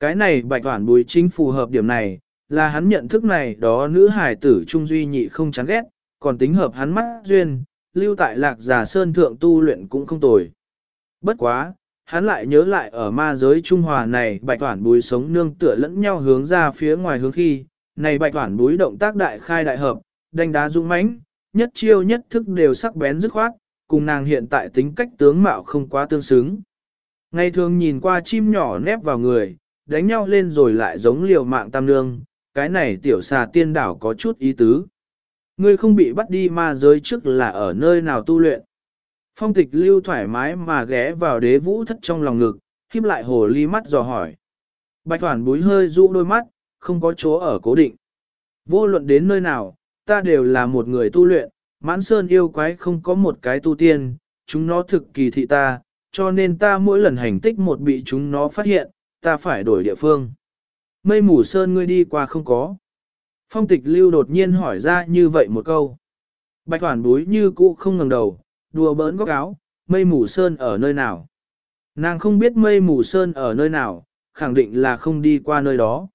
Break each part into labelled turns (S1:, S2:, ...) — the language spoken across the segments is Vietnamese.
S1: Cái này bạch toản bùi chính phù hợp điểm này, là hắn nhận thức này đó nữ hải tử trung duy nhị không chán ghét, còn tính hợp hắn mắt duyên, lưu tại lạc giả sơn thượng tu luyện cũng không tồi. Bất quá, hắn lại nhớ lại ở ma giới Trung Hòa này bạch toản bùi sống nương tựa lẫn nhau hướng ra phía ngoài hướng khi, này bạch toản bùi động tác đại khai đại hợp, đánh đá dũng mãnh, nhất chiêu nhất thức đều sắc bén dứt khoát, cùng nàng hiện tại tính cách tướng mạo không quá tương xứng. Ngày thường nhìn qua chim nhỏ nép vào người, đánh nhau lên rồi lại giống liều mạng tam nương, cái này tiểu xà tiên đảo có chút ý tứ. Ngươi không bị bắt đi ma giới trước là ở nơi nào tu luyện. Phong tịch lưu thoải mái mà ghé vào đế vũ thất trong lòng ngực, khiếp lại hồ ly mắt dò hỏi. Bạch thoản búi hơi dụ đôi mắt, không có chỗ ở cố định. Vô luận đến nơi nào, ta đều là một người tu luyện, mãn sơn yêu quái không có một cái tu tiên, chúng nó thực kỳ thị ta, cho nên ta mỗi lần hành tích một bị chúng nó phát hiện, ta phải đổi địa phương. Mây mù sơn ngươi đi qua không có. Phong tịch lưu đột nhiên hỏi ra như vậy một câu. Bạch hoàn búi như cũ không ngẩng đầu, đùa bỡn góc áo, mây mù sơn ở nơi nào. Nàng không biết mây mù sơn ở nơi nào, khẳng định là không đi qua nơi đó.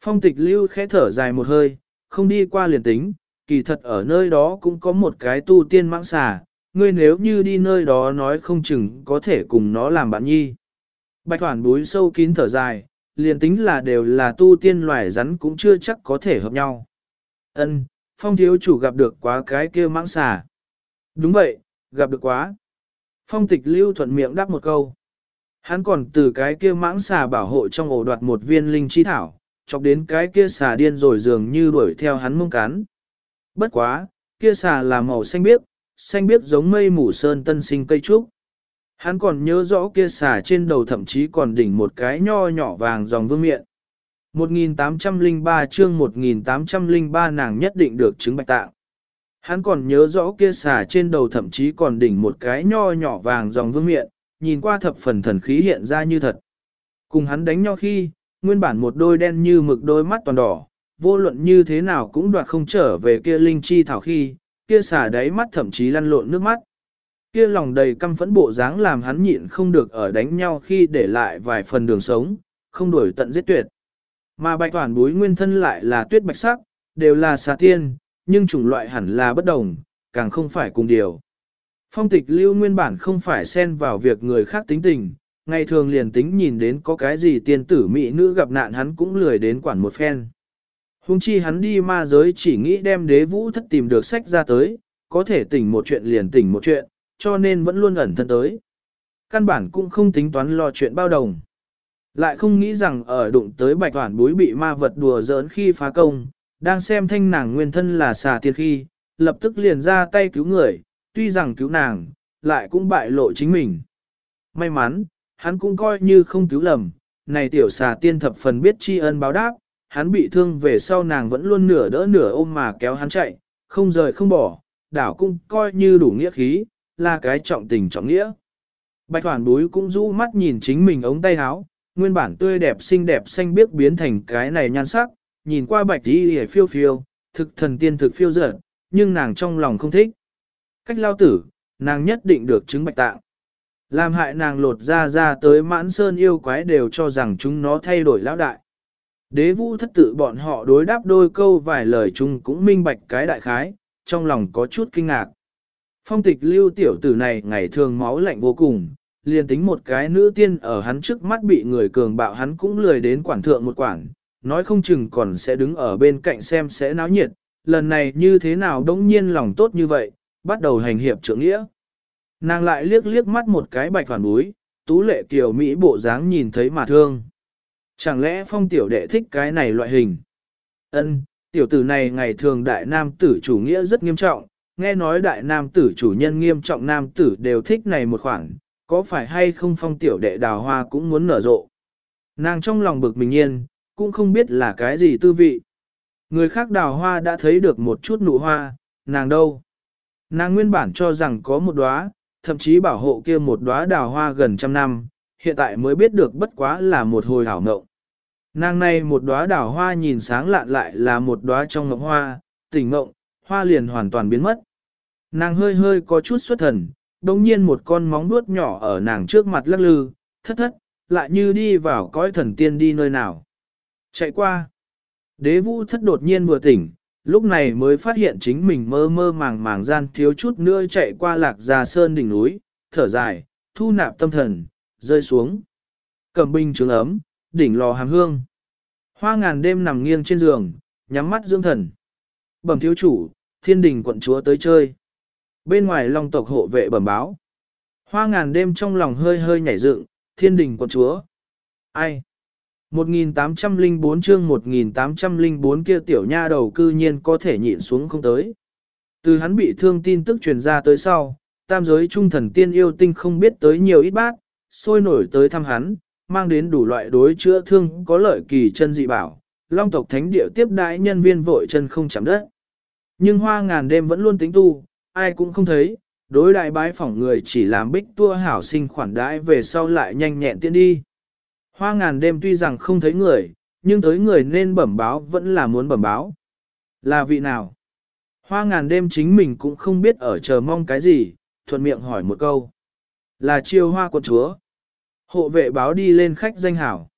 S1: Phong tịch lưu khẽ thở dài một hơi, không đi qua liền tính, kỳ thật ở nơi đó cũng có một cái tu tiên mãng xà, ngươi nếu như đi nơi đó nói không chừng có thể cùng nó làm bạn nhi. Bạch thoản búi sâu kín thở dài, liền tính là đều là tu tiên loài rắn cũng chưa chắc có thể hợp nhau. Ân, phong thiếu chủ gặp được quá cái kia mãng xà. Đúng vậy, gặp được quá. Phong tịch lưu thuận miệng đáp một câu. Hắn còn từ cái kia mãng xà bảo hộ trong ổ đoạt một viên linh chi thảo, chọc đến cái kia xà điên rồi dường như đuổi theo hắn mông cán. Bất quá, kia xà là màu xanh biếc, xanh biếc giống mây mù sơn tân sinh cây trúc. Hắn còn nhớ rõ kia xà trên đầu thậm chí còn đỉnh một cái nho nhỏ vàng dòng vương miệng. 1803 chương 1803 nàng nhất định được chứng bạch tạng. Hắn còn nhớ rõ kia xà trên đầu thậm chí còn đỉnh một cái nho nhỏ vàng dòng vương miệng, nhìn qua thập phần thần khí hiện ra như thật. Cùng hắn đánh nhau khi, nguyên bản một đôi đen như mực đôi mắt toàn đỏ, vô luận như thế nào cũng đoạt không trở về kia linh chi thảo khi, kia xà đáy mắt thậm chí lăn lộn nước mắt. Kia lòng đầy căm phẫn bộ dáng làm hắn nhịn không được ở đánh nhau khi để lại vài phần đường sống, không đổi tận giết tuyệt. Mà bạch toàn búi nguyên thân lại là tuyết bạch sắc, đều là xà tiên, nhưng chủng loại hẳn là bất đồng, càng không phải cùng điều. Phong tịch lưu nguyên bản không phải xen vào việc người khác tính tình, ngày thường liền tính nhìn đến có cái gì tiên tử mỹ nữ gặp nạn hắn cũng lười đến quản một phen. Hùng chi hắn đi ma giới chỉ nghĩ đem đế vũ thất tìm được sách ra tới, có thể tỉnh một chuyện liền tỉnh một chuyện, cho nên vẫn luôn ẩn thân tới. Căn bản cũng không tính toán lo chuyện bao đồng. Lại không nghĩ rằng ở đụng tới bạch toàn bối bị ma vật đùa giỡn khi phá công, đang xem thanh nàng nguyên thân là xà tiên khi, lập tức liền ra tay cứu người, tuy rằng cứu nàng, lại cũng bại lộ chính mình. May mắn, hắn cũng coi như không cứu lầm, này tiểu xà tiên thập phần biết tri ân báo đáp, hắn bị thương về sau nàng vẫn luôn nửa đỡ nửa ôm mà kéo hắn chạy, không rời không bỏ, đảo cũng coi như đủ nghĩa khí, là cái trọng tình trọng nghĩa. Bạch Hoàn Búi cũng rũ mắt nhìn chính mình ống tay áo, nguyên bản tươi đẹp xinh đẹp xanh biếc biến thành cái này nhan sắc, nhìn qua bạch đi hề phiêu phiêu, thực thần tiên thực phiêu dở, nhưng nàng trong lòng không thích. Cách lao tử, nàng nhất định được chứng bạch tạng. Làm hại nàng lột ra ra tới mãn sơn yêu quái đều cho rằng chúng nó thay đổi lão đại. Đế vũ thất tự bọn họ đối đáp đôi câu vài lời chung cũng minh bạch cái đại khái, trong lòng có chút kinh ngạc. Phong tịch lưu tiểu tử này ngày thường máu lạnh vô cùng, liền tính một cái nữ tiên ở hắn trước mắt bị người cường bạo hắn cũng lười đến quản thượng một quản, nói không chừng còn sẽ đứng ở bên cạnh xem sẽ náo nhiệt, lần này như thế nào đống nhiên lòng tốt như vậy, bắt đầu hành hiệp trưởng nghĩa. Nàng lại liếc liếc mắt một cái bạch phản búi, tú lệ kiểu Mỹ bộ dáng nhìn thấy mà thương. Chẳng lẽ phong tiểu đệ thích cái này loại hình? Ân, tiểu tử này ngày thường đại nam tử chủ nghĩa rất nghiêm trọng, nghe nói đại nam tử chủ nhân nghiêm trọng nam tử đều thích này một khoản, có phải hay không phong tiểu đệ đào hoa cũng muốn nở rộ. Nàng trong lòng bực mình nhiên, cũng không biết là cái gì tư vị. Người khác đào hoa đã thấy được một chút nụ hoa, nàng đâu? Nàng nguyên bản cho rằng có một đóa, thậm chí bảo hộ kia một đóa đào hoa gần trăm năm, hiện tại mới biết được bất quá là một hồi hảo ngộng. Nàng này một đóa đào hoa nhìn sáng lạn lại là một đóa trong ngộng hoa, tỉnh ngộng, hoa liền hoàn toàn biến mất. Nàng hơi hơi có chút xuất thần, đồng nhiên một con móng vuốt nhỏ ở nàng trước mặt lắc lư, thất thất, lại như đi vào cõi thần tiên đi nơi nào. Chạy qua. Đế vũ thất đột nhiên vừa tỉnh, lúc này mới phát hiện chính mình mơ mơ màng màng gian thiếu chút nữa chạy qua lạc già sơn đỉnh núi, thở dài, thu nạp tâm thần, rơi xuống. Cầm binh trướng ấm, đỉnh lò hàm hương. Hoa ngàn đêm nằm nghiêng trên giường, nhắm mắt dưỡng thần. Bẩm thiếu chủ, thiên đình quận chúa tới chơi. Bên ngoài long tộc hộ vệ bẩm báo. Hoa ngàn đêm trong lòng hơi hơi nhảy dựng, thiên đình quận chúa. Ai? 1804 chương 1804 kia tiểu nha đầu cư nhiên có thể nhịn xuống không tới. Từ hắn bị thương tin tức truyền ra tới sau, tam giới trung thần tiên yêu tinh không biết tới nhiều ít bác, sôi nổi tới thăm hắn, mang đến đủ loại đối chữa thương có lợi kỳ chân dị bảo, long tộc thánh địa tiếp đãi nhân viên vội chân không chạm đất. Nhưng hoa ngàn đêm vẫn luôn tính tu, ai cũng không thấy, đối đại bái phỏng người chỉ làm bích tua hảo sinh khoản đãi về sau lại nhanh nhẹn tiến đi. Hoa ngàn đêm tuy rằng không thấy người, nhưng tới người nên bẩm báo vẫn là muốn bẩm báo. Là vị nào? Hoa ngàn đêm chính mình cũng không biết ở chờ mong cái gì, thuận miệng hỏi một câu. Là chiêu hoa quận chúa. Hộ vệ báo đi lên khách danh hảo.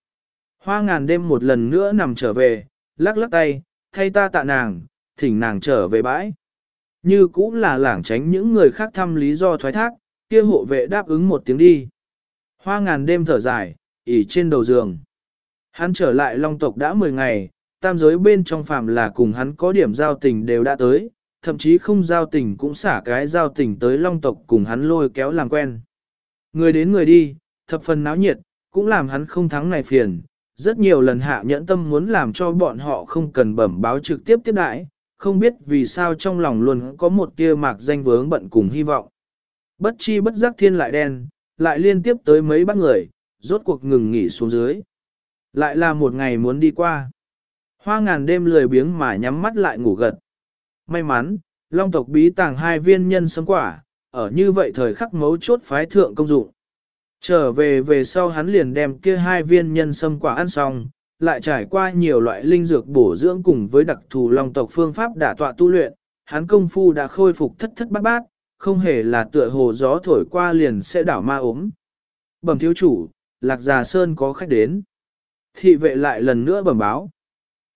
S1: Hoa ngàn đêm một lần nữa nằm trở về, lắc lắc tay, thay ta tạ nàng, thỉnh nàng trở về bãi. Như cũng là lảng tránh những người khác thăm lý do thoái thác, kia hộ vệ đáp ứng một tiếng đi. Hoa ngàn đêm thở dài, ỉ trên đầu giường. Hắn trở lại long tộc đã 10 ngày, tam giới bên trong phàm là cùng hắn có điểm giao tình đều đã tới, thậm chí không giao tình cũng xả cái giao tình tới long tộc cùng hắn lôi kéo làm quen. Người đến người đi, thập phần náo nhiệt, cũng làm hắn không thắng này phiền, rất nhiều lần hạ nhẫn tâm muốn làm cho bọn họ không cần bẩm báo trực tiếp tiếp đại, không biết vì sao trong lòng luôn có một tia mạc danh vướng bận cùng hy vọng. Bất chi bất giác thiên lại đen, lại liên tiếp tới mấy bác người, rốt cuộc ngừng nghỉ xuống dưới. Lại là một ngày muốn đi qua. Hoa ngàn đêm lười biếng mà nhắm mắt lại ngủ gật. May mắn, long tộc bí tàng hai viên nhân sống quả, ở như vậy thời khắc mấu chốt phái thượng công dụng. Trở về về sau hắn liền đem kia hai viên nhân sâm quả ăn xong, lại trải qua nhiều loại linh dược bổ dưỡng cùng với đặc thù long tộc phương pháp đả tọa tu luyện, hắn công phu đã khôi phục thất thất bát bát, không hề là tựa hồ gió thổi qua liền sẽ đảo ma ốm. Bẩm thiếu chủ, lạc già sơn có khách đến. Thị vệ lại lần nữa bẩm báo.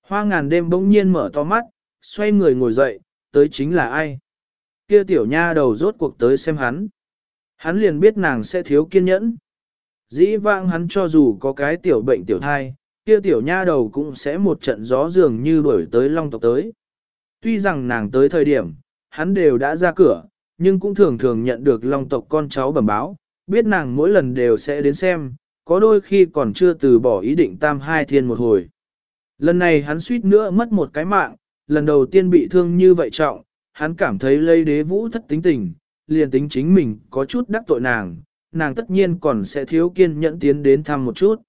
S1: Hoa ngàn đêm bỗng nhiên mở to mắt, xoay người ngồi dậy, tới chính là ai? Kia tiểu nha đầu rốt cuộc tới xem hắn. Hắn liền biết nàng sẽ thiếu kiên nhẫn. Dĩ vãng hắn cho dù có cái tiểu bệnh tiểu thai, kia tiểu nha đầu cũng sẽ một trận gió dường như đuổi tới long tộc tới. Tuy rằng nàng tới thời điểm, hắn đều đã ra cửa, nhưng cũng thường thường nhận được long tộc con cháu bẩm báo, biết nàng mỗi lần đều sẽ đến xem, có đôi khi còn chưa từ bỏ ý định tam hai thiên một hồi. Lần này hắn suýt nữa mất một cái mạng, lần đầu tiên bị thương như vậy trọng, hắn cảm thấy lây đế vũ thất tính tình, liền tính chính mình có chút đắc tội nàng, nàng tất nhiên còn sẽ thiếu kiên nhẫn tiến đến thăm một chút.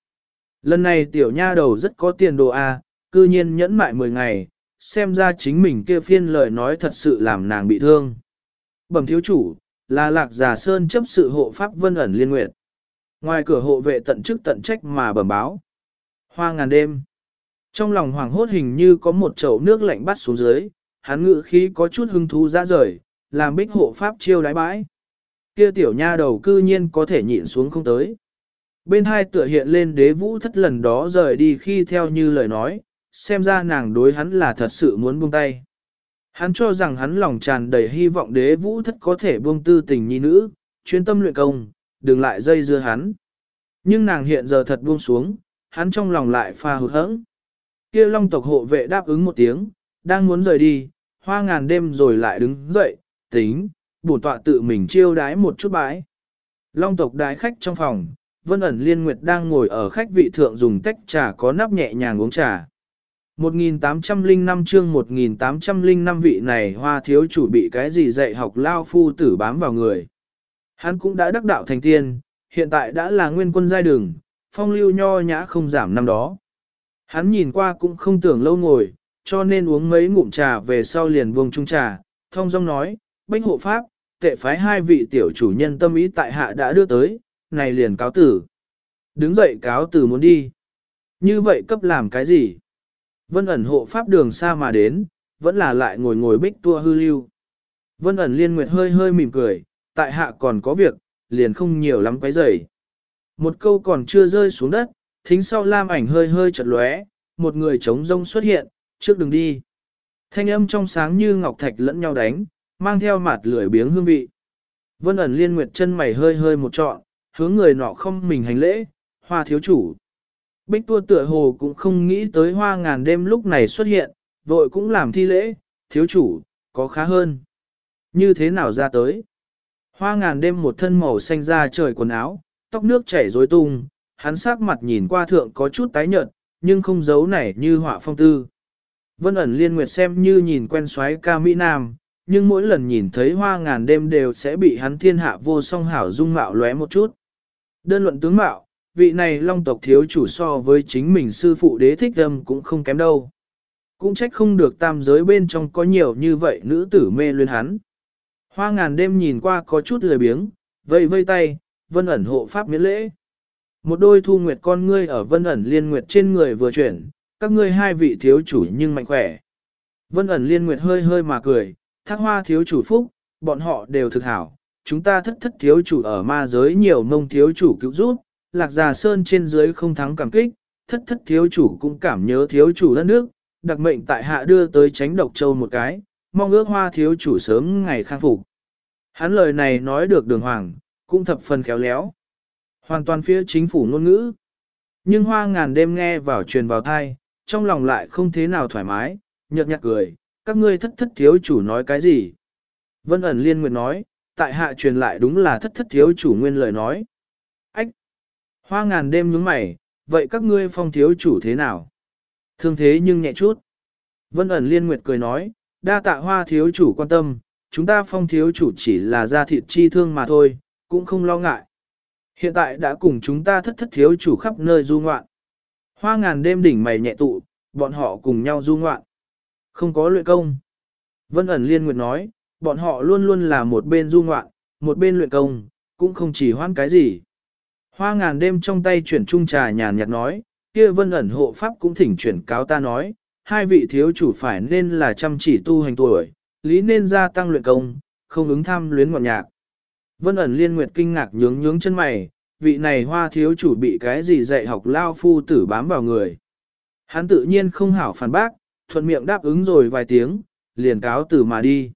S1: Lần này tiểu nha đầu rất có tiền đồ a, cư nhiên nhẫn mại 10 ngày, xem ra chính mình kia phiên lời nói thật sự làm nàng bị thương. Bẩm thiếu chủ, là lạc giả sơn chấp sự hộ pháp vân ẩn liên nguyện. Ngoài cửa hộ vệ tận chức tận trách mà bẩm báo. Hoa ngàn đêm. Trong lòng hoàng hốt hình như có một chậu nước lạnh bắt xuống dưới, hắn ngự khí có chút hứng thú ra rời, làm bích hộ pháp chiêu đái bãi. Kia tiểu nha đầu cư nhiên có thể nhịn xuống không tới. Bên hai tựa hiện lên đế vũ thất lần đó rời đi khi theo như lời nói, xem ra nàng đối hắn là thật sự muốn buông tay. Hắn cho rằng hắn lòng tràn đầy hy vọng đế vũ thất có thể buông tư tình nhi nữ, chuyên tâm luyện công, đừng lại dây dưa hắn. Nhưng nàng hiện giờ thật buông xuống, hắn trong lòng lại pha hụt hẫng. Kia long tộc hộ vệ đáp ứng một tiếng, đang muốn rời đi, hoa ngàn đêm rồi lại đứng dậy, tính, bổn tọa tự mình chiêu đái một chút bãi. Long tộc đái khách trong phòng, Vân ẩn Liên Nguyệt đang ngồi ở khách vị thượng dùng tách trà có nắp nhẹ nhàng uống trà. 1805 chương 1805 vị này hoa thiếu chủ bị cái gì dạy học lao phu tử bám vào người. Hắn cũng đã đắc đạo thành tiên, hiện tại đã là nguyên quân giai đường, phong lưu nho nhã không giảm năm đó. Hắn nhìn qua cũng không tưởng lâu ngồi, cho nên uống mấy ngụm trà về sau liền buông chung trà, thông dong nói, bánh hộ pháp, tệ phái hai vị tiểu chủ nhân tâm ý tại hạ đã đưa tới, này liền cáo tử. Đứng dậy cáo tử muốn đi. Như vậy cấp làm cái gì? Vân ẩn hộ pháp đường xa mà đến, vẫn là lại ngồi ngồi bích tua hư lưu. Vân ẩn liên nguyệt hơi hơi mỉm cười, tại hạ còn có việc, liền không nhiều lắm quấy rầy. Một câu còn chưa rơi xuống đất, thính sau lam ảnh hơi hơi chật lóe, một người trống rông xuất hiện, trước đừng đi. Thanh âm trong sáng như ngọc thạch lẫn nhau đánh, mang theo mặt lưỡi biếng hương vị. Vân ẩn liên nguyệt chân mày hơi hơi một trọn, hướng người nọ không mình hành lễ, hoa thiếu chủ. Bích tua tựa hồ cũng không nghĩ tới hoa ngàn đêm lúc này xuất hiện, vội cũng làm thi lễ, thiếu chủ, có khá hơn. Như thế nào ra tới? Hoa ngàn đêm một thân màu xanh da trời quần áo, tóc nước chảy rối tung, hắn sắc mặt nhìn qua thượng có chút tái nhợt, nhưng không giấu nảy như họa phong tư. Vân ẩn liên nguyệt xem như nhìn quen xoáy ca Mỹ Nam, nhưng mỗi lần nhìn thấy hoa ngàn đêm đều sẽ bị hắn thiên hạ vô song hảo dung mạo lóe một chút. Đơn luận tướng mạo, vị này long tộc thiếu chủ so với chính mình sư phụ đế thích âm cũng không kém đâu. Cũng trách không được tam giới bên trong có nhiều như vậy nữ tử mê luyến hắn. Hoa ngàn đêm nhìn qua có chút lười biếng, vây vây tay, vân ẩn hộ pháp miễn lễ. Một đôi thu nguyệt con ngươi ở vân ẩn liên nguyệt trên người vừa chuyển, các ngươi hai vị thiếu chủ nhưng mạnh khỏe. Vân ẩn liên nguyệt hơi hơi mà cười, thác hoa thiếu chủ phúc, bọn họ đều thực hảo. Chúng ta thất thất thiếu chủ ở ma giới nhiều mông thiếu chủ cứu giúp, lạc già sơn trên dưới không thắng cảm kích, thất thất thiếu chủ cũng cảm nhớ thiếu chủ đất nước, đặc mệnh tại hạ đưa tới tránh độc châu một cái, mong ước hoa thiếu chủ sớm ngày khang phục. Hắn lời này nói được đường hoàng, cũng thập phần khéo léo. Hoàn toàn phía chính phủ ngôn ngữ. Nhưng hoa ngàn đêm nghe vào truyền vào thai, trong lòng lại không thế nào thoải mái, nhợt nhạt cười, các ngươi thất thất thiếu chủ nói cái gì? Vân ẩn liên nguyện nói, tại hạ truyền lại đúng là thất thất thiếu chủ nguyên lời nói. Ách! Hoa ngàn đêm nhướng mày, vậy các ngươi phong thiếu chủ thế nào? Thương thế nhưng nhẹ chút. Vân ẩn liên nguyệt cười nói, đa tạ hoa thiếu chủ quan tâm, chúng ta phong thiếu chủ chỉ là da thịt chi thương mà thôi, cũng không lo ngại. Hiện tại đã cùng chúng ta thất thất thiếu chủ khắp nơi du ngoạn. Hoa ngàn đêm đỉnh mày nhẹ tụ, bọn họ cùng nhau du ngoạn. Không có luyện công. Vân ẩn liên nguyệt nói, bọn họ luôn luôn là một bên du ngoạn, một bên luyện công, cũng không chỉ hoãn cái gì. Hoa ngàn đêm trong tay chuyển trung trà nhàn nhạt nói, kia vân ẩn hộ pháp cũng thỉnh chuyển cáo ta nói, hai vị thiếu chủ phải nên là chăm chỉ tu hành tuổi, lý nên gia tăng luyện công, không ứng tham luyến ngọn nhạc. Vân ẩn liên nguyệt kinh ngạc nhướng nhướng chân mày, vị này hoa thiếu chủ bị cái gì dạy học lao phu tử bám vào người. Hắn tự nhiên không hảo phản bác, thuận miệng đáp ứng rồi vài tiếng, liền cáo từ mà đi.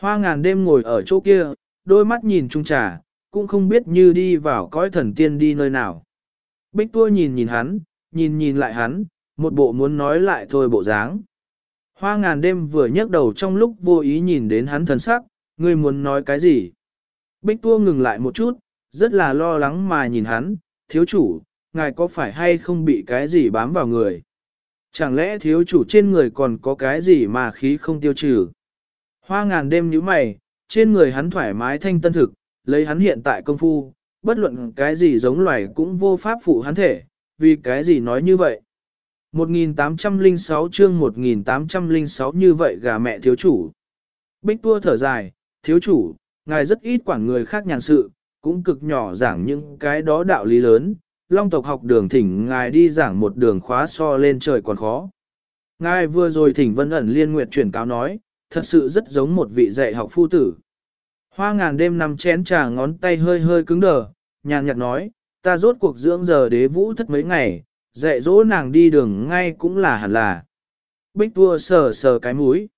S1: Hoa ngàn đêm ngồi ở chỗ kia, đôi mắt nhìn trung trà, cũng không biết như đi vào cõi thần tiên đi nơi nào. Bích tua nhìn nhìn hắn, nhìn nhìn lại hắn, một bộ muốn nói lại thôi bộ dáng. Hoa ngàn đêm vừa nhấc đầu trong lúc vô ý nhìn đến hắn thần sắc, ngươi muốn nói cái gì? Bích tua ngừng lại một chút, rất là lo lắng mà nhìn hắn, thiếu chủ, ngài có phải hay không bị cái gì bám vào người? Chẳng lẽ thiếu chủ trên người còn có cái gì mà khí không tiêu trừ? Hoa ngàn đêm như mày, trên người hắn thoải mái thanh tân thực, lấy hắn hiện tại công phu, bất luận cái gì giống loài cũng vô pháp phụ hắn thể, vì cái gì nói như vậy? 1806 chương 1806 như vậy gà mẹ thiếu chủ. Bích tua thở dài, thiếu chủ, ngài rất ít quản người khác nhàn sự, cũng cực nhỏ giảng những cái đó đạo lý lớn, long tộc học đường thỉnh ngài đi giảng một đường khóa so lên trời còn khó. Ngài vừa rồi thỉnh vân ẩn liên nguyệt chuyển cáo nói, thật sự rất giống một vị dạy học phu tử. Hoa ngàn đêm nằm chén trà ngón tay hơi hơi cứng đờ, nhàn nhạt nói, ta rốt cuộc dưỡng giờ đế vũ thất mấy ngày, dạy dỗ nàng đi đường ngay cũng là hẳn là. Bích vua sờ sờ cái mũi.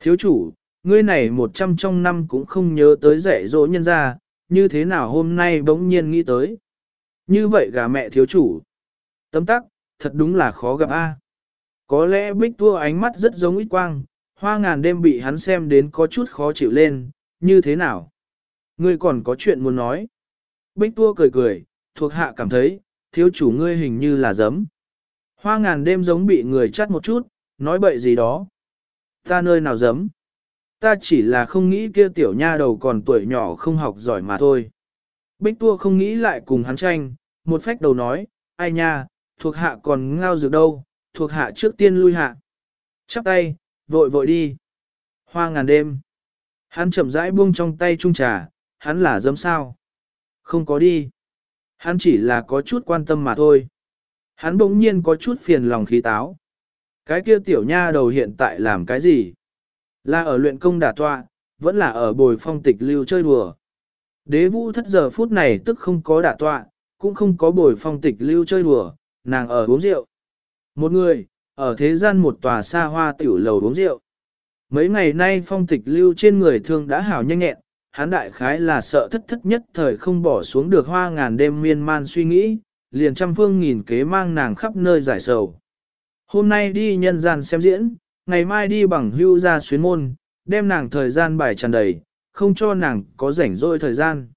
S1: Thiếu chủ, ngươi này một trăm trong năm cũng không nhớ tới dạy dỗ nhân ra, như thế nào hôm nay bỗng nhiên nghĩ tới. Như vậy gà mẹ thiếu chủ. Tấm tắc, thật đúng là khó gặp a. Có lẽ bích Tua ánh mắt rất giống ít quang, hoa ngàn đêm bị hắn xem đến có chút khó chịu lên, như thế nào? Ngươi còn có chuyện muốn nói. Bích tua cười cười, thuộc hạ cảm thấy, thiếu chủ ngươi hình như là giấm. Hoa ngàn đêm giống bị người chắt một chút, nói bậy gì đó. Ta nơi nào giấm? Ta chỉ là không nghĩ kia tiểu nha đầu còn tuổi nhỏ không học giỏi mà thôi. Bích tua không nghĩ lại cùng hắn tranh, một phách đầu nói, ai nha, thuộc hạ còn ngao dược đâu, thuộc hạ trước tiên lui hạ. Chắp tay, vội vội đi. Hoa ngàn đêm. Hắn chậm rãi buông trong tay trung trà, hắn là dấm sao. Không có đi. Hắn chỉ là có chút quan tâm mà thôi. Hắn bỗng nhiên có chút phiền lòng khí táo. Cái kia tiểu nha đầu hiện tại làm cái gì? Là ở luyện công đả tọa, vẫn là ở bồi phong tịch lưu chơi đùa. Đế vũ thất giờ phút này tức không có đả tọa, cũng không có bồi phong tịch lưu chơi đùa, nàng ở uống rượu. Một người, ở thế gian một tòa xa hoa tiểu lầu uống rượu. Mấy ngày nay phong tịch lưu trên người thương đã hảo nhanh nhẹn, hắn đại khái là sợ thất thất nhất thời không bỏ xuống được hoa ngàn đêm miên man suy nghĩ, liền trăm phương nghìn kế mang nàng khắp nơi giải sầu. Hôm nay đi nhân gian xem diễn, ngày mai đi bằng hưu ra xuyến môn, đem nàng thời gian bài tràn đầy, không cho nàng có rảnh rỗi thời gian.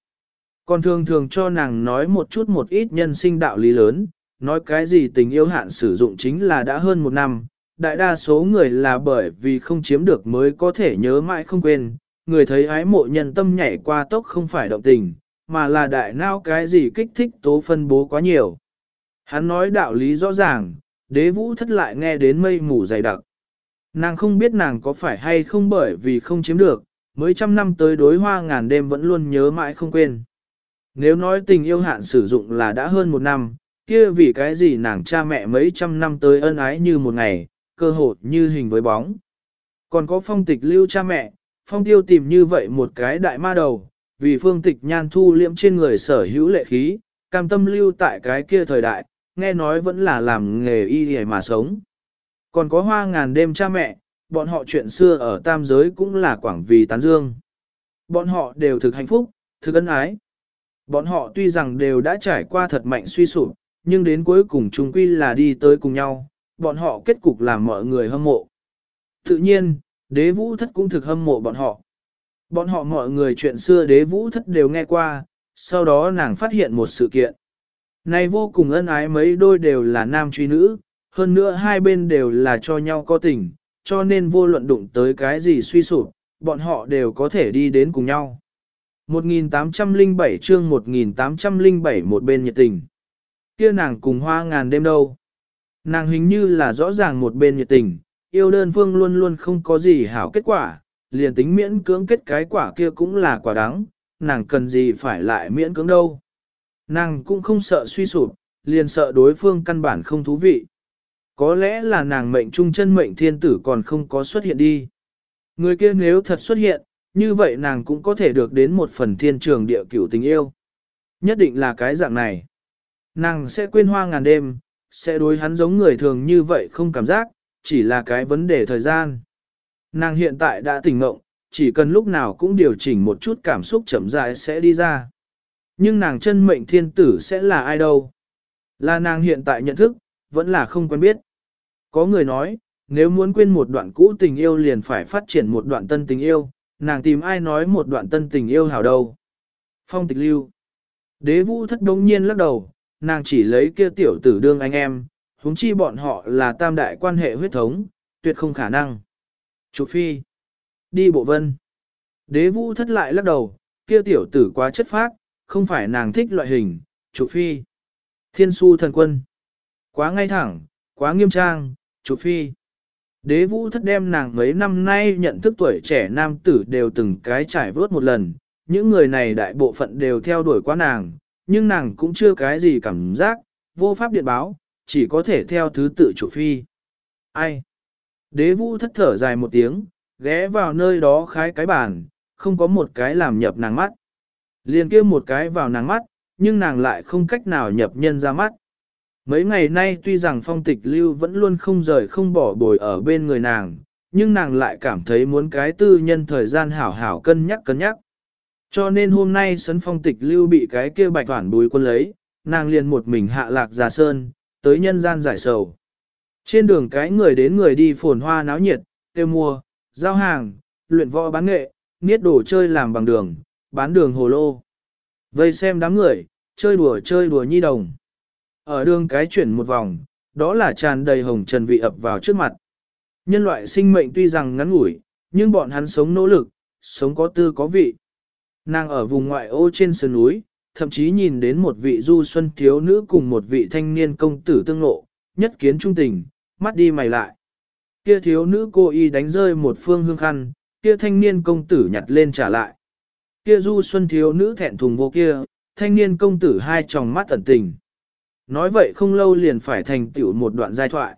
S1: Còn thường thường cho nàng nói một chút một ít nhân sinh đạo lý lớn, nói cái gì tình yêu hạn sử dụng chính là đã hơn một năm, đại đa số người là bởi vì không chiếm được mới có thể nhớ mãi không quên, người thấy ái mộ nhân tâm nhảy qua tốc không phải động tình, mà là đại nao cái gì kích thích tố phân bố quá nhiều. Hắn nói đạo lý rõ ràng, đế vũ thất lại nghe đến mây mù dày đặc. Nàng không biết nàng có phải hay không bởi vì không chiếm được, mới trăm năm tới đối hoa ngàn đêm vẫn luôn nhớ mãi không quên. Nếu nói tình yêu hạn sử dụng là đã hơn một năm, kia vì cái gì nàng cha mẹ mấy trăm năm tới ân ái như một ngày, cơ hội như hình với bóng. Còn có phong tịch lưu cha mẹ, phong tiêu tìm như vậy một cái đại ma đầu, vì phương tịch nhan thu liễm trên người sở hữu lệ khí, cam tâm lưu tại cái kia thời đại, nghe nói vẫn là làm nghề y hề mà sống. Còn có hoa ngàn đêm cha mẹ, bọn họ chuyện xưa ở tam giới cũng là quảng vì tán dương. Bọn họ đều thực hạnh phúc, thực ân ái. Bọn họ tuy rằng đều đã trải qua thật mạnh suy sụp, nhưng đến cuối cùng chúng quy là đi tới cùng nhau, bọn họ kết cục làm mọi người hâm mộ. Tự nhiên, đế vũ thất cũng thực hâm mộ bọn họ. Bọn họ mọi người chuyện xưa đế vũ thất đều nghe qua, sau đó nàng phát hiện một sự kiện. Này vô cùng ân ái mấy đôi đều là nam truy nữ, hơn nữa hai bên đều là cho nhau có tình, cho nên vô luận đụng tới cái gì suy sụp, bọn họ đều có thể đi đến cùng nhau. 1807 chương 1807 một bên nhiệt tình. Kia nàng cùng hoa ngàn đêm đâu. Nàng hình như là rõ ràng một bên nhiệt tình, yêu đơn phương luôn luôn không có gì hảo kết quả, liền tính miễn cưỡng kết cái quả kia cũng là quả đắng, nàng cần gì phải lại miễn cưỡng đâu. Nàng cũng không sợ suy sụp, liền sợ đối phương căn bản không thú vị. Có lẽ là nàng mệnh trung chân mệnh thiên tử còn không có xuất hiện đi. Người kia nếu thật xuất hiện, như vậy nàng cũng có thể được đến một phần thiên trường địa cửu tình yêu. Nhất định là cái dạng này. Nàng sẽ quên hoa ngàn đêm, sẽ đối hắn giống người thường như vậy không cảm giác, chỉ là cái vấn đề thời gian. Nàng hiện tại đã tỉnh ngộng, chỉ cần lúc nào cũng điều chỉnh một chút cảm xúc chậm rãi sẽ đi ra. Nhưng nàng chân mệnh thiên tử sẽ là ai đâu? Là nàng hiện tại nhận thức, vẫn là không quen biết. Có người nói, nếu muốn quên một đoạn cũ tình yêu liền phải phát triển một đoạn tân tình yêu, nàng tìm ai nói một đoạn tân tình yêu hảo đâu. Phong tịch lưu. Đế vũ thất đống nhiên lắc đầu, nàng chỉ lấy kia tiểu tử đương anh em, huống chi bọn họ là tam đại quan hệ huyết thống, tuyệt không khả năng. Chủ phi. Đi bộ vân. Đế vũ thất lại lắc đầu, kia tiểu tử quá chất phác, không phải nàng thích loại hình, chủ phi. Thiên su thần quân. Quá ngay thẳng, quá nghiêm trang, chủ phi. Đế vũ thất đem nàng mấy năm nay nhận thức tuổi trẻ nam tử đều từng cái trải vớt một lần, những người này đại bộ phận đều theo đuổi quá nàng, nhưng nàng cũng chưa cái gì cảm giác, vô pháp điện báo, chỉ có thể theo thứ tự chủ phi. Ai? Đế vũ thất thở dài một tiếng, ghé vào nơi đó khái cái bàn, không có một cái làm nhập nàng mắt. Liền kia một cái vào nàng mắt, nhưng nàng lại không cách nào nhập nhân ra mắt. Mấy ngày nay tuy rằng phong tịch lưu vẫn luôn không rời không bỏ bồi ở bên người nàng, nhưng nàng lại cảm thấy muốn cái tư nhân thời gian hảo hảo cân nhắc cân nhắc. Cho nên hôm nay sấn phong tịch lưu bị cái kia bạch toản bùi quân lấy, nàng liền một mình hạ lạc giả sơn, tới nhân gian giải sầu. Trên đường cái người đến người đi phồn hoa náo nhiệt, tiêu mua, giao hàng, luyện võ bán nghệ, niết đồ chơi làm bằng đường, bán đường hồ lô. Vây xem đám người, chơi đùa chơi đùa nhi đồng. Ở đường cái chuyển một vòng, đó là tràn đầy hồng trần vị ập vào trước mặt. Nhân loại sinh mệnh tuy rằng ngắn ngủi, nhưng bọn hắn sống nỗ lực, sống có tư có vị. Nàng ở vùng ngoại ô trên sườn núi, thậm chí nhìn đến một vị du xuân thiếu nữ cùng một vị thanh niên công tử tương lộ, nhất kiến trung tình, mắt đi mày lại. Kia thiếu nữ cô y đánh rơi một phương hương khăn, kia thanh niên công tử nhặt lên trả lại. Kia du xuân thiếu nữ thẹn thùng vô kia, thanh niên công tử hai tròng mắt ẩn tình. Nói vậy không lâu liền phải thành tựu một đoạn giai thoại.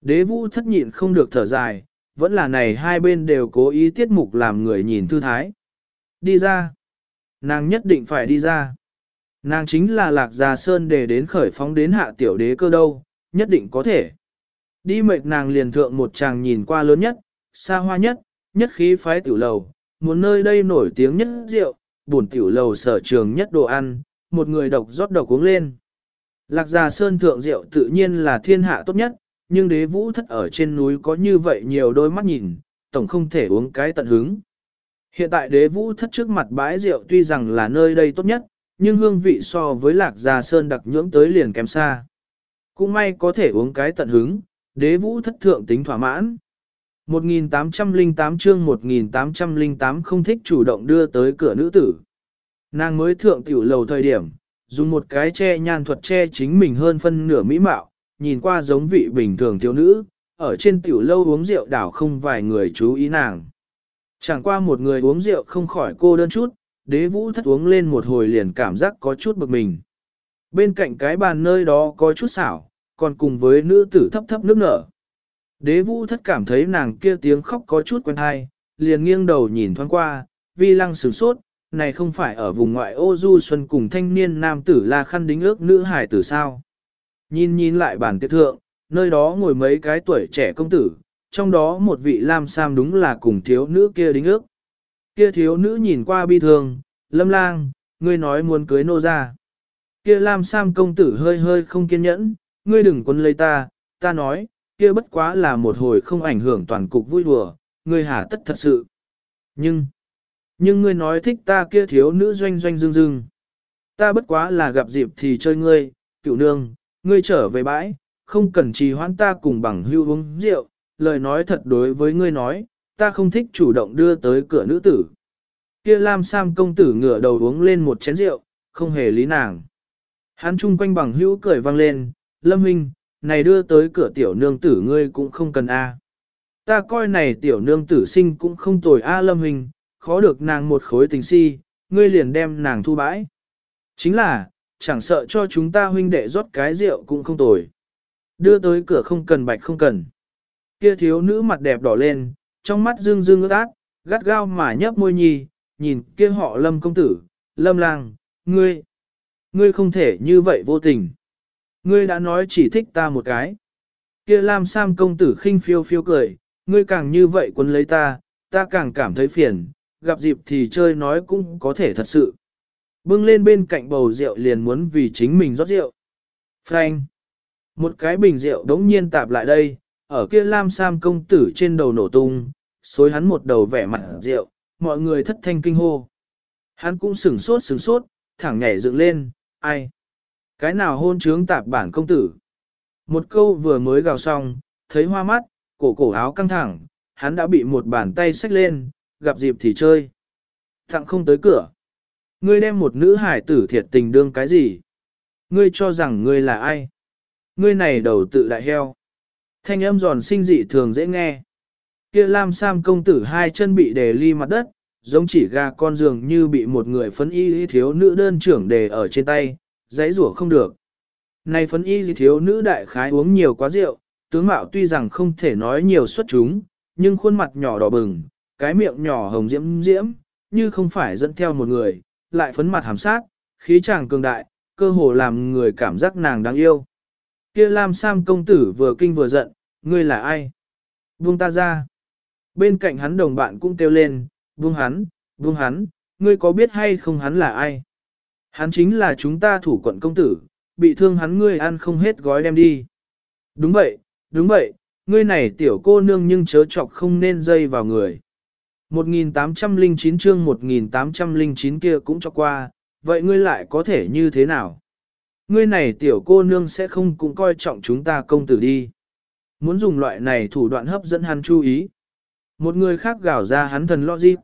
S1: Đế vũ thất nhịn không được thở dài, vẫn là này hai bên đều cố ý tiết mục làm người nhìn thư thái. Đi ra. Nàng nhất định phải đi ra. Nàng chính là lạc già sơn để đến khởi phóng đến hạ tiểu đế cơ đâu, nhất định có thể. Đi mệt nàng liền thượng một chàng nhìn qua lớn nhất, xa hoa nhất, nhất khí phái tiểu lầu, muốn nơi đây nổi tiếng nhất rượu, buồn tiểu lầu sở trường nhất đồ ăn, một người độc rót độc uống lên. Lạc già sơn thượng rượu tự nhiên là thiên hạ tốt nhất, nhưng đế vũ thất ở trên núi có như vậy nhiều đôi mắt nhìn, tổng không thể uống cái tận hứng. Hiện tại đế vũ thất trước mặt bãi rượu tuy rằng là nơi đây tốt nhất, nhưng hương vị so với lạc gia sơn đặc nhưỡng tới liền kém xa. Cũng may có thể uống cái tận hứng, đế vũ thất thượng tính thỏa mãn. 1808 chương 1808 không thích chủ động đưa tới cửa nữ tử. Nàng mới thượng tiểu lầu thời điểm, dùng một cái che nhan thuật che chính mình hơn phân nửa mỹ mạo, nhìn qua giống vị bình thường thiếu nữ, ở trên tiểu lâu uống rượu đảo không vài người chú ý nàng. Chẳng qua một người uống rượu không khỏi cô đơn chút, đế vũ thất uống lên một hồi liền cảm giác có chút bực mình. Bên cạnh cái bàn nơi đó có chút xảo, còn cùng với nữ tử thấp thấp nước nở. Đế vũ thất cảm thấy nàng kia tiếng khóc có chút quen hay, liền nghiêng đầu nhìn thoáng qua, vi lăng sửng sốt, này không phải ở vùng ngoại ô du xuân cùng thanh niên nam tử là khăn đính ước nữ hải tử sao. Nhìn nhìn lại bản tiệc thượng, nơi đó ngồi mấy cái tuổi trẻ công tử, trong đó một vị lam sam đúng là cùng thiếu nữ kia đính ước. Kia thiếu nữ nhìn qua bi thương, lâm lang, ngươi nói muốn cưới nô ra. Kia lam sam công tử hơi hơi không kiên nhẫn, ngươi đừng quân lấy ta, ta nói, kia bất quá là một hồi không ảnh hưởng toàn cục vui đùa, ngươi hả tất thật sự. Nhưng, nhưng ngươi nói thích ta kia thiếu nữ doanh doanh dương dương. Ta bất quá là gặp dịp thì chơi ngươi, cựu nương, ngươi trở về bãi, không cần trì hoãn ta cùng bằng hưu uống rượu, lời nói thật đối với ngươi nói, ta không thích chủ động đưa tới cửa nữ tử. Kia Lam Sam công tử ngửa đầu uống lên một chén rượu, không hề lý nàng. Hắn chung quanh bằng hữu cười vang lên, Lâm Minh, này đưa tới cửa tiểu nương tử ngươi cũng không cần a. Ta coi này tiểu nương tử sinh cũng không tồi a Lâm Minh, khó được nàng một khối tình si, ngươi liền đem nàng thu bãi. Chính là, chẳng sợ cho chúng ta huynh đệ rót cái rượu cũng không tồi. Đưa tới cửa không cần bạch không cần. Kia thiếu nữ mặt đẹp đỏ lên, trong mắt dương dương ướt át, gắt gao mà nhấp môi nhì, nhìn kia họ lâm công tử, lâm lang, ngươi, ngươi không thể như vậy vô tình. Ngươi đã nói chỉ thích ta một cái. Kia lam sam công tử khinh phiêu phiêu cười, ngươi càng như vậy quấn lấy ta, ta càng cảm thấy phiền, gặp dịp thì chơi nói cũng có thể thật sự. Bưng lên bên cạnh bầu rượu liền muốn vì chính mình rót rượu. Frank. Một cái bình rượu đống nhiên tạp lại đây, ở kia lam sam công tử trên đầu nổ tung, xối hắn một đầu vẻ mặt rượu, mọi người thất thanh kinh hô. Hắn cũng sửng sốt sửng sốt, thẳng nhảy dựng lên, ai? Cái nào hôn trướng tạp bản công tử? Một câu vừa mới gào xong, thấy hoa mắt, cổ cổ áo căng thẳng, hắn đã bị một bàn tay xách lên, gặp dịp thì chơi. Thẳng không tới cửa. Ngươi đem một nữ hải tử thiệt tình đương cái gì? Ngươi cho rằng ngươi là ai? Ngươi này đầu tự đại heo. Thanh âm giòn sinh dị thường dễ nghe. Kia Lam Sam công tử hai chân bị đè ly mặt đất, giống chỉ gà con giường như bị một người phấn y thiếu nữ đơn trưởng đề ở trên tay, dãy rủa không được. Này phấn y thiếu nữ đại khái uống nhiều quá rượu, tướng mạo tuy rằng không thể nói nhiều xuất chúng, nhưng khuôn mặt nhỏ đỏ bừng, cái miệng nhỏ hồng diễm diễm, như không phải dẫn theo một người, lại phấn mặt hàm sát, khí chàng cường đại, cơ hồ làm người cảm giác nàng đáng yêu. Kia Lam Sam công tử vừa kinh vừa giận, ngươi là ai? Buông ta ra. Bên cạnh hắn đồng bạn cũng kêu lên, buông hắn, buông hắn, ngươi có biết hay không hắn là ai? Hắn chính là chúng ta thủ quận công tử, bị thương hắn ngươi ăn không hết gói đem đi. Đúng vậy, đúng vậy, ngươi này tiểu cô nương nhưng chớ chọc không nên dây vào người. 1809 chương 1809 kia cũng cho qua, vậy ngươi lại có thể như thế nào? Ngươi này tiểu cô nương sẽ không cũng coi trọng chúng ta công tử đi. Muốn dùng loại này thủ đoạn hấp dẫn hắn chú ý. Một người khác gào ra hắn thần lo gì?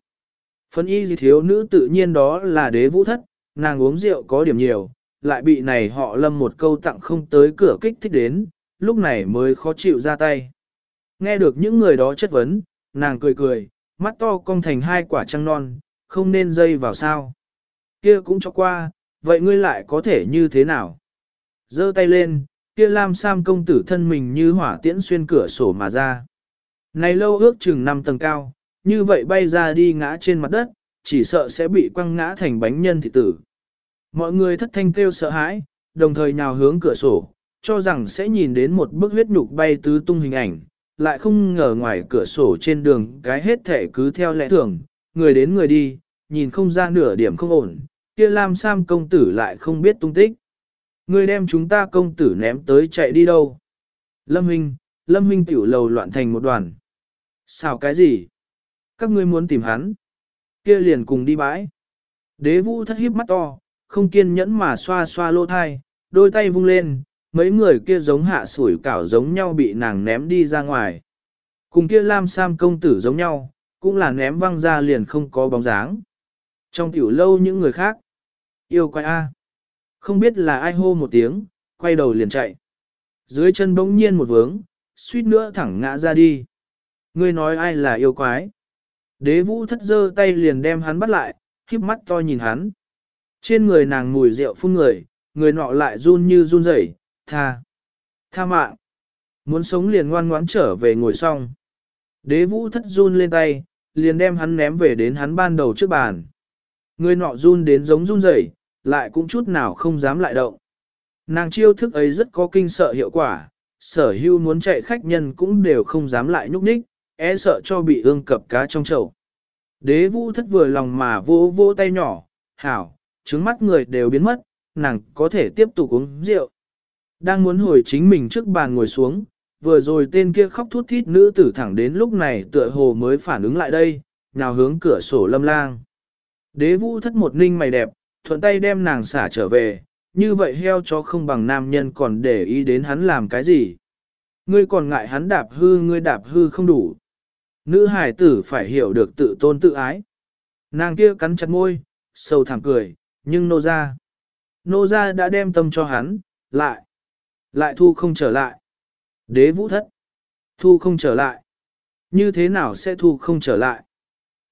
S1: Phân y gì thiếu nữ tự nhiên đó là đế vũ thất, nàng uống rượu có điểm nhiều, lại bị này họ lâm một câu tặng không tới cửa kích thích đến, lúc này mới khó chịu ra tay. Nghe được những người đó chất vấn, nàng cười cười, mắt to cong thành hai quả trăng non, không nên dây vào sao. Kia cũng cho qua, vậy ngươi lại có thể như thế nào? giơ tay lên, kia Lam Sam công tử thân mình như hỏa tiễn xuyên cửa sổ mà ra. Này lâu ước chừng 5 tầng cao, như vậy bay ra đi ngã trên mặt đất, chỉ sợ sẽ bị quăng ngã thành bánh nhân thị tử. Mọi người thất thanh kêu sợ hãi, đồng thời nhào hướng cửa sổ, cho rằng sẽ nhìn đến một bức huyết nhục bay tứ tung hình ảnh, lại không ngờ ngoài cửa sổ trên đường cái hết thể cứ theo lẽ thường, người đến người đi, nhìn không ra nửa điểm không ổn, kia Lam Sam công tử lại không biết tung tích. Người đem chúng ta công tử ném tới chạy đi đâu? Lâm Huynh, Lâm Huynh tiểu lầu loạn thành một đoàn. Sao cái gì? Các ngươi muốn tìm hắn? Kia liền cùng đi bãi. Đế vũ thất híp mắt to, không kiên nhẫn mà xoa xoa lỗ thai, đôi tay vung lên, mấy người kia giống hạ sủi cảo giống nhau bị nàng ném đi ra ngoài. Cùng kia Lam Sam công tử giống nhau, cũng là ném văng ra liền không có bóng dáng. Trong tiểu lâu những người khác, yêu quái A. Không biết là ai hô một tiếng, quay đầu liền chạy. Dưới chân bỗng nhiên một vướng, suýt nữa thẳng ngã ra đi. Ngươi nói ai là yêu quái? Đế vũ thất giơ tay liền đem hắn bắt lại, híp mắt to nhìn hắn. Trên người nàng mùi rượu phun người, người nọ lại run như run rẩy, tha, tha mạng. Muốn sống liền ngoan ngoãn trở về ngồi xong. Đế vũ thất run lên tay, liền đem hắn ném về đến hắn ban đầu trước bàn. Người nọ run đến giống run rẩy, lại cũng chút nào không dám lại động. Nàng chiêu thức ấy rất có kinh sợ hiệu quả, sở hưu muốn chạy khách nhân cũng đều không dám lại nhúc nhích, e sợ cho bị ương cập cá trong chậu. Đế vũ thất vừa lòng mà vô vô tay nhỏ, hảo, trứng mắt người đều biến mất, nàng có thể tiếp tục uống rượu. Đang muốn hồi chính mình trước bàn ngồi xuống, vừa rồi tên kia khóc thút thít nữ tử thẳng đến lúc này tựa hồ mới phản ứng lại đây, nào hướng cửa sổ lâm lang. Đế vũ thất một ninh mày đẹp, thuận tay đem nàng xả trở về, như vậy heo chó không bằng nam nhân còn để ý đến hắn làm cái gì. Ngươi còn ngại hắn đạp hư ngươi đạp hư không đủ. Nữ hải tử phải hiểu được tự tôn tự ái. Nàng kia cắn chặt môi, sâu thảm cười, nhưng nô ra. Nô ra đã đem tâm cho hắn, lại. Lại thu không trở lại. Đế vũ thất. Thu không trở lại. Như thế nào sẽ thu không trở lại?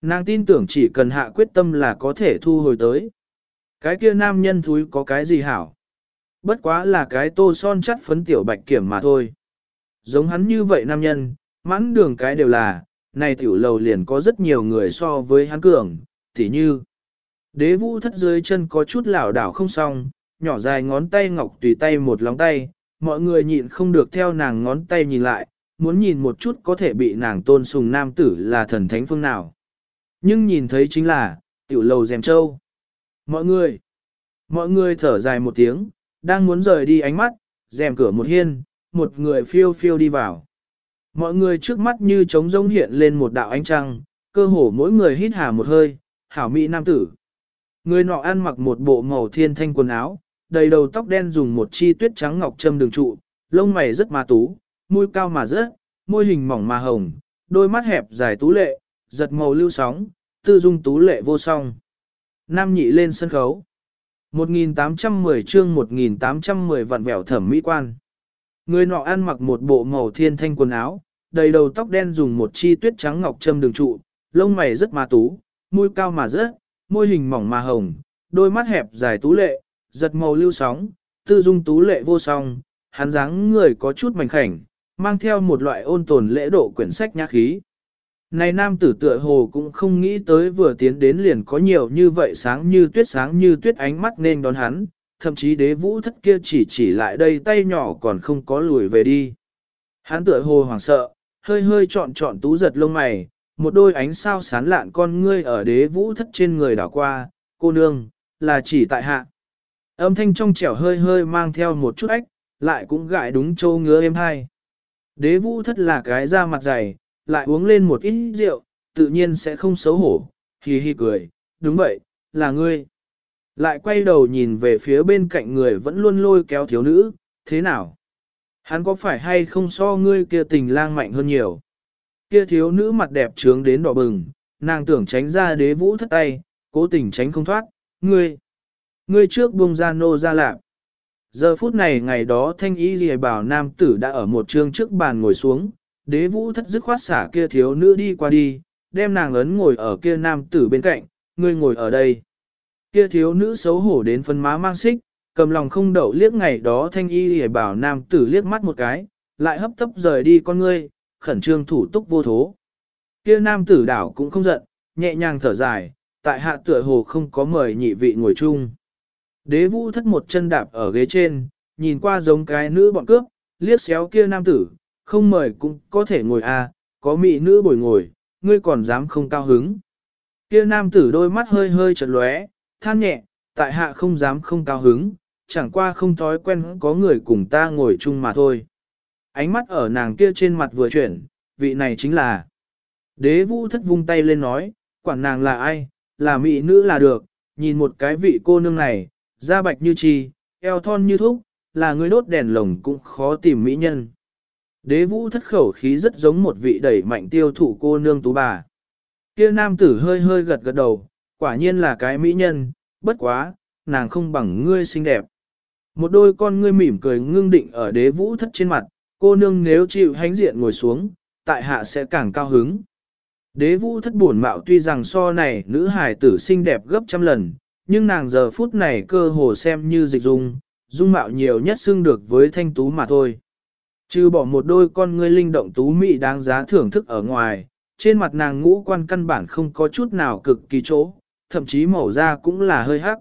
S1: Nàng tin tưởng chỉ cần hạ quyết tâm là có thể thu hồi tới. Cái kia nam nhân thúi có cái gì hảo? Bất quá là cái tô son chắt phấn tiểu bạch kiểm mà thôi. Giống hắn như vậy nam nhân, mãn đường cái đều là, này tiểu lầu liền có rất nhiều người so với hắn cường, tỉ như. Đế vũ thất dưới chân có chút lảo đảo không xong, nhỏ dài ngón tay ngọc tùy tay một lòng tay, mọi người nhịn không được theo nàng ngón tay nhìn lại, muốn nhìn một chút có thể bị nàng tôn sùng nam tử là thần thánh phương nào. Nhưng nhìn thấy chính là, tiểu lầu dèm châu. Mọi người, mọi người thở dài một tiếng, đang muốn rời đi ánh mắt, rèm cửa một hiên, một người phiêu phiêu đi vào. Mọi người trước mắt như trống rỗng hiện lên một đạo ánh trăng, cơ hồ mỗi người hít hà một hơi, hảo mỹ nam tử. Người nọ ăn mặc một bộ màu thiên thanh quần áo, đầy đầu tóc đen dùng một chi tuyết trắng ngọc châm đường trụ, lông mày rất mà tú, mũi cao mà rớt, môi hình mỏng mà hồng, đôi mắt hẹp dài tú lệ, giật màu lưu sóng, tư dung tú lệ vô song. Nam nhị lên sân khấu. 1810 chương 1810 vặn vẹo thẩm mỹ quan. Người nọ ăn mặc một bộ màu thiên thanh quần áo, đầy đầu tóc đen dùng một chi tuyết trắng ngọc châm đường trụ, lông mày rất ma tú, mũi cao mà rớt, môi hình mỏng mà hồng, đôi mắt hẹp dài tú lệ, giật màu lưu sóng, tư dung tú lệ vô song, hắn dáng người có chút mảnh khảnh, mang theo một loại ôn tồn lễ độ quyển sách nhã khí. Này nam tử tựa hồ cũng không nghĩ tới vừa tiến đến liền có nhiều như vậy sáng như tuyết sáng như tuyết ánh mắt nên đón hắn, thậm chí đế vũ thất kia chỉ chỉ lại đây tay nhỏ còn không có lùi về đi. Hắn tựa hồ hoảng sợ, hơi hơi trọn trọn tú giật lông mày, một đôi ánh sao sán lạn con ngươi ở đế vũ thất trên người đảo qua, cô nương, là chỉ tại hạ. Âm thanh trong trẻo hơi hơi mang theo một chút ách, lại cũng gại đúng châu ngứa êm hai. Đế vũ thất là cái da mặt dày, lại uống lên một ít rượu, tự nhiên sẽ không xấu hổ, hì hì cười, đúng vậy, là ngươi. Lại quay đầu nhìn về phía bên cạnh người vẫn luôn lôi kéo thiếu nữ, thế nào? Hắn có phải hay không so ngươi kia tình lang mạnh hơn nhiều? Kia thiếu nữ mặt đẹp trướng đến đỏ bừng, nàng tưởng tránh ra đế vũ thất tay, cố tình tránh không thoát, ngươi. Ngươi trước buông ra nô ra lạc. Giờ phút này ngày đó thanh y lìa bảo nam tử đã ở một trương trước bàn ngồi xuống, đế vũ thất dứt khoát xả kia thiếu nữ đi qua đi, đem nàng ấn ngồi ở kia nam tử bên cạnh, ngươi ngồi ở đây. Kia thiếu nữ xấu hổ đến phân má mang xích, cầm lòng không đậu liếc ngày đó thanh y để bảo nam tử liếc mắt một cái, lại hấp tấp rời đi con ngươi, khẩn trương thủ túc vô thố. Kia nam tử đảo cũng không giận, nhẹ nhàng thở dài, tại hạ tựa hồ không có mời nhị vị ngồi chung. Đế vũ thất một chân đạp ở ghế trên, nhìn qua giống cái nữ bọn cướp, liếc xéo kia nam tử, không mời cũng có thể ngồi à, có mỹ nữ bồi ngồi, ngươi còn dám không cao hứng. Kia nam tử đôi mắt hơi hơi chật lóe, than nhẹ, tại hạ không dám không cao hứng, chẳng qua không thói quen có người cùng ta ngồi chung mà thôi. Ánh mắt ở nàng kia trên mặt vừa chuyển, vị này chính là. Đế vũ thất vung tay lên nói, quản nàng là ai, là mỹ nữ là được, nhìn một cái vị cô nương này, da bạch như chi, eo thon như thúc, là người đốt đèn lồng cũng khó tìm mỹ nhân. Đế vũ thất khẩu khí rất giống một vị đẩy mạnh tiêu thụ cô nương tú bà. Kia nam tử hơi hơi gật gật đầu, quả nhiên là cái mỹ nhân, bất quá, nàng không bằng ngươi xinh đẹp. Một đôi con ngươi mỉm cười ngưng định ở đế vũ thất trên mặt, cô nương nếu chịu hánh diện ngồi xuống, tại hạ sẽ càng cao hứng. Đế vũ thất buồn mạo tuy rằng so này nữ hài tử xinh đẹp gấp trăm lần, nhưng nàng giờ phút này cơ hồ xem như dịch dung, dung mạo nhiều nhất xưng được với thanh tú mà thôi. Trừ bỏ một đôi con ngươi linh động tú mị đáng giá thưởng thức ở ngoài, trên mặt nàng ngũ quan căn bản không có chút nào cực kỳ chỗ, thậm chí màu da cũng là hơi hắc.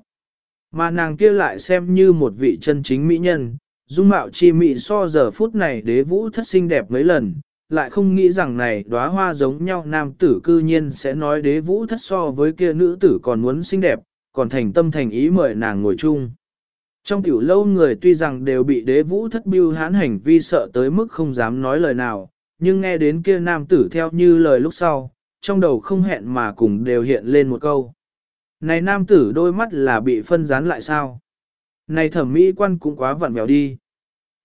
S1: Mà nàng kia lại xem như một vị chân chính mỹ nhân, dung mạo chi mị so giờ phút này đế vũ thất xinh đẹp mấy lần, lại không nghĩ rằng này đóa hoa giống nhau nam tử cư nhiên sẽ nói đế vũ thất so với kia nữ tử còn muốn xinh đẹp, còn thành tâm thành ý mời nàng ngồi chung. Trong tiểu lâu người tuy rằng đều bị đế vũ thất biêu hán hành vi sợ tới mức không dám nói lời nào, nhưng nghe đến kia nam tử theo như lời lúc sau, trong đầu không hẹn mà cùng đều hiện lên một câu. Này nam tử đôi mắt là bị phân rán lại sao? Này thẩm mỹ quan cũng quá vặn vẹo đi.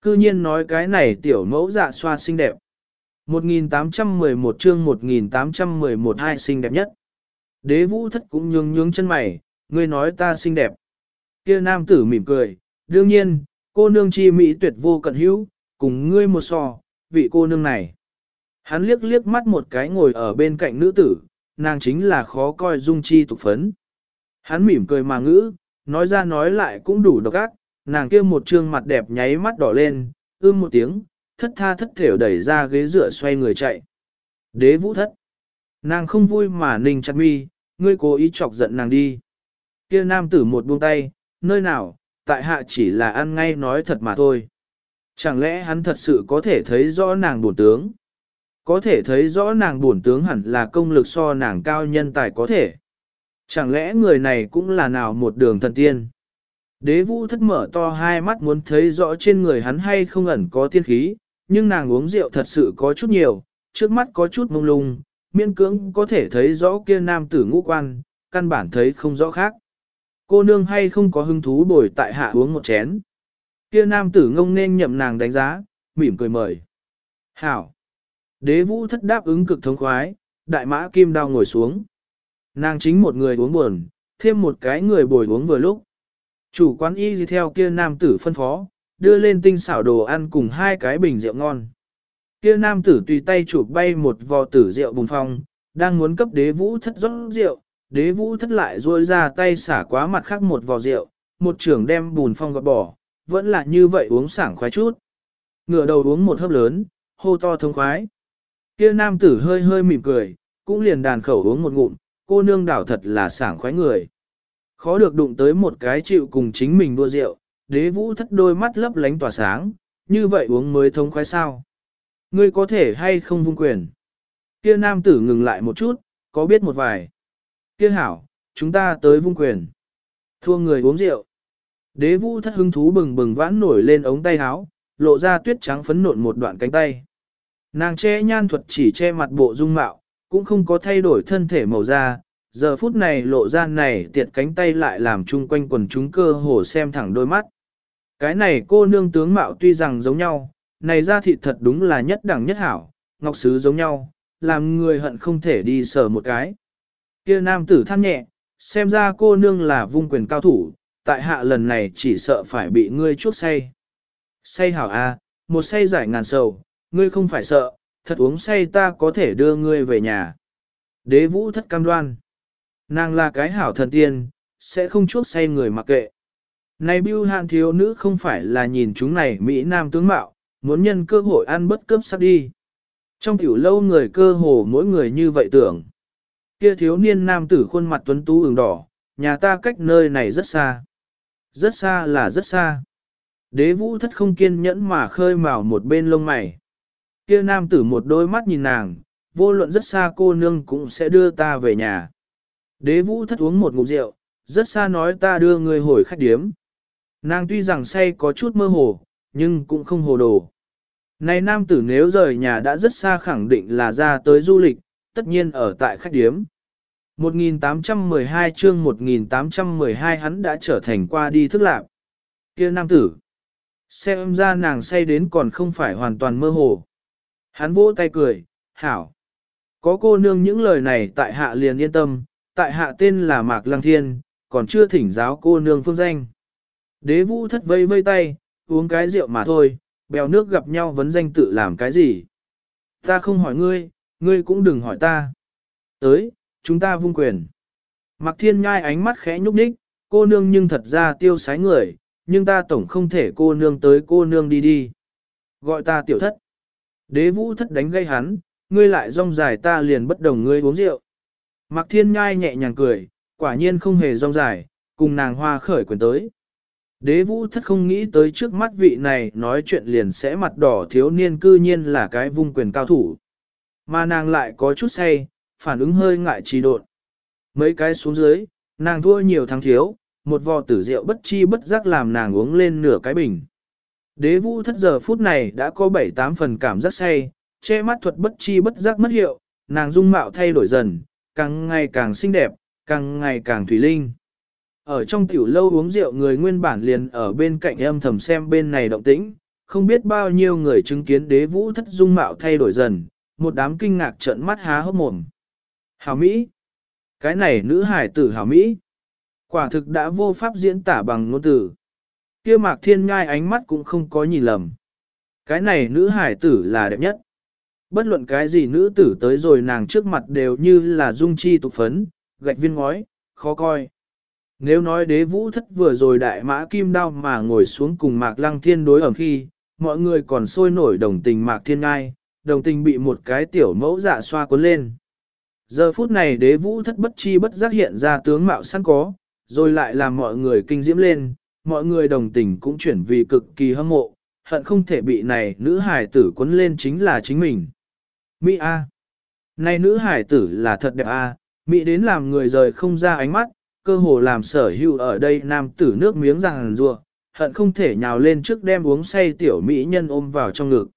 S1: Cư nhiên nói cái này tiểu mẫu dạ xoa xinh đẹp. 1811 chương 1811 hai xinh đẹp nhất. Đế vũ thất cũng nhướng nhướng chân mày, ngươi nói ta xinh đẹp. Kia nam tử mỉm cười, đương nhiên, cô nương chi mỹ tuyệt vô cận hữu, cùng ngươi một so, vị cô nương này. Hắn liếc liếc mắt một cái ngồi ở bên cạnh nữ tử, nàng chính là khó coi dung chi tục phấn. Hắn mỉm cười mà ngữ, nói ra nói lại cũng đủ độc ác, nàng kia một trương mặt đẹp nháy mắt đỏ lên, ưm một tiếng, thất tha thất thểu đẩy ra ghế dựa xoay người chạy. Đế vũ thất. Nàng không vui mà ninh chặt mi, ngươi cố ý chọc giận nàng đi. Kia nam tử một buông tay, nơi nào, tại hạ chỉ là ăn ngay nói thật mà thôi. Chẳng lẽ hắn thật sự có thể thấy rõ nàng bổn tướng? Có thể thấy rõ nàng bổn tướng hẳn là công lực so nàng cao nhân tài có thể. Chẳng lẽ người này cũng là nào một đường thần tiên? Đế vũ thất mở to hai mắt muốn thấy rõ trên người hắn hay không ẩn có tiên khí, nhưng nàng uống rượu thật sự có chút nhiều, trước mắt có chút mông lung, miên cưỡng có thể thấy rõ kia nam tử ngũ quan, căn bản thấy không rõ khác. Cô nương hay không có hứng thú bồi tại hạ uống một chén. Kia nam tử ngông nên nhậm nàng đánh giá, mỉm cười mời. Hảo! Đế vũ thất đáp ứng cực thống khoái, đại mã kim đao ngồi xuống. Nàng chính một người uống buồn, thêm một cái người bồi uống vừa lúc. Chủ quán y gì theo kia nam tử phân phó, đưa lên tinh xảo đồ ăn cùng hai cái bình rượu ngon. Kia nam tử tùy tay chụp bay một vò tử rượu bùng phong, đang muốn cấp đế vũ thất rót rượu, đế vũ thất lại rôi ra tay xả quá mặt khác một vò rượu, một trưởng đem bùn phong gọt bỏ, vẫn là như vậy uống sảng khoái chút. Ngửa đầu uống một hớp lớn, hô to thông khoái. Kia nam tử hơi hơi mỉm cười, cũng liền đàn khẩu uống một ngụm, cô nương đảo thật là sảng khoái người. Khó được đụng tới một cái chịu cùng chính mình đua rượu, đế vũ thất đôi mắt lấp lánh tỏa sáng, như vậy uống mới thông khoái sao. Ngươi có thể hay không vung quyền. Kia nam tử ngừng lại một chút, có biết một vài. Kia hảo, chúng ta tới vung quyền. Thua người uống rượu. Đế vũ thất hứng thú bừng bừng vãn nổi lên ống tay áo, lộ ra tuyết trắng phấn nộn một đoạn cánh tay. Nàng che nhan thuật chỉ che mặt bộ dung mạo, cũng không có thay đổi thân thể màu da. Giờ phút này lộ ra này tiệt cánh tay lại làm chung quanh quần chúng cơ hồ xem thẳng đôi mắt. Cái này cô nương tướng mạo tuy rằng giống nhau, này ra thịt thật đúng là nhất đẳng nhất hảo, ngọc sứ giống nhau, làm người hận không thể đi sờ một cái. Kia nam tử than nhẹ, xem ra cô nương là vung quyền cao thủ, tại hạ lần này chỉ sợ phải bị ngươi chuốc say. Say hảo a, à, một say giải ngàn sầu, ngươi không phải sợ, thật uống say ta có thể đưa ngươi về nhà. Đế vũ thất cam đoan. Nàng là cái hảo thần tiên, sẽ không chuốc say người mặc kệ. Này bưu hạn thiếu nữ không phải là nhìn chúng này Mỹ Nam tướng mạo, muốn nhân cơ hội ăn bất cướp sắp đi. Trong tiểu lâu người cơ hồ mỗi người như vậy tưởng. Kia thiếu niên nam tử khuôn mặt tuấn tú ửng đỏ, nhà ta cách nơi này rất xa. Rất xa là rất xa. Đế vũ thất không kiên nhẫn mà khơi mào một bên lông mày. Kia nam tử một đôi mắt nhìn nàng, vô luận rất xa cô nương cũng sẽ đưa ta về nhà. Đế vũ thất uống một ngụm rượu, rất xa nói ta đưa người hồi khách điếm. Nàng tuy rằng say có chút mơ hồ, nhưng cũng không hồ đồ. Này nam tử nếu rời nhà đã rất xa khẳng định là ra tới du lịch, tất nhiên ở tại khách điếm. 1812 chương 1812 hắn đã trở thành qua đi thức lạc. kia nam tử. Xem ra nàng say đến còn không phải hoàn toàn mơ hồ. Hắn vỗ tay cười, hảo. Có cô nương những lời này tại hạ liền yên tâm, tại hạ tên là Mạc Lăng Thiên, còn chưa thỉnh giáo cô nương phương danh. Đế vũ thất vây vây tay, uống cái rượu mà thôi, bèo nước gặp nhau vấn danh tự làm cái gì. Ta không hỏi ngươi, ngươi cũng đừng hỏi ta. Tới, chúng ta vung quyền. Mạc Thiên Nhai ánh mắt khẽ nhúc nhích, cô nương nhưng thật ra tiêu sái người, nhưng ta tổng không thể cô nương tới cô nương đi đi. Gọi ta tiểu thất. Đế vũ thất đánh gây hắn, ngươi lại rong dài ta liền bất đồng ngươi uống rượu. Mạc Thiên Nhai nhẹ nhàng cười, quả nhiên không hề rong dài, cùng nàng hoa khởi quyền tới. Đế vũ thất không nghĩ tới trước mắt vị này nói chuyện liền sẽ mặt đỏ thiếu niên cư nhiên là cái vung quyền cao thủ. Mà nàng lại có chút say, phản ứng hơi ngại trì độn. Mấy cái xuống dưới, nàng thua nhiều thắng thiếu, một vò tử rượu bất chi bất giác làm nàng uống lên nửa cái bình. Đế vũ thất giờ phút này đã có 7-8 phần cảm giác say, che mắt thuật bất chi bất giác mất hiệu, nàng dung mạo thay đổi dần, càng ngày càng xinh đẹp, càng ngày càng thủy linh. Ở trong tiểu lâu uống rượu người nguyên bản liền ở bên cạnh âm thầm xem bên này động tĩnh, không biết bao nhiêu người chứng kiến đế vũ thất dung mạo thay đổi dần, một đám kinh ngạc trợn mắt há hốc mồm. Hảo Mỹ! Cái này nữ hải tử Hảo Mỹ! Quả thực đã vô pháp diễn tả bằng ngôn từ. Kia mạc thiên ngai ánh mắt cũng không có nhìn lầm. Cái này nữ hải tử là đẹp nhất. Bất luận cái gì nữ tử tới rồi nàng trước mặt đều như là dung chi tục phấn, gạch viên ngói, khó coi. Nếu nói đế vũ thất vừa rồi đại mã kim đao mà ngồi xuống cùng mạc lăng thiên đối ẩm khi, mọi người còn sôi nổi đồng tình mạc thiên ngai, đồng tình bị một cái tiểu mẫu dạ xoa cuốn lên. Giờ phút này đế vũ thất bất chi bất giác hiện ra tướng mạo sẵn có, rồi lại làm mọi người kinh diễm lên, mọi người đồng tình cũng chuyển vì cực kỳ hâm mộ, hận không thể bị này nữ hải tử cuốn lên chính là chính mình. Mỹ A. Này nữ hải tử là thật đẹp A, Mỹ đến làm người rời không ra ánh mắt, cơ hồ làm sở hữu ở đây nam tử nước miếng ràng rùa, hận không thể nhào lên trước đem uống say tiểu Mỹ nhân ôm vào trong ngực.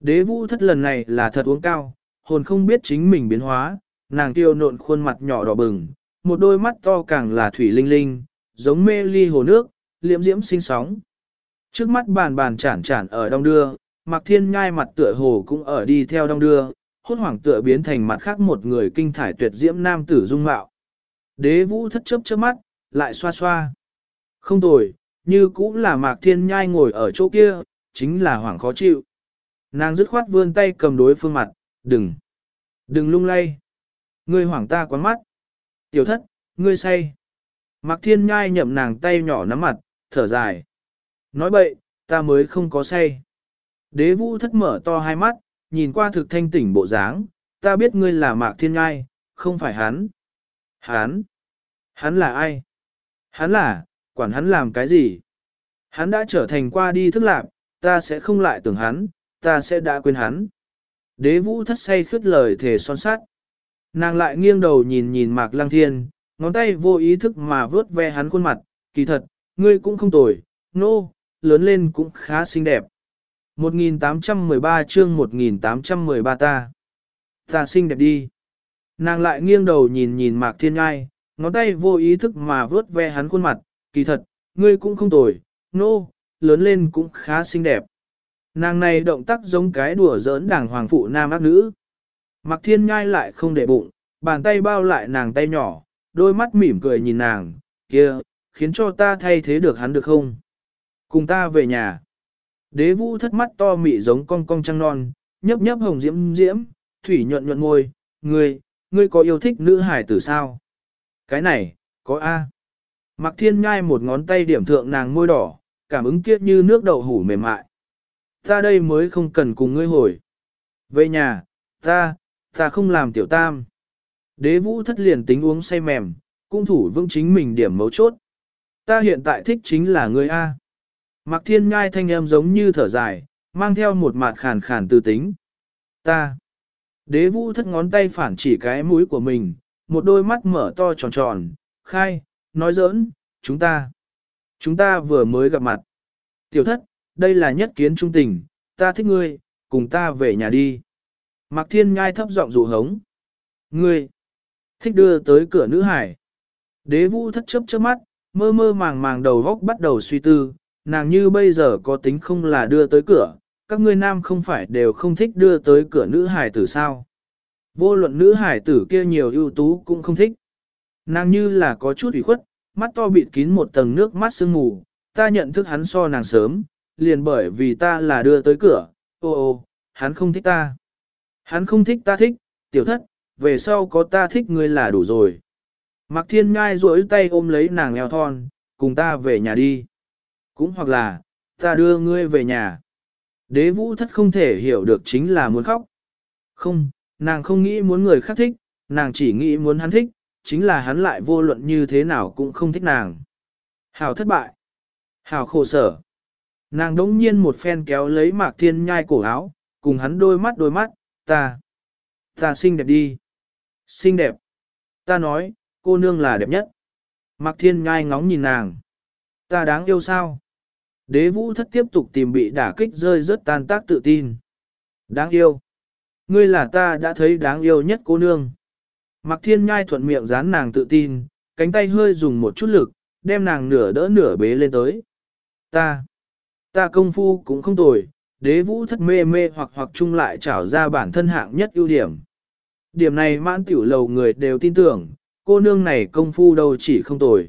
S1: Đế vũ thất lần này là thật uống cao, hồn không biết chính mình biến hóa, nàng tiêu nộn khuôn mặt nhỏ đỏ bừng, một đôi mắt to càng là thủy linh linh, giống mê ly hồ nước, liễm diễm sinh sóng. Trước mắt bàn bàn chản chản ở đông đưa, mặc thiên nhai mặt tựa hồ cũng ở đi theo đông đưa, hốt hoảng tựa biến thành mặt khác một người kinh thải tuyệt diễm nam tử dung mạo. Đế vũ thất chấp chớp mắt, lại xoa xoa. Không tồi, như cũng là mạc thiên nhai ngồi ở chỗ kia, chính là hoảng khó chịu. Nàng dứt khoát vươn tay cầm đối phương mặt, đừng, đừng lung lay. Ngươi hoảng ta quán mắt. Tiểu thất, ngươi say. Mạc thiên nhai nhậm nàng tay nhỏ nắm mặt, thở dài. Nói bậy, ta mới không có say. Đế vũ thất mở to hai mắt, nhìn qua thực thanh tỉnh bộ dáng, ta biết ngươi là mạc thiên nhai, không phải hắn. Hắn? Hắn là ai? Hắn là, quản hắn làm cái gì? Hắn đã trở thành qua đi thức lạc, ta sẽ không lại tưởng hắn, ta sẽ đã quên hắn. Đế vũ thất say khứt lời thể son sát. Nàng lại nghiêng đầu nhìn nhìn mạc lăng thiên, ngón tay vô ý thức mà vớt ve hắn khuôn mặt, kỳ thật, ngươi cũng không tồi, nô, no, lớn lên cũng khá xinh đẹp. 1813 chương 1813 ta. Ta xinh đẹp đi. Nàng lại nghiêng đầu nhìn nhìn Mạc Thiên Ngai, ngón tay vô ý thức mà vớt ve hắn khuôn mặt, kỳ thật, ngươi cũng không tồi, nô, no, lớn lên cũng khá xinh đẹp. Nàng này động tác giống cái đùa giỡn đảng hoàng phụ nam ác nữ. Mạc Thiên Nhai lại không để bụng, bàn tay bao lại nàng tay nhỏ, đôi mắt mỉm cười nhìn nàng, kia, khiến cho ta thay thế được hắn được không? Cùng ta về nhà. Đế vũ thất mắt to mị giống con cong trăng non, nhấp nhấp hồng diễm diễm, thủy nhuận nhuận môi, ngươi, ngươi có yêu thích nữ hải tử sao? Cái này, có A. Mạc Thiên Nhai một ngón tay điểm thượng nàng môi đỏ, cảm ứng kiết như nước đậu hủ mềm mại. Ta đây mới không cần cùng ngươi hồi. Về nhà, ta, ta không làm tiểu tam. Đế vũ thất liền tính uống say mềm, cung thủ vững chính mình điểm mấu chốt. Ta hiện tại thích chính là ngươi A. Mạc thiên ngai thanh âm giống như thở dài, mang theo một mặt khàn khàn tư tính. Ta. Đế vũ thất ngón tay phản chỉ cái mũi của mình, một đôi mắt mở to tròn tròn, khai, nói giỡn, chúng ta. Chúng ta vừa mới gặp mặt. Tiểu thất, đây là nhất kiến trung tình, ta thích ngươi, cùng ta về nhà đi. Mạc thiên ngai thấp giọng dụ hống. Ngươi, thích đưa tới cửa nữ hải. Đế vũ thất chớp chớp mắt, mơ mơ màng màng đầu góc bắt đầu suy tư, nàng như bây giờ có tính không là đưa tới cửa, các ngươi nam không phải đều không thích đưa tới cửa nữ hải tử sao. Vô luận nữ hải tử kia nhiều ưu tú cũng không thích. Nàng như là có chút ủy khuất, mắt to bịt kín một tầng nước mắt sương mù, ta nhận thức hắn so nàng sớm, liền bởi vì ta là đưa tới cửa, ô ô, hắn không thích ta. Hắn không thích ta thích, tiểu thất, về sau có ta thích ngươi là đủ rồi. Mạc Thiên Ngai duỗi tay ôm lấy nàng eo thon, cùng ta về nhà đi. Cũng hoặc là, ta đưa ngươi về nhà. Đế vũ thất không thể hiểu được chính là muốn khóc. Không, nàng không nghĩ muốn người khác thích, nàng chỉ nghĩ muốn hắn thích, chính là hắn lại vô luận như thế nào cũng không thích nàng. Hào thất bại. Hào khổ sở. Nàng đống nhiên một phen kéo lấy mạc thiên nhai cổ áo, cùng hắn đôi mắt đôi mắt, ta. Ta xinh đẹp đi. Xinh đẹp. Ta nói, cô nương là đẹp nhất. Mạc thiên nhai ngóng nhìn nàng. Ta đáng yêu sao? Đế vũ thất tiếp tục tìm bị đả kích rơi rất tan tác tự tin. Đáng yêu. Ngươi là ta đã thấy đáng yêu nhất cô nương. Mạc thiên nhai thuận miệng dán nàng tự tin, cánh tay hơi dùng một chút lực, đem nàng nửa đỡ nửa bế lên tới. Ta. Ta công phu cũng không tồi, đế vũ thất mê mê hoặc hoặc chung lại trảo ra bản thân hạng nhất ưu điểm. Điểm này mãn tiểu lầu người đều tin tưởng, cô nương này công phu đâu chỉ không tồi.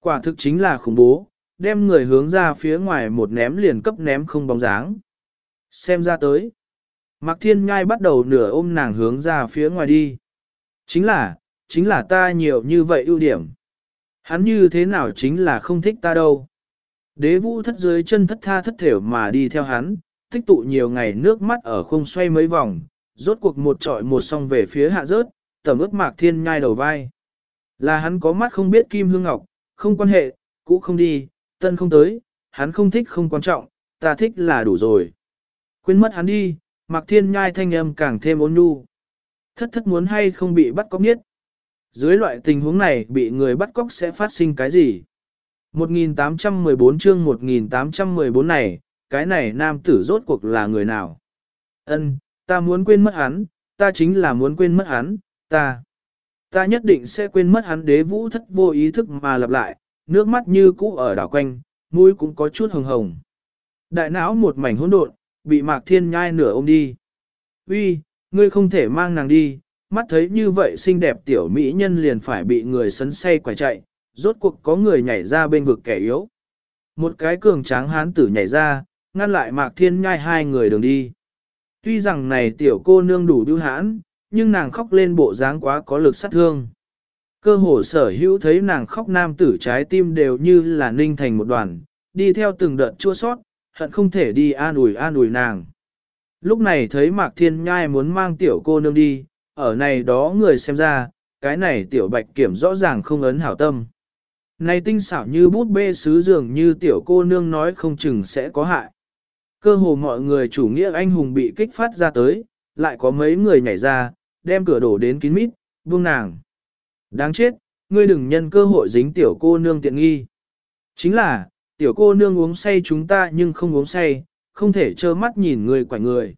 S1: Quả thực chính là khủng bố, đem người hướng ra phía ngoài một ném liền cấp ném không bóng dáng. Xem ra tới. Mạc Thiên Nhai bắt đầu nửa ôm nàng hướng ra phía ngoài đi. Chính là, chính là ta nhiều như vậy ưu điểm. Hắn như thế nào chính là không thích ta đâu. Đế vũ thất dưới chân thất tha thất thểu mà đi theo hắn, tích tụ nhiều ngày nước mắt ở không xoay mấy vòng, rốt cuộc một trọi một song về phía hạ rớt, tầm ướt mạc thiên nhai đầu vai. Là hắn có mắt không biết kim hương ngọc, không quan hệ, cũ không đi, tân không tới, hắn không thích không quan trọng, ta thích là đủ rồi. Quên mất hắn đi, mạc thiên nhai thanh âm càng thêm ôn nhu. Thất thất muốn hay không bị bắt cóc nhất. Dưới loại tình huống này bị người bắt cóc sẽ phát sinh cái gì? 1814 chương 1814 này, cái này nam tử rốt cuộc là người nào? Ân, ta muốn quên mất hắn, ta chính là muốn quên mất hắn, ta. Ta nhất định sẽ quên mất hắn đế vũ thất vô ý thức mà lặp lại, nước mắt như cũ ở đảo quanh, mũi cũng có chút hồng hồng. Đại não một mảnh hỗn độn, bị mạc thiên nhai nửa ôm đi. Uy, ngươi không thể mang nàng đi, mắt thấy như vậy xinh đẹp tiểu mỹ nhân liền phải bị người sấn say quải chạy, rốt cuộc có người nhảy ra bên vực kẻ yếu. Một cái cường tráng hán tử nhảy ra, ngăn lại mạc thiên nhai hai người đường đi. Tuy rằng này tiểu cô nương đủ bưu hãn, nhưng nàng khóc lên bộ dáng quá có lực sát thương. Cơ hồ sở hữu thấy nàng khóc nam tử trái tim đều như là ninh thành một đoàn, đi theo từng đợt chua sót, hận không thể đi an ủi an ủi nàng. Lúc này thấy Mạc Thiên Nhai muốn mang tiểu cô nương đi, ở này đó người xem ra, cái này tiểu bạch kiểm rõ ràng không ấn hảo tâm. Này tinh xảo như bút bê sứ dường như tiểu cô nương nói không chừng sẽ có hại. Cơ hồ mọi người chủ nghĩa anh hùng bị kích phát ra tới, lại có mấy người nhảy ra, đem cửa đổ đến kín mít, buông nàng. Đáng chết, ngươi đừng nhân cơ hội dính tiểu cô nương tiện nghi. Chính là, tiểu cô nương uống say chúng ta nhưng không uống say, không thể trơ mắt nhìn người quải người.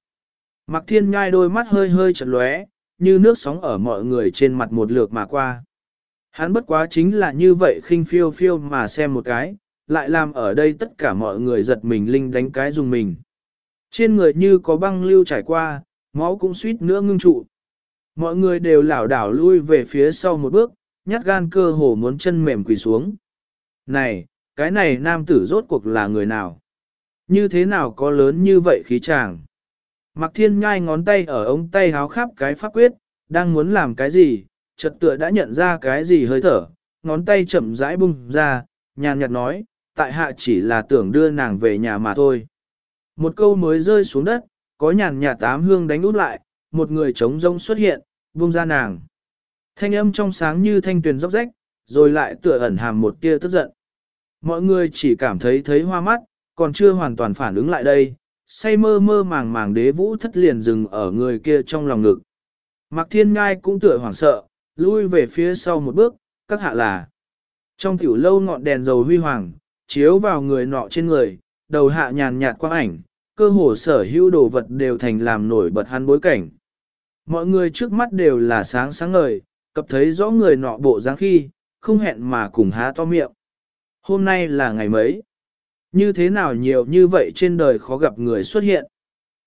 S1: Mặc thiên nhai đôi mắt hơi hơi chật lóe, như nước sóng ở mọi người trên mặt một lượt mà qua. Hắn bất quá chính là như vậy khinh phiêu phiêu mà xem một cái, lại làm ở đây tất cả mọi người giật mình linh đánh cái dùng mình. Trên người như có băng lưu trải qua, máu cũng suýt nữa ngưng trụ. Mọi người đều lảo đảo lui về phía sau một bước, nhát gan cơ hồ muốn chân mềm quỳ xuống. Này, cái này nam tử rốt cuộc là người nào? Như thế nào có lớn như vậy khí chàng? mặc Thiên nhai ngón tay ở ống tay háo khắp cái pháp quyết, đang muốn làm cái gì, chợt tựa đã nhận ra cái gì hơi thở, ngón tay chậm rãi bung ra, nhàn nhạt nói, tại hạ chỉ là tưởng đưa nàng về nhà mà thôi. Một câu mới rơi xuống đất, có nhàn nhạt tám hương đánh út lại, một người trống rông xuất hiện, buông ra nàng. Thanh âm trong sáng như thanh tuyền róc rách, rồi lại tựa ẩn hàm một tia tức giận. Mọi người chỉ cảm thấy thấy hoa mắt, còn chưa hoàn toàn phản ứng lại đây, say mơ mơ màng màng đế vũ thất liền dừng ở người kia trong lòng ngực. Mạc Thiên Ngai cũng tựa hoảng sợ, lui về phía sau một bước, các hạ là. Trong tiểu lâu ngọn đèn dầu huy hoàng, chiếu vào người nọ trên người, đầu hạ nhàn nhạt quang ảnh, cơ hồ sở hữu đồ vật đều thành làm nổi bật hắn bối cảnh. Mọi người trước mắt đều là sáng sáng ngời, cập thấy rõ người nọ bộ dáng khi, không hẹn mà cùng há to miệng. Hôm nay là ngày mấy? Như thế nào nhiều như vậy trên đời khó gặp người xuất hiện?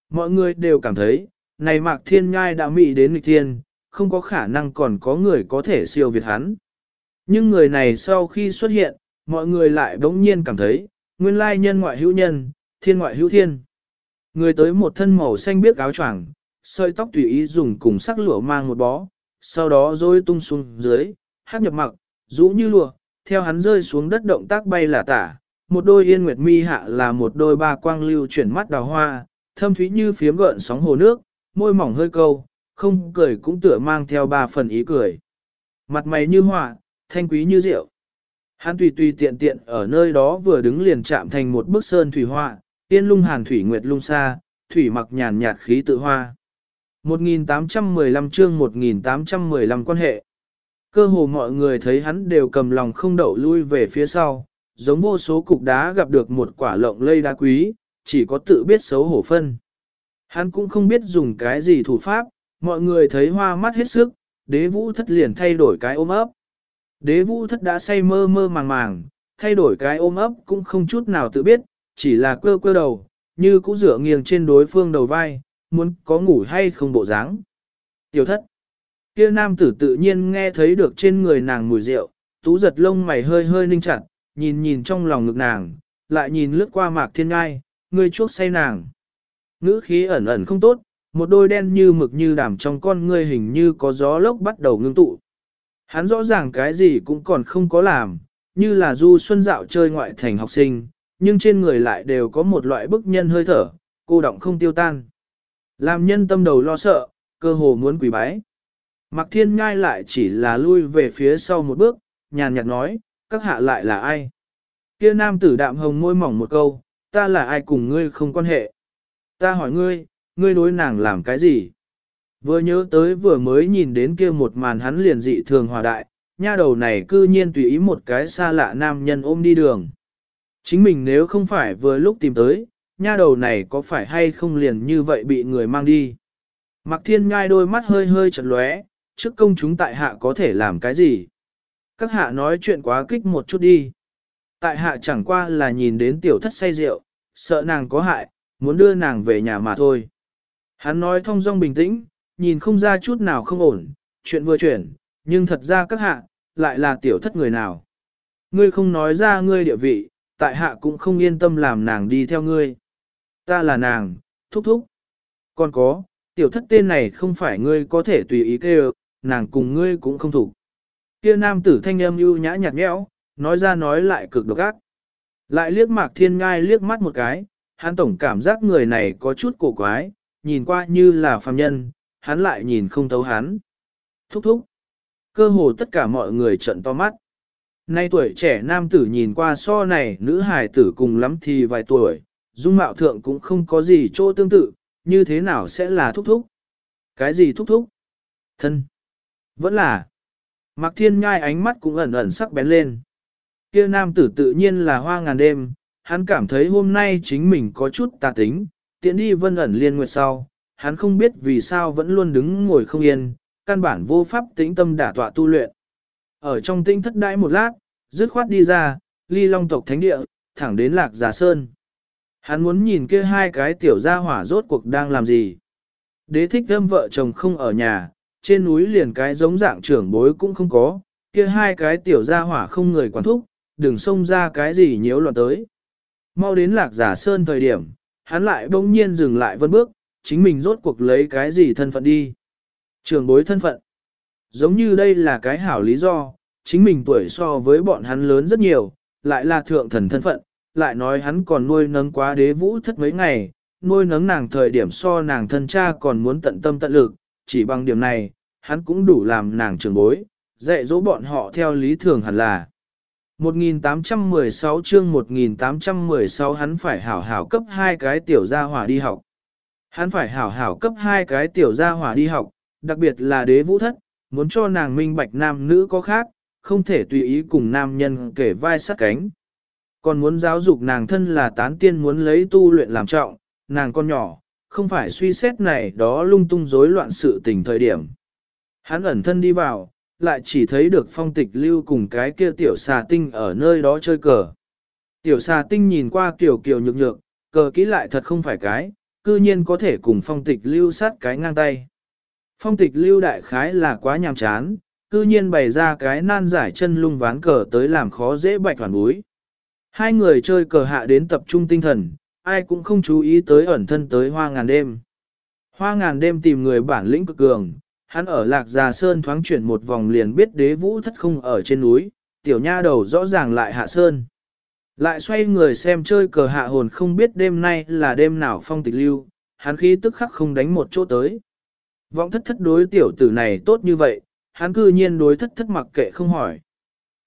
S1: Mọi người đều cảm thấy, này mạc thiên nhai đã mị đến nghịch thiên, không có khả năng còn có người có thể siêu việt hắn. Nhưng người này sau khi xuất hiện, mọi người lại bỗng nhiên cảm thấy, nguyên lai nhân ngoại hữu nhân, thiên ngoại hữu thiên. Người tới một thân màu xanh biếc áo choàng, sợi tóc tùy ý dùng cùng sắc lửa mang một bó, sau đó rôi tung xuống dưới, hát nhập mặc, rũ như lụa, theo hắn rơi xuống đất động tác bay là tả, một đôi yên nguyệt mi hạ là một đôi ba quang lưu chuyển mắt đào hoa, thâm thúy như phiếm gợn sóng hồ nước, môi mỏng hơi câu, không cười cũng tựa mang theo ba phần ý cười. Mặt mày như họa, thanh quý như rượu. Hắn tùy tùy tiện tiện ở nơi đó vừa đứng liền chạm thành một bức sơn thủy họa, tiên lung hàn thủy nguyệt lung xa, thủy mặc nhàn nhạt khí tự hoa. 1815 chương 1815 quan hệ. Cơ hồ mọi người thấy hắn đều cầm lòng không đậu lui về phía sau, giống vô số cục đá gặp được một quả lộng lây đá quý, chỉ có tự biết xấu hổ phân. Hắn cũng không biết dùng cái gì thủ pháp, mọi người thấy hoa mắt hết sức, đế vũ thất liền thay đổi cái ôm ấp. Đế vũ thất đã say mơ mơ màng màng, thay đổi cái ôm ấp cũng không chút nào tự biết, chỉ là quơ quơ đầu, như cũ dựa nghiêng trên đối phương đầu vai, muốn có ngủ hay không bộ dáng. Tiểu thất. Kia nam tử tự nhiên nghe thấy được trên người nàng mùi rượu, tú giật lông mày hơi hơi ninh chặt, nhìn nhìn trong lòng ngực nàng, lại nhìn lướt qua mạc thiên ngai, người chuốc say nàng. Ngữ khí ẩn ẩn không tốt, một đôi đen như mực như đảm trong con ngươi hình như có gió lốc bắt đầu ngưng tụ. Hắn rõ ràng cái gì cũng còn không có làm, như là du xuân dạo chơi ngoại thành học sinh, nhưng trên người lại đều có một loại bức nhân hơi thở, cô động không tiêu tan. Làm nhân tâm đầu lo sợ, cơ hồ muốn quỷ bái. Mặc Thiên Ngai lại chỉ là lui về phía sau một bước, nhàn nhạt nói, các hạ lại là ai? Kia nam tử đạm hồng môi mỏng một câu, ta là ai cùng ngươi không quan hệ. Ta hỏi ngươi, ngươi đối nàng làm cái gì? Vừa nhớ tới vừa mới nhìn đến kia một màn hắn liền dị thường hòa đại, nha đầu này cư nhiên tùy ý một cái xa lạ nam nhân ôm đi đường. Chính mình nếu không phải vừa lúc tìm tới, nha đầu này có phải hay không liền như vậy bị người mang đi. mặc Thiên Ngai đôi mắt hơi hơi chật lóe, trước công chúng tại hạ có thể làm cái gì? Các hạ nói chuyện quá kích một chút đi. Tại hạ chẳng qua là nhìn đến tiểu thất say rượu, sợ nàng có hại, muốn đưa nàng về nhà mà thôi. Hắn nói thông dong bình tĩnh, nhìn không ra chút nào không ổn, chuyện vừa chuyển, nhưng thật ra các hạ, lại là tiểu thất người nào. Ngươi không nói ra ngươi địa vị, tại hạ cũng không yên tâm làm nàng đi theo ngươi. Ta là nàng, thúc thúc. Còn có, tiểu thất tên này không phải ngươi có thể tùy ý kêu, nàng cùng ngươi cũng không thủ. Kia nam tử thanh âm ưu nhã nhạt nhẽo, nói ra nói lại cực độc ác. Lại liếc mạc thiên ngai liếc mắt một cái, hắn tổng cảm giác người này có chút cổ quái, nhìn qua như là phàm nhân, hắn lại nhìn không thấu hắn. Thúc thúc. Cơ hồ tất cả mọi người trận to mắt. Nay tuổi trẻ nam tử nhìn qua so này nữ hài tử cùng lắm thì vài tuổi, dung mạo thượng cũng không có gì chỗ tương tự, như thế nào sẽ là thúc thúc? Cái gì thúc thúc? Thân. Vẫn là. Mạc Thiên Nhai ánh mắt cũng ẩn ẩn sắc bén lên. Kia nam tử tự nhiên là hoa ngàn đêm, hắn cảm thấy hôm nay chính mình có chút tà tính, tiện đi vân ẩn liên nguyệt sau, hắn không biết vì sao vẫn luôn đứng ngồi không yên, căn bản vô pháp tĩnh tâm đả tọa tu luyện. Ở trong tinh thất đãi một lát, dứt khoát đi ra, ly long tộc thánh địa, thẳng đến lạc giả sơn. Hắn muốn nhìn kia hai cái tiểu gia hỏa rốt cuộc đang làm gì. Đế thích thâm vợ chồng không ở nhà, trên núi liền cái giống dạng trưởng bối cũng không có, kia hai cái tiểu gia hỏa không người quản thúc, đừng xông ra cái gì nhiễu loạn tới. Mau đến lạc giả sơn thời điểm, hắn lại bỗng nhiên dừng lại vân bước, chính mình rốt cuộc lấy cái gì thân phận đi. Trường bối thân phận. Giống như đây là cái hảo lý do, chính mình tuổi so với bọn hắn lớn rất nhiều, lại là thượng thần thân phận, lại nói hắn còn nuôi nấng quá đế vũ thất mấy ngày, nuôi nấng nàng thời điểm so nàng thân cha còn muốn tận tâm tận lực, chỉ bằng điểm này, hắn cũng đủ làm nàng trường bối, dạy dỗ bọn họ theo lý thường hẳn là. 1816 chương 1816 hắn phải hảo hảo cấp hai cái tiểu gia hỏa đi học. Hắn phải hảo hảo cấp hai cái tiểu gia hỏa đi học, đặc biệt là đế vũ thất, muốn cho nàng minh bạch nam nữ có khác, không thể tùy ý cùng nam nhân kể vai sát cánh. Còn muốn giáo dục nàng thân là tán tiên muốn lấy tu luyện làm trọng, nàng con nhỏ, không phải suy xét này đó lung tung rối loạn sự tình thời điểm. Hắn ẩn thân đi vào, lại chỉ thấy được phong tịch lưu cùng cái kia tiểu xà tinh ở nơi đó chơi cờ. Tiểu xà tinh nhìn qua kiểu kiểu nhược nhược, cờ kỹ lại thật không phải cái, cư nhiên có thể cùng phong tịch lưu sát cái ngang tay. Phong tịch lưu đại khái là quá nhàm chán, cư nhiên bày ra cái nan giải chân lung ván cờ tới làm khó dễ bạch hoàn búi. Hai người chơi cờ hạ đến tập trung tinh thần, ai cũng không chú ý tới ẩn thân tới hoa ngàn đêm. Hoa ngàn đêm tìm người bản lĩnh cực cường, hắn ở lạc già sơn thoáng chuyển một vòng liền biết đế vũ thất không ở trên núi, tiểu nha đầu rõ ràng lại hạ sơn. Lại xoay người xem chơi cờ hạ hồn không biết đêm nay là đêm nào phong tịch lưu, hắn khí tức khắc không đánh một chỗ tới. Vọng thất thất đối tiểu tử này tốt như vậy, hắn cư nhiên đối thất thất mặc kệ không hỏi.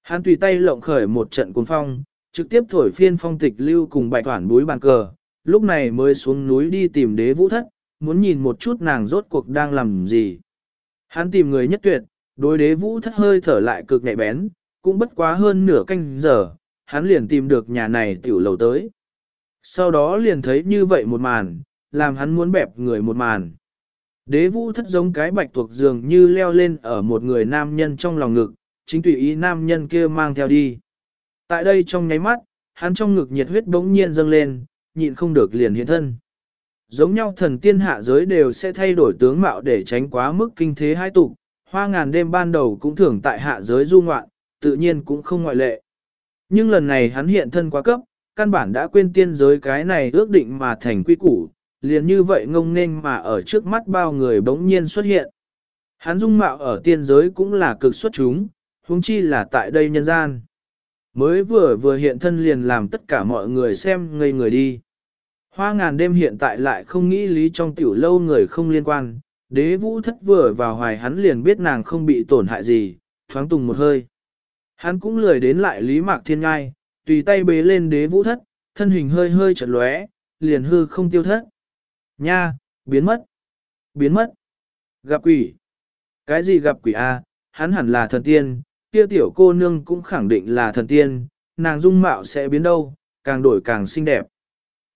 S1: Hắn tùy tay lộng khởi một trận cuồng phong, trực tiếp thổi phiên phong tịch lưu cùng bạch toản búi bàn cờ, lúc này mới xuống núi đi tìm đế vũ thất, muốn nhìn một chút nàng rốt cuộc đang làm gì. Hắn tìm người nhất tuyệt, đối đế vũ thất hơi thở lại cực nhạy bén, cũng bất quá hơn nửa canh giờ, hắn liền tìm được nhà này tiểu lầu tới. Sau đó liền thấy như vậy một màn, làm hắn muốn bẹp người một màn. Đế vũ thất giống cái bạch tuộc dường như leo lên ở một người nam nhân trong lòng ngực, chính tùy ý nam nhân kia mang theo đi. Tại đây trong nháy mắt, hắn trong ngực nhiệt huyết bỗng nhiên dâng lên, nhịn không được liền hiện thân. Giống nhau thần tiên hạ giới đều sẽ thay đổi tướng mạo để tránh quá mức kinh thế hai tục, hoa ngàn đêm ban đầu cũng thường tại hạ giới du ngoạn, tự nhiên cũng không ngoại lệ. Nhưng lần này hắn hiện thân quá cấp, căn bản đã quên tiên giới cái này ước định mà thành quy củ, liền như vậy ngông nên mà ở trước mắt bao người bỗng nhiên xuất hiện. Hắn dung mạo ở tiên giới cũng là cực xuất chúng, huống chi là tại đây nhân gian. Mới vừa vừa hiện thân liền làm tất cả mọi người xem ngây người đi. Hoa ngàn đêm hiện tại lại không nghĩ lý trong tiểu lâu người không liên quan, đế vũ thất vừa vào hoài hắn liền biết nàng không bị tổn hại gì, thoáng tùng một hơi. Hắn cũng lười đến lại lý mạc thiên ngai, tùy tay bế lên đế vũ thất, thân hình hơi hơi chật lóe, liền hư không tiêu thất. Nha, biến mất, biến mất, gặp quỷ. Cái gì gặp quỷ a? hắn hẳn là thần tiên, kia tiểu cô nương cũng khẳng định là thần tiên, nàng dung mạo sẽ biến đâu, càng đổi càng xinh đẹp.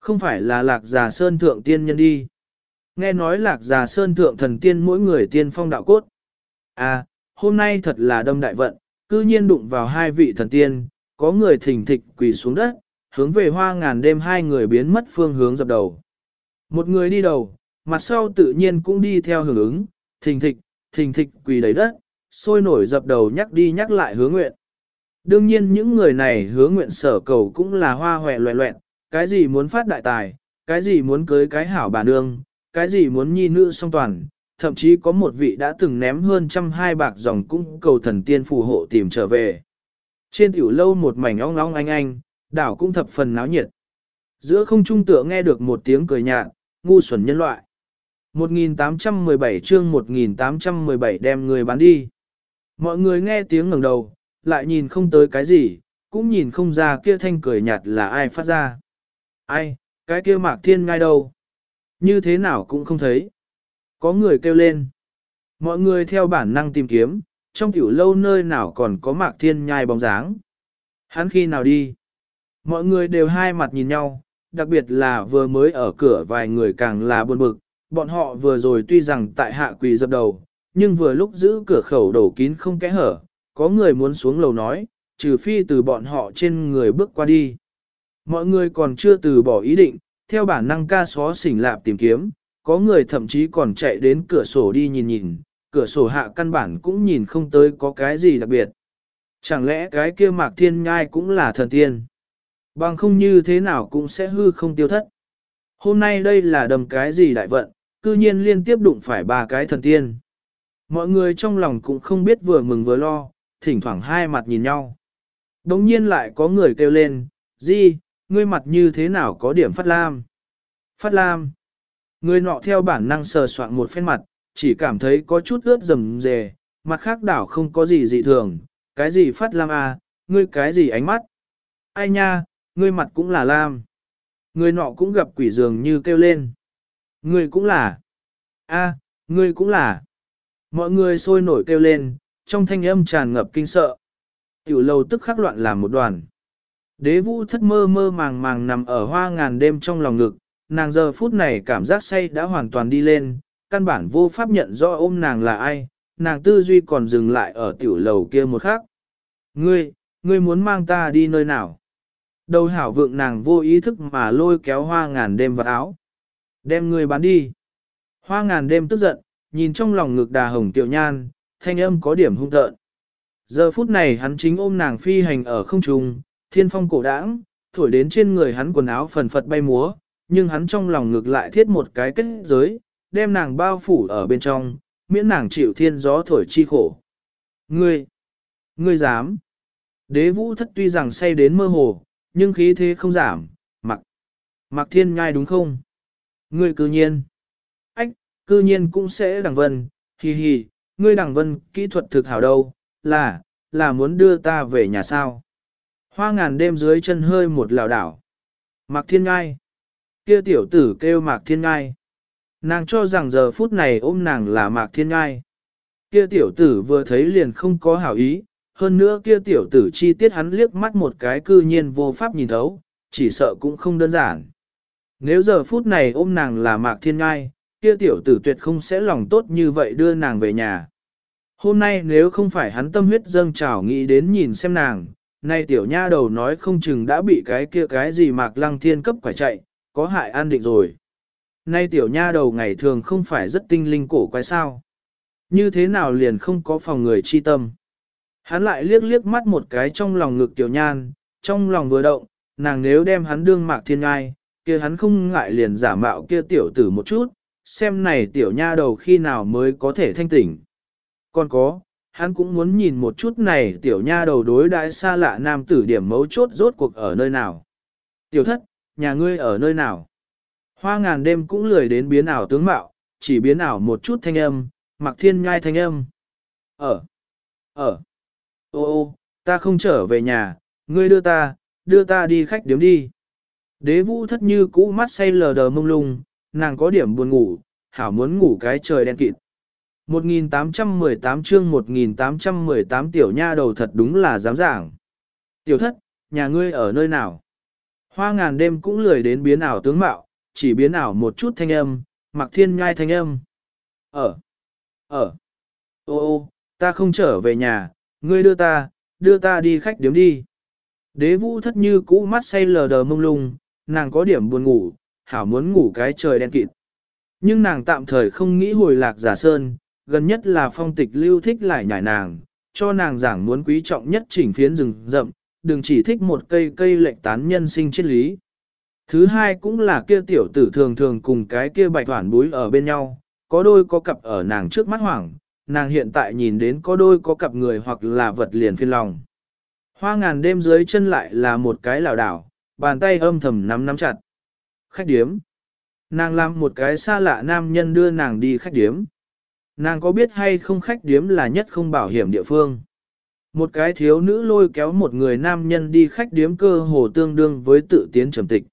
S1: Không phải là lạc già sơn thượng tiên nhân đi. Nghe nói lạc già sơn thượng thần tiên mỗi người tiên phong đạo cốt. À, hôm nay thật là đâm đại vận, cư nhiên đụng vào hai vị thần tiên, có người thỉnh thịch quỳ xuống đất, hướng về hoa ngàn đêm hai người biến mất phương hướng dập đầu. Một người đi đầu, mặt sau tự nhiên cũng đi theo hướng ứng, thình thịch, thình thịch quỳ đầy đất, sôi nổi dập đầu nhắc đi nhắc lại hứa nguyện. Đương nhiên những người này hứa nguyện sở cầu cũng là hoa hòe loẹ loẹn, cái gì muốn phát đại tài, cái gì muốn cưới cái hảo bà nương, cái gì muốn nhi nữ song toàn, thậm chí có một vị đã từng ném hơn trăm hai bạc dòng cũng cầu thần tiên phù hộ tìm trở về. Trên tiểu lâu một mảnh ong ong anh anh, đảo cũng thập phần náo nhiệt. Giữa không trung tựa nghe được một tiếng cười nhạt, ngu xuẩn nhân loại. 1817 chương 1817 đem người bán đi. Mọi người nghe tiếng ngẩng đầu, lại nhìn không tới cái gì, cũng nhìn không ra kia thanh cười nhạt là ai phát ra. Ai, cái kia mạc thiên ngay đâu? Như thế nào cũng không thấy. Có người kêu lên. Mọi người theo bản năng tìm kiếm, trong tiểu lâu nơi nào còn có mạc thiên nhai bóng dáng. Hắn khi nào đi? Mọi người đều hai mặt nhìn nhau, đặc biệt là vừa mới ở cửa vài người càng là buồn bực. Bọn họ vừa rồi tuy rằng tại hạ quỳ dập đầu, nhưng vừa lúc giữ cửa khẩu đổ kín không kẽ hở, có người muốn xuống lầu nói, trừ phi từ bọn họ trên người bước qua đi. Mọi người còn chưa từ bỏ ý định, theo bản năng ca xó xỉnh lạp tìm kiếm, có người thậm chí còn chạy đến cửa sổ đi nhìn nhìn, cửa sổ hạ căn bản cũng nhìn không tới có cái gì đặc biệt. Chẳng lẽ cái kia mạc thiên nhai cũng là thần tiên? Bằng không như thế nào cũng sẽ hư không tiêu thất. Hôm nay đây là đầm cái gì đại vận, cư nhiên liên tiếp đụng phải ba cái thần tiên. Mọi người trong lòng cũng không biết vừa mừng vừa lo, thỉnh thoảng hai mặt nhìn nhau. Đồng nhiên lại có người kêu lên, Di, ngươi mặt như thế nào có điểm phát lam? Phát lam. Người nọ theo bản năng sờ soạn một phen mặt, chỉ cảm thấy có chút ướt rầm rề, mặt khác đảo không có gì dị thường, cái gì phát lam à, ngươi cái gì ánh mắt? Ai nha, ngươi mặt cũng là lam. Người nọ cũng gặp quỷ dường như kêu lên. Ngươi cũng là. a, ngươi cũng là. Mọi người sôi nổi kêu lên, trong thanh âm tràn ngập kinh sợ. Tiểu lầu tức khắc loạn làm một đoàn. Đế vũ thất mơ mơ màng màng nằm ở hoa ngàn đêm trong lòng ngực, nàng giờ phút này cảm giác say đã hoàn toàn đi lên, căn bản vô pháp nhận rõ ôm nàng là ai, nàng tư duy còn dừng lại ở tiểu lầu kia một khắc. Ngươi, ngươi muốn mang ta đi nơi nào? Đầu hảo vượng nàng vô ý thức mà lôi kéo hoa ngàn đêm vào áo. Đem ngươi bán đi. Hoa ngàn đêm tức giận, nhìn trong lòng ngực đà hồng tiểu nhan, thanh âm có điểm hung tợn. Giờ phút này hắn chính ôm nàng phi hành ở không trung, thiên phong cổ đãng, thổi đến trên người hắn quần áo phần phật bay múa, nhưng hắn trong lòng ngược lại thiết một cái kết giới, đem nàng bao phủ ở bên trong, miễn nàng chịu thiên gió thổi chi khổ. Ngươi, ngươi dám. Đế vũ thất tuy rằng say đến mơ hồ, nhưng khí thế không giảm, mặc, mặc thiên nhai đúng không? Ngươi cư nhiên, ách, cư nhiên cũng sẽ đằng vân, hì hì, ngươi đằng vân kỹ thuật thực hảo đâu, là, là muốn đưa ta về nhà sao? Hoa ngàn đêm dưới chân hơi một lào đảo. mặc Thiên Ngai. Kia tiểu tử kêu Mạc Thiên Ngai. Nàng cho rằng giờ phút này ôm nàng là Mạc Thiên Ngai. Kia tiểu tử vừa thấy liền không có hảo ý, hơn nữa kia tiểu tử chi tiết hắn liếc mắt một cái cư nhiên vô pháp nhìn thấu, chỉ sợ cũng không đơn giản. Nếu giờ phút này ôm nàng là Mạc Thiên Ngai, kia tiểu tử tuyệt không sẽ lòng tốt như vậy đưa nàng về nhà. Hôm nay nếu không phải hắn tâm huyết dâng trào nghĩ đến nhìn xem nàng, nay tiểu nha đầu nói không chừng đã bị cái kia cái gì Mạc Lăng Thiên cấp quả chạy, có hại an định rồi. Nay tiểu nha đầu ngày thường không phải rất tinh linh cổ quái sao. Như thế nào liền không có phòng người chi tâm. Hắn lại liếc liếc mắt một cái trong lòng ngực tiểu nhan, trong lòng vừa động, nàng nếu đem hắn đương mạc thiên ngai, kia hắn không ngại liền giả mạo kia tiểu tử một chút, xem này tiểu nha đầu khi nào mới có thể thanh tỉnh. Còn có, hắn cũng muốn nhìn một chút này tiểu nha đầu đối đãi xa lạ nam tử điểm mấu chốt rốt cuộc ở nơi nào. Tiểu thất, nhà ngươi ở nơi nào? Hoa ngàn đêm cũng lười đến biến ảo tướng mạo, chỉ biến ảo một chút thanh âm, mặc thiên nhai thanh âm. Ở, ở, ô ô, ta không trở về nhà, ngươi đưa ta, đưa ta đi khách điếm đi. Đế vũ thất như cũ mắt say lờ đờ mông lung, nàng có điểm buồn ngủ, hảo muốn ngủ cái trời đen kịt. 1818 chương 1818 tiểu nha đầu thật đúng là dám giảng. Tiểu thất, nhà ngươi ở nơi nào? Hoa ngàn đêm cũng lười đến biến ảo tướng mạo, chỉ biến ảo một chút thanh âm, mặc thiên nhai thanh âm. Ở, ở, ô ô, ta không trở về nhà, ngươi đưa ta, đưa ta đi khách điếm đi. Đế vũ thất như cũ mắt say lờ đờ mông lung, nàng có điểm buồn ngủ, hảo muốn ngủ cái trời đen kịt. Nhưng nàng tạm thời không nghĩ hồi lạc giả sơn, gần nhất là phong tịch lưu thích lại nhảy nàng, cho nàng giảng muốn quý trọng nhất chỉnh phiến rừng rậm, đừng chỉ thích một cây cây lệnh tán nhân sinh triết lý. Thứ hai cũng là kia tiểu tử thường thường cùng cái kia bạch hoản búi ở bên nhau, có đôi có cặp ở nàng trước mắt hoảng, nàng hiện tại nhìn đến có đôi có cặp người hoặc là vật liền phiên lòng. Hoa ngàn đêm dưới chân lại là một cái lảo đảo, bàn tay âm thầm nắm nắm chặt. Khách điếm. Nàng làm một cái xa lạ nam nhân đưa nàng đi khách điếm. Nàng có biết hay không khách điếm là nhất không bảo hiểm địa phương. Một cái thiếu nữ lôi kéo một người nam nhân đi khách điếm cơ hồ tương đương với tự tiến trầm tịch.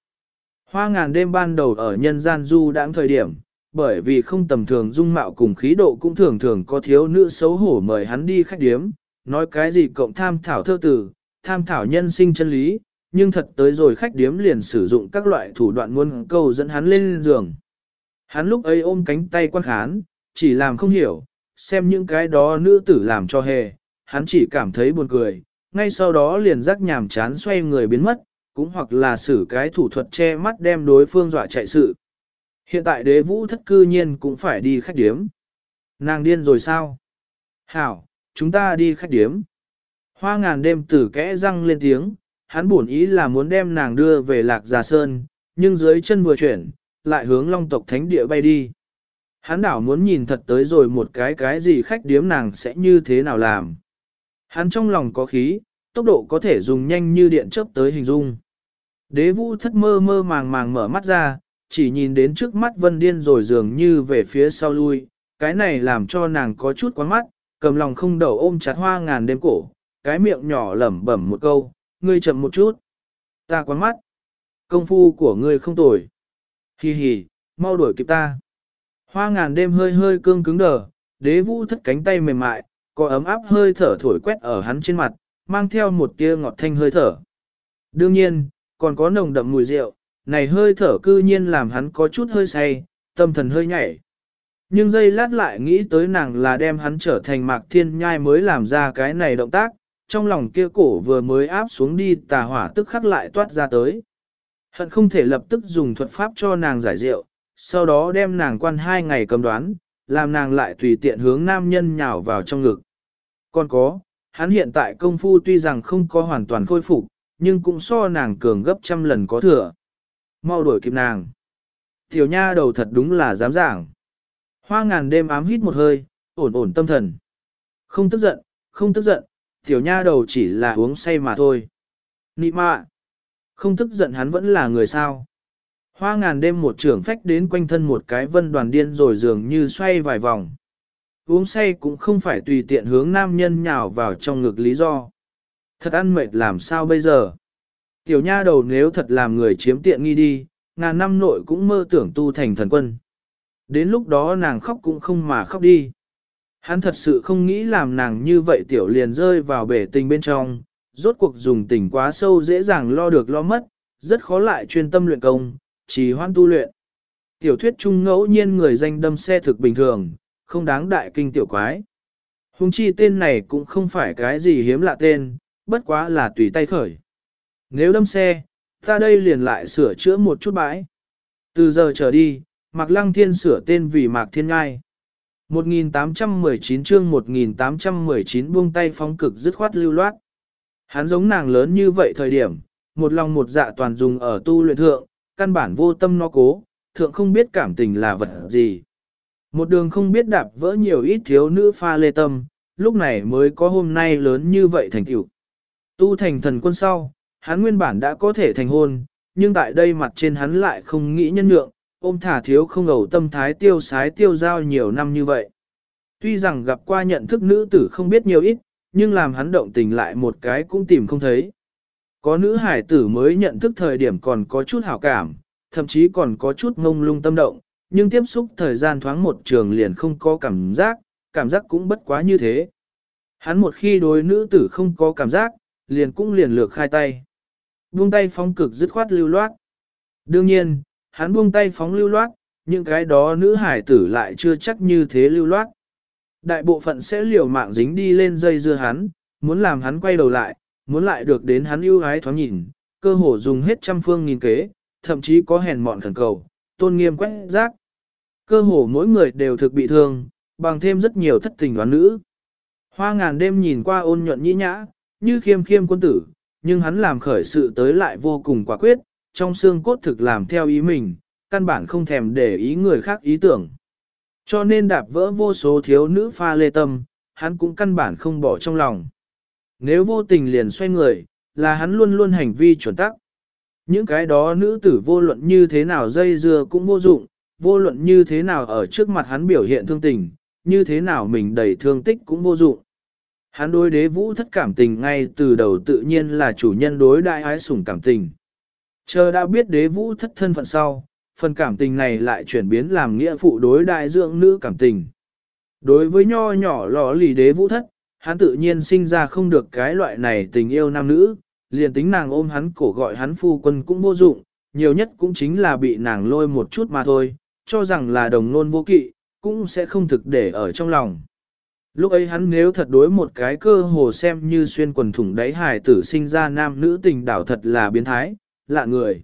S1: Hoa ngàn đêm ban đầu ở nhân gian du đãng thời điểm, bởi vì không tầm thường dung mạo cùng khí độ cũng thường thường có thiếu nữ xấu hổ mời hắn đi khách điếm, nói cái gì cộng tham thảo thơ tử, tham thảo nhân sinh chân lý, nhưng thật tới rồi khách điếm liền sử dụng các loại thủ đoạn muôn câu dẫn hắn lên giường. Hắn lúc ấy ôm cánh tay quan khán, chỉ làm không hiểu, xem những cái đó nữ tử làm cho hề, hắn chỉ cảm thấy buồn cười, ngay sau đó liền rắc nhàm chán xoay người biến mất, cũng hoặc là xử cái thủ thuật che mắt đem đối phương dọa chạy sự. Hiện tại đế vũ thất cư nhiên cũng phải đi khách điếm. Nàng điên rồi sao? Hảo, chúng ta đi khách điếm. Hoa ngàn đêm tử kẽ răng lên tiếng, hắn buồn ý là muốn đem nàng đưa về lạc già sơn, nhưng dưới chân vừa chuyển, lại hướng long tộc thánh địa bay đi. Hắn đảo muốn nhìn thật tới rồi một cái cái gì khách điếm nàng sẽ như thế nào làm. Hắn trong lòng có khí, tốc độ có thể dùng nhanh như điện chớp tới hình dung. Đế vũ thất mơ mơ màng màng mở mắt ra, chỉ nhìn đến trước mắt vân điên rồi dường như về phía sau lui, cái này làm cho nàng có chút quá mắt, cầm lòng không đầu ôm chặt hoa ngàn đêm cổ, cái miệng nhỏ lẩm bẩm một câu, ngươi chậm một chút. Ta quá mắt. Công phu của ngươi không tồi. Hi hi, mau đuổi kịp ta. Hoa ngàn đêm hơi hơi cương cứng đờ, đế vũ thất cánh tay mềm mại, có ấm áp hơi thở thổi quét ở hắn trên mặt, mang theo một tia ngọt thanh hơi thở. Đương nhiên, còn có nồng đậm mùi rượu, này hơi thở cư nhiên làm hắn có chút hơi say, tâm thần hơi nhảy. Nhưng giây lát lại nghĩ tới nàng là đem hắn trở thành mạc thiên nhai mới làm ra cái này động tác, trong lòng kia cổ vừa mới áp xuống đi tà hỏa tức khắc lại toát ra tới. Hận không thể lập tức dùng thuật pháp cho nàng giải rượu, sau đó đem nàng quan hai ngày cầm đoán, làm nàng lại tùy tiện hướng nam nhân nhào vào trong ngực. Còn có, hắn hiện tại công phu tuy rằng không có hoàn toàn khôi phục, nhưng cũng so nàng cường gấp trăm lần có thừa. Mau đuổi kịp nàng. Tiểu nha đầu thật đúng là dám giảng. Hoa ngàn đêm ám hít một hơi, ổn ổn tâm thần. Không tức giận, không tức giận, tiểu nha đầu chỉ là uống say mà thôi. Nị mạ. Không tức giận hắn vẫn là người sao. Hoa ngàn đêm một trưởng phách đến quanh thân một cái vân đoàn điên rồi dường như xoay vài vòng. Uống say cũng không phải tùy tiện hướng nam nhân nhào vào trong ngực lý do. Thật ăn mệt làm sao bây giờ? Tiểu nha đầu nếu thật làm người chiếm tiện nghi đi, ngàn năm nội cũng mơ tưởng tu thành thần quân. Đến lúc đó nàng khóc cũng không mà khóc đi. Hắn thật sự không nghĩ làm nàng như vậy tiểu liền rơi vào bể tình bên trong, rốt cuộc dùng tình quá sâu dễ dàng lo được lo mất, rất khó lại chuyên tâm luyện công, chỉ hoan tu luyện. Tiểu thuyết trung ngẫu nhiên người danh đâm xe thực bình thường, không đáng đại kinh tiểu quái. Hùng chi tên này cũng không phải cái gì hiếm lạ tên, bất quá là tùy tay khởi. Nếu đâm xe, ta đây liền lại sửa chữa một chút bãi. Từ giờ trở đi, Mạc Lăng Thiên sửa tên vì Mạc Thiên Ngai. 1819 chương 1819 buông tay phóng cực dứt khoát lưu loát. Hắn giống nàng lớn như vậy thời điểm, một lòng một dạ toàn dùng ở tu luyện thượng, căn bản vô tâm nó cố, thượng không biết cảm tình là vật gì. Một đường không biết đạp vỡ nhiều ít thiếu nữ pha lê tâm, lúc này mới có hôm nay lớn như vậy thành tựu. Tu thành thần quân sau, hắn nguyên bản đã có thể thành hôn, nhưng tại đây mặt trên hắn lại không nghĩ nhân nhượng, ôm thả thiếu không ẩu tâm thái tiêu sái tiêu giao nhiều năm như vậy. Tuy rằng gặp qua nhận thức nữ tử không biết nhiều ít, nhưng làm hắn động tình lại một cái cũng tìm không thấy. Có nữ hải tử mới nhận thức thời điểm còn có chút hảo cảm, thậm chí còn có chút ngông lung tâm động, nhưng tiếp xúc thời gian thoáng một trường liền không có cảm giác, cảm giác cũng bất quá như thế. Hắn một khi đối nữ tử không có cảm giác, liền cũng liền lược khai tay. Buông tay phóng cực dứt khoát lưu loát. Đương nhiên, hắn buông tay phóng lưu loát, những cái đó nữ hải tử lại chưa chắc như thế lưu loát. Đại bộ phận sẽ liều mạng dính đi lên dây dưa hắn, muốn làm hắn quay đầu lại, muốn lại được đến hắn ưu ái thoáng nhìn, cơ hồ dùng hết trăm phương nghìn kế, thậm chí có hèn mọn khẩn cầu, tôn nghiêm quét rác. Cơ hồ mỗi người đều thực bị thương, bằng thêm rất nhiều thất tình đoán nữ. Hoa ngàn đêm nhìn qua ôn nhuận nhĩ nhã, như khiêm khiêm quân tử, nhưng hắn làm khởi sự tới lại vô cùng quả quyết, trong xương cốt thực làm theo ý mình, căn bản không thèm để ý người khác ý tưởng. Cho nên đạp vỡ vô số thiếu nữ pha lê tâm, hắn cũng căn bản không bỏ trong lòng. Nếu vô tình liền xoay người, là hắn luôn luôn hành vi chuẩn tắc. Những cái đó nữ tử vô luận như thế nào dây dưa cũng vô dụng, vô luận như thế nào ở trước mặt hắn biểu hiện thương tình, như thế nào mình đầy thương tích cũng vô dụng. Hắn đối đế vũ thất cảm tình ngay từ đầu tự nhiên là chủ nhân đối đại ái sủng cảm tình. Chờ đã biết đế vũ thất thân phận sau, phần cảm tình này lại chuyển biến làm nghĩa phụ đối đại dưỡng nữ cảm tình. Đối với nho nhỏ lò lì đế vũ thất, hắn tự nhiên sinh ra không được cái loại này tình yêu nam nữ, liền tính nàng ôm hắn cổ gọi hắn phu quân cũng vô dụng, nhiều nhất cũng chính là bị nàng lôi một chút mà thôi, cho rằng là đồng nôn vô kỵ, cũng sẽ không thực để ở trong lòng. Lúc ấy hắn nếu thật đối một cái cơ hồ xem như xuyên quần thủng đáy hài tử sinh ra nam nữ tình đảo thật là biến thái, lạ người.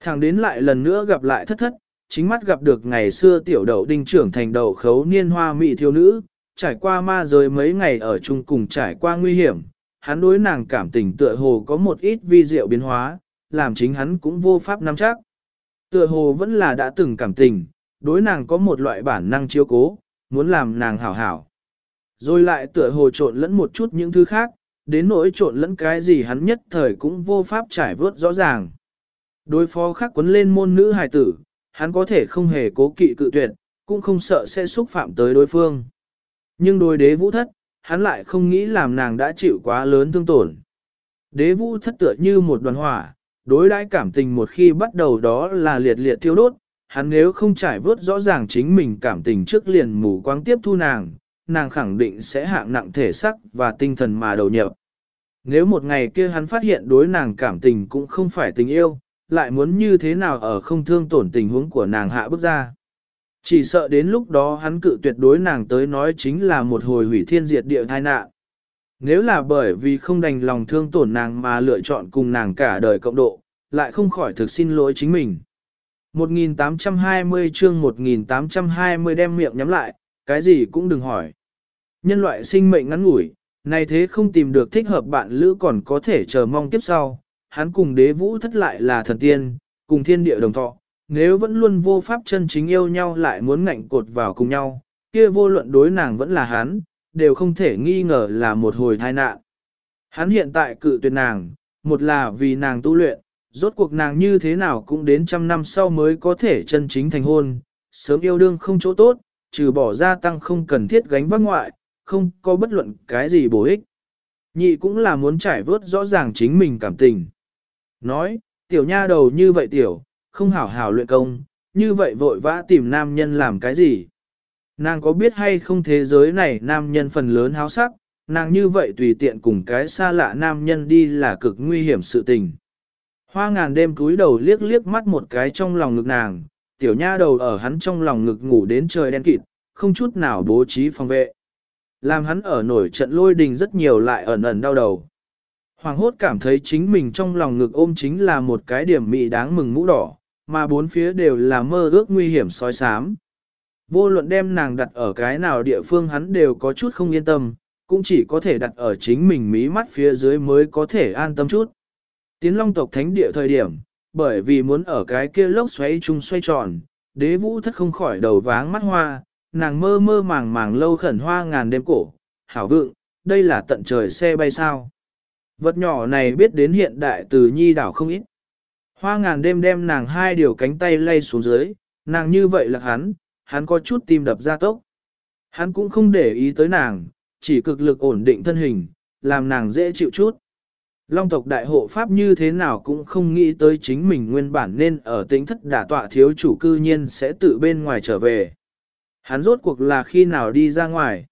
S1: Thẳng đến lại lần nữa gặp lại thất thất, chính mắt gặp được ngày xưa tiểu đậu đinh trưởng thành đậu khấu niên hoa mỹ thiếu nữ, trải qua ma rời mấy ngày ở chung cùng trải qua nguy hiểm, hắn đối nàng cảm tình tựa hồ có một ít vi diệu biến hóa, làm chính hắn cũng vô pháp nắm chắc. Tựa hồ vẫn là đã từng cảm tình, đối nàng có một loại bản năng chiếu cố, muốn làm nàng hảo hảo. Rồi lại tựa hồ trộn lẫn một chút những thứ khác, đến nỗi trộn lẫn cái gì hắn nhất thời cũng vô pháp trải vớt rõ ràng. Đối phó khắc quấn lên môn nữ hài tử, hắn có thể không hề cố kỵ cự tuyệt, cũng không sợ sẽ xúc phạm tới đối phương. Nhưng đối đế vũ thất, hắn lại không nghĩ làm nàng đã chịu quá lớn thương tổn. Đế vũ thất tựa như một đoàn hỏa, đối đãi cảm tình một khi bắt đầu đó là liệt liệt thiêu đốt, hắn nếu không trải vớt rõ ràng chính mình cảm tình trước liền mù quáng tiếp thu nàng, nàng khẳng định sẽ hạng nặng thể sắc và tinh thần mà đầu nhập. Nếu một ngày kia hắn phát hiện đối nàng cảm tình cũng không phải tình yêu, lại muốn như thế nào ở không thương tổn tình huống của nàng hạ bước ra. Chỉ sợ đến lúc đó hắn cự tuyệt đối nàng tới nói chính là một hồi hủy thiên diệt địa tai nạn. Nếu là bởi vì không đành lòng thương tổn nàng mà lựa chọn cùng nàng cả đời cộng độ, lại không khỏi thực xin lỗi chính mình. 1820 chương 1820 đem miệng nhắm lại, cái gì cũng đừng hỏi. Nhân loại sinh mệnh ngắn ngủi, này thế không tìm được thích hợp bạn lữ còn có thể chờ mong tiếp sau, hắn cùng đế vũ thất lại là thần tiên, cùng thiên địa đồng thọ, nếu vẫn luôn vô pháp chân chính yêu nhau lại muốn ngạnh cột vào cùng nhau, kia vô luận đối nàng vẫn là hắn, đều không thể nghi ngờ là một hồi tai nạn. Hắn hiện tại cự tuyệt nàng, một là vì nàng tu luyện, rốt cuộc nàng như thế nào cũng đến trăm năm sau mới có thể chân chính thành hôn, sớm yêu đương không chỗ tốt, trừ bỏ gia tăng không cần thiết gánh vác ngoại, không có bất luận cái gì bổ ích. Nhị cũng là muốn trải vớt rõ ràng chính mình cảm tình. Nói, tiểu nha đầu như vậy tiểu, không hảo hảo luyện công, như vậy vội vã tìm nam nhân làm cái gì. Nàng có biết hay không thế giới này nam nhân phần lớn háo sắc, nàng như vậy tùy tiện cùng cái xa lạ nam nhân đi là cực nguy hiểm sự tình. Hoa ngàn đêm cúi đầu liếc liếc mắt một cái trong lòng ngực nàng, tiểu nha đầu ở hắn trong lòng ngực ngủ đến trời đen kịt, không chút nào bố trí phòng vệ. Làm hắn ở nổi trận lôi đình rất nhiều lại ẩn ẩn đau đầu. Hoàng hốt cảm thấy chính mình trong lòng ngực ôm chính là một cái điểm mị đáng mừng mũ đỏ, mà bốn phía đều là mơ ước nguy hiểm sói sám. Vô luận đem nàng đặt ở cái nào địa phương hắn đều có chút không yên tâm, cũng chỉ có thể đặt ở chính mình mí mắt phía dưới mới có thể an tâm chút. Tiến long tộc thánh địa thời điểm, bởi vì muốn ở cái kia lốc xoáy chung xoay tròn, đế vũ thất không khỏi đầu váng mắt hoa, nàng mơ mơ màng màng lâu khẩn hoa ngàn đêm cổ, hảo vượng, đây là tận trời xe bay sao. Vật nhỏ này biết đến hiện đại từ nhi đảo không ít. Hoa ngàn đêm đem nàng hai điều cánh tay lay xuống dưới, nàng như vậy là hắn, hắn có chút tim đập ra tốc. Hắn cũng không để ý tới nàng, chỉ cực lực ổn định thân hình, làm nàng dễ chịu chút. Long tộc đại hộ pháp như thế nào cũng không nghĩ tới chính mình nguyên bản nên ở tính thất đả tọa thiếu chủ cư nhiên sẽ tự bên ngoài trở về. Hắn rốt cuộc là khi nào đi ra ngoài.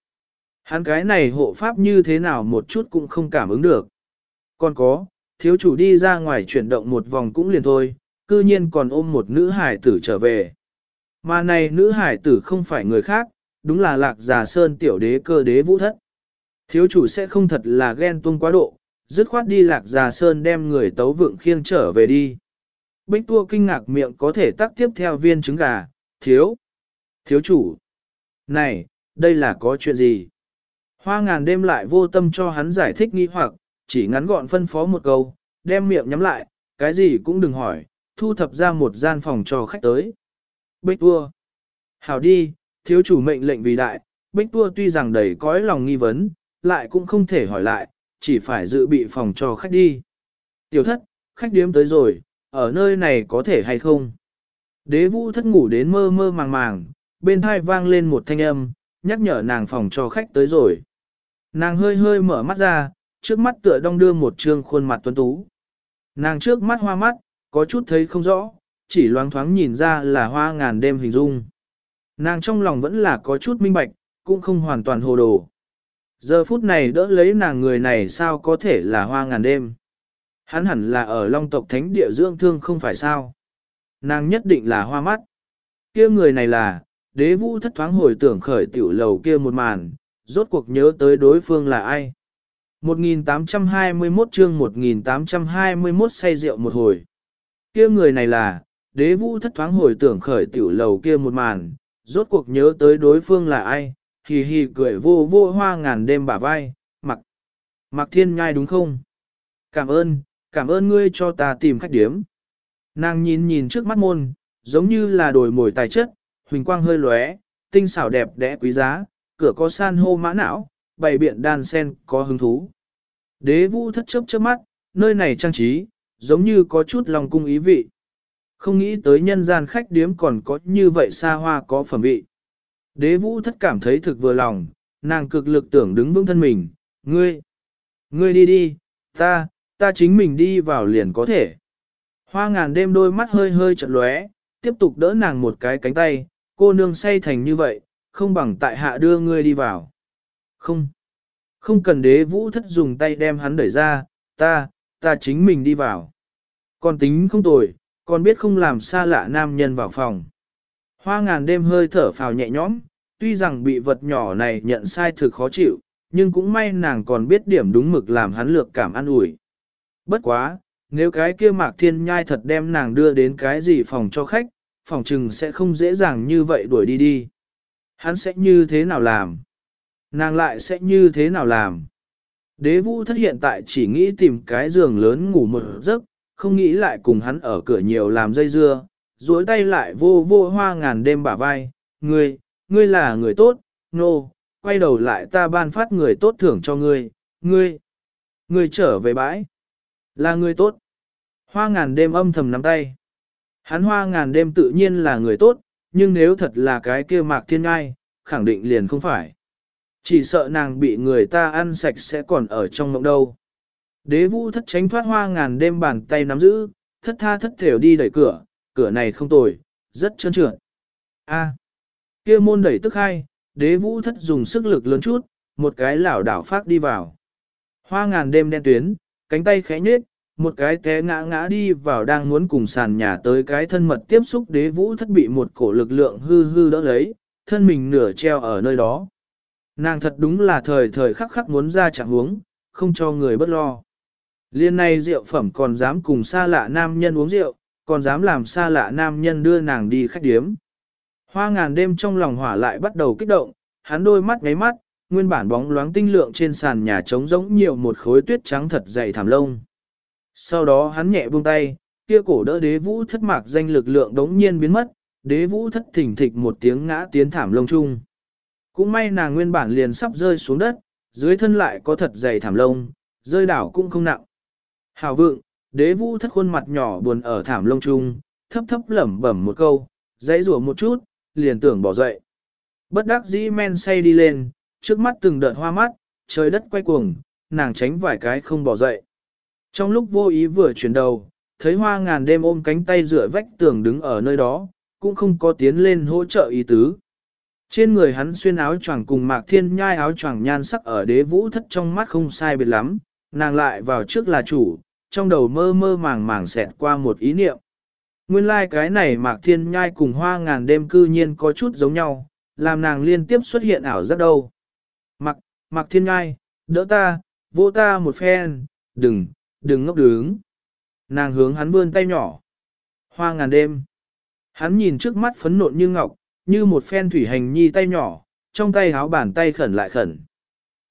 S1: Hắn cái này hộ pháp như thế nào một chút cũng không cảm ứng được. Còn có, thiếu chủ đi ra ngoài chuyển động một vòng cũng liền thôi, cư nhiên còn ôm một nữ hải tử trở về. Mà này nữ hải tử không phải người khác, đúng là lạc già sơn tiểu đế cơ đế vũ thất. Thiếu chủ sẽ không thật là ghen tuông quá độ, dứt khoát đi lạc già sơn đem người tấu vượng khiêng trở về đi. Bích tua kinh ngạc miệng có thể tắt tiếp theo viên trứng gà, thiếu, thiếu chủ. Này, đây là có chuyện gì? Hoa ngàn đêm lại vô tâm cho hắn giải thích nghi hoặc, chỉ ngắn gọn phân phó một câu, đem miệng nhắm lại, cái gì cũng đừng hỏi, thu thập ra một gian phòng cho khách tới. Bích tua. Hảo đi, thiếu chủ mệnh lệnh vì đại, Bích tua tuy rằng đầy cõi lòng nghi vấn, lại cũng không thể hỏi lại, chỉ phải dự bị phòng cho khách đi. Tiểu thất, khách điếm tới rồi, ở nơi này có thể hay không? Đế vũ thất ngủ đến mơ mơ màng màng, bên thai vang lên một thanh âm, nhắc nhở nàng phòng cho khách tới rồi. Nàng hơi hơi mở mắt ra, trước mắt tựa đong đưa một trương khuôn mặt tuấn tú. Nàng trước mắt hoa mắt, có chút thấy không rõ, chỉ loáng thoáng nhìn ra là hoa ngàn đêm hình dung. Nàng trong lòng vẫn là có chút minh bạch, cũng không hoàn toàn hồ đồ. Giờ phút này đỡ lấy nàng người này sao có thể là hoa ngàn đêm. Hắn hẳn là ở long tộc thánh địa dưỡng thương không phải sao. Nàng nhất định là hoa mắt. kia người này là, đế vũ thất thoáng hồi tưởng khởi tiểu lầu kia một màn, rốt cuộc nhớ tới đối phương là ai. 1821 chương 1821 say rượu một hồi. kia người này là, đế vũ thất thoáng hồi tưởng khởi tiểu lầu kia một màn, rốt cuộc nhớ tới đối phương là ai, hì hì cười vô vô hoa ngàn đêm bả vai, mặc, mặc thiên nhai đúng không? Cảm ơn, cảm ơn ngươi cho ta tìm khách điếm. Nàng nhìn nhìn trước mắt môn, giống như là đổi mồi tài chất, huỳnh quang hơi lóe, tinh xảo đẹp đẽ quý giá, cửa có san hô mã não, bày biện đan sen có hứng thú. Đế vũ thất chớp chớp mắt, nơi này trang trí, giống như có chút lòng cung ý vị. Không nghĩ tới nhân gian khách điếm còn có như vậy xa hoa có phẩm vị. Đế vũ thất cảm thấy thực vừa lòng, nàng cực lực tưởng đứng vững thân mình, ngươi, ngươi đi đi, ta, ta chính mình đi vào liền có thể. Hoa ngàn đêm đôi mắt hơi hơi chật lóe, tiếp tục đỡ nàng một cái cánh tay, cô nương say thành như vậy, không bằng tại hạ đưa ngươi đi vào. Không, không cần đế vũ thất dùng tay đem hắn đẩy ra, ta, ta chính mình đi vào. Còn tính không tồi, còn biết không làm xa lạ nam nhân vào phòng. Hoa ngàn đêm hơi thở phào nhẹ nhõm, tuy rằng bị vật nhỏ này nhận sai thực khó chịu, nhưng cũng may nàng còn biết điểm đúng mực làm hắn lược cảm an ủi. Bất quá, nếu cái kia mạc thiên nhai thật đem nàng đưa đến cái gì phòng cho khách, phòng trừng sẽ không dễ dàng như vậy đuổi đi đi. Hắn sẽ như thế nào làm? Nàng lại sẽ như thế nào làm? Đế vũ thất hiện tại chỉ nghĩ tìm cái giường lớn ngủ một giấc, không nghĩ lại cùng hắn ở cửa nhiều làm dây dưa, duỗi tay lại vô vô hoa ngàn đêm bả vai, ngươi, ngươi là người tốt, nô, no, quay đầu lại ta ban phát người tốt thưởng cho ngươi, ngươi, ngươi trở về bãi, là người tốt. Hoa ngàn đêm âm thầm nắm tay. Hắn hoa ngàn đêm tự nhiên là người tốt, nhưng nếu thật là cái kia mạc thiên ngai, khẳng định liền không phải. Chỉ sợ nàng bị người ta ăn sạch sẽ còn ở trong mộng đâu. Đế vũ thất tránh thoát hoa ngàn đêm bàn tay nắm giữ, thất tha thất thểu đi đẩy cửa, cửa này không tồi, rất trơn trượt. A, kia môn đẩy tức hai, đế vũ thất dùng sức lực lớn chút, một cái lảo đảo phát đi vào. Hoa ngàn đêm đen tuyến, cánh tay khẽ nhết, một cái té ngã ngã đi vào đang muốn cùng sàn nhà tới cái thân mật tiếp xúc đế vũ thất bị một cổ lực lượng hư hư đỡ lấy, thân mình nửa treo ở nơi đó. Nàng thật đúng là thời thời khắc khắc muốn ra chẳng huống, không cho người bất lo. Liên này rượu phẩm còn dám cùng xa lạ nam nhân uống rượu, còn dám làm xa lạ nam nhân đưa nàng đi khách điếm. Hoa ngàn đêm trong lòng hỏa lại bắt đầu kích động, hắn đôi mắt ngáy mắt, nguyên bản bóng loáng tinh lượng trên sàn nhà trống rỗng nhiều một khối tuyết trắng thật dày thảm lông. Sau đó hắn nhẹ buông tay, kia cổ đỡ đế vũ thất mạc danh lực lượng đống nhiên biến mất, đế vũ thất thỉnh thịch một tiếng ngã tiến thảm lông chung. Cũng may nàng nguyên bản liền sắp rơi xuống đất, dưới thân lại có thật dày thảm lông, rơi đảo cũng không nặng. Hào vượng, đế vũ thất khuôn mặt nhỏ buồn ở thảm lông trung, thấp thấp lẩm bẩm một câu, dãy rủa một chút, liền tưởng bỏ dậy. Bất đắc dĩ men say đi lên, trước mắt từng đợt hoa mắt, trời đất quay cuồng, nàng tránh vài cái không bỏ dậy. Trong lúc vô ý vừa chuyển đầu, thấy hoa ngàn đêm ôm cánh tay dựa vách tường đứng ở nơi đó, cũng không có tiến lên hỗ trợ ý tứ. Trên người hắn xuyên áo choàng cùng mạc thiên nhai áo choàng nhan sắc ở đế vũ thất trong mắt không sai biệt lắm, nàng lại vào trước là chủ, trong đầu mơ mơ màng màng xẹt qua một ý niệm. Nguyên lai like cái này mạc thiên nhai cùng hoa ngàn đêm cư nhiên có chút giống nhau, làm nàng liên tiếp xuất hiện ảo giác đâu. Mạc, mạc thiên nhai, đỡ ta, vô ta một phen, đừng, đừng ngốc đứng. Nàng hướng hắn vươn tay nhỏ. Hoa ngàn đêm. Hắn nhìn trước mắt phấn nộn như ngọc, như một phen thủy hành nhi tay nhỏ, trong tay háo bàn tay khẩn lại khẩn.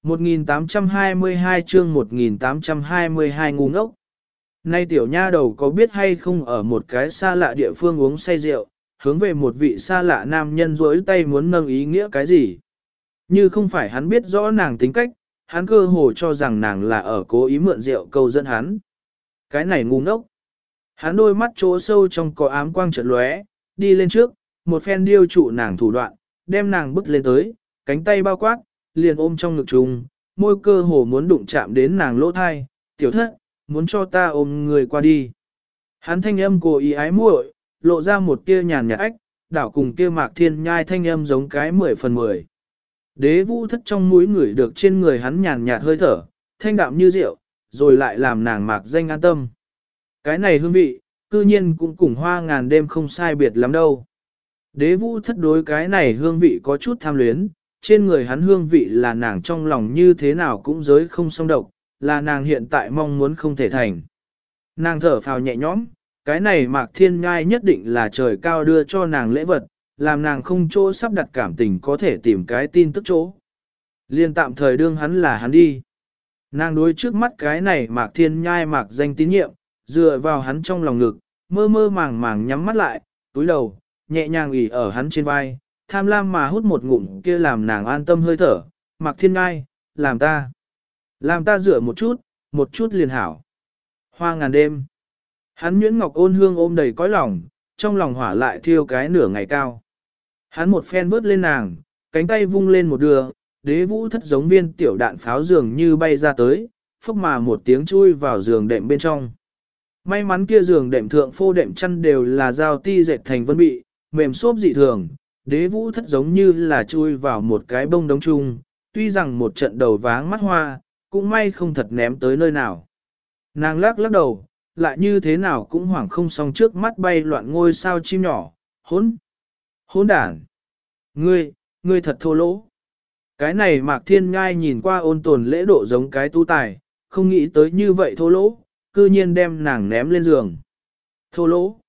S1: 1822 chương 1822 ngu ngốc. Nay tiểu nha đầu có biết hay không ở một cái xa lạ địa phương uống say rượu, hướng về một vị xa lạ nam nhân rối tay muốn nâng ý nghĩa cái gì. Như không phải hắn biết rõ nàng tính cách, hắn cơ hồ cho rằng nàng là ở cố ý mượn rượu câu dẫn hắn. Cái này ngu ngốc. Hắn đôi mắt chỗ sâu trong có ám quang chợt lóe, đi lên trước, một phen điêu trụ nàng thủ đoạn, đem nàng bước lên tới, cánh tay bao quát, liền ôm trong ngực trùng, môi cơ hồ muốn đụng chạm đến nàng lỗ thai, tiểu thất, muốn cho ta ôm người qua đi. Hắn thanh âm cố ý ái muội, lộ ra một tia nhàn nhạt ách, đảo cùng kia mạc thiên nhai thanh âm giống cái mười phần mười. Đế vũ thất trong mũi người được trên người hắn nhàn nhạt hơi thở, thanh đạm như rượu, rồi lại làm nàng mạc danh an tâm. Cái này hương vị, cư nhiên cũng cùng hoa ngàn đêm không sai biệt lắm đâu. Đế vũ thất đối cái này hương vị có chút tham luyến, trên người hắn hương vị là nàng trong lòng như thế nào cũng giới không song độc, là nàng hiện tại mong muốn không thể thành. Nàng thở phào nhẹ nhõm, cái này mạc thiên ngai nhất định là trời cao đưa cho nàng lễ vật, làm nàng không chỗ sắp đặt cảm tình có thể tìm cái tin tức chỗ. Liên tạm thời đương hắn là hắn đi. Nàng đối trước mắt cái này mạc thiên nhai mạc danh tín nhiệm, dựa vào hắn trong lòng ngực, mơ mơ màng màng nhắm mắt lại, túi đầu, nhẹ nhàng ủy ở hắn trên vai, tham lam mà hút một ngụm kia làm nàng an tâm hơi thở, mạc thiên nhai, làm ta. Làm ta rửa một chút, một chút liền hảo. Hoa ngàn đêm. Hắn nhuyễn ngọc ôn hương ôm đầy cõi lòng, trong lòng hỏa lại thiêu cái nửa ngày cao. Hắn một phen vớt lên nàng, cánh tay vung lên một đường, đế vũ thất giống viên tiểu đạn pháo giường như bay ra tới, phốc mà một tiếng chui vào giường đệm bên trong. May mắn kia giường đệm thượng phô đệm chăn đều là dao ti dệt thành vân bị, mềm xốp dị thường, đế vũ thất giống như là chui vào một cái bông đống chung, tuy rằng một trận đầu váng mắt hoa, cũng may không thật ném tới nơi nào. Nàng lắc lắc đầu, lại như thế nào cũng hoảng không xong trước mắt bay loạn ngôi sao chim nhỏ, hốn, hốn đản. Ngươi, ngươi thật thô lỗ. Cái này mạc thiên ngai nhìn qua ôn tồn lễ độ giống cái tu tài, không nghĩ tới như vậy thô lỗ, cư nhiên đem nàng ném lên giường. Thô lỗ.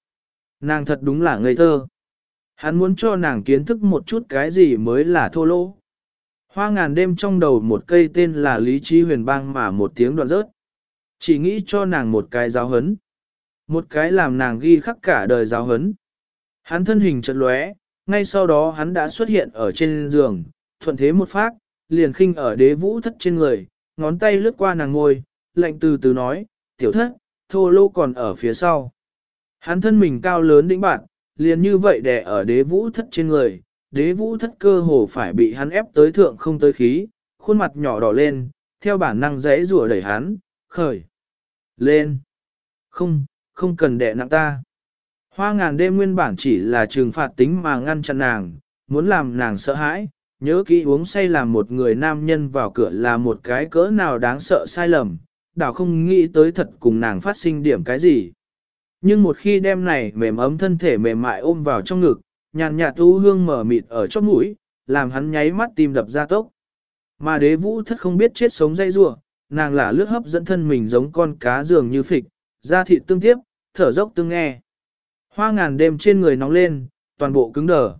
S1: Nàng thật đúng là ngây thơ. Hắn muốn cho nàng kiến thức một chút cái gì mới là thô lỗ. Hoa ngàn đêm trong đầu một cây tên là Lý Trí Huyền Bang mà một tiếng đoạn rớt. Chỉ nghĩ cho nàng một cái giáo hấn. Một cái làm nàng ghi khắc cả đời giáo hấn. Hắn thân hình chợt lóe, ngay sau đó hắn đã xuất hiện ở trên giường, thuận thế một phát, liền khinh ở đế vũ thất trên người, ngón tay lướt qua nàng ngôi, lạnh từ từ nói, tiểu thất, thô lô còn ở phía sau. Hắn thân mình cao lớn đĩnh bạn, liền như vậy đè ở đế vũ thất trên người, đế vũ thất cơ hồ phải bị hắn ép tới thượng không tới khí, khuôn mặt nhỏ đỏ lên, theo bản năng dễ rủa đẩy hắn, khởi, lên, không, không cần đẻ nặng ta. Hoa ngàn đêm nguyên bản chỉ là trừng phạt tính mà ngăn chặn nàng, muốn làm nàng sợ hãi, nhớ kỹ uống say làm một người nam nhân vào cửa là một cái cỡ nào đáng sợ sai lầm, đảo không nghĩ tới thật cùng nàng phát sinh điểm cái gì. Nhưng một khi đem này mềm ấm thân thể mềm mại ôm vào trong ngực, nhàn nhạt u hương mở mịt ở chóp mũi, làm hắn nháy mắt tim đập ra tốc. Mà đế vũ thất không biết chết sống dây rua, nàng là lướt hấp dẫn thân mình giống con cá dường như phịch, da thịt tương tiếp, thở dốc tương nghe. Hoa ngàn đêm trên người nóng lên, toàn bộ cứng đờ.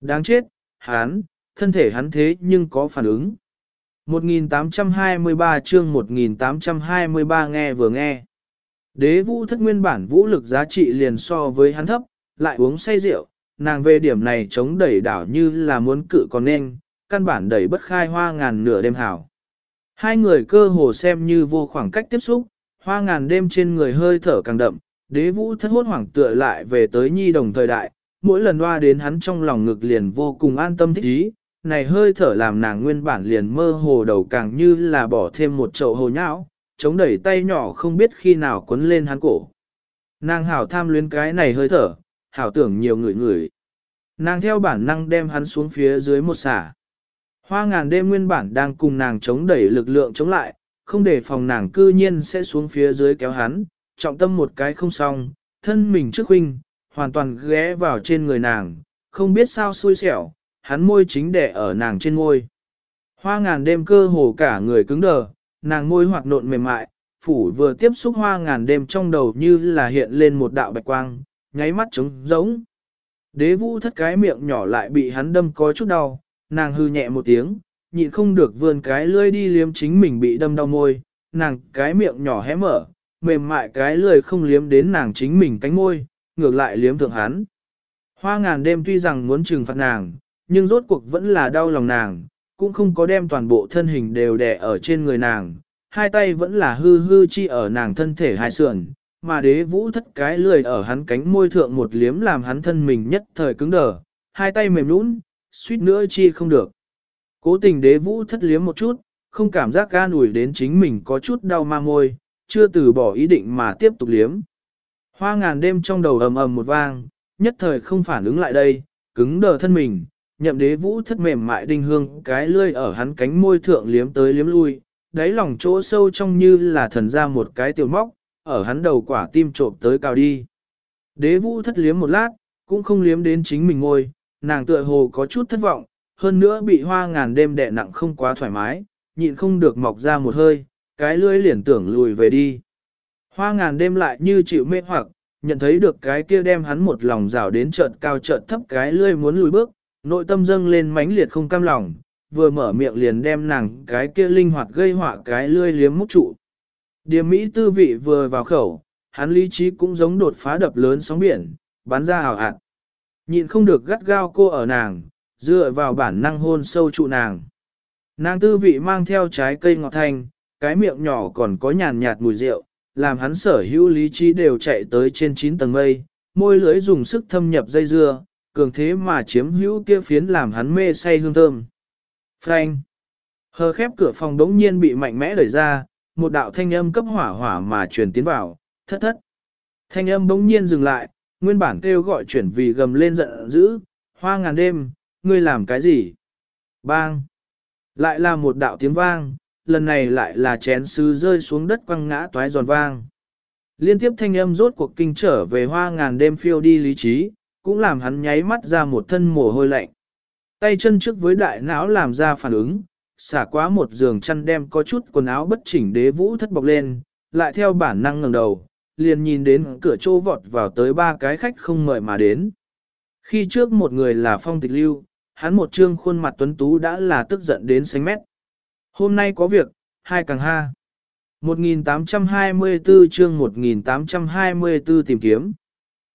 S1: Đáng chết, hắn, thân thể hắn thế nhưng có phản ứng. 1823 chương 1823 nghe vừa nghe. Đế vũ thất nguyên bản vũ lực giá trị liền so với hắn thấp, lại uống say rượu, nàng về điểm này chống đẩy đảo như là muốn cự còn nên, căn bản đẩy bất khai hoa ngàn nửa đêm hảo. Hai người cơ hồ xem như vô khoảng cách tiếp xúc, hoa ngàn đêm trên người hơi thở càng đậm, đế vũ thất hốt hoảng tựa lại về tới nhi đồng thời đại, mỗi lần hoa đến hắn trong lòng ngực liền vô cùng an tâm thích ý, này hơi thở làm nàng nguyên bản liền mơ hồ đầu càng như là bỏ thêm một chậu hồ nhão, chống đẩy tay nhỏ không biết khi nào quấn lên hắn cổ. Nàng hảo tham luyến cái này hơi thở, hảo tưởng nhiều người người. Nàng theo bản năng đem hắn xuống phía dưới một xả. Hoa ngàn đêm nguyên bản đang cùng nàng chống đẩy lực lượng chống lại, không để phòng nàng cư nhiên sẽ xuống phía dưới kéo hắn, trọng tâm một cái không xong, thân mình trước huynh, hoàn toàn ghé vào trên người nàng, không biết sao xui xẻo, hắn môi chính đẻ ở nàng trên môi. Hoa ngàn đêm cơ hồ cả người cứng đờ, nàng môi hoạt nộn mềm mại, phủ vừa tiếp xúc hoa ngàn đêm trong đầu như là hiện lên một đạo bạch quang, nháy mắt trống giống. Đế vũ thất cái miệng nhỏ lại bị hắn đâm có chút đau, nàng hư nhẹ một tiếng, nhịn không được vươn cái lưỡi đi liếm chính mình bị đâm đau môi, nàng cái miệng nhỏ hé mở, mềm mại cái lưỡi không liếm đến nàng chính mình cánh môi, ngược lại liếm thượng hắn. Hoa ngàn đêm tuy rằng muốn trừng phạt nàng, nhưng rốt cuộc vẫn là đau lòng nàng, cũng không có đem toàn bộ thân hình đều đè ở trên người nàng, hai tay vẫn là hư hư chi ở nàng thân thể hai sườn, mà đế vũ thất cái lười ở hắn cánh môi thượng một liếm làm hắn thân mình nhất thời cứng đờ, hai tay mềm nũng, suýt nữa chi không được. Cố tình đế vũ thất liếm một chút, không cảm giác ga ủi đến chính mình có chút đau ma môi, chưa từ bỏ ý định mà tiếp tục liếm. Hoa ngàn đêm trong đầu ầm ầm một vang, nhất thời không phản ứng lại đây, cứng đờ thân mình, nhậm đế vũ thất mềm mại đinh hương cái lươi ở hắn cánh môi thượng liếm tới liếm lui, đáy lòng chỗ sâu trong như là thần ra một cái tiểu móc, ở hắn đầu quả tim trộm tới cao đi. Đế vũ thất liếm một lát, cũng không liếm đến chính mình ngôi, nàng tựa hồ có chút thất vọng, hơn nữa bị hoa ngàn đêm đè nặng không quá thoải mái, nhịn không được mọc ra một hơi, cái lưỡi liền tưởng lùi về đi. Hoa ngàn đêm lại như chịu mê hoặc, nhận thấy được cái kia đem hắn một lòng rào đến chợt cao chợt thấp cái lưỡi muốn lùi bước, nội tâm dâng lên mãnh liệt không cam lòng, vừa mở miệng liền đem nàng cái kia linh hoạt gây họa cái lưỡi liếm múc trụ. Điềm Mỹ tư vị vừa vào khẩu, hắn lý trí cũng giống đột phá đập lớn sóng biển, bắn ra hào hạt. Nhịn không được gắt gao cô ở nàng, dựa vào bản năng hôn sâu trụ nàng. Nàng tư vị mang theo trái cây ngọt thanh, cái miệng nhỏ còn có nhàn nhạt mùi rượu, làm hắn sở hữu lý trí đều chạy tới trên 9 tầng mây, môi lưỡi dùng sức thâm nhập dây dưa, cường thế mà chiếm hữu kia phiến làm hắn mê say hương thơm. Frank, Hờ khép cửa phòng đống nhiên bị mạnh mẽ đẩy ra, một đạo thanh âm cấp hỏa hỏa mà truyền tiến vào, thất thất. Thanh âm bỗng nhiên dừng lại, nguyên bản kêu gọi chuyển vì gầm lên giận dữ, hoa ngàn đêm, ngươi làm cái gì? Bang! Lại là một đạo tiếng vang, lần này lại là chén sứ rơi xuống đất quăng ngã toái giòn vang. Liên tiếp thanh âm rốt cuộc kinh trở về hoa ngàn đêm phiêu đi lý trí, cũng làm hắn nháy mắt ra một thân mồ hôi lạnh. Tay chân trước với đại não làm ra phản ứng, xả quá một giường chăn đem có chút quần áo bất chỉnh đế vũ thất bọc lên, lại theo bản năng ngẩng đầu, liền nhìn đến cửa chỗ vọt vào tới ba cái khách không mời mà đến. Khi trước một người là phong tịch lưu, hắn một trương khuôn mặt tuấn tú đã là tức giận đến xanh mét. Hôm nay có việc, hai càng ha. 1824 chương 1824 tìm kiếm.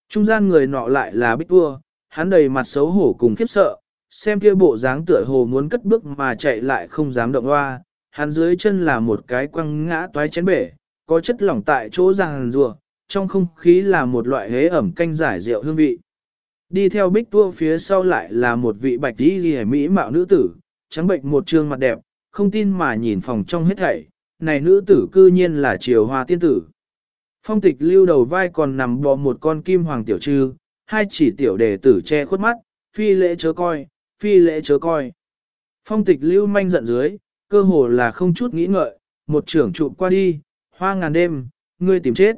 S1: Trung gian người nọ lại là bích vua, hắn đầy mặt xấu hổ cùng khiếp sợ, xem kia bộ dáng tựa hồ muốn cất bước mà chạy lại không dám động loa, hắn dưới chân là một cái quăng ngã toái chén bể, có chất lỏng tại chỗ ràng rùa, trong không khí là một loại hế ẩm canh giải rượu hương vị. Đi theo bích tua phía sau lại là một vị bạch đi ghi mỹ mạo nữ tử, trắng bệnh một trương mặt đẹp, không tin mà nhìn phòng trong hết thảy, này nữ tử cư nhiên là triều hoa tiên tử. Phong tịch lưu đầu vai còn nằm bò một con kim hoàng tiểu trư, hai chỉ tiểu đề tử che khuất mắt, phi lễ chớ coi, phi lễ chớ coi. Phong tịch lưu manh giận dưới, cơ hồ là không chút nghĩ ngợi, một trưởng trụ qua đi, hoa ngàn đêm, ngươi tìm chết.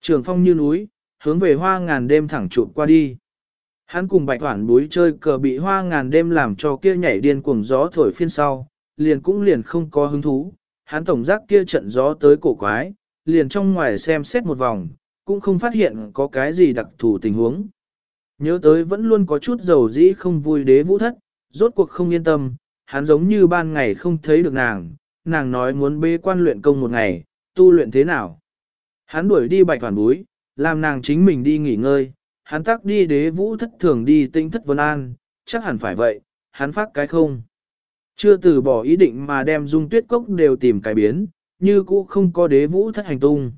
S1: Trường phong như núi, hướng về hoa ngàn đêm thẳng trụ qua đi. Hắn cùng bạch hoản búi chơi cờ bị hoa ngàn đêm làm cho kia nhảy điên cuồng gió thổi phiên sau, liền cũng liền không có hứng thú. Hắn tổng giác kia trận gió tới cổ quái, liền trong ngoài xem xét một vòng, cũng không phát hiện có cái gì đặc thù tình huống. Nhớ tới vẫn luôn có chút dầu dĩ không vui đế vũ thất, rốt cuộc không yên tâm, hắn giống như ban ngày không thấy được nàng, nàng nói muốn bê quan luyện công một ngày, tu luyện thế nào. Hắn đuổi đi bạch phản búi, làm nàng chính mình đi nghỉ ngơi, hắn tắc đi đế vũ thất thường đi tinh thất vân an, chắc hẳn phải vậy, hắn phát cái không. Chưa từ bỏ ý định mà đem dung tuyết cốc đều tìm cái biến, như cũ không có đế vũ thất hành tung.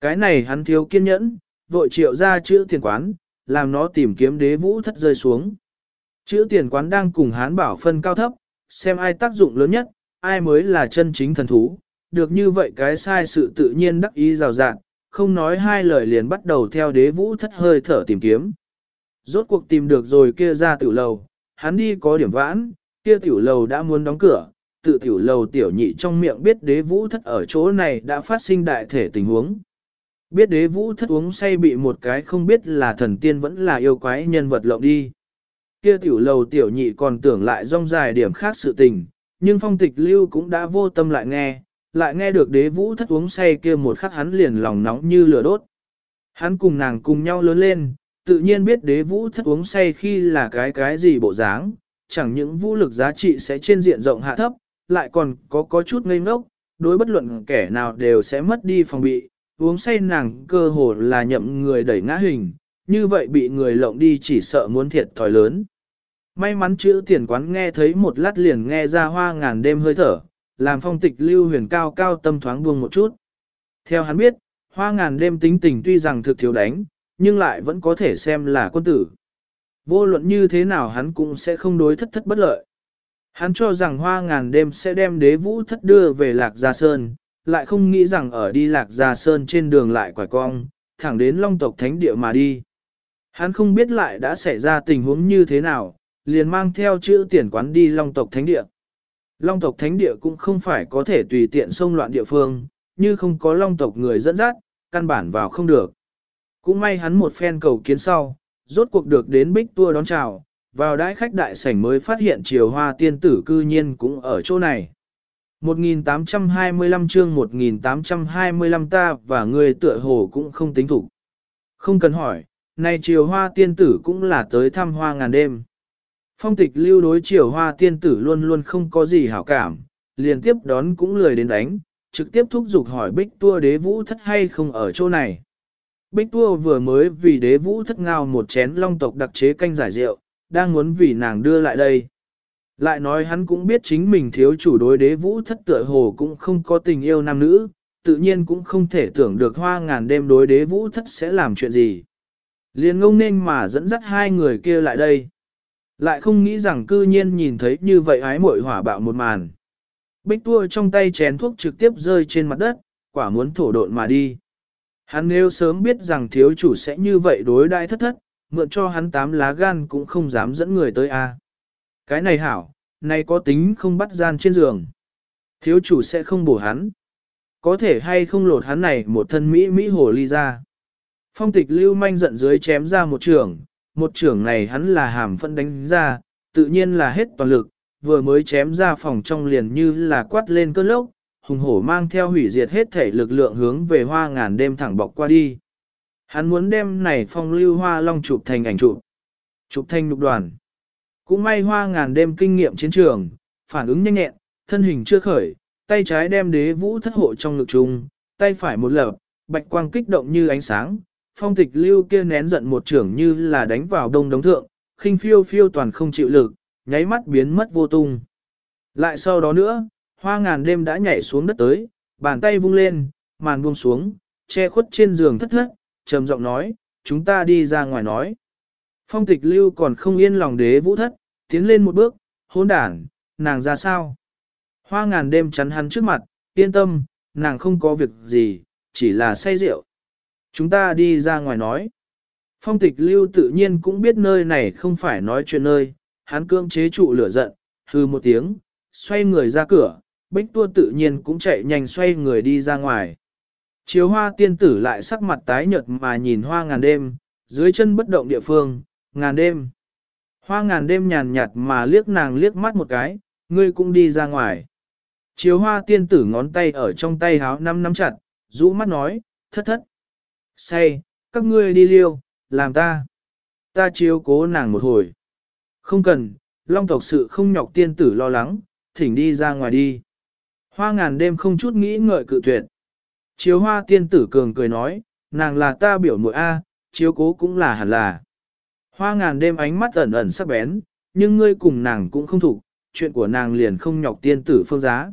S1: Cái này hắn thiếu kiên nhẫn, vội triệu ra chữ tiền quán, làm nó tìm kiếm đế vũ thất rơi xuống. Chữ tiền quán đang cùng hán bảo phân cao thấp, xem ai tác dụng lớn nhất, ai mới là chân chính thần thú, được như vậy cái sai sự tự nhiên đắc ý rào rạng, không nói hai lời liền bắt đầu theo đế vũ thất hơi thở tìm kiếm. Rốt cuộc tìm được rồi kia ra tiểu lầu, hắn đi có điểm vãn, kia tiểu lầu đã muốn đóng cửa, tự tiểu lầu tiểu nhị trong miệng biết đế vũ thất ở chỗ này đã phát sinh đại thể tình huống. Biết đế vũ thất uống say bị một cái không biết là thần tiên vẫn là yêu quái nhân vật lộng đi. Kia tiểu lầu tiểu nhị còn tưởng lại rong dài điểm khác sự tình, nhưng phong tịch lưu cũng đã vô tâm lại nghe, lại nghe được đế vũ thất uống say kia một khắc hắn liền lòng nóng như lửa đốt. Hắn cùng nàng cùng nhau lớn lên, tự nhiên biết đế vũ thất uống say khi là cái cái gì bộ dáng, chẳng những vũ lực giá trị sẽ trên diện rộng hạ thấp, lại còn có có chút ngây ngốc, đối bất luận kẻ nào đều sẽ mất đi phòng bị, uống say nàng cơ hồ là nhậm người đẩy ngã hình, như vậy bị người lộng đi chỉ sợ muốn thiệt thòi lớn. May mắn chữ tiền quán nghe thấy một lát liền nghe ra hoa ngàn đêm hơi thở, làm phong tịch lưu huyền cao cao tâm thoáng buông một chút. Theo hắn biết, hoa ngàn đêm tính tình tuy rằng thực thiếu đánh, nhưng lại vẫn có thể xem là quân tử. Vô luận như thế nào hắn cũng sẽ không đối thất thất bất lợi. Hắn cho rằng hoa ngàn đêm sẽ đem đế vũ thất đưa về lạc gia sơn, lại không nghĩ rằng ở đi lạc gia sơn trên đường lại quải cong, thẳng đến long tộc thánh địa mà đi. Hắn không biết lại đã xảy ra tình huống như thế nào, liền mang theo chữ tiền quán đi long tộc thánh địa. Long tộc thánh địa cũng không phải có thể tùy tiện xông loạn địa phương, như không có long tộc người dẫn dắt, căn bản vào không được. Cũng may hắn một phen cầu kiến sau, rốt cuộc được đến bích tua đón chào, vào đãi khách đại sảnh mới phát hiện triều hoa tiên tử cư nhiên cũng ở chỗ này. 1825 chương 1825 ta và người tựa hồ cũng không tính thủ. Không cần hỏi, này triều hoa tiên tử cũng là tới thăm hoa ngàn đêm. Phong tịch lưu đối triều hoa tiên tử luôn luôn không có gì hảo cảm, liền tiếp đón cũng lười đến đánh, trực tiếp thúc giục hỏi bích tua đế vũ thất hay không ở chỗ này. Bích tua vừa mới vì đế vũ thất ngao một chén long tộc đặc chế canh giải rượu, đang muốn vì nàng đưa lại đây. Lại nói hắn cũng biết chính mình thiếu chủ đối đế vũ thất tựa hồ cũng không có tình yêu nam nữ, tự nhiên cũng không thể tưởng được hoa ngàn đêm đối đế vũ thất sẽ làm chuyện gì. Liền ngông nên mà dẫn dắt hai người kia lại đây. Lại không nghĩ rằng cư nhiên nhìn thấy như vậy ái muội hỏa bạo một màn. Bích tua trong tay chén thuốc trực tiếp rơi trên mặt đất, quả muốn thổ độn mà đi. Hắn nếu sớm biết rằng thiếu chủ sẽ như vậy đối đại thất thất, mượn cho hắn tám lá gan cũng không dám dẫn người tới a. Cái này hảo, này có tính không bắt gian trên giường. Thiếu chủ sẽ không bổ hắn. Có thể hay không lột hắn này một thân Mỹ Mỹ hồ ly ra. Phong tịch lưu manh giận dưới chém ra một trường, một trường này hắn là hàm phân đánh ra, tự nhiên là hết toàn lực, vừa mới chém ra phòng trong liền như là quát lên cơn lốc, hùng hổ mang theo hủy diệt hết thể lực lượng hướng về hoa ngàn đêm thẳng bọc qua đi. Hắn muốn đem này phong lưu hoa long chụp thành ảnh chụp, chụp thành lục đoàn. Cũng may hoa ngàn đêm kinh nghiệm chiến trường, phản ứng nhanh nhẹn, thân hình chưa khởi, tay trái đem đế vũ thất hộ trong ngực trung, tay phải một lập, bạch quang kích động như ánh sáng, phong tịch lưu kia nén giận một trưởng như là đánh vào đông đống thượng, khinh phiêu phiêu toàn không chịu lực, nháy mắt biến mất vô tung. Lại sau đó nữa, hoa ngàn đêm đã nhảy xuống đất tới, bàn tay vung lên, màn buông xuống, che khuất trên giường thất thất, trầm giọng nói, chúng ta đi ra ngoài nói. Phong tịch lưu còn không yên lòng đế vũ thất, tiến lên một bước, hôn đản, nàng ra sao? Hoa ngàn đêm chắn hắn trước mặt, yên tâm, nàng không có việc gì, chỉ là say rượu. Chúng ta đi ra ngoài nói. Phong tịch lưu tự nhiên cũng biết nơi này không phải nói chuyện nơi, hắn cưỡng chế trụ lửa giận, hư một tiếng, xoay người ra cửa, bích tua tự nhiên cũng chạy nhanh xoay người đi ra ngoài. Chiếu hoa tiên tử lại sắc mặt tái nhợt mà nhìn hoa ngàn đêm, dưới chân bất động địa phương, ngàn đêm. Hoa ngàn đêm nhàn nhạt mà liếc nàng liếc mắt một cái, ngươi cũng đi ra ngoài. Chiếu hoa tiên tử ngón tay ở trong tay háo năm nắm chặt, rũ mắt nói, thất thất. Say, các ngươi đi liêu, làm ta. Ta chiếu cố nàng một hồi. Không cần, long tộc sự không nhọc tiên tử lo lắng, thỉnh đi ra ngoài đi. Hoa ngàn đêm không chút nghĩ ngợi cự tuyệt. Chiếu hoa tiên tử cường cười nói, nàng là ta biểu muội A, chiếu cố cũng là hẳn là. Hoa ngàn đêm ánh mắt ẩn ẩn sắc bén, nhưng ngươi cùng nàng cũng không thủ, chuyện của nàng liền không nhọc tiên tử phương giá.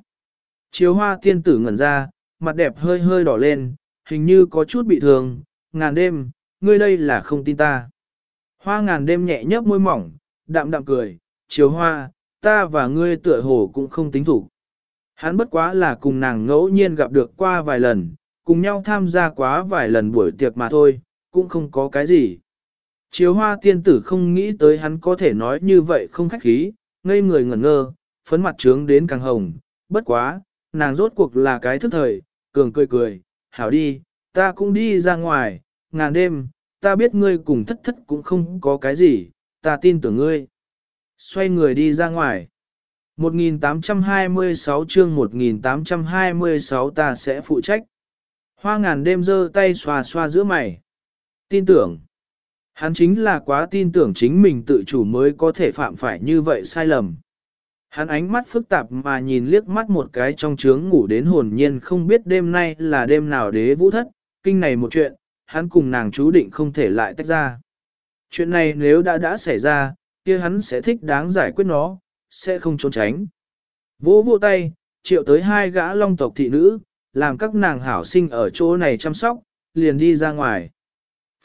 S1: Chiếu hoa tiên tử ngẩn ra, mặt đẹp hơi hơi đỏ lên, hình như có chút bị thương, ngàn đêm, ngươi đây là không tin ta. Hoa ngàn đêm nhẹ nhấp môi mỏng, đạm đạm cười, chiếu hoa, ta và ngươi tựa hồ cũng không tính thủ. Hắn bất quá là cùng nàng ngẫu nhiên gặp được qua vài lần, cùng nhau tham gia quá vài lần buổi tiệc mà thôi, cũng không có cái gì. Chiếu hoa tiên tử không nghĩ tới hắn có thể nói như vậy không khách khí, ngây người ngẩn ngơ, phấn mặt trướng đến càng hồng, bất quá, nàng rốt cuộc là cái thức thời, cường cười cười, hảo đi, ta cũng đi ra ngoài, ngàn đêm, ta biết ngươi cùng thất thất cũng không có cái gì, ta tin tưởng ngươi. Xoay người đi ra ngoài. 1826 chương 1826 ta sẽ phụ trách. Hoa ngàn đêm giơ tay xoa xoa giữa mày. Tin tưởng. Hắn chính là quá tin tưởng chính mình tự chủ mới có thể phạm phải như vậy sai lầm. Hắn ánh mắt phức tạp mà nhìn liếc mắt một cái trong trướng ngủ đến hồn nhiên không biết đêm nay là đêm nào đế vũ thất, kinh này một chuyện, hắn cùng nàng chú định không thể lại tách ra. Chuyện này nếu đã đã xảy ra, kia hắn sẽ thích đáng giải quyết nó, sẽ không trốn tránh. Vỗ vô tay, triệu tới hai gã long tộc thị nữ, làm các nàng hảo sinh ở chỗ này chăm sóc, liền đi ra ngoài.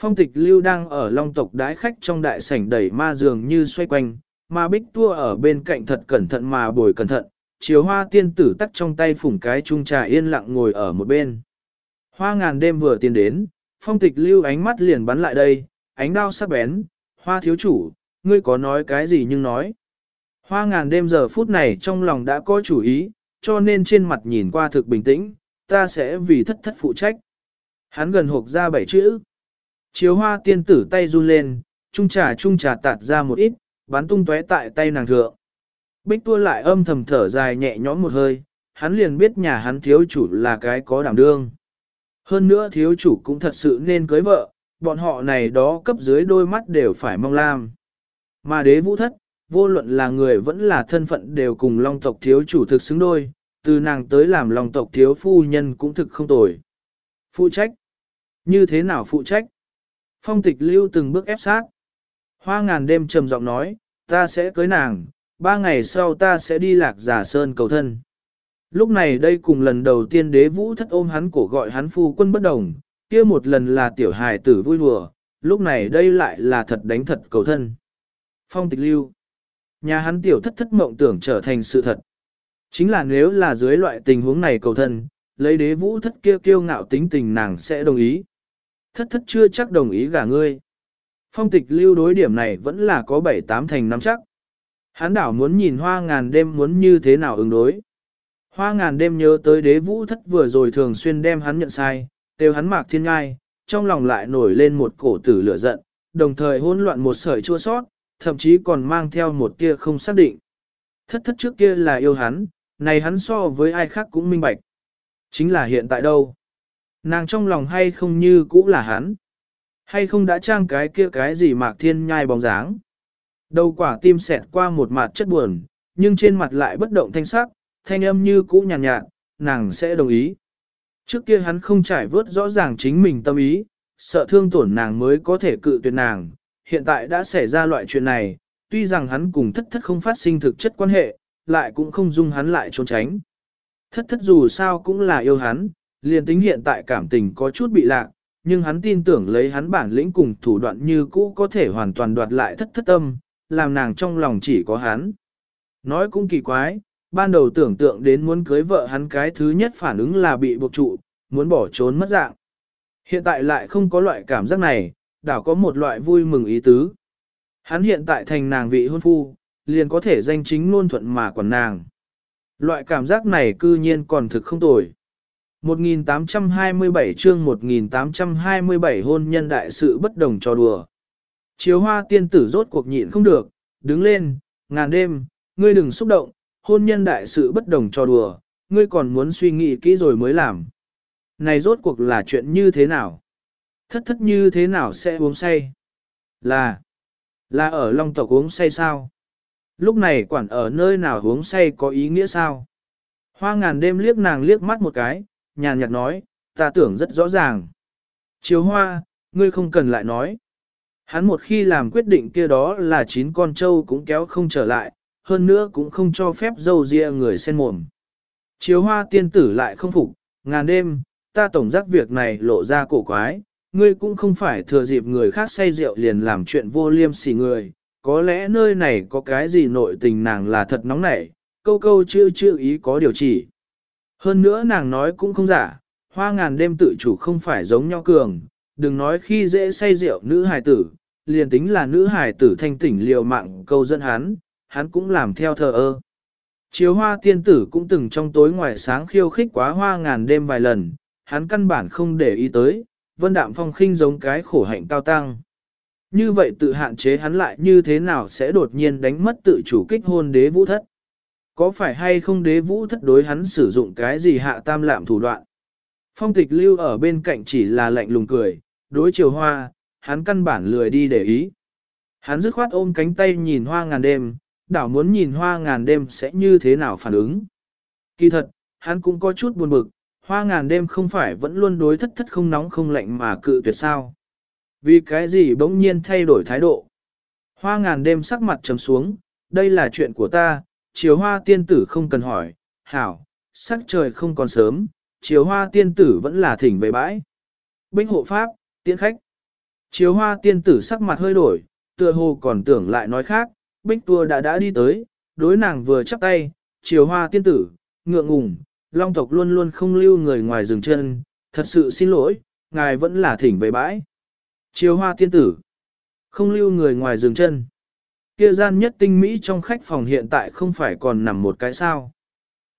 S1: Phong tịch lưu đang ở long tộc đái khách trong đại sảnh đẩy ma dường như xoay quanh, mà bích tua ở bên cạnh thật cẩn thận mà bồi cẩn thận, chiều hoa tiên tử tắt trong tay phủng cái chung trà yên lặng ngồi ở một bên. Hoa ngàn đêm vừa tiến đến, phong tịch lưu ánh mắt liền bắn lại đây, ánh đao sắc bén, hoa thiếu chủ, ngươi có nói cái gì nhưng nói. Hoa ngàn đêm giờ phút này trong lòng đã có chủ ý, cho nên trên mặt nhìn qua thực bình tĩnh, ta sẽ vì thất thất phụ trách. Hắn gần hộp ra bảy chữ. Chiếu hoa tiên tử tay run lên, trung trà trung trà tạt ra một ít, bắn tung tóe tại tay nàng thượng. Bích tua lại âm thầm thở dài nhẹ nhõm một hơi, hắn liền biết nhà hắn thiếu chủ là cái có đảm đương. Hơn nữa thiếu chủ cũng thật sự nên cưới vợ, bọn họ này đó cấp dưới đôi mắt đều phải mong lam. Mà đế vũ thất, vô luận là người vẫn là thân phận đều cùng long tộc thiếu chủ thực xứng đôi, từ nàng tới làm long tộc thiếu phu nhân cũng thực không tồi. Phụ trách. Như thế nào phụ trách? Phong tịch lưu từng bước ép sát. Hoa ngàn đêm trầm giọng nói, ta sẽ cưới nàng, ba ngày sau ta sẽ đi lạc giả sơn cầu thân. Lúc này đây cùng lần đầu tiên đế vũ thất ôm hắn cổ gọi hắn phu quân bất đồng, kia một lần là tiểu hài tử vui đùa, lúc này đây lại là thật đánh thật cầu thân. Phong tịch lưu. Nhà hắn tiểu thất thất mộng tưởng trở thành sự thật. Chính là nếu là dưới loại tình huống này cầu thân, lấy đế vũ thất kia kiêu ngạo tính tình nàng sẽ đồng ý. Thất thất chưa chắc đồng ý gả ngươi. Phong tịch lưu đối điểm này vẫn là có bảy tám thành nắm chắc. Hán đảo muốn nhìn hoa ngàn đêm muốn như thế nào ứng đối. Hoa ngàn đêm nhớ tới đế vũ thất vừa rồi thường xuyên đem hắn nhận sai, đều hắn mạc thiên ngai, trong lòng lại nổi lên một cổ tử lửa giận, đồng thời hỗn loạn một sợi chua sót, thậm chí còn mang theo một tia không xác định. Thất thất trước kia là yêu hắn, này hắn so với ai khác cũng minh bạch. Chính là hiện tại đâu? Nàng trong lòng hay không như cũ là hắn? Hay không đã trang cái kia cái gì mạc thiên nhai bóng dáng? Đầu quả tim xẹt qua một mặt chất buồn, nhưng trên mặt lại bất động thanh sắc, thanh âm như cũ nhàn nhạt, nhạt, nàng sẽ đồng ý. Trước kia hắn không trải vớt rõ ràng chính mình tâm ý, sợ thương tổn nàng mới có thể cự tuyệt nàng, hiện tại đã xảy ra loại chuyện này, tuy rằng hắn cùng thất thất không phát sinh thực chất quan hệ, lại cũng không dung hắn lại trốn tránh. Thất thất dù sao cũng là yêu hắn, liền tính hiện tại cảm tình có chút bị lạc, nhưng hắn tin tưởng lấy hắn bản lĩnh cùng thủ đoạn như cũ có thể hoàn toàn đoạt lại thất thất tâm, làm nàng trong lòng chỉ có hắn. Nói cũng kỳ quái, ban đầu tưởng tượng đến muốn cưới vợ hắn cái thứ nhất phản ứng là bị buộc trụ, muốn bỏ trốn mất dạng. Hiện tại lại không có loại cảm giác này, đảo có một loại vui mừng ý tứ. Hắn hiện tại thành nàng vị hôn phu, liền có thể danh chính luôn thuận mà còn nàng. Loại cảm giác này cư nhiên còn thực không tồi. 1827 chương 1827 hôn nhân đại sự bất đồng cho đùa. Chiếu hoa tiên tử rốt cuộc nhịn không được, đứng lên, ngàn đêm, ngươi đừng xúc động, hôn nhân đại sự bất đồng cho đùa, ngươi còn muốn suy nghĩ kỹ rồi mới làm. Này rốt cuộc là chuyện như thế nào? Thất thất như thế nào sẽ uống say? Là, là ở long tộc uống say sao? Lúc này quản ở nơi nào uống say có ý nghĩa sao? Hoa ngàn đêm liếc nàng liếc mắt một cái, nhàn nhạt nói, ta tưởng rất rõ ràng. Chiếu hoa, ngươi không cần lại nói. Hắn một khi làm quyết định kia đó là chín con trâu cũng kéo không trở lại, hơn nữa cũng không cho phép dâu ria người sen mồm. Chiếu hoa tiên tử lại không phục, ngàn đêm, ta tổng giác việc này lộ ra cổ quái, ngươi cũng không phải thừa dịp người khác say rượu liền làm chuyện vô liêm sỉ người, có lẽ nơi này có cái gì nội tình nàng là thật nóng nảy, câu câu chưa chưa ý có điều chỉ. Hơn nữa nàng nói cũng không giả, hoa ngàn đêm tự chủ không phải giống nhau cường, đừng nói khi dễ say rượu nữ hài tử, liền tính là nữ hài tử thanh tỉnh liều mạng câu dẫn hắn, hắn cũng làm theo thờ ơ. Chiếu hoa tiên tử cũng từng trong tối ngoài sáng khiêu khích quá hoa ngàn đêm vài lần, hắn căn bản không để ý tới, vân đạm phong khinh giống cái khổ hạnh cao tăng. Như vậy tự hạn chế hắn lại như thế nào sẽ đột nhiên đánh mất tự chủ kích hôn đế vũ thất? Có phải hay không đế vũ thất đối hắn sử dụng cái gì hạ tam lạm thủ đoạn? Phong tịch lưu ở bên cạnh chỉ là lạnh lùng cười, đối chiều hoa, hắn căn bản lười đi để ý. Hắn dứt khoát ôm cánh tay nhìn hoa ngàn đêm, đảo muốn nhìn hoa ngàn đêm sẽ như thế nào phản ứng. Kỳ thật, hắn cũng có chút buồn bực, hoa ngàn đêm không phải vẫn luôn đối thất thất không nóng không lạnh mà cự tuyệt sao. Vì cái gì bỗng nhiên thay đổi thái độ. Hoa ngàn đêm sắc mặt trầm xuống, đây là chuyện của ta, chiều hoa tiên tử không cần hỏi, hảo, sắc trời không còn sớm, chiều hoa tiên tử vẫn là thỉnh về bãi. Binh hộ pháp, tiễn khách. Chiều hoa tiên tử sắc mặt hơi đổi, tựa hồ còn tưởng lại nói khác, bích tua đã đã đi tới, đối nàng vừa chắp tay, chiều hoa tiên tử, ngượng ngùng, long tộc luôn luôn không lưu người ngoài rừng chân, thật sự xin lỗi, ngài vẫn là thỉnh về bãi. Chiều hoa tiên tử, không lưu người ngoài rừng chân. Kia gian nhất tinh mỹ trong khách phòng hiện tại không phải còn nằm một cái sao.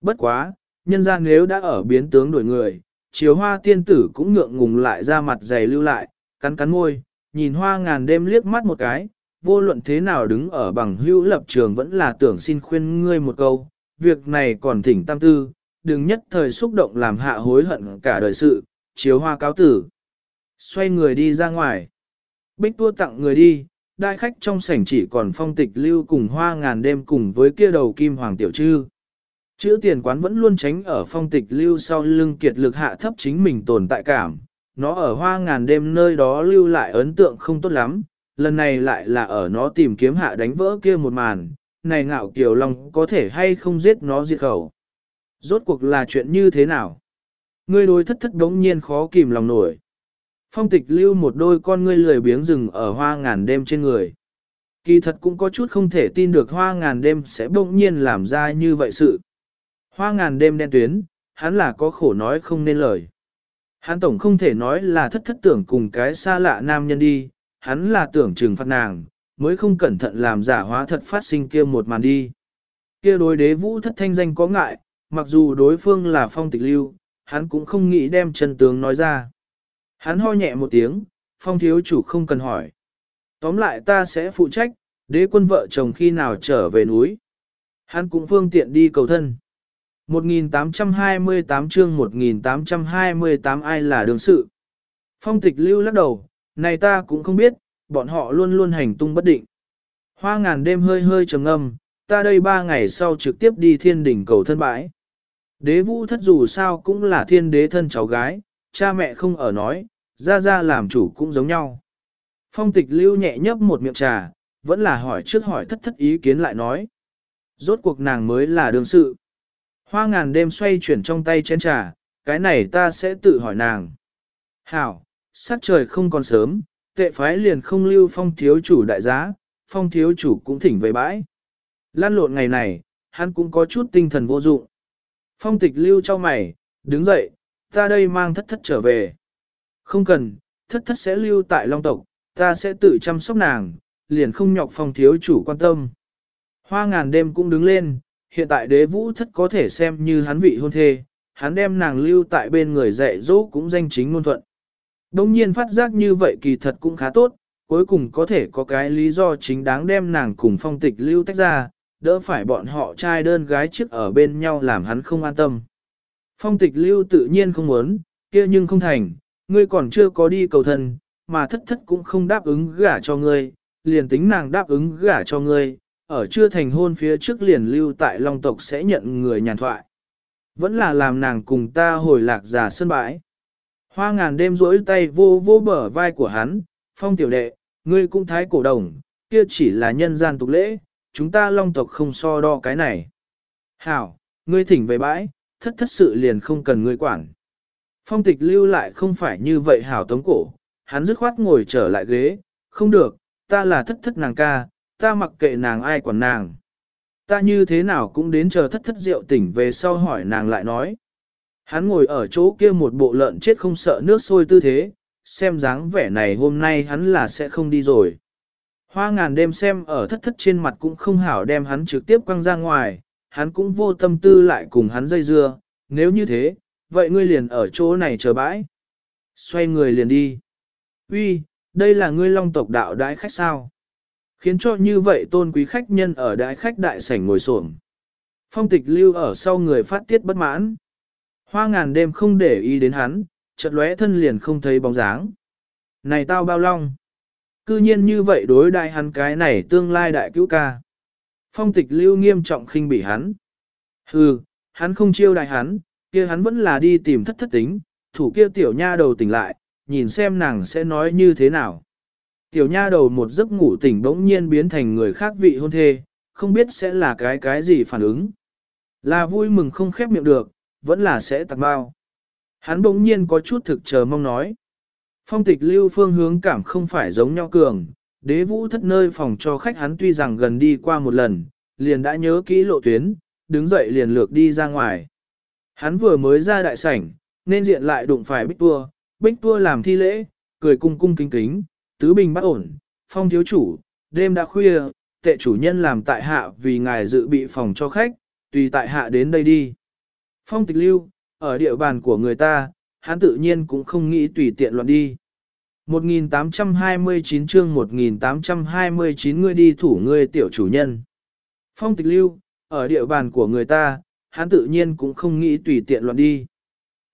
S1: Bất quá, nhân gian nếu đã ở biến tướng đổi người, chiếu hoa tiên tử cũng ngượng ngùng lại ra mặt dày lưu lại, cắn cắn môi, nhìn hoa ngàn đêm liếc mắt một cái, vô luận thế nào đứng ở bằng hữu lập trường vẫn là tưởng xin khuyên ngươi một câu, việc này còn thỉnh tam tư, đừng nhất thời xúc động làm hạ hối hận cả đời sự, chiếu hoa cáo tử. Xoay người đi ra ngoài. Bích tua tặng người đi, đại khách trong sảnh chỉ còn phong tịch lưu cùng hoa ngàn đêm cùng với kia đầu kim hoàng tiểu trư. Chữ tiền quán vẫn luôn tránh ở phong tịch lưu sau lưng kiệt lực hạ thấp chính mình tồn tại cảm. Nó ở hoa ngàn đêm nơi đó lưu lại ấn tượng không tốt lắm, lần này lại là ở nó tìm kiếm hạ đánh vỡ kia một màn, này ngạo kiều long có thể hay không giết nó diệt khẩu. Rốt cuộc là chuyện như thế nào? Ngươi đối thất thất đống nhiên khó kìm lòng nổi. Phong tịch lưu một đôi con ngươi lười biếng rừng ở hoa ngàn đêm trên người. Kỳ thật cũng có chút không thể tin được hoa ngàn đêm sẽ bỗng nhiên làm ra như vậy sự. Hoa ngàn đêm đen tuyến, hắn là có khổ nói không nên lời. Hắn tổng không thể nói là thất thất tưởng cùng cái xa lạ nam nhân đi, hắn là tưởng trừng phạt nàng, mới không cẩn thận làm giả hóa thật phát sinh kia một màn đi. Kia đối đế vũ thất thanh danh có ngại, mặc dù đối phương là phong tịch lưu, hắn cũng không nghĩ đem chân tướng nói ra. Hắn ho nhẹ một tiếng, phong thiếu chủ không cần hỏi. Tóm lại ta sẽ phụ trách, đế quân vợ chồng khi nào trở về núi. Hắn cũng phương tiện đi cầu thân. 1828 chương 1828 ai là đường sự. Phong tịch lưu lắc đầu, này ta cũng không biết, bọn họ luôn luôn hành tung bất định. Hoa ngàn đêm hơi hơi trầm ngâm, ta đây ba ngày sau trực tiếp đi thiên đỉnh cầu thân bãi. Đế vũ thất dù sao cũng là thiên đế thân cháu gái, cha mẹ không ở nói, ra ra làm chủ cũng giống nhau. Phong tịch lưu nhẹ nhấp một miệng trà, vẫn là hỏi trước hỏi thất thất ý kiến lại nói. Rốt cuộc nàng mới là đương sự. Hoa ngàn đêm xoay chuyển trong tay chén trà, cái này ta sẽ tự hỏi nàng. Hảo, sát trời không còn sớm, tệ phái liền không lưu phong thiếu chủ đại giá, phong thiếu chủ cũng thỉnh về bãi. Lan lộn ngày này, hắn cũng có chút tinh thần vô dụng. Phong tịch lưu cho mày, đứng dậy, ta đây mang thất thất trở về. Không cần, thất thất sẽ lưu tại long tộc, ta sẽ tự chăm sóc nàng, liền không nhọc phong thiếu chủ quan tâm. Hoa ngàn đêm cũng đứng lên, hiện tại đế vũ thất có thể xem như hắn vị hôn thê, hắn đem nàng lưu tại bên người dạy dỗ cũng danh chính ngôn thuận. Đông nhiên phát giác như vậy kỳ thật cũng khá tốt, cuối cùng có thể có cái lý do chính đáng đem nàng cùng phong tịch lưu tách ra, đỡ phải bọn họ trai đơn gái trước ở bên nhau làm hắn không an tâm. Phong tịch lưu tự nhiên không muốn, kia nhưng không thành, ngươi còn chưa có đi cầu thần, mà thất thất cũng không đáp ứng gả cho ngươi, liền tính nàng đáp ứng gả cho ngươi, ở chưa thành hôn phía trước liền lưu tại Long tộc sẽ nhận người nhàn thoại. Vẫn là làm nàng cùng ta hồi lạc giả sân bãi. Hoa ngàn đêm rỗi tay vô vô bờ vai của hắn, phong tiểu đệ, ngươi cũng thái cổ đồng, kia chỉ là nhân gian tục lễ, chúng ta long tộc không so đo cái này. Hảo, ngươi thỉnh về bãi, thất thất sự liền không cần ngươi quản. Phong tịch lưu lại không phải như vậy hảo tống cổ, hắn dứt khoát ngồi trở lại ghế, không được, ta là thất thất nàng ca, ta mặc kệ nàng ai quản nàng. Ta như thế nào cũng đến chờ thất thất rượu tỉnh về sau hỏi nàng lại nói. Hắn ngồi ở chỗ kia một bộ lợn chết không sợ nước sôi tư thế, xem dáng vẻ này hôm nay hắn là sẽ không đi rồi. Hoa ngàn đêm xem ở thất thất trên mặt cũng không hảo đem hắn trực tiếp quăng ra ngoài, hắn cũng vô tâm tư lại cùng hắn dây dưa, nếu như thế, vậy ngươi liền ở chỗ này chờ bãi. Xoay người liền đi. Uy, đây là ngươi long tộc đạo đái khách sao? Khiến cho như vậy tôn quý khách nhân ở đái khách đại sảnh ngồi xổm. Phong tịch lưu ở sau người phát tiết bất mãn. Hoa ngàn đêm không để ý đến hắn, chợt lóe thân liền không thấy bóng dáng. Này tao bao long. Cư nhiên như vậy đối đại hắn cái này tương lai đại cứu ca. Phong tịch lưu nghiêm trọng khinh bỉ hắn. Hừ, hắn không chiêu đại hắn, kia hắn vẫn là đi tìm thất thất tính, thủ kia tiểu nha đầu tỉnh lại, nhìn xem nàng sẽ nói như thế nào. Tiểu nha đầu một giấc ngủ tỉnh bỗng nhiên biến thành người khác vị hôn thê, không biết sẽ là cái cái gì phản ứng. Là vui mừng không khép miệng được, vẫn là sẽ tặng bao. Hắn bỗng nhiên có chút thực chờ mong nói. Phong tịch lưu phương hướng cảm không phải giống nhau cường, đế vũ thất nơi phòng cho khách hắn tuy rằng gần đi qua một lần, liền đã nhớ kỹ lộ tuyến, đứng dậy liền lược đi ra ngoài. Hắn vừa mới ra đại sảnh, nên diện lại đụng phải bích tua, bích tua làm thi lễ, cười cung cung kính kính, tứ bình bắt ổn, phong thiếu chủ, đêm đã khuya, tệ chủ nhân làm tại hạ vì ngài dự bị phòng cho khách, tùy tại hạ đến đây đi. Phong tịch lưu, ở địa bàn của người ta, hắn tự nhiên cũng không nghĩ tùy tiện loạn đi. 1829 chương 1829 ngươi đi thủ ngươi tiểu chủ nhân. Phong tịch lưu, ở địa bàn của người ta, hắn tự nhiên cũng không nghĩ tùy tiện loạn đi.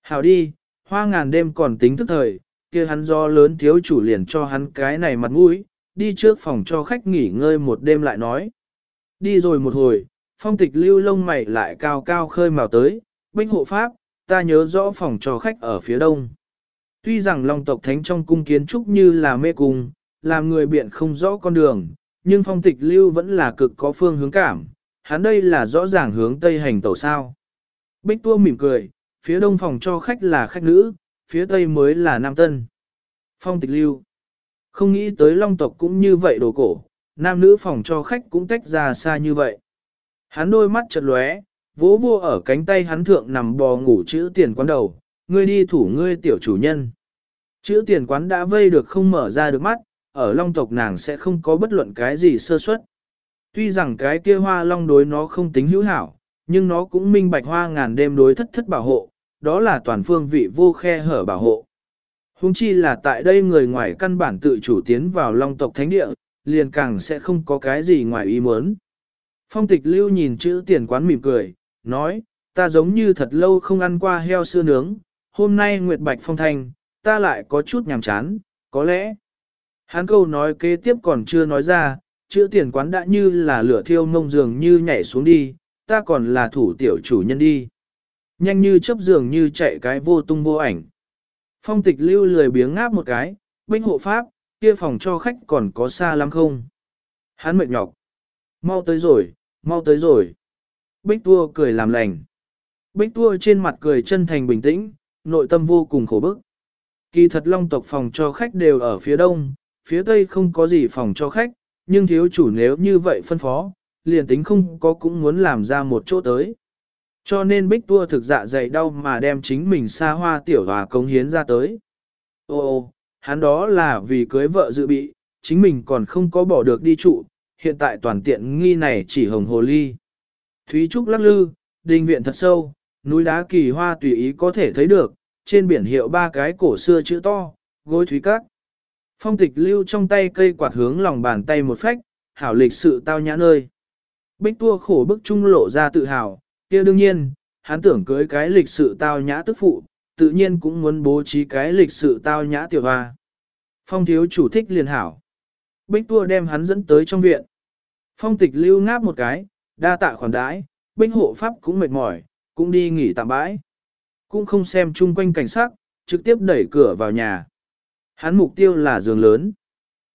S1: hảo đi, hoa ngàn đêm còn tính thức thời, kia hắn do lớn thiếu chủ liền cho hắn cái này mặt mũi, đi trước phòng cho khách nghỉ ngơi một đêm lại nói. Đi rồi một hồi, phong tịch lưu lông mày lại cao cao khơi màu tới, binh hộ pháp, ta nhớ rõ phòng cho khách ở phía đông. Tuy rằng Long tộc thánh trong cung kiến trúc như là mê cung, làm người biện không rõ con đường, nhưng phong tịch lưu vẫn là cực có phương hướng cảm, hắn đây là rõ ràng hướng tây hành tẩu sao. Bích tua mỉm cười, phía đông phòng cho khách là khách nữ, phía tây mới là nam tân. Phong tịch lưu. Không nghĩ tới long tộc cũng như vậy đồ cổ, nam nữ phòng cho khách cũng tách ra xa như vậy. Hắn đôi mắt chật lóe, vỗ vô ở cánh tay hắn thượng nằm bò ngủ chữ tiền quán đầu, ngươi đi thủ ngươi tiểu chủ nhân. Chữ tiền quán đã vây được không mở ra được mắt, ở long tộc nàng sẽ không có bất luận cái gì sơ suất. Tuy rằng cái kia hoa long đối nó không tính hữu hảo, nhưng nó cũng minh bạch hoa ngàn đêm đối thất thất bảo hộ, đó là toàn phương vị vô khe hở bảo hộ. Hùng chi là tại đây người ngoài căn bản tự chủ tiến vào long tộc thánh địa, liền càng sẽ không có cái gì ngoài ý muốn. Phong tịch lưu nhìn chữ tiền quán mỉm cười, nói, ta giống như thật lâu không ăn qua heo sữa nướng, hôm nay Nguyệt Bạch Phong Thanh, ta lại có chút nhàm chán, có lẽ. Hắn câu nói kế tiếp còn chưa nói ra, chữ tiền quán đã như là lửa thiêu mông dường như nhảy xuống đi, ta còn là thủ tiểu chủ nhân đi. Nhanh như chấp dường như chạy cái vô tung vô ảnh. Phong tịch lưu lười biếng ngáp một cái, binh hộ pháp, kia phòng cho khách còn có xa lắm không? Hắn mệt nhọc. Mau tới rồi, mau tới rồi. Bích tua cười làm lành. Bích tua trên mặt cười chân thành bình tĩnh, nội tâm vô cùng khổ bức. Kỳ thật long tộc phòng cho khách đều ở phía đông, phía tây không có gì phòng cho khách, nhưng thiếu chủ nếu như vậy phân phó, liền tính không có cũng muốn làm ra một chỗ tới. Cho nên bích tua thực dạ dày đau mà đem chính mình xa hoa tiểu hòa cống hiến ra tới. Ô ô, hắn đó là vì cưới vợ dự bị, chính mình còn không có bỏ được đi trụ, hiện tại toàn tiện nghi này chỉ hồng hồ ly. Thúy Trúc lắc lư, đình viện thật sâu, núi đá kỳ hoa tùy ý có thể thấy được, trên biển hiệu ba cái cổ xưa chữ to, gối thúy cắt Phong tịch lưu trong tay cây quạt hướng lòng bàn tay một phách, hảo lịch sự tao nhã nơi. Bích tua khổ bức trung lộ ra tự hào, kia đương nhiên, hắn tưởng cưới cái lịch sự tao nhã tức phụ, tự nhiên cũng muốn bố trí cái lịch sự tao nhã tiểu hoa. Phong thiếu chủ thích liền hảo. Bích tua đem hắn dẫn tới trong viện. Phong tịch lưu ngáp một cái, đa tạ khoản đãi, binh hộ pháp cũng mệt mỏi, cũng đi nghỉ tạm bãi. Cũng không xem chung quanh cảnh sát, trực tiếp đẩy cửa vào nhà. Hắn mục tiêu là giường lớn.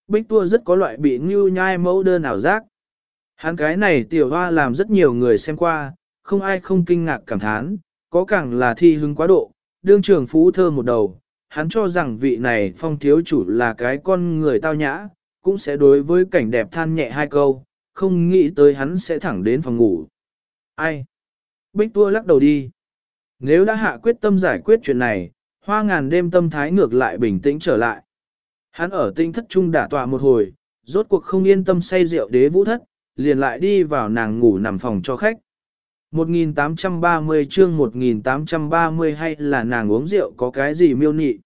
S1: Bích tua rất có loại bị ngưu nhai mẫu đơn ảo giác. Hắn cái này tiểu hoa làm rất nhiều người xem qua, không ai không kinh ngạc cảm thán, có càng là thi hứng quá độ, đương trường phú thơ một đầu. Hắn cho rằng vị này phong thiếu chủ là cái con người tao nhã, cũng sẽ đối với cảnh đẹp than nhẹ hai câu, không nghĩ tới hắn sẽ thẳng đến phòng ngủ. Ai? Bích tua lắc đầu đi. Nếu đã hạ quyết tâm giải quyết chuyện này, hoa ngàn đêm tâm thái ngược lại bình tĩnh trở lại. Hắn ở tinh thất trung đả tọa một hồi, rốt cuộc không yên tâm say rượu đế vũ thất, liền lại đi vào nàng ngủ nằm phòng cho khách. 1830 chương 1830 hay là nàng uống rượu có cái gì miêu nị.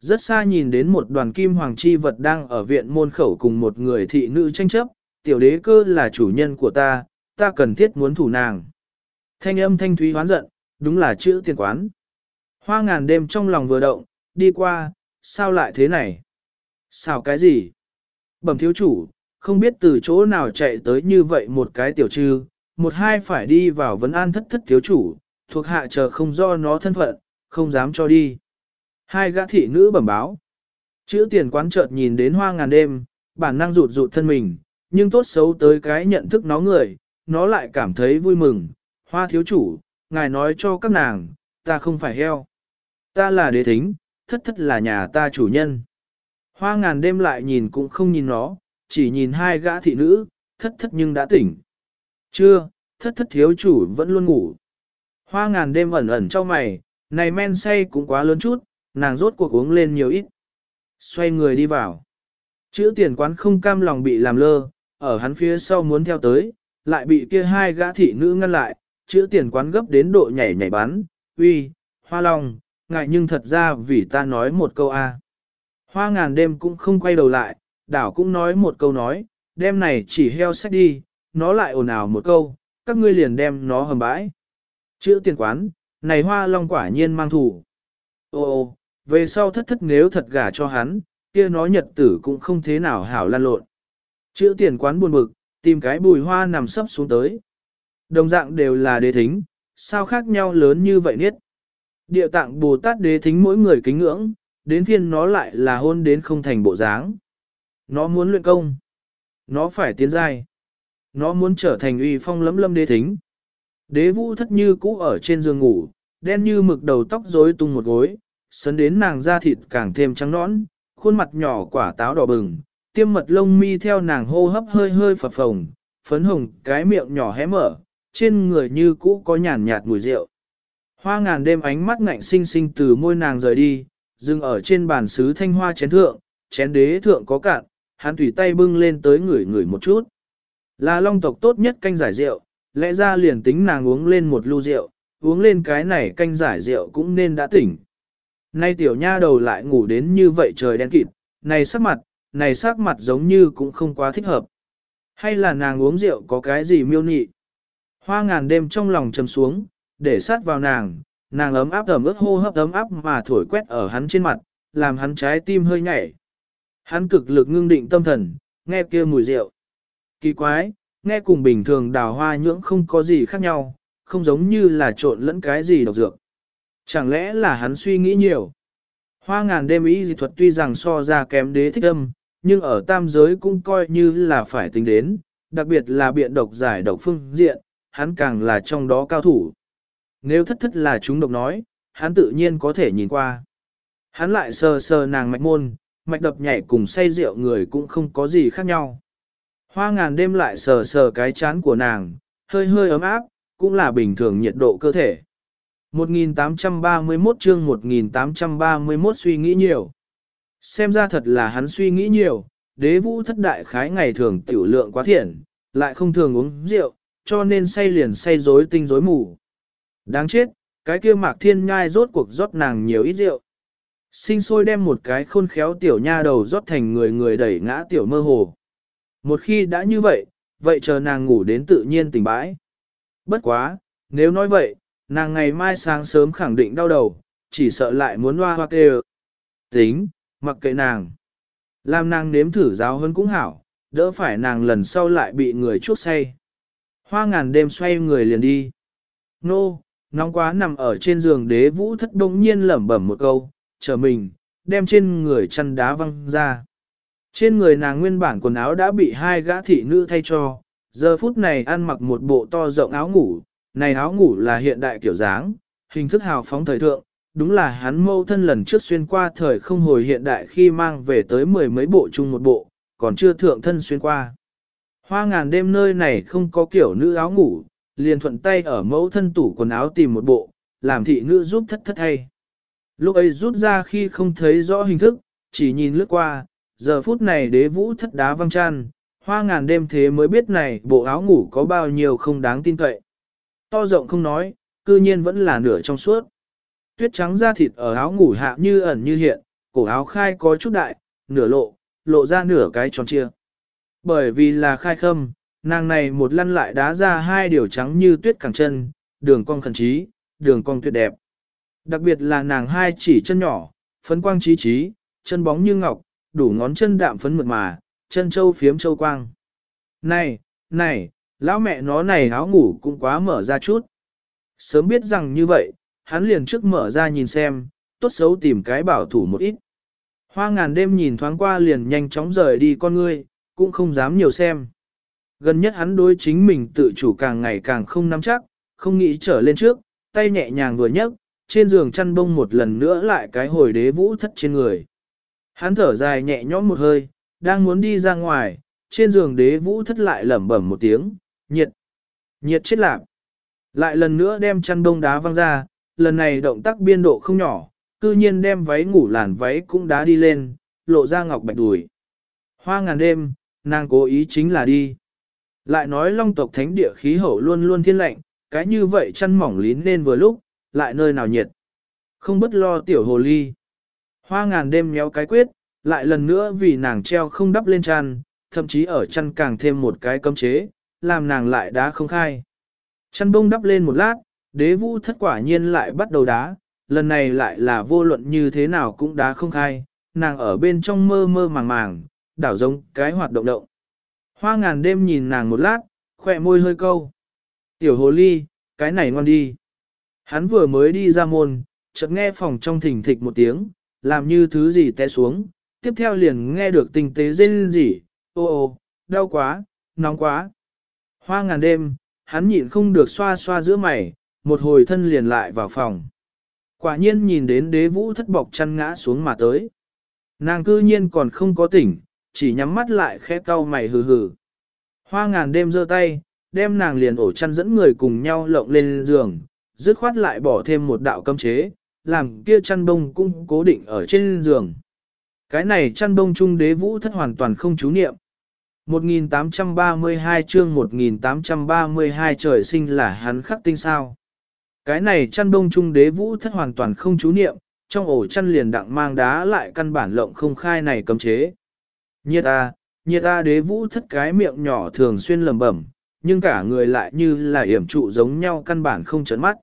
S1: Rất xa nhìn đến một đoàn kim hoàng chi vật đang ở viện môn khẩu cùng một người thị nữ tranh chấp, tiểu đế cơ là chủ nhân của ta, ta cần thiết muốn thủ nàng. Thanh âm thanh thúy hoán giận, đúng là chữ tiền quán. Hoa ngàn đêm trong lòng vừa động, đi qua, sao lại thế này? Sao cái gì? Bẩm thiếu chủ, không biết từ chỗ nào chạy tới như vậy một cái tiểu trư, một hai phải đi vào vấn an thất thất thiếu chủ, thuộc hạ chờ không do nó thân phận, không dám cho đi. Hai gã thị nữ bẩm báo. Chữ tiền quán chợt nhìn đến hoa ngàn đêm, bản năng rụt rụt thân mình, nhưng tốt xấu tới cái nhận thức nó người, nó lại cảm thấy vui mừng. Hoa thiếu chủ, ngài nói cho các nàng, ta không phải heo. Ta là đế thính, thất thất là nhà ta chủ nhân. Hoa ngàn đêm lại nhìn cũng không nhìn nó, chỉ nhìn hai gã thị nữ, thất thất nhưng đã tỉnh. Chưa, thất thất thiếu chủ vẫn luôn ngủ. Hoa ngàn đêm ẩn ẩn trong mày, này men say cũng quá lớn chút, nàng rốt cuộc uống lên nhiều ít. Xoay người đi vào. Chữ tiền quán không cam lòng bị làm lơ, ở hắn phía sau muốn theo tới, lại bị kia hai gã thị nữ ngăn lại, chữ tiền quán gấp đến độ nhảy nhảy bắn, uy, hoa long, ngại nhưng thật ra vì ta nói một câu a. Hoa ngàn đêm cũng không quay đầu lại, đảo cũng nói một câu nói, đêm này chỉ heo sách đi, nó lại ồn ào một câu, các ngươi liền đem nó hầm bãi. Chữ tiền quán, này hoa long quả nhiên mang thủ. Ô ô, về sau thất thất nếu thật gả cho hắn, kia nó nhật tử cũng không thế nào hảo lan lộn. Chữ tiền quán buồn bực, tìm cái bùi hoa nằm sấp xuống tới. Đồng dạng đều là đế thính, sao khác nhau lớn như vậy niết. Địa tạng Bồ Tát đế thính mỗi người kính ngưỡng, đến phiên nó lại là hôn đến không thành bộ dáng. Nó muốn luyện công. Nó phải tiến giai. Nó muốn trở thành uy phong lấm lâm đế thính. Đế vũ thất như cũ ở trên giường ngủ, đen như mực đầu tóc rối tung một gối, sấn đến nàng da thịt càng thêm trắng nõn, khuôn mặt nhỏ quả táo đỏ bừng, tiêm mật lông mi theo nàng hô hấp hơi hơi phập phồng, phấn hồng cái miệng nhỏ hé mở, trên người như cũ có nhàn nhạt mùi rượu. Hoa ngàn đêm ánh mắt ngạnh sinh sinh từ môi nàng rời đi, dừng ở trên bàn sứ thanh hoa chén thượng, chén đế thượng có cạn, hắn tùy tay bưng lên tới ngửi ngửi một chút. Là long tộc tốt nhất canh giải rượu, lẽ ra liền tính nàng uống lên một lu rượu, uống lên cái này canh giải rượu cũng nên đã tỉnh. Nay tiểu nha đầu lại ngủ đến như vậy trời đen kịt, này sắc mặt, này sắc mặt giống như cũng không quá thích hợp. Hay là nàng uống rượu có cái gì miêu nị? Hoa ngàn đêm trong lòng trầm xuống, để sát vào nàng, nàng ấm áp ẩm ướt hô hấp ấm áp mà thổi quét ở hắn trên mặt, làm hắn trái tim hơi nhảy. Hắn cực lực ngưng định tâm thần, nghe kia mùi rượu. Kỳ quái, nghe cùng bình thường đào hoa nhưỡng không có gì khác nhau, không giống như là trộn lẫn cái gì độc dược. Chẳng lẽ là hắn suy nghĩ nhiều? Hoa ngàn đêm ý dị thuật tuy rằng so ra kém đế thích âm, nhưng ở tam giới cũng coi như là phải tính đến, đặc biệt là biện độc giải độc phương diện, hắn càng là trong đó cao thủ. Nếu thất thất là chúng độc nói, hắn tự nhiên có thể nhìn qua. Hắn lại sờ sờ nàng mạch môn, mạch đập nhảy cùng say rượu người cũng không có gì khác nhau. Hoa ngàn đêm lại sờ sờ cái chán của nàng, hơi hơi ấm áp, cũng là bình thường nhiệt độ cơ thể. 1831 chương 1831 suy nghĩ nhiều. Xem ra thật là hắn suy nghĩ nhiều, đế vũ thất đại khái ngày thường tiểu lượng quá thiện, lại không thường uống rượu, cho nên say liền say rối tinh rối mù. Đáng chết, cái kia mạc thiên nhai rốt cuộc rót nàng nhiều ít rượu. Sinh sôi đem một cái khôn khéo tiểu nha đầu rót thành người người đẩy ngã tiểu mơ hồ. Một khi đã như vậy, vậy chờ nàng ngủ đến tự nhiên tỉnh bãi. Bất quá, nếu nói vậy, nàng ngày mai sáng sớm khẳng định đau đầu, chỉ sợ lại muốn hoa hoa kêu. Tính, mặc kệ nàng. Làm nàng nếm thử giáo hơn cũng hảo, đỡ phải nàng lần sau lại bị người chuốc say. Hoa ngàn đêm xoay người liền đi. Nô, nóng quá nằm ở trên giường đế vũ thất đông nhiên lẩm bẩm một câu, chờ mình, đem trên người chăn đá văng ra. Trên người nàng nguyên bản quần áo đã bị hai gã thị nữ thay cho, giờ phút này ăn mặc một bộ to rộng áo ngủ, này áo ngủ là hiện đại kiểu dáng, hình thức hào phóng thời thượng, đúng là hắn mâu thân lần trước xuyên qua thời không hồi hiện đại khi mang về tới mười mấy bộ chung một bộ, còn chưa thượng thân xuyên qua. Hoa ngàn đêm nơi này không có kiểu nữ áo ngủ, liền thuận tay ở mẫu thân tủ quần áo tìm một bộ, làm thị nữ giúp thất thất hay. Lúc ấy rút ra khi không thấy rõ hình thức, chỉ nhìn lướt qua, giờ phút này đế vũ thất đá văng chăn, hoa ngàn đêm thế mới biết này bộ áo ngủ có bao nhiêu không đáng tin cậy. To rộng không nói, cư nhiên vẫn là nửa trong suốt. Tuyết trắng da thịt ở áo ngủ hạ như ẩn như hiện, cổ áo khai có chút đại, nửa lộ, lộ ra nửa cái tròn chia. Bởi vì là khai khâm, nàng này một lăn lại đá ra hai điều trắng như tuyết cẳng chân, đường cong khẩn trí, đường cong tuyệt đẹp. Đặc biệt là nàng hai chỉ chân nhỏ, phấn quang trí trí, chân bóng như ngọc, đủ ngón chân đạm phấn mượt mà, chân châu phiếm châu quang. Này, này, lão mẹ nó này áo ngủ cũng quá mở ra chút. Sớm biết rằng như vậy, hắn liền trước mở ra nhìn xem, tốt xấu tìm cái bảo thủ một ít. Hoa ngàn đêm nhìn thoáng qua liền nhanh chóng rời đi con ngươi, cũng không dám nhiều xem. Gần nhất hắn đối chính mình tự chủ càng ngày càng không nắm chắc, không nghĩ trở lên trước, tay nhẹ nhàng vừa nhấc, trên giường chăn bông một lần nữa lại cái hồi đế vũ thất trên người. Hắn thở dài nhẹ nhõm một hơi, đang muốn đi ra ngoài, trên giường đế vũ thất lại lẩm bẩm một tiếng, nhiệt, nhiệt chết lạc. Lại lần nữa đem chăn bông đá văng ra, lần này động tác biên độ không nhỏ, cư nhiên đem váy ngủ làn váy cũng đá đi lên, lộ ra ngọc bạch đùi. Hoa ngàn đêm, nàng cố ý chính là đi. Lại nói long tộc thánh địa khí hậu luôn luôn thiên lạnh, cái như vậy chăn mỏng lín lên vừa lúc, lại nơi nào nhiệt. Không bất lo tiểu hồ ly. Hoa ngàn đêm méo cái quyết, lại lần nữa vì nàng treo không đắp lên chăn, thậm chí ở chăn càng thêm một cái cấm chế, làm nàng lại đá không khai. Chăn bông đắp lên một lát, đế vũ thất quả nhiên lại bắt đầu đá, lần này lại là vô luận như thế nào cũng đá không khai, nàng ở bên trong mơ mơ màng màng, đảo giống cái hoạt động động. Hoa ngàn đêm nhìn nàng một lát, khỏe môi hơi câu. Tiểu hồ ly, cái này ngon đi. Hắn vừa mới đi ra môn, chợt nghe phòng trong thỉnh thịch một tiếng, làm như thứ gì té xuống, tiếp theo liền nghe được tình tế rên rỉ, ô ô, đau quá, nóng quá. Hoa ngàn đêm, hắn nhịn không được xoa xoa giữa mày, một hồi thân liền lại vào phòng. Quả nhiên nhìn đến đế vũ thất bọc chăn ngã xuống mà tới. Nàng cư nhiên còn không có tỉnh, chỉ nhắm mắt lại khẽ cau mày hừ hừ. Hoa ngàn đêm giơ tay, đem nàng liền ổ chăn dẫn người cùng nhau lộng lên giường, dứt khoát lại bỏ thêm một đạo cấm chế, làm kia chăn bông cũng cố định ở trên giường. Cái này chăn bông trung đế vũ thất hoàn toàn không chú niệm. 1832 chương 1832 trời sinh là hắn khắc tinh sao. Cái này chăn bông trung đế vũ thất hoàn toàn không chú niệm, trong ổ chăn liền đặng mang đá lại căn bản lộng không khai này cấm chế. Nhiệt ta, nhiệt ta. đế vũ thất cái miệng nhỏ thường xuyên lầm bẩm, nhưng cả người lại như là hiểm trụ giống nhau căn bản không chấn mắt.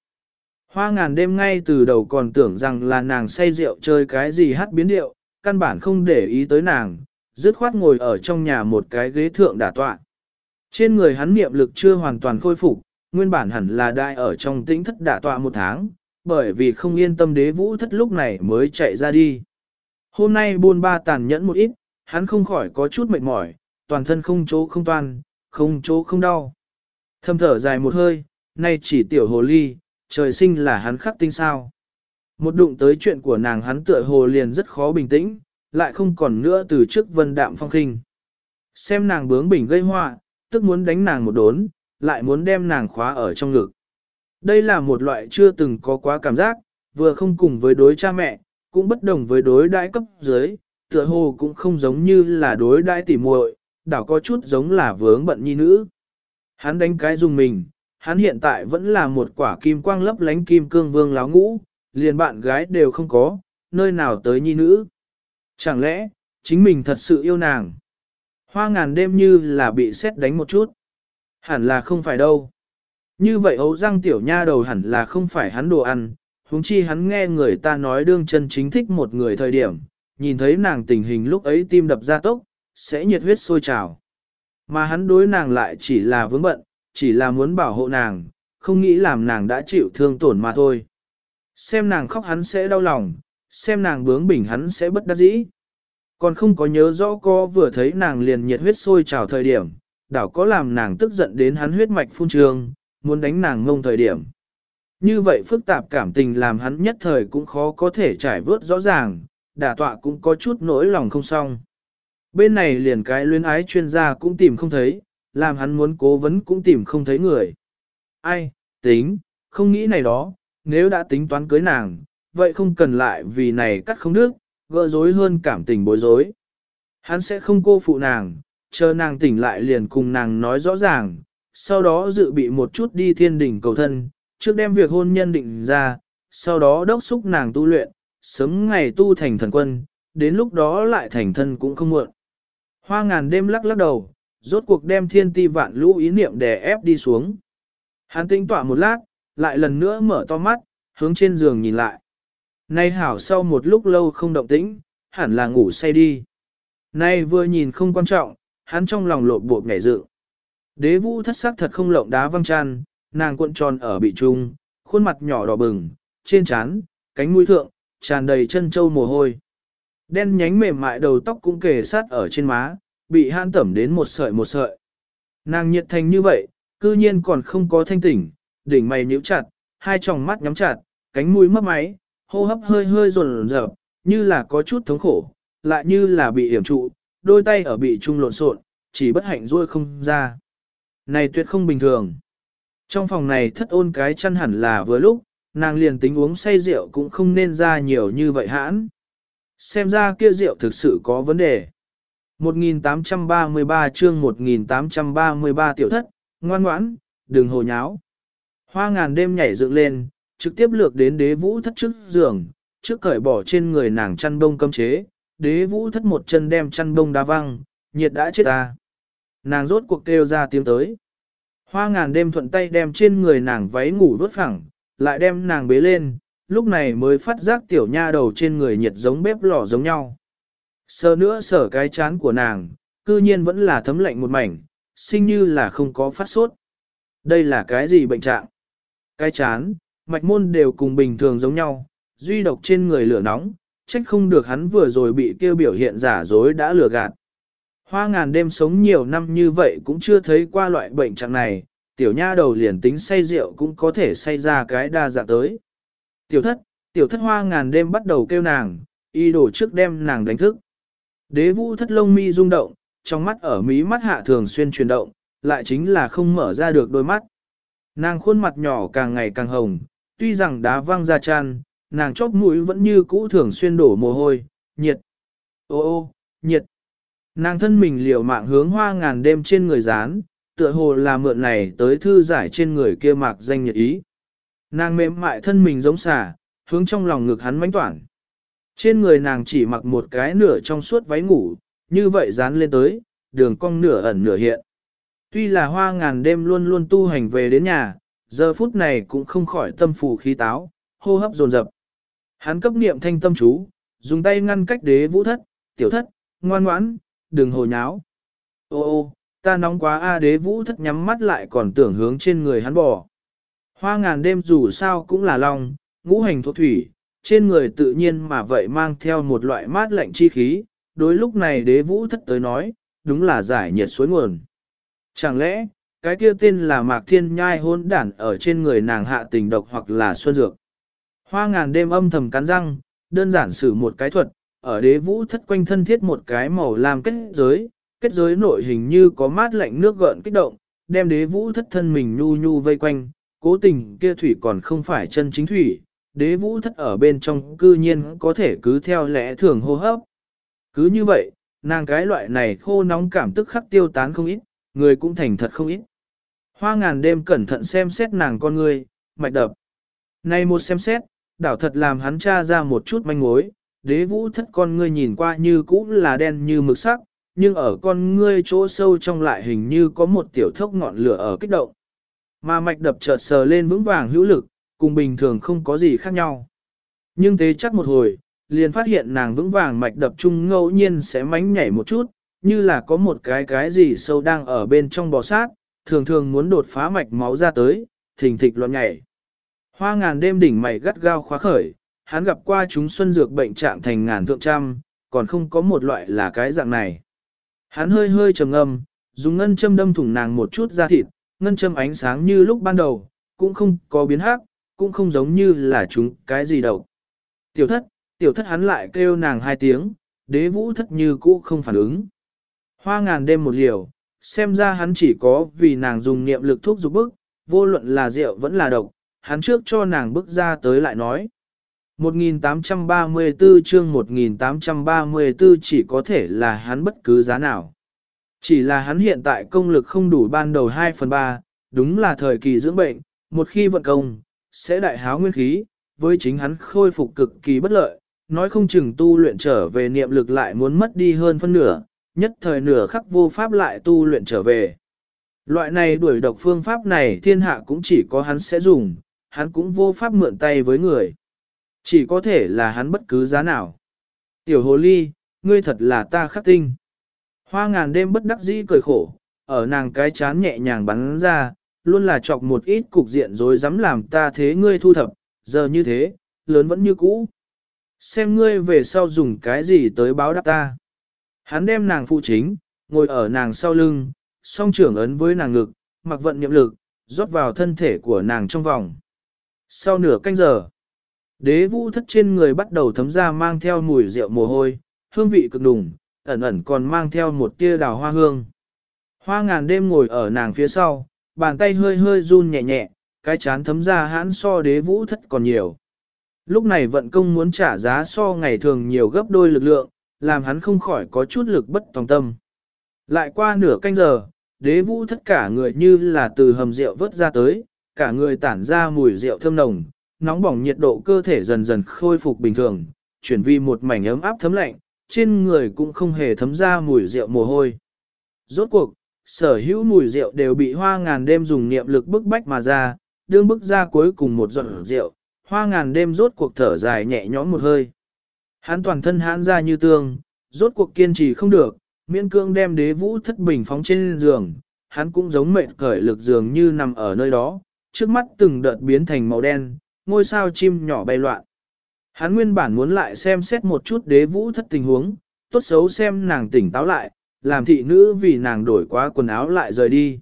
S1: Hoa ngàn đêm ngay từ đầu còn tưởng rằng là nàng say rượu chơi cái gì hát biến điệu, căn bản không để ý tới nàng, dứt khoát ngồi ở trong nhà một cái ghế thượng đả tọa. Trên người hắn niệm lực chưa hoàn toàn khôi phục, nguyên bản hẳn là đại ở trong tĩnh thất đả tọa một tháng, bởi vì không yên tâm đế vũ thất lúc này mới chạy ra đi. Hôm nay buôn ba tàn nhẫn một ít, hắn không khỏi có chút mệt mỏi, toàn thân không chỗ không toan, không chỗ không đau. Thâm thở dài một hơi, nay chỉ tiểu hồ ly, trời sinh là hắn khắc tinh sao. Một đụng tới chuyện của nàng hắn tựa hồ liền rất khó bình tĩnh, lại không còn nữa từ trước vân đạm phong khinh. Xem nàng bướng bỉnh gây họa, tức muốn đánh nàng một đốn, lại muốn đem nàng khóa ở trong ngực. Đây là một loại chưa từng có quá cảm giác, vừa không cùng với đối cha mẹ, cũng bất đồng với đối đại cấp dưới, tựa hồ cũng không giống như là đối đãi tỉ muội, đảo có chút giống là vướng bận nhi nữ. Hắn đánh cái dùng mình, hắn hiện tại vẫn là một quả kim quang lấp lánh kim cương vương láo ngũ, liền bạn gái đều không có, nơi nào tới nhi nữ. Chẳng lẽ, chính mình thật sự yêu nàng? Hoa ngàn đêm như là bị xét đánh một chút. Hẳn là không phải đâu. Như vậy ấu răng tiểu nha đầu hẳn là không phải hắn đồ ăn, huống chi hắn nghe người ta nói đương chân chính thích một người thời điểm, nhìn thấy nàng tình hình lúc ấy tim đập ra tốc, sẽ nhiệt huyết sôi trào. Mà hắn đối nàng lại chỉ là vướng bận, chỉ là muốn bảo hộ nàng, không nghĩ làm nàng đã chịu thương tổn mà thôi. Xem nàng khóc hắn sẽ đau lòng, xem nàng bướng bỉnh hắn sẽ bất đắc dĩ. Còn không có nhớ rõ có vừa thấy nàng liền nhiệt huyết sôi trào thời điểm, đảo có làm nàng tức giận đến hắn huyết mạch phun trường, muốn đánh nàng ngông thời điểm. Như vậy phức tạp cảm tình làm hắn nhất thời cũng khó có thể trải vớt rõ ràng, đả tọa cũng có chút nỗi lòng không xong. Bên này liền cái luyến ái chuyên gia cũng tìm không thấy, làm hắn muốn cố vấn cũng tìm không thấy người. Ai, tính, không nghĩ này đó, nếu đã tính toán cưới nàng, vậy không cần lại vì này cắt không đức, gỡ rối hơn cảm tình bối rối. Hắn sẽ không cô phụ nàng, chờ nàng tỉnh lại liền cùng nàng nói rõ ràng, sau đó dự bị một chút đi thiên đỉnh cầu thân, trước đem việc hôn nhân định ra, sau đó đốc xúc nàng tu luyện, sớm ngày tu thành thần quân, đến lúc đó lại thành thân cũng không muộn. Hoa ngàn đêm lắc lắc đầu, rốt cuộc đem thiên ti vạn lũ ý niệm đè ép đi xuống. Hắn tinh tỏa một lát, lại lần nữa mở to mắt, hướng trên giường nhìn lại. Nay hảo sau một lúc lâu không động tĩnh, hẳn là ngủ say đi. Nay vừa nhìn không quan trọng, hắn trong lòng lộn bột ngảy dự. Đế vũ thất sắc thật không lộng đá văng tràn, nàng cuộn tròn ở bị trung, khuôn mặt nhỏ đỏ bừng, trên trán, cánh mũi thượng, tràn đầy chân châu mồ hôi. Đen nhánh mềm mại đầu tóc cũng kề sát ở trên má, bị han tẩm đến một sợi một sợi. Nàng nhiệt thành như vậy, cư nhiên còn không có thanh tỉnh, đỉnh mày nhíu chặt, hai tròng mắt nhắm chặt, cánh mũi mấp máy, hô hấp hơi hơi rồn rợp, như là có chút thống khổ, lại như là bị hiểm trụ, đôi tay ở bị trung lộn xộn, chỉ bất hạnh ruôi không ra. Này tuyệt không bình thường. Trong phòng này thất ôn cái chăn hẳn là vừa lúc, nàng liền tính uống say rượu cũng không nên ra nhiều như vậy hãn. Xem ra kia rượu thực sự có vấn đề. 1833 chương 1833 tiểu thất, ngoan ngoãn, đừng hồ nháo. Hoa ngàn đêm nhảy dựng lên, trực tiếp lược đến đế vũ thất trước giường, trước cởi bỏ trên người nàng chăn bông cấm chế, đế vũ thất một chân đem chăn bông đá văng, nhiệt đã chết ta. Nàng rốt cuộc kêu ra tiếng tới. Hoa ngàn đêm thuận tay đem trên người nàng váy ngủ vớt phẳng, lại đem nàng bế lên, lúc này mới phát giác tiểu nha đầu trên người nhiệt giống bếp lò giống nhau. Sờ nữa sở cái chán của nàng, cư nhiên vẫn là thấm lạnh một mảnh, sinh như là không có phát sốt. Đây là cái gì bệnh trạng? Cái chán, mạch môn đều cùng bình thường giống nhau, duy độc trên người lửa nóng, trách không được hắn vừa rồi bị kêu biểu hiện giả dối đã lừa gạt. Hoa ngàn đêm sống nhiều năm như vậy cũng chưa thấy qua loại bệnh trạng này, tiểu nha đầu liền tính say rượu cũng có thể say ra cái đa dạng tới. Tiểu thất, tiểu thất hoa ngàn đêm bắt đầu kêu nàng, y đổ trước đem nàng đánh thức. Đế vũ thất lông mi rung động, trong mắt ở mí mắt hạ thường xuyên chuyển động, lại chính là không mở ra được đôi mắt. Nàng khuôn mặt nhỏ càng ngày càng hồng, tuy rằng đá văng ra chăn, nàng chóp mũi vẫn như cũ thường xuyên đổ mồ hôi, nhiệt. Ô ô, nhiệt. Nàng thân mình liều mạng hướng hoa ngàn đêm trên người dán, tựa hồ là mượn này tới thư giải trên người kia mạc danh nhiệt ý. Nàng mềm mại thân mình giống xà, hướng trong lòng ngực hắn mánh toản. Trên người nàng chỉ mặc một cái nửa trong suốt váy ngủ, như vậy dán lên tới, đường cong nửa ẩn nửa hiện. Tuy là hoa ngàn đêm luôn luôn tu hành về đến nhà, giờ phút này cũng không khỏi tâm phù khí táo, hô hấp dồn dập. Hắn cấp niệm thanh tâm chú, dùng tay ngăn cách đế vũ thất, tiểu thất, ngoan ngoãn, đừng hồ nháo. Ô ô, ta nóng quá a đế vũ thất nhắm mắt lại còn tưởng hướng trên người hắn bò. Hoa ngàn đêm dù sao cũng là long, ngũ hành thuộc thủy, trên người tự nhiên mà vậy mang theo một loại mát lạnh chi khí, đối lúc này đế vũ thất tới nói, đúng là giải nhiệt suối nguồn. Chẳng lẽ, cái kia tên là Mạc Thiên Nhai hôn đản ở trên người nàng hạ tình độc hoặc là xuân dược. Hoa ngàn đêm âm thầm cắn răng, đơn giản sử một cái thuật, ở đế vũ thất quanh thân thiết một cái màu lam kết giới, kết giới nội hình như có mát lạnh nước gợn kích động, đem đế vũ thất thân mình nhu nhu vây quanh, cố tình kia thủy còn không phải chân chính thủy, đế vũ thất ở bên trong cư nhiên có thể cứ theo lẽ thường hô hấp. Cứ như vậy, nàng cái loại này khô nóng cảm tức khắc tiêu tán không ít, người cũng thành thật không ít. Hoa ngàn đêm cẩn thận xem xét nàng con người, mạch đập. Này một xem xét, đảo thật làm hắn tra ra một chút manh mối, đế vũ thất con ngươi nhìn qua như cũ là đen như mực sắc, nhưng ở con ngươi chỗ sâu trong lại hình như có một tiểu thốc ngọn lửa ở kích động. Mà mạch đập chợt sờ lên vững vàng hữu lực, cùng bình thường không có gì khác nhau. Nhưng thế chắc một hồi, liền phát hiện nàng vững vàng mạch đập chung ngẫu nhiên sẽ mánh nhảy một chút, như là có một cái cái gì sâu đang ở bên trong bò sát, thường thường muốn đột phá mạch máu ra tới, thình thịch loạn nhảy. Hoa ngàn đêm đỉnh mày gắt gao khóa khởi, hắn gặp qua chúng xuân dược bệnh trạng thành ngàn thượng trăm, còn không có một loại là cái dạng này. Hắn hơi hơi trầm ngâm, dùng ngân châm đâm thủng nàng một chút da thịt, ngân châm ánh sáng như lúc ban đầu, cũng không có biến hắc, cũng không giống như là chúng cái gì đâu. Tiểu thất, tiểu thất hắn lại kêu nàng hai tiếng, đế vũ thất như cũ không phản ứng. Hoa ngàn đêm một liều, xem ra hắn chỉ có vì nàng dùng niệm lực thuốc dục bức, vô luận là rượu vẫn là độc, hắn trước cho nàng bước ra tới lại nói. 1834 chương 1834 chỉ có thể là hắn bất cứ giá nào. Chỉ là hắn hiện tại công lực không đủ ban đầu 2 phần 3, đúng là thời kỳ dưỡng bệnh, một khi vận công, sẽ đại háo nguyên khí, với chính hắn khôi phục cực kỳ bất lợi, nói không chừng tu luyện trở về niệm lực lại muốn mất đi hơn phân nửa, nhất thời nửa khắc vô pháp lại tu luyện trở về. Loại này đuổi độc phương pháp này thiên hạ cũng chỉ có hắn sẽ dùng, hắn cũng vô pháp mượn tay với người. Chỉ có thể là hắn bất cứ giá nào. Tiểu hồ ly, ngươi thật là ta khắc tinh. Hoa ngàn đêm bất đắc dĩ cười khổ, ở nàng cái chán nhẹ nhàng bắn ra, luôn là chọc một ít cục diện rồi dám làm ta thế ngươi thu thập, giờ như thế, lớn vẫn như cũ. Xem ngươi về sau dùng cái gì tới báo đáp ta. Hắn đem nàng phụ chính, ngồi ở nàng sau lưng, song trưởng ấn với nàng ngực, mặc vận niệm lực, rót vào thân thể của nàng trong vòng. Sau nửa canh giờ, đế vũ thất trên người bắt đầu thấm ra mang theo mùi rượu mồ hôi, hương vị cực đùng, ẩn ẩn còn mang theo một tia đào hoa hương. Hoa ngàn đêm ngồi ở nàng phía sau, bàn tay hơi hơi run nhẹ nhẹ, cái chán thấm ra hãn so đế vũ thất còn nhiều. Lúc này vận công muốn trả giá so ngày thường nhiều gấp đôi lực lượng, làm hắn không khỏi có chút lực bất tòng tâm. Lại qua nửa canh giờ, đế vũ thất cả người như là từ hầm rượu vớt ra tới, cả người tản ra mùi rượu thơm nồng, nóng bỏng nhiệt độ cơ thể dần dần khôi phục bình thường, chuyển vi một mảnh ấm áp thấm lạnh, trên người cũng không hề thấm ra mùi rượu mồ hôi. Rốt cuộc, sở hữu mùi rượu đều bị hoa ngàn đêm dùng niệm lực bức bách mà ra, đương bức ra cuối cùng một giọt rượu, hoa ngàn đêm rốt cuộc thở dài nhẹ nhõm một hơi. Hắn toàn thân hãn ra như tương, rốt cuộc kiên trì không được, miễn cương đem đế vũ thất bình phóng trên giường, hắn cũng giống mệt cởi lực giường như nằm ở nơi đó, trước mắt từng đợt biến thành màu đen, ngôi sao chim nhỏ bay loạn. Hắn nguyên bản muốn lại xem xét một chút đế vũ thất tình huống, tốt xấu xem nàng tỉnh táo lại, làm thị nữ vì nàng đổi quá quần áo lại rời đi.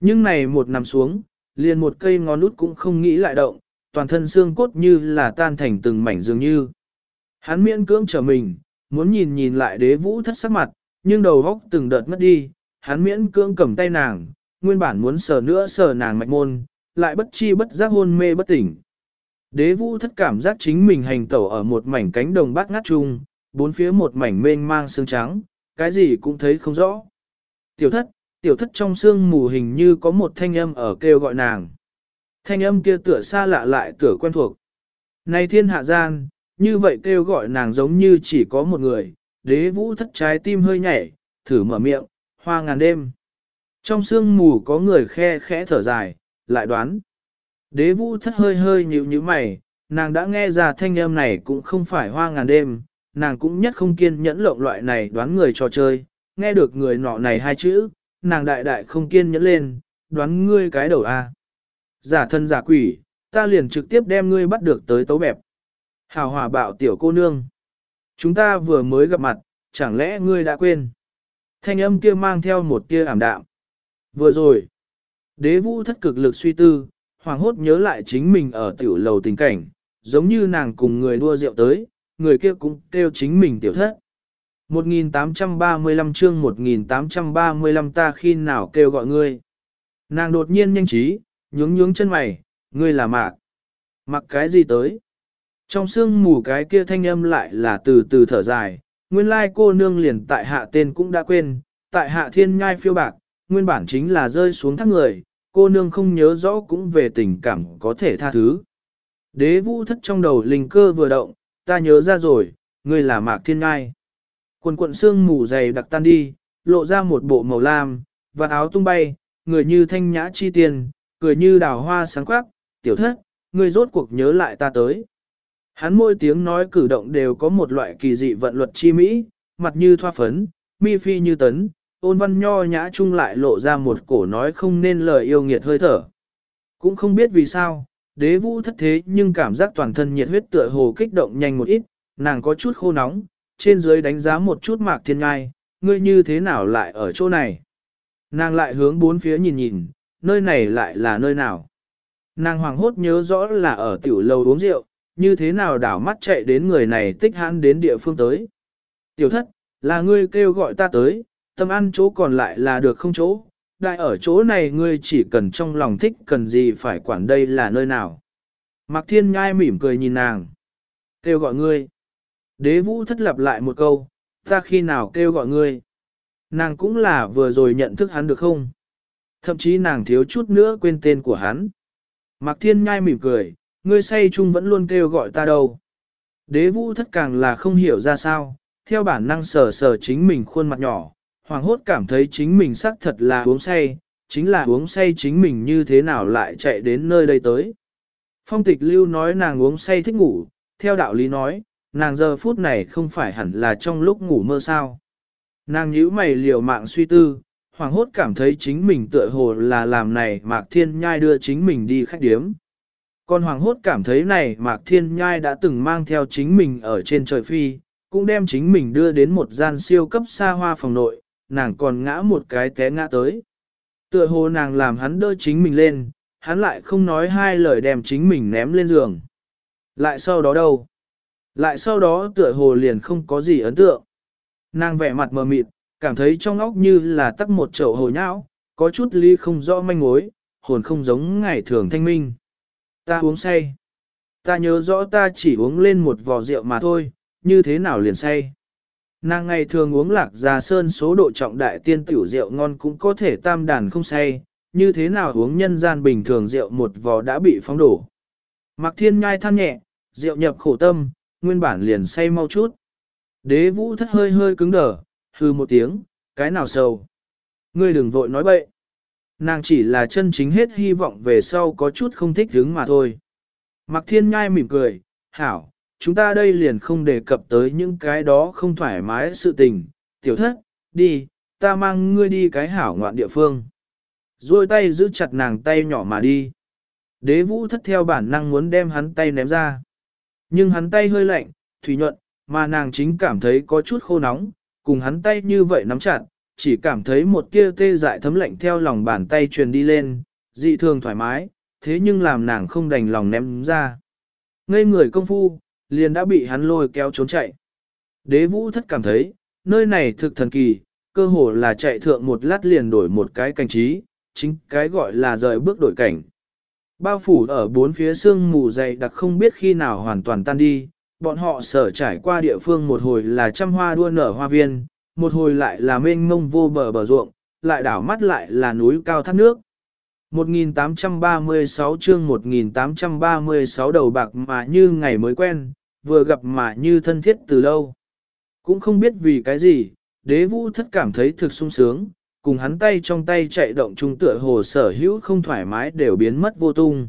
S1: Nhưng này một nằm xuống, liền một cây ngón út cũng không nghĩ lại động, toàn thân xương cốt như là tan thành từng mảnh dường như. Hắn miễn cưỡng trở mình, muốn nhìn nhìn lại đế vũ thất sắc mặt, nhưng đầu góc từng đợt mất đi, hắn miễn cưỡng cầm tay nàng, nguyên bản muốn sờ nữa sờ nàng mạch môn, lại bất chi bất giác hôn mê bất tỉnh. Đế vũ thất cảm giác chính mình hành tẩu ở một mảnh cánh đồng bát ngát chung, bốn phía một mảnh mênh mang sương trắng, cái gì cũng thấy không rõ. Tiểu thất, tiểu thất trong sương mù hình như có một thanh âm ở kêu gọi nàng. Thanh âm kia tựa xa lạ lại tựa quen thuộc. Này thiên hạ gian, như vậy kêu gọi nàng giống như chỉ có một người, đế vũ thất trái tim hơi nhảy, thử mở miệng, hoa ngàn đêm. Trong sương mù có người khe khẽ thở dài, lại đoán. Đế vũ thất hơi hơi nhíu nhíu mày, nàng đã nghe ra thanh âm này cũng không phải hoa ngàn đêm, nàng cũng nhất không kiên nhẫn lộng loại này đoán người trò chơi, nghe được người nọ này hai chữ, nàng đại đại không kiên nhẫn lên, đoán ngươi cái đầu a. Giả thân giả quỷ, ta liền trực tiếp đem ngươi bắt được tới tấu bẹp. Hào hòa bạo tiểu cô nương. Chúng ta vừa mới gặp mặt, chẳng lẽ ngươi đã quên? Thanh âm kia mang theo một tia ảm đạm. Vừa rồi, đế vũ thất cực lực suy tư, hoàng hốt nhớ lại chính mình ở tiểu lầu tình cảnh, giống như nàng cùng người đua rượu tới, người kia cũng kêu chính mình tiểu thất. 1835 chương 1835 ta khi nào kêu gọi ngươi. Nàng đột nhiên nhanh trí, nhướng nhướng chân mày, ngươi là mạc. Mặc cái gì tới? Trong sương mù cái kia thanh âm lại là từ từ thở dài, nguyên lai cô nương liền tại hạ tên cũng đã quên, tại hạ thiên nhai phiêu bạc, nguyên bản chính là rơi xuống thác người, cô nương không nhớ rõ cũng về tình cảm có thể tha thứ. Đế vũ thất trong đầu linh cơ vừa động, ta nhớ ra rồi, ngươi là mạc thiên Ngai. Quần quận xương mù dày đặc tan đi, lộ ra một bộ màu lam, và áo tung bay, người như thanh nhã chi tiền, cười như đào hoa sáng quắc, tiểu thất, ngươi rốt cuộc nhớ lại ta tới. Hắn môi tiếng nói cử động đều có một loại kỳ dị vận luật chi mỹ, mặt như thoa phấn, mi phi như tấn, ôn văn nho nhã chung lại lộ ra một cổ nói không nên lời yêu nghiệt hơi thở. Cũng không biết vì sao, đế vũ thất thế nhưng cảm giác toàn thân nhiệt huyết tựa hồ kích động nhanh một ít, nàng có chút khô nóng, trên dưới đánh giá một chút mạc thiên ngai, ngươi như thế nào lại ở chỗ này. Nàng lại hướng bốn phía nhìn nhìn, nơi này lại là nơi nào. Nàng hoàng hốt nhớ rõ là ở tiểu lầu uống rượu, như thế nào đảo mắt chạy đến người này tích hãn đến địa phương tới. Tiểu thất, là ngươi kêu gọi ta tới, tâm ăn chỗ còn lại là được không chỗ, đại ở chỗ này ngươi chỉ cần trong lòng thích cần gì phải quản đây là nơi nào. Mạc Thiên Nhai mỉm cười nhìn nàng. Kêu gọi ngươi. Đế vũ thất lập lại một câu, ta khi nào kêu gọi ngươi. Nàng cũng là vừa rồi nhận thức hắn được không? Thậm chí nàng thiếu chút nữa quên tên của hắn. Mạc Thiên Nhai mỉm cười, ngươi say chung vẫn luôn kêu gọi ta đâu. Đế vũ thất càng là không hiểu ra sao, theo bản năng sờ sờ chính mình khuôn mặt nhỏ, hoàng hốt cảm thấy chính mình xác thật là uống say, chính là uống say chính mình như thế nào lại chạy đến nơi đây tới. Phong tịch lưu nói nàng uống say thích ngủ, theo đạo lý nói, nàng giờ phút này không phải hẳn là trong lúc ngủ mơ sao. Nàng nhíu mày liều mạng suy tư, hoàng hốt cảm thấy chính mình tựa hồ là làm này Mạc Thiên Nhai đưa chính mình đi khách điếm. Còn hoàng hốt cảm thấy này Mạc Thiên Nhai đã từng mang theo chính mình ở trên trời phi, cũng đem chính mình đưa đến một gian siêu cấp xa hoa phòng nội, nàng còn ngã một cái té ngã tới. Tựa hồ nàng làm hắn đỡ chính mình lên, hắn lại không nói hai lời đem chính mình ném lên giường. Lại sau đó đâu? Lại sau đó tựa hồ liền không có gì ấn tượng. Nàng vẻ mặt mờ mịt, cảm thấy trong óc như là tắc một chậu hồ nhão, có chút ly không rõ manh mối, hồn không giống ngày thường thanh minh. Ta uống say. Ta nhớ rõ ta chỉ uống lên một vò rượu mà thôi, như thế nào liền say. Nàng ngày thường uống lạc gia sơn số độ trọng đại tiên tiểu rượu ngon cũng có thể tam đàn không say, như thế nào uống nhân gian bình thường rượu một vò đã bị phóng đổ. Mạc thiên nhai than nhẹ, rượu nhập khổ tâm, nguyên bản liền say mau chút. Đế vũ thất hơi hơi cứng đờ, hư một tiếng, cái nào sầu. Ngươi đừng vội nói bậy. Nàng chỉ là chân chính hết hy vọng về sau có chút không thích hứng mà thôi. Mạc thiên nhai mỉm cười, hảo, chúng ta đây liền không đề cập tới những cái đó không thoải mái sự tình. Tiểu thất, đi, ta mang ngươi đi cái hảo ngoạn địa phương. Rồi tay giữ chặt nàng tay nhỏ mà đi. Đế vũ thất theo bản năng muốn đem hắn tay ném ra. Nhưng hắn tay hơi lạnh, thủy nhuận, mà nàng chính cảm thấy có chút khô nóng, cùng hắn tay như vậy nắm chặt, chỉ cảm thấy một tia tê dại thấm lạnh theo lòng bàn tay truyền đi lên, dị thường thoải mái, thế nhưng làm nàng không đành lòng ném ra. Ngây người công phu, liền đã bị hắn lôi kéo trốn chạy. Đế vũ thất cảm thấy, nơi này thực thần kỳ, cơ hồ là chạy thượng một lát liền đổi một cái cảnh trí, chính cái gọi là rời bước đổi cảnh. Bao phủ ở bốn phía sương mù dày đặc không biết khi nào hoàn toàn tan đi, bọn họ sở trải qua địa phương một hồi là trăm hoa đua nở hoa viên, một hồi lại là mênh mông vô bờ bờ ruộng, lại đảo mắt lại là núi cao thác nước. 1836 chương 1836 đầu bạc mà như ngày mới quen, vừa gặp mà như thân thiết từ lâu. Cũng không biết vì cái gì, đế vũ thất cảm thấy thực sung sướng, cùng hắn tay trong tay chạy động trung tựa hồ sở hữu không thoải mái đều biến mất vô tung.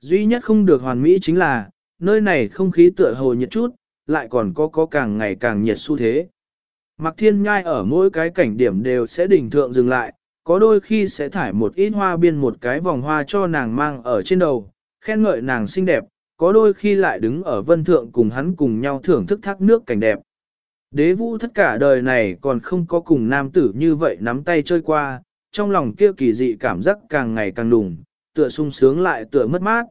S1: Duy nhất không được hoàn mỹ chính là, nơi này không khí tựa hồ nhiệt chút, lại còn có có càng ngày càng nhiệt xu thế. Mặc Thiên Nhai ở mỗi cái cảnh điểm đều sẽ đỉnh thượng dừng lại, có đôi khi sẽ thải một ít hoa biên một cái vòng hoa cho nàng mang ở trên đầu, khen ngợi nàng xinh đẹp, có đôi khi lại đứng ở vân thượng cùng hắn cùng nhau thưởng thức thác nước cảnh đẹp. Đế vũ tất cả đời này còn không có cùng nam tử như vậy nắm tay chơi qua, trong lòng kia kỳ dị cảm giác càng ngày càng đùng, tựa sung sướng lại tựa mất mát.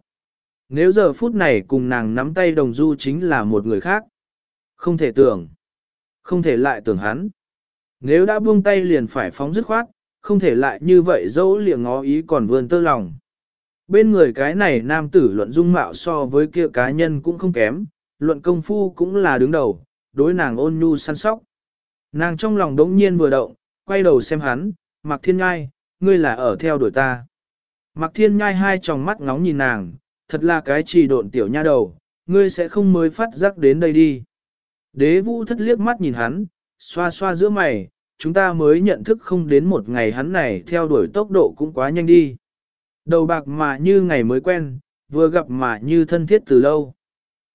S1: Nếu giờ phút này cùng nàng nắm tay đồng du chính là một người khác. Không thể tưởng. Không thể lại tưởng hắn. Nếu đã buông tay liền phải phóng dứt khoát, không thể lại như vậy dẫu liệng ngó ý còn vươn tơ lòng. Bên người cái này nam tử luận dung mạo so với kia cá nhân cũng không kém, luận công phu cũng là đứng đầu, đối nàng ôn nhu săn sóc. Nàng trong lòng đống nhiên vừa động, quay đầu xem hắn, Mạc Thiên Nhai, ngươi là ở theo đuổi ta. Mạc Thiên Nhai hai tròng mắt ngóng nhìn nàng, thật là cái trì độn tiểu nha đầu, ngươi sẽ không mới phát giác đến đây đi. Đế vũ thất liếc mắt nhìn hắn, xoa xoa giữa mày, chúng ta mới nhận thức không đến một ngày hắn này theo đuổi tốc độ cũng quá nhanh đi. Đầu bạc mà như ngày mới quen, vừa gặp mà như thân thiết từ lâu.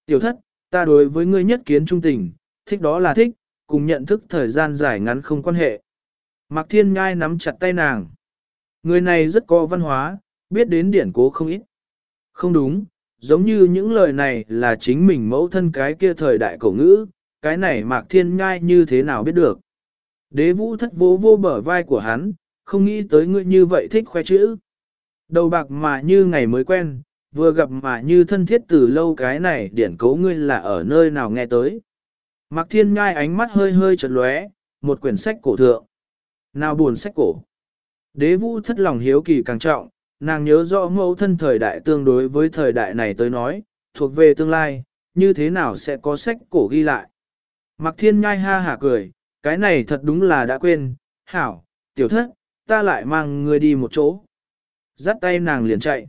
S1: Tiểu thất, ta đối với ngươi nhất kiến trung tình, thích đó là thích, cùng nhận thức thời gian dài ngắn không quan hệ. Mạc Thiên Nhai nắm chặt tay nàng. Người này rất có văn hóa, biết đến điển cố không ít. Không đúng, giống như những lời này là chính mình mẫu thân cái kia thời đại cổ ngữ, cái này Mạc Thiên Nhai như thế nào biết được. Đế vũ thất vô vô bờ vai của hắn, không nghĩ tới ngươi như vậy thích khoe chữ. Đầu bạc mà như ngày mới quen, vừa gặp mà như thân thiết từ lâu cái này điển cố ngươi là ở nơi nào nghe tới. Mạc Thiên ngai ánh mắt hơi hơi chật lóe, một quyển sách cổ thượng. Nào buồn sách cổ. Đế vũ thất lòng hiếu kỳ càng trọng, nàng nhớ rõ mẫu thân thời đại tương đối với thời đại này tới nói, thuộc về tương lai, như thế nào sẽ có sách cổ ghi lại. Mạc Thiên Nhai ha hả cười, cái này thật đúng là đã quên, hảo, tiểu thất, ta lại mang ngươi đi một chỗ. Dắt tay nàng liền chạy.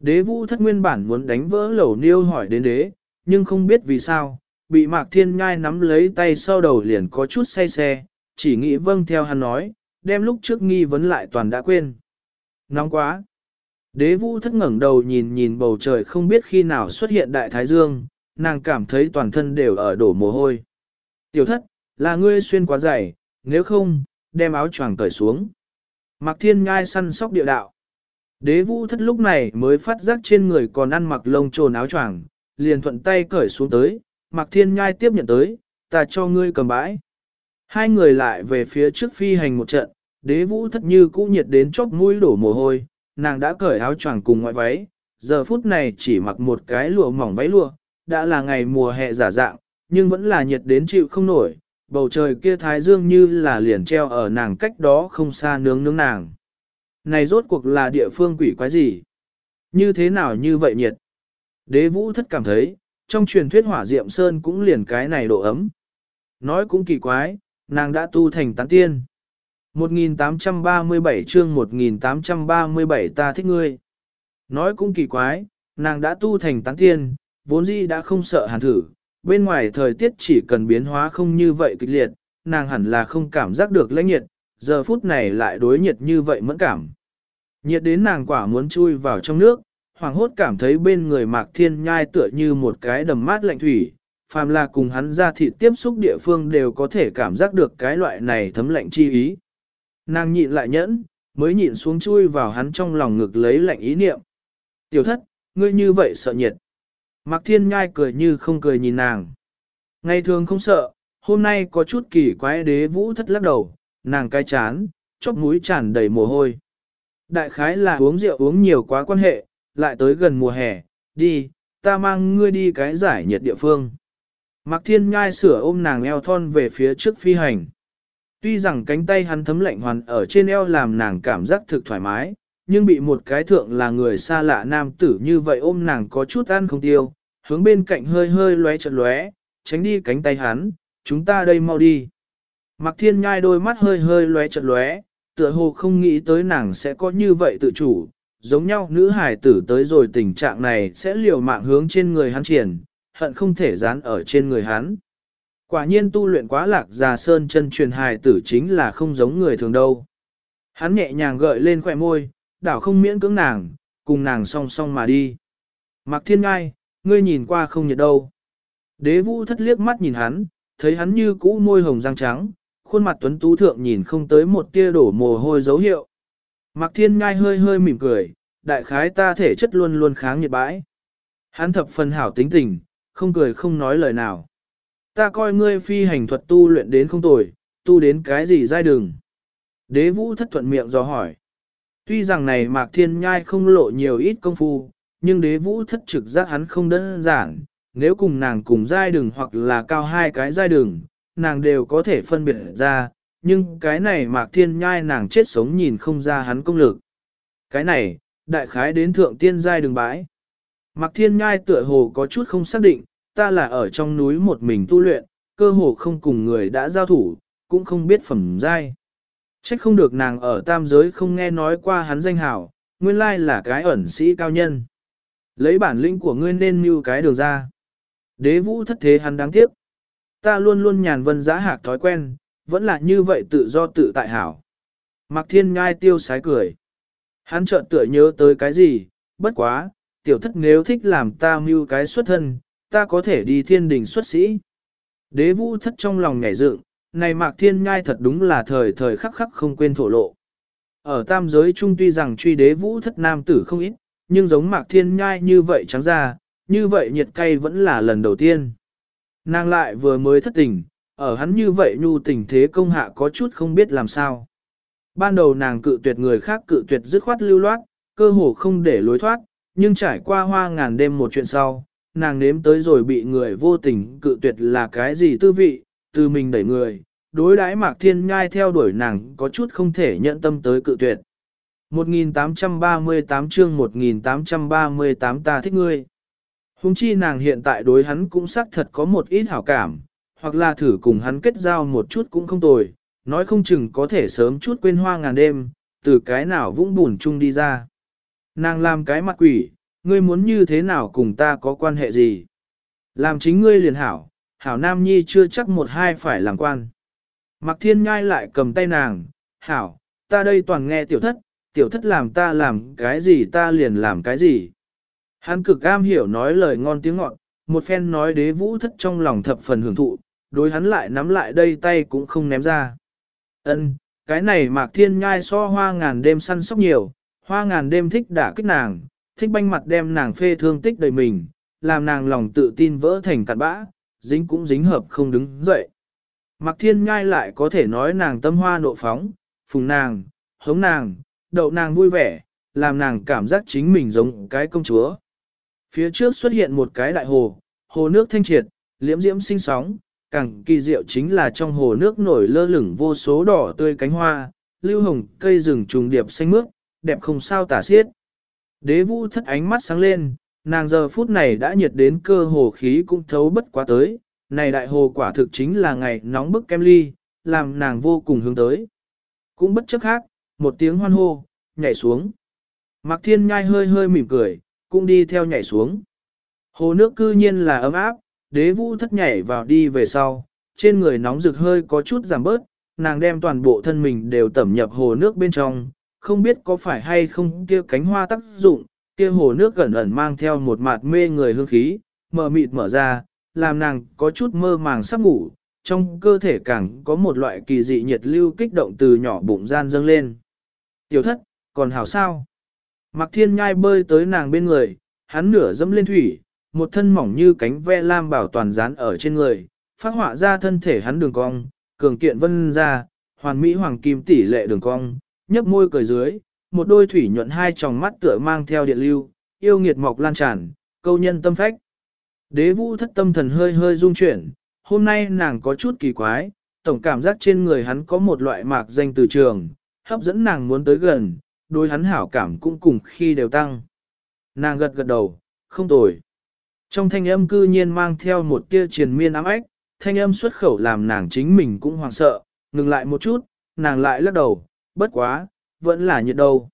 S1: Đế vũ thất nguyên bản muốn đánh vỡ lẩu niêu hỏi đến đế, nhưng không biết vì sao, bị mạc thiên nhai nắm lấy tay sau đầu liền có chút say xe, chỉ nghĩ vâng theo hắn nói, đem lúc trước nghi vấn lại toàn đã quên. Nóng quá! Đế vũ thất ngẩng đầu nhìn nhìn bầu trời không biết khi nào xuất hiện đại thái dương, nàng cảm thấy toàn thân đều ở đổ mồ hôi. Tiểu thất, là ngươi xuyên quá dày, nếu không, đem áo choàng cởi xuống. Mạc thiên nhai săn sóc địa đạo. Đế vũ thất lúc này mới phát giác trên người còn ăn mặc lông trồn áo choàng, liền thuận tay cởi xuống tới, Mạc Thiên Nhai tiếp nhận tới, ta cho ngươi cầm bãi. Hai người lại về phía trước phi hành một trận, đế vũ thất như cũ nhiệt đến chóp mũi đổ mồ hôi, nàng đã cởi áo choàng cùng ngoại váy, giờ phút này chỉ mặc một cái lụa mỏng váy lụa, đã là ngày mùa hè giả dạng, nhưng vẫn là nhiệt đến chịu không nổi, bầu trời kia thái dương như là liền treo ở nàng cách đó không xa nướng nướng nàng. Này rốt cuộc là địa phương quỷ quái gì? Như thế nào như vậy nhiệt? Đế vũ thất cảm thấy, trong truyền thuyết hỏa diệm sơn cũng liền cái này độ ấm. Nói cũng kỳ quái, nàng đã tu thành tán tiên. 1837 chương 1837 ta thích ngươi. Nói cũng kỳ quái, nàng đã tu thành tán tiên, vốn dĩ đã không sợ hàn thử, bên ngoài thời tiết chỉ cần biến hóa không như vậy kịch liệt, nàng hẳn là không cảm giác được lãnh nhiệt, giờ phút này lại đối nhiệt như vậy mẫn cảm. Nhiệt đến nàng quả muốn chui vào trong nước, hoàng hốt cảm thấy bên người mạc thiên nhai tựa như một cái đầm mát lạnh thủy, phàm là cùng hắn ra thịt tiếp xúc địa phương đều có thể cảm giác được cái loại này thấm lạnh chi ý. Nàng nhịn lại nhẫn, mới nhịn xuống chui vào hắn trong lòng ngực lấy lạnh ý niệm. Tiểu thất, ngươi như vậy sợ nhiệt. Mạc thiên nhai cười như không cười nhìn nàng. Ngày thường không sợ, hôm nay có chút kỳ quái đế vũ thất lắc đầu, nàng cai chán, chóp mũi tràn đầy mồ hôi. Đại khái là uống rượu uống nhiều quá quan hệ, lại tới gần mùa hè, đi, ta mang ngươi đi cái giải nhiệt địa phương. Mạc Thiên Nhai sửa ôm nàng eo thon về phía trước phi hành. Tuy rằng cánh tay hắn thấm lạnh hoàn ở trên eo làm nàng cảm giác thực thoải mái, nhưng bị một cái thượng là người xa lạ nam tử như vậy ôm nàng có chút ăn không tiêu, hướng bên cạnh hơi hơi lóe chật lóe, tránh đi cánh tay hắn, chúng ta đây mau đi. Mạc Thiên Nhai đôi mắt hơi hơi lóe chật lóe, tựa hồ không nghĩ tới nàng sẽ có như vậy tự chủ, giống nhau nữ hải tử tới rồi tình trạng này sẽ liều mạng hướng trên người hắn triển, hận không thể dán ở trên người hắn. Quả nhiên tu luyện quá lạc già sơn chân truyền hài tử chính là không giống người thường đâu. Hắn nhẹ nhàng gợi lên khỏe môi, đảo không miễn cưỡng nàng, cùng nàng song song mà đi. Mạc Thiên Ngai, ngươi nhìn qua không nhiệt đâu. Đế vũ thất liếc mắt nhìn hắn, thấy hắn như cũ môi hồng răng trắng, khuôn mặt tuấn tú thượng nhìn không tới một tia đổ mồ hôi dấu hiệu. Mạc Thiên Ngai hơi hơi mỉm cười, đại khái ta thể chất luôn luôn kháng nhiệt bãi. Hắn thập phần hảo tính tình, không cười không nói lời nào. Ta coi ngươi phi hành thuật tu luyện đến không tồi, tu đến cái gì giai đường. Đế vũ thất thuận miệng do hỏi. Tuy rằng này Mạc Thiên Nhai không lộ nhiều ít công phu, nhưng đế vũ thất trực giác hắn không đơn giản, nếu cùng nàng cùng giai đường hoặc là cao hai cái giai đường, nàng đều có thể phân biệt ra, nhưng cái này Mạc Thiên Nhai nàng chết sống nhìn không ra hắn công lực. Cái này, đại khái đến thượng tiên giai đường bãi. Mạc Thiên Nhai tựa hồ có chút không xác định, ta là ở trong núi một mình tu luyện, cơ hồ không cùng người đã giao thủ, cũng không biết phẩm giai. Trách không được nàng ở tam giới không nghe nói qua hắn danh hảo, nguyên lai là cái ẩn sĩ cao nhân. Lấy bản lĩnh của ngươi nên mưu cái đường ra. Đế vũ thất thế hắn đáng tiếc. Ta luôn luôn nhàn vân giá hạc thói quen, vẫn là như vậy tự do tự tại hảo. Mạc thiên ngai tiêu sái cười. Hắn chợt tựa nhớ tới cái gì, bất quá, tiểu thất nếu thích làm ta mưu cái xuất thân, ta có thể đi thiên đình xuất sĩ. Đế vũ thất trong lòng nhảy dựng, này mạc thiên nhai thật đúng là thời thời khắc khắc không quên thổ lộ. Ở tam giới trung tuy rằng truy đế vũ thất nam tử không ít, nhưng giống mạc thiên nhai như vậy trắng ra, như vậy nhiệt cay vẫn là lần đầu tiên. Nàng lại vừa mới thất tình, ở hắn như vậy nhu tình thế công hạ có chút không biết làm sao. Ban đầu nàng cự tuyệt người khác cự tuyệt dứt khoát lưu loát, cơ hồ không để lối thoát, nhưng trải qua hoa ngàn đêm một chuyện sau, nàng nếm tới rồi bị người vô tình cự tuyệt là cái gì tư vị, từ mình đẩy người, đối đãi mạc thiên nhai theo đuổi nàng có chút không thể nhận tâm tới cự tuyệt. 1838 chương 1838 ta thích ngươi. Hùng chi nàng hiện tại đối hắn cũng xác thật có một ít hảo cảm, hoặc là thử cùng hắn kết giao một chút cũng không tồi, nói không chừng có thể sớm chút quên hoa ngàn đêm, từ cái nào vũng bùn chung đi ra. Nàng làm cái mặt quỷ, ngươi muốn như thế nào cùng ta có quan hệ gì? Làm chính ngươi liền hảo, hảo nam nhi chưa chắc một hai phải làm quan. Mặc thiên nhai lại cầm tay nàng, hảo, ta đây toàn nghe tiểu thất, tiểu thất làm ta làm cái gì ta liền làm cái gì. Hắn cực am hiểu nói lời ngon tiếng ngọt, một phen nói đế vũ thất trong lòng thập phần hưởng thụ, đối hắn lại nắm lại đây tay cũng không ném ra. Ân, cái này mạc thiên nhai so hoa ngàn đêm săn sóc nhiều, hoa ngàn đêm thích đả kích nàng, thích banh mặt đem nàng phê thương tích đầy mình, làm nàng lòng tự tin vỡ thành cặn bã, dính cũng dính hợp không đứng dậy. Mạc thiên nhai lại có thể nói nàng tâm hoa nộ phóng, phùng nàng, hống nàng, đậu nàng vui vẻ, làm nàng cảm giác chính mình giống cái công chúa. Phía trước xuất hiện một cái đại hồ, hồ nước thanh triệt, liễm diễm sinh sóng, càng kỳ diệu chính là trong hồ nước nổi lơ lửng vô số đỏ tươi cánh hoa, lưu hồng cây rừng trùng điệp xanh mướt, đẹp không sao tả xiết. Đế vũ thất ánh mắt sáng lên, nàng giờ phút này đã nhiệt đến cơ hồ khí cũng thấu bất quá tới, này đại hồ quả thực chính là ngày nóng bức kem ly, làm nàng vô cùng hướng tới. Cũng bất chấp khác, một tiếng hoan hô, nhảy xuống. Mạc Thiên Nhai hơi hơi mỉm cười, cũng đi theo nhảy xuống. Hồ nước cư nhiên là ấm áp, đế vũ thất nhảy vào đi về sau, trên người nóng rực hơi có chút giảm bớt, nàng đem toàn bộ thân mình đều tẩm nhập hồ nước bên trong, không biết có phải hay không kia cánh hoa tác dụng, kia hồ nước gần ẩn mang theo một mạt mê người hương khí, mở mịt mở ra, làm nàng có chút mơ màng sắp ngủ, trong cơ thể càng có một loại kỳ dị nhiệt lưu kích động từ nhỏ bụng gian dâng lên. Tiểu thất, còn hảo sao? Mạc thiên nhai bơi tới nàng bên người, hắn nửa dẫm lên thủy, một thân mỏng như cánh ve lam bảo toàn dán ở trên người, phát họa ra thân thể hắn đường cong, cường kiện vân ra, hoàn mỹ hoàng kim tỷ lệ đường cong, nhấp môi cười dưới, một đôi thủy nhuận hai tròng mắt tựa mang theo điện lưu, yêu nghiệt mọc lan tràn, câu nhân tâm phách. Đế vũ thất tâm thần hơi hơi rung chuyển, hôm nay nàng có chút kỳ quái, tổng cảm giác trên người hắn có một loại mạc danh từ trường, hấp dẫn nàng muốn tới gần, đối hắn hảo cảm cũng cùng khi đều tăng. Nàng gật gật đầu, không tồi. Trong thanh âm cư nhiên mang theo một tia triền miên ám ách, thanh âm xuất khẩu làm nàng chính mình cũng hoảng sợ, ngừng lại một chút, nàng lại lắc đầu, bất quá, vẫn là nhiệt đầu.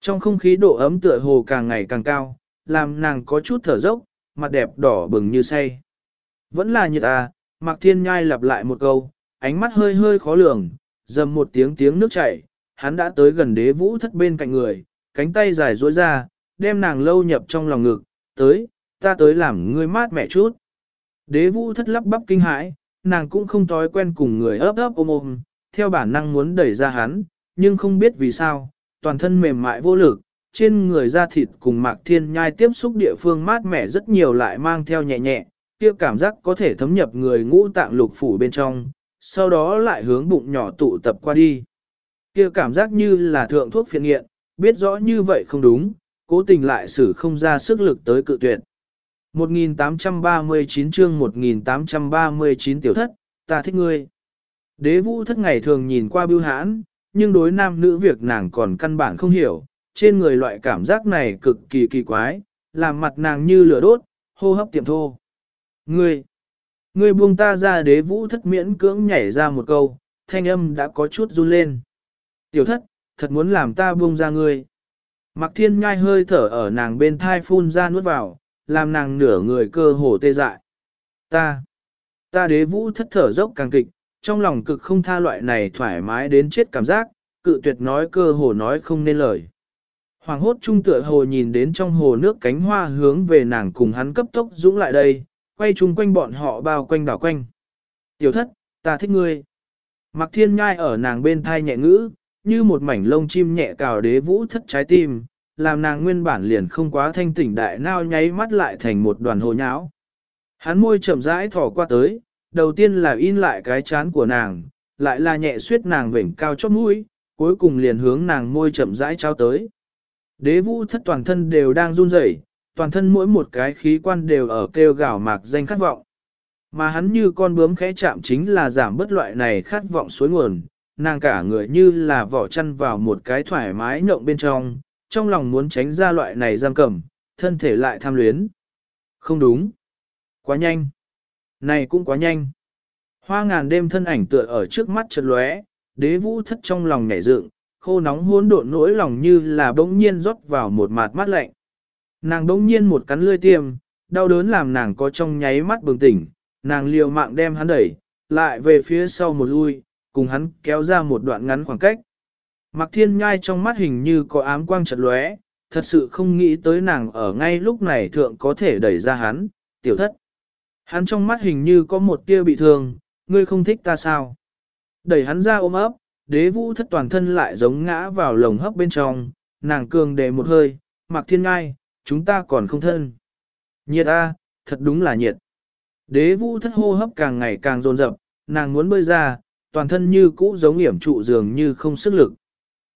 S1: Trong không khí độ ấm tựa hồ càng ngày càng cao, làm nàng có chút thở dốc, mặt đẹp đỏ bừng như say. Vẫn là nhiệt à, Mạc Thiên Nhai lặp lại một câu, ánh mắt hơi hơi khó lường, dầm một tiếng tiếng nước chảy, hắn đã tới gần đế vũ thất bên cạnh người, cánh tay dài duỗi ra, đem nàng lâu nhập trong lòng ngực, tới, ta tới làm ngươi mát mẹ chút. Đế vũ thất lắp bắp kinh hãi, nàng cũng không thói quen cùng người ấp ấp ôm ôm, theo bản năng muốn đẩy ra hắn, nhưng không biết vì sao, toàn thân mềm mại vô lực, trên người da thịt cùng mạc thiên nhai tiếp xúc địa phương mát mẻ rất nhiều lại mang theo nhẹ nhẹ, kia cảm giác có thể thấm nhập người ngũ tạng lục phủ bên trong, sau đó lại hướng bụng nhỏ tụ tập qua đi. Kia cảm giác như là thượng thuốc phiện nghiện, biết rõ như vậy không đúng, cố tình lại xử không ra sức lực tới cự tuyệt. 1839 chương 1839 tiểu thất, ta thích ngươi. Đế vũ thất ngày thường nhìn qua bưu hãn, nhưng đối nam nữ việc nàng còn căn bản không hiểu, trên người loại cảm giác này cực kỳ kỳ quái, làm mặt nàng như lửa đốt, hô hấp tiệm thô. Ngươi, ngươi buông ta ra đế vũ thất miễn cưỡng nhảy ra một câu, thanh âm đã có chút run lên. Tiểu thất, thật muốn làm ta buông ra ngươi. Mặc thiên nhai hơi thở ở nàng bên thai phun ra nuốt vào, làm nàng nửa người cơ hồ tê dại. Ta, ta đế vũ thất thở dốc càng kịch, trong lòng cực không tha loại này thoải mái đến chết cảm giác, cự tuyệt nói cơ hồ nói không nên lời. Hoàng hốt trung tựa hồ nhìn đến trong hồ nước cánh hoa hướng về nàng cùng hắn cấp tốc dũng lại đây, quay chung quanh bọn họ bao quanh đảo quanh. Tiểu thất, ta thích ngươi. Mặc thiên nhai ở nàng bên thai nhẹ ngữ, như một mảnh lông chim nhẹ cào đế vũ thất trái tim, làm nàng nguyên bản liền không quá thanh tỉnh đại nao nháy mắt lại thành một đoàn hồ nháo. Hắn môi chậm rãi thỏ qua tới, đầu tiên là in lại cái chán của nàng, lại là nhẹ suyết nàng vểnh cao chót mũi, cuối cùng liền hướng nàng môi chậm rãi trao tới. Đế vũ thất toàn thân đều đang run rẩy, toàn thân mỗi một cái khí quan đều ở kêu gào mạc danh khát vọng. Mà hắn như con bướm khẽ chạm chính là giảm bất loại này khát vọng suối nguồn, nàng cả người như là vỏ chăn vào một cái thoải mái nhộng bên trong, trong lòng muốn tránh ra loại này giam cầm, thân thể lại tham luyến. Không đúng. Quá nhanh. Này cũng quá nhanh. Hoa ngàn đêm thân ảnh tựa ở trước mắt chợt lóe, đế vũ thất trong lòng nhảy dựng, khô nóng hỗn độn nỗi lòng như là bỗng nhiên rót vào một mạt mắt lạnh. Nàng bỗng nhiên một cắn lươi tiêm, đau đớn làm nàng có trong nháy mắt bừng tỉnh, nàng liều mạng đem hắn đẩy, lại về phía sau một lui, cùng hắn kéo ra một đoạn ngắn khoảng cách. Mặc thiên nhai trong mắt hình như có ám quang chật lóe, thật sự không nghĩ tới nàng ở ngay lúc này thượng có thể đẩy ra hắn, tiểu thất. Hắn trong mắt hình như có một tia bị thương, ngươi không thích ta sao? Đẩy hắn ra ôm ấp, đế vũ thất toàn thân lại giống ngã vào lồng hấp bên trong, nàng cường đề một hơi, mặc thiên ngai, chúng ta còn không thân. Nhiệt a, thật đúng là nhiệt. Đế vũ thất hô hấp càng ngày càng dồn dập, nàng muốn bơi ra, toàn thân như cũ giống hiểm trụ dường như không sức lực.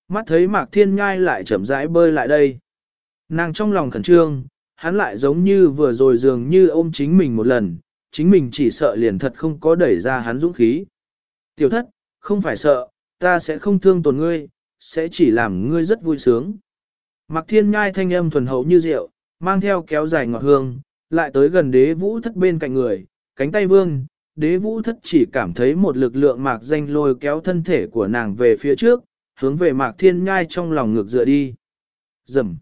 S1: Mắt thấy mạc thiên ngai lại chậm rãi bơi lại đây. Nàng trong lòng khẩn trương, hắn lại giống như vừa rồi dường như ôm chính mình một lần, chính mình chỉ sợ liền thật không có đẩy ra hắn dũng khí. Tiểu thất, không phải sợ, ta sẽ không thương tổn ngươi, sẽ chỉ làm ngươi rất vui sướng. Mặc thiên nhai thanh âm thuần hậu như rượu, mang theo kéo dài ngọt hương, lại tới gần đế vũ thất bên cạnh người, cánh tay vương, đế vũ thất chỉ cảm thấy một lực lượng mạc danh lôi kéo thân thể của nàng về phía trước, hướng về mạc thiên nhai trong lòng ngược dựa đi. Dầm.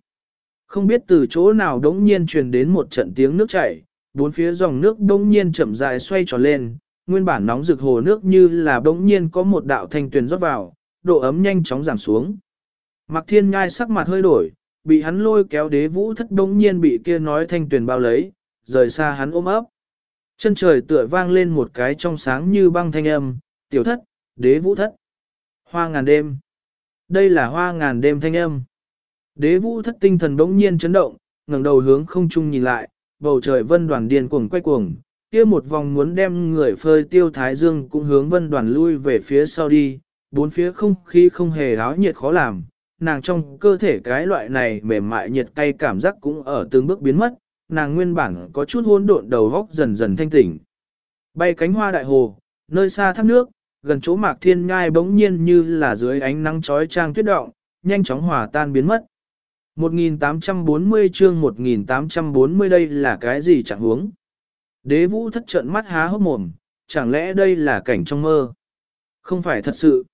S1: Không biết từ chỗ nào đống nhiên truyền đến một trận tiếng nước chảy, bốn phía dòng nước đống nhiên chậm rãi xoay tròn lên, nguyên bản nóng rực hồ nước như là đống nhiên có một đạo thanh tuyền rót vào, độ ấm nhanh chóng giảm xuống. Mạc Thiên Nhai sắc mặt hơi đổi, bị hắn lôi kéo đế vũ thất đống nhiên bị kia nói thanh tuyền bao lấy, rời xa hắn ôm ấp. Chân trời tựa vang lên một cái trong sáng như băng thanh âm, tiểu thất, đế vũ thất. Hoa ngàn đêm. Đây là hoa ngàn đêm thanh âm. Đế vũ thất tinh thần bỗng nhiên chấn động, ngẩng đầu hướng không trung nhìn lại, bầu trời vân đoàn điên cuồng quay cuồng, kia một vòng muốn đem người phơi tiêu thái dương cũng hướng vân đoàn lui về phía sau đi, bốn phía không khí không hề áo nhiệt khó làm, nàng trong cơ thể cái loại này mềm mại nhiệt cay cảm giác cũng ở từng bước biến mất, nàng nguyên bản có chút hỗn độn đầu góc dần dần thanh tỉnh. Bay cánh hoa đại hồ, nơi xa thác nước, gần chỗ mạc thiên nhai bỗng nhiên như là dưới ánh nắng chói trang tuyết động, nhanh chóng hòa tan biến mất. 1840 chương 1840 đây là cái gì chẳng huống? Đế vũ thất trận mắt há hốc mồm, chẳng lẽ đây là cảnh trong mơ? Không phải thật sự.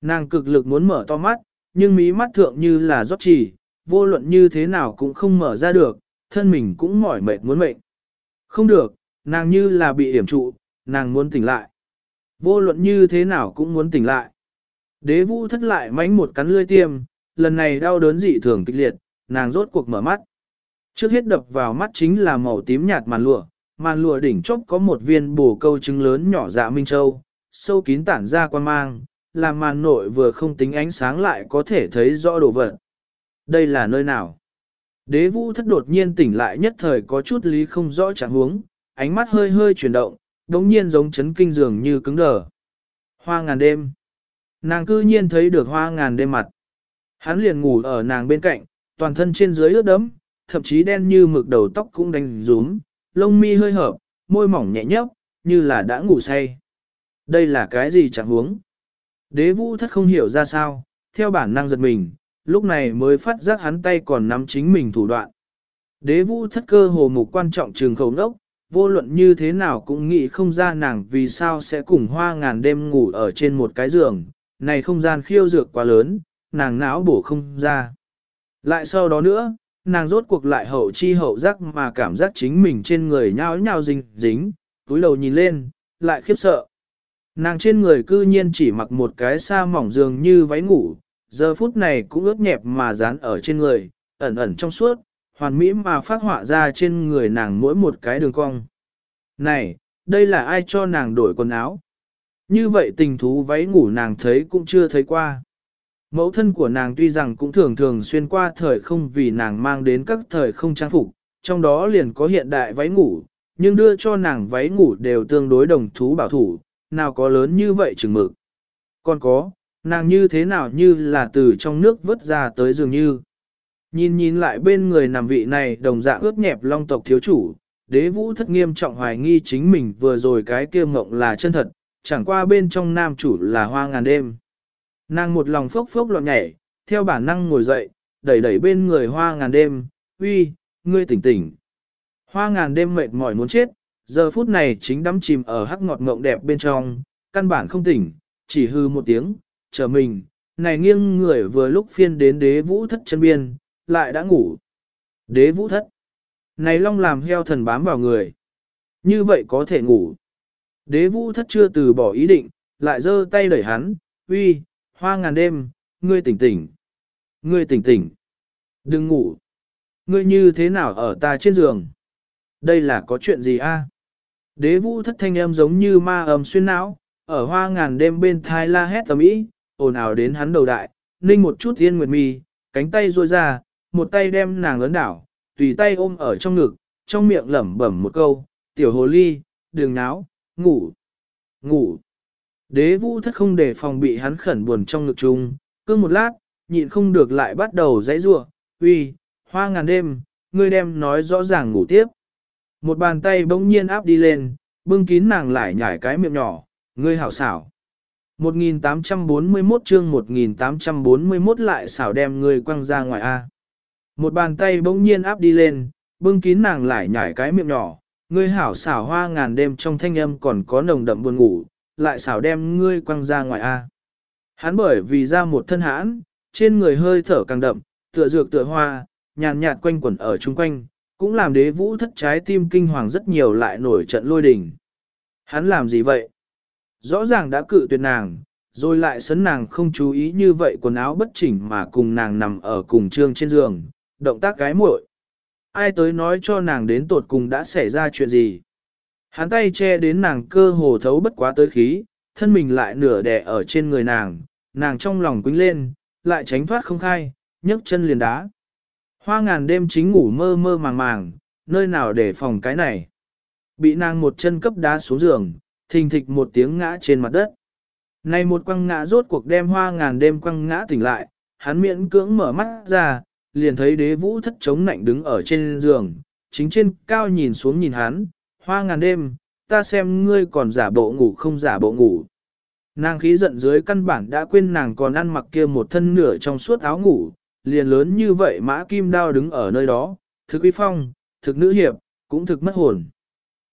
S1: Nàng cực lực muốn mở to mắt, nhưng mí mắt thượng như là rót chỉ, vô luận như thế nào cũng không mở ra được, thân mình cũng mỏi mệt muốn mệnh. Không được, nàng như là bị hiểm trụ, nàng muốn tỉnh lại. Vô luận như thế nào cũng muốn tỉnh lại. Đế vũ thất lại mánh một cắn lươi tiêm, lần này đau đớn dị thường kịch liệt, nàng rốt cuộc mở mắt. Trước hết đập vào mắt chính là màu tím nhạt màn lụa, màn lụa đỉnh chóp có một viên bổ câu trứng lớn nhỏ dạ minh châu, sâu kín tản ra quan mang, làm màn nội vừa không tính ánh sáng lại có thể thấy rõ đồ vật. Đây là nơi nào? Đế vũ thất đột nhiên tỉnh lại nhất thời có chút lý không rõ trạng huống, ánh mắt hơi hơi chuyển động, đống nhiên giống chấn kinh dường như cứng đờ. Hoa ngàn đêm. Nàng cư nhiên thấy được hoa ngàn đêm mặt. Hắn liền ngủ ở nàng bên cạnh, toàn thân trên dưới ướt đẫm, thậm chí đen như mực đầu tóc cũng đánh rúm, lông mi hơi hợp, môi mỏng nhẹ nhấp, như là đã ngủ say. Đây là cái gì chẳng huống? Đế vũ thất không hiểu ra sao, theo bản năng giật mình, lúc này mới phát giác hắn tay còn nắm chính mình thủ đoạn. Đế vũ thất cơ hồ mục quan trọng trường khẩu nốc, vô luận như thế nào cũng nghĩ không ra nàng vì sao sẽ cùng hoa ngàn đêm ngủ ở trên một cái giường, này không gian khiêu dược quá lớn, nàng não bổ không ra. Lại sau đó nữa, nàng rốt cuộc lại hậu chi hậu giác mà cảm giác chính mình trên người nhao nhao dính dính, túi đầu nhìn lên, lại khiếp sợ. Nàng trên người cư nhiên chỉ mặc một cái sa mỏng dường như váy ngủ, giờ phút này cũng ướt nhẹp mà dán ở trên người, ẩn ẩn trong suốt, hoàn mỹ mà phát họa ra trên người nàng mỗi một cái đường cong. Này, đây là ai cho nàng đổi quần áo? Như vậy tình thú váy ngủ nàng thấy cũng chưa thấy qua. Mẫu thân của nàng tuy rằng cũng thường thường xuyên qua thời không vì nàng mang đến các thời không trang phục, trong đó liền có hiện đại váy ngủ, nhưng đưa cho nàng váy ngủ đều tương đối đồng thú bảo thủ, nào có lớn như vậy chừng mực. Còn có, nàng như thế nào như là từ trong nước vớt ra tới dường như. Nhìn nhìn lại bên người nằm vị này đồng dạng ướt nhẹp long tộc thiếu chủ, đế vũ thất nghiêm trọng hoài nghi chính mình vừa rồi cái kia mộng là chân thật, chẳng qua bên trong nam chủ là hoa ngàn đêm. Nàng một lòng phốc phốc lọt nhảy, theo bản năng ngồi dậy, đẩy đẩy bên người hoa ngàn đêm, uy, ngươi tỉnh tỉnh. Hoa ngàn đêm mệt mỏi muốn chết, giờ phút này chính đắm chìm ở hắc ngọt ngộng đẹp bên trong, căn bản không tỉnh, chỉ hư một tiếng, chờ mình, này nghiêng người vừa lúc phiên đến đế vũ thất chân biên, lại đã ngủ. Đế vũ thất. Này long làm heo thần bám vào người. Như vậy có thể ngủ. Đế vũ thất chưa từ bỏ ý định, lại giơ tay đẩy hắn, uy, hoa ngàn đêm, ngươi tỉnh tỉnh. Ngươi tỉnh tỉnh. Đừng ngủ. Ngươi như thế nào ở ta trên giường? Đây là có chuyện gì a? Đế vũ thất thanh âm giống như ma ầm xuyên não, ở hoa ngàn đêm bên thai la hét tầm ý, ồn ào đến hắn đầu đại, ninh một chút thiên nguyệt mi, cánh tay ruôi ra, một tay đem nàng lớn đảo, tùy tay ôm ở trong ngực, trong miệng lẩm bẩm một câu, tiểu hồ ly, đường náo, ngủ, ngủ. Đế vũ thất không để phòng bị hắn khẩn buồn trong ngực chung, cứ một lát, nhịn không được lại bắt đầu dãy rủa uy, hoa ngàn đêm, ngươi đem nói rõ ràng ngủ tiếp. Một bàn tay bỗng nhiên áp đi lên, bưng kín nàng lại nhảy cái miệng nhỏ, ngươi hảo xảo. 1841 chương 1841 lại xảo đem ngươi quăng ra ngoài A. Một bàn tay bỗng nhiên áp đi lên, bưng kín nàng lại nhảy cái miệng nhỏ, ngươi hảo xảo hoa ngàn đêm trong thanh âm còn có nồng đậm buồn ngủ, lại xảo đem ngươi quăng ra ngoài A. Hắn bởi vì ra một thân hãn, trên người hơi thở càng đậm, tựa dược tựa hoa, nhàn nhạt quanh quẩn ở chung quanh, cũng làm đế vũ thất trái tim kinh hoàng rất nhiều lại nổi trận lôi đình. Hắn làm gì vậy? Rõ ràng đã cự tuyệt nàng, rồi lại sấn nàng không chú ý như vậy quần áo bất chỉnh mà cùng nàng nằm ở cùng trương trên giường, động tác gái muội. Ai tới nói cho nàng đến tột cùng đã xảy ra chuyện gì? Hắn tay che đến nàng cơ hồ thấu bất quá tới khí, thân mình lại nửa đè ở trên người nàng, nàng trong lòng quính lên, lại tránh thoát không khai, nhấc chân liền đá. Hoa ngàn đêm chính ngủ mơ mơ màng màng, nơi nào để phòng cái này. Bị nàng một chân cấp đá xuống giường, thình thịch một tiếng ngã trên mặt đất. Này một quăng ngã rốt cuộc đem hoa ngàn đêm quăng ngã tỉnh lại, hắn miễn cưỡng mở mắt ra, liền thấy đế vũ thất chống nạnh đứng ở trên giường, chính trên cao nhìn xuống nhìn hắn, hoa ngàn đêm, ta xem ngươi còn giả bộ ngủ không giả bộ ngủ. Nàng khí giận dưới căn bản đã quên nàng còn ăn mặc kia một thân nửa trong suốt áo ngủ, liền lớn như vậy mã kim đao đứng ở nơi đó, thực uy phong, thực nữ hiệp, cũng thực mất hồn.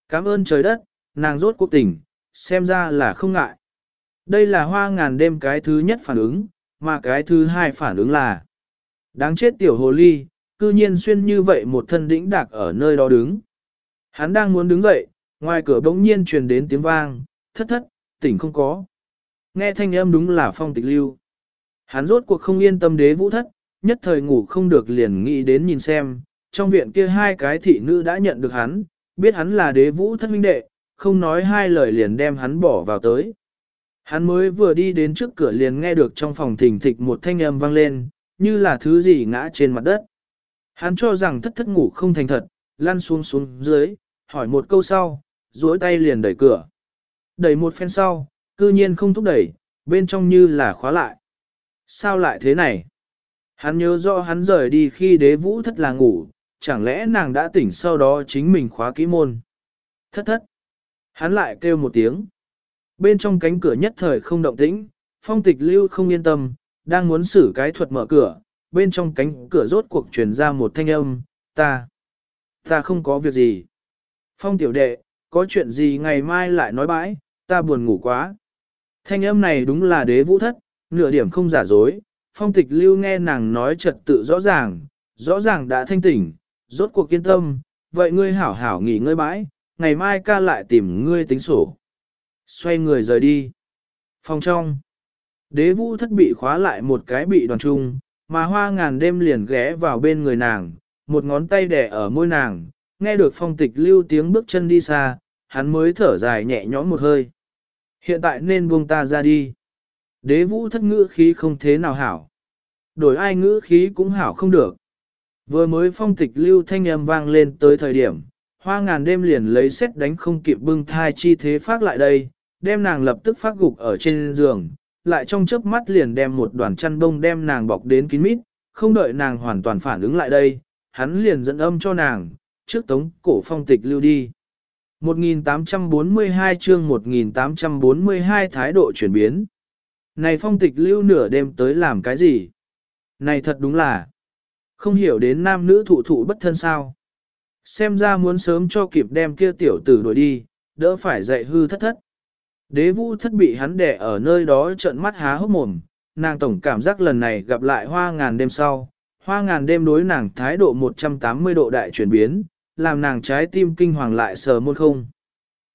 S1: Cảm ơn trời đất, nàng rốt cuộc tỉnh, xem ra là không ngại. Đây là hoa ngàn đêm cái thứ nhất phản ứng, mà cái thứ hai phản ứng là Đáng chết tiểu hồ ly, cư nhiên xuyên như vậy một thân đĩnh đạc ở nơi đó đứng. Hắn đang muốn đứng dậy, ngoài cửa bỗng nhiên truyền đến tiếng vang, thất thất, tỉnh không có. Nghe thanh âm đúng là phong tịch lưu. Hắn rốt cuộc không yên tâm đế vũ thất, nhất thời ngủ không được liền nghĩ đến nhìn xem, trong viện kia hai cái thị nữ đã nhận được hắn, biết hắn là đế vũ thất huynh đệ, không nói hai lời liền đem hắn bỏ vào tới. Hắn mới vừa đi đến trước cửa liền nghe được trong phòng thỉnh thịch một thanh âm vang lên, như là thứ gì ngã trên mặt đất. Hắn cho rằng thất thất ngủ không thành thật, lăn xuống xuống dưới, hỏi một câu sau, duỗi tay liền đẩy cửa. Đẩy một phen sau, cư nhiên không thúc đẩy, bên trong như là khóa lại. Sao lại thế này? Hắn nhớ rõ hắn rời đi khi đế vũ thất là ngủ, chẳng lẽ nàng đã tỉnh sau đó chính mình khóa kỹ môn. Thất thất. Hắn lại kêu một tiếng. Bên trong cánh cửa nhất thời không động tĩnh, phong tịch lưu không yên tâm, đang muốn xử cái thuật mở cửa, bên trong cánh cửa rốt cuộc truyền ra một thanh âm, ta, ta không có việc gì. Phong tiểu đệ, có chuyện gì ngày mai lại nói bãi, ta buồn ngủ quá. Thanh âm này đúng là đế vũ thất, nửa điểm không giả dối, phong tịch lưu nghe nàng nói trật tự rõ ràng, rõ ràng đã thanh tỉnh, rốt cuộc kiên tâm, vậy ngươi hảo hảo nghỉ ngơi bãi, ngày mai ca lại tìm ngươi tính sổ. Xoay người rời đi. Phòng trong. Đế vũ thất bị khóa lại một cái bị đoàn trung, mà hoa ngàn đêm liền ghé vào bên người nàng, một ngón tay đẻ ở môi nàng, nghe được phong tịch lưu tiếng bước chân đi xa, hắn mới thở dài nhẹ nhõm một hơi. Hiện tại nên buông ta ra đi. Đế vũ thất ngữ khí không thế nào hảo. Đổi ai ngữ khí cũng hảo không được. Vừa mới phong tịch lưu thanh âm vang lên tới thời điểm, hoa ngàn đêm liền lấy xét đánh không kịp bưng thai chi thế phát lại đây, đem nàng lập tức phát gục ở trên giường, lại trong chớp mắt liền đem một đoàn chăn bông đem nàng bọc đến kín mít, không đợi nàng hoàn toàn phản ứng lại đây, hắn liền dẫn âm cho nàng, trước tống cổ phong tịch lưu đi. 1842 chương 1842 thái độ chuyển biến. Này phong tịch lưu nửa đêm tới làm cái gì? Này thật đúng là không hiểu đến nam nữ thụ thụ bất thân sao. Xem ra muốn sớm cho kịp đem kia tiểu tử đuổi đi, đỡ phải dạy hư thất thất. Đế vũ thất bị hắn đẻ ở nơi đó trợn mắt há hốc mồm, nàng tổng cảm giác lần này gặp lại hoa ngàn đêm sau, hoa ngàn đêm đối nàng thái độ 180 độ đại chuyển biến, làm nàng trái tim kinh hoàng lại sờ môn không.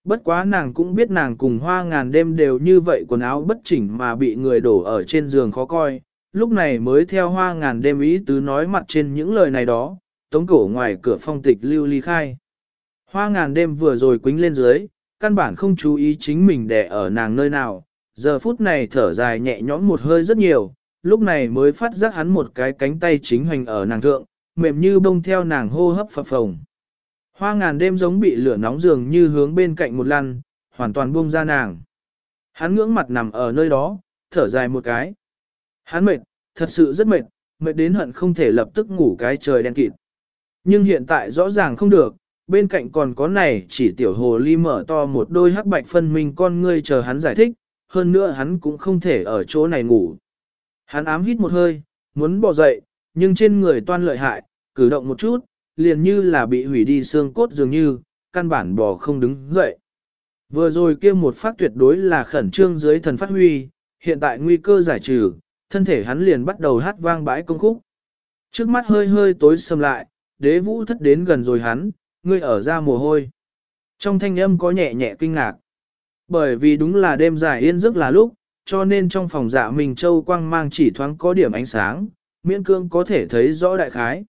S1: Bất quá nàng cũng biết nàng cùng hoa ngàn đêm đều như vậy quần áo bất chỉnh mà bị người đổ ở trên giường khó coi, lúc này mới theo hoa ngàn đêm ý tứ nói mặt trên những lời này đó, tống cổ ngoài cửa phong tịch lưu ly khai. Hoa ngàn đêm vừa rồi quính lên dưới, căn bản không chú ý chính mình để ở nàng nơi nào, giờ phút này thở dài nhẹ nhõm một hơi rất nhiều, lúc này mới phát giác hắn một cái cánh tay chính hoành ở nàng thượng, mềm như bông theo nàng hô hấp phập phồng. Hoa ngàn đêm giống bị lửa nóng dường như hướng bên cạnh một lăn, hoàn toàn buông ra nàng. Hắn ngưỡng mặt nằm ở nơi đó, thở dài một cái. Hắn mệt, thật sự rất mệt, mệt đến hận không thể lập tức ngủ cái trời đen kịt. Nhưng hiện tại rõ ràng không được, bên cạnh còn có này chỉ tiểu hồ ly mở to một đôi hắc bạch phân minh con ngươi chờ hắn giải thích, hơn nữa hắn cũng không thể ở chỗ này ngủ. Hắn ám hít một hơi, muốn bỏ dậy, nhưng trên người toan lợi hại, cử động một chút, liền như là bị hủy đi xương cốt dường như, căn bản bò không đứng dậy. Vừa rồi kia một phát tuyệt đối là khẩn trương dưới thần phát huy, hiện tại nguy cơ giải trừ, thân thể hắn liền bắt đầu hát vang bãi công khúc. Trước mắt hơi hơi tối sầm lại, đế vũ thất đến gần rồi hắn, ngươi ở ra mồ hôi. Trong thanh âm có nhẹ nhẹ kinh ngạc. Bởi vì đúng là đêm dài yên giấc là lúc, cho nên trong phòng dạ mình châu quang mang chỉ thoáng có điểm ánh sáng, miễn cương có thể thấy rõ đại khái.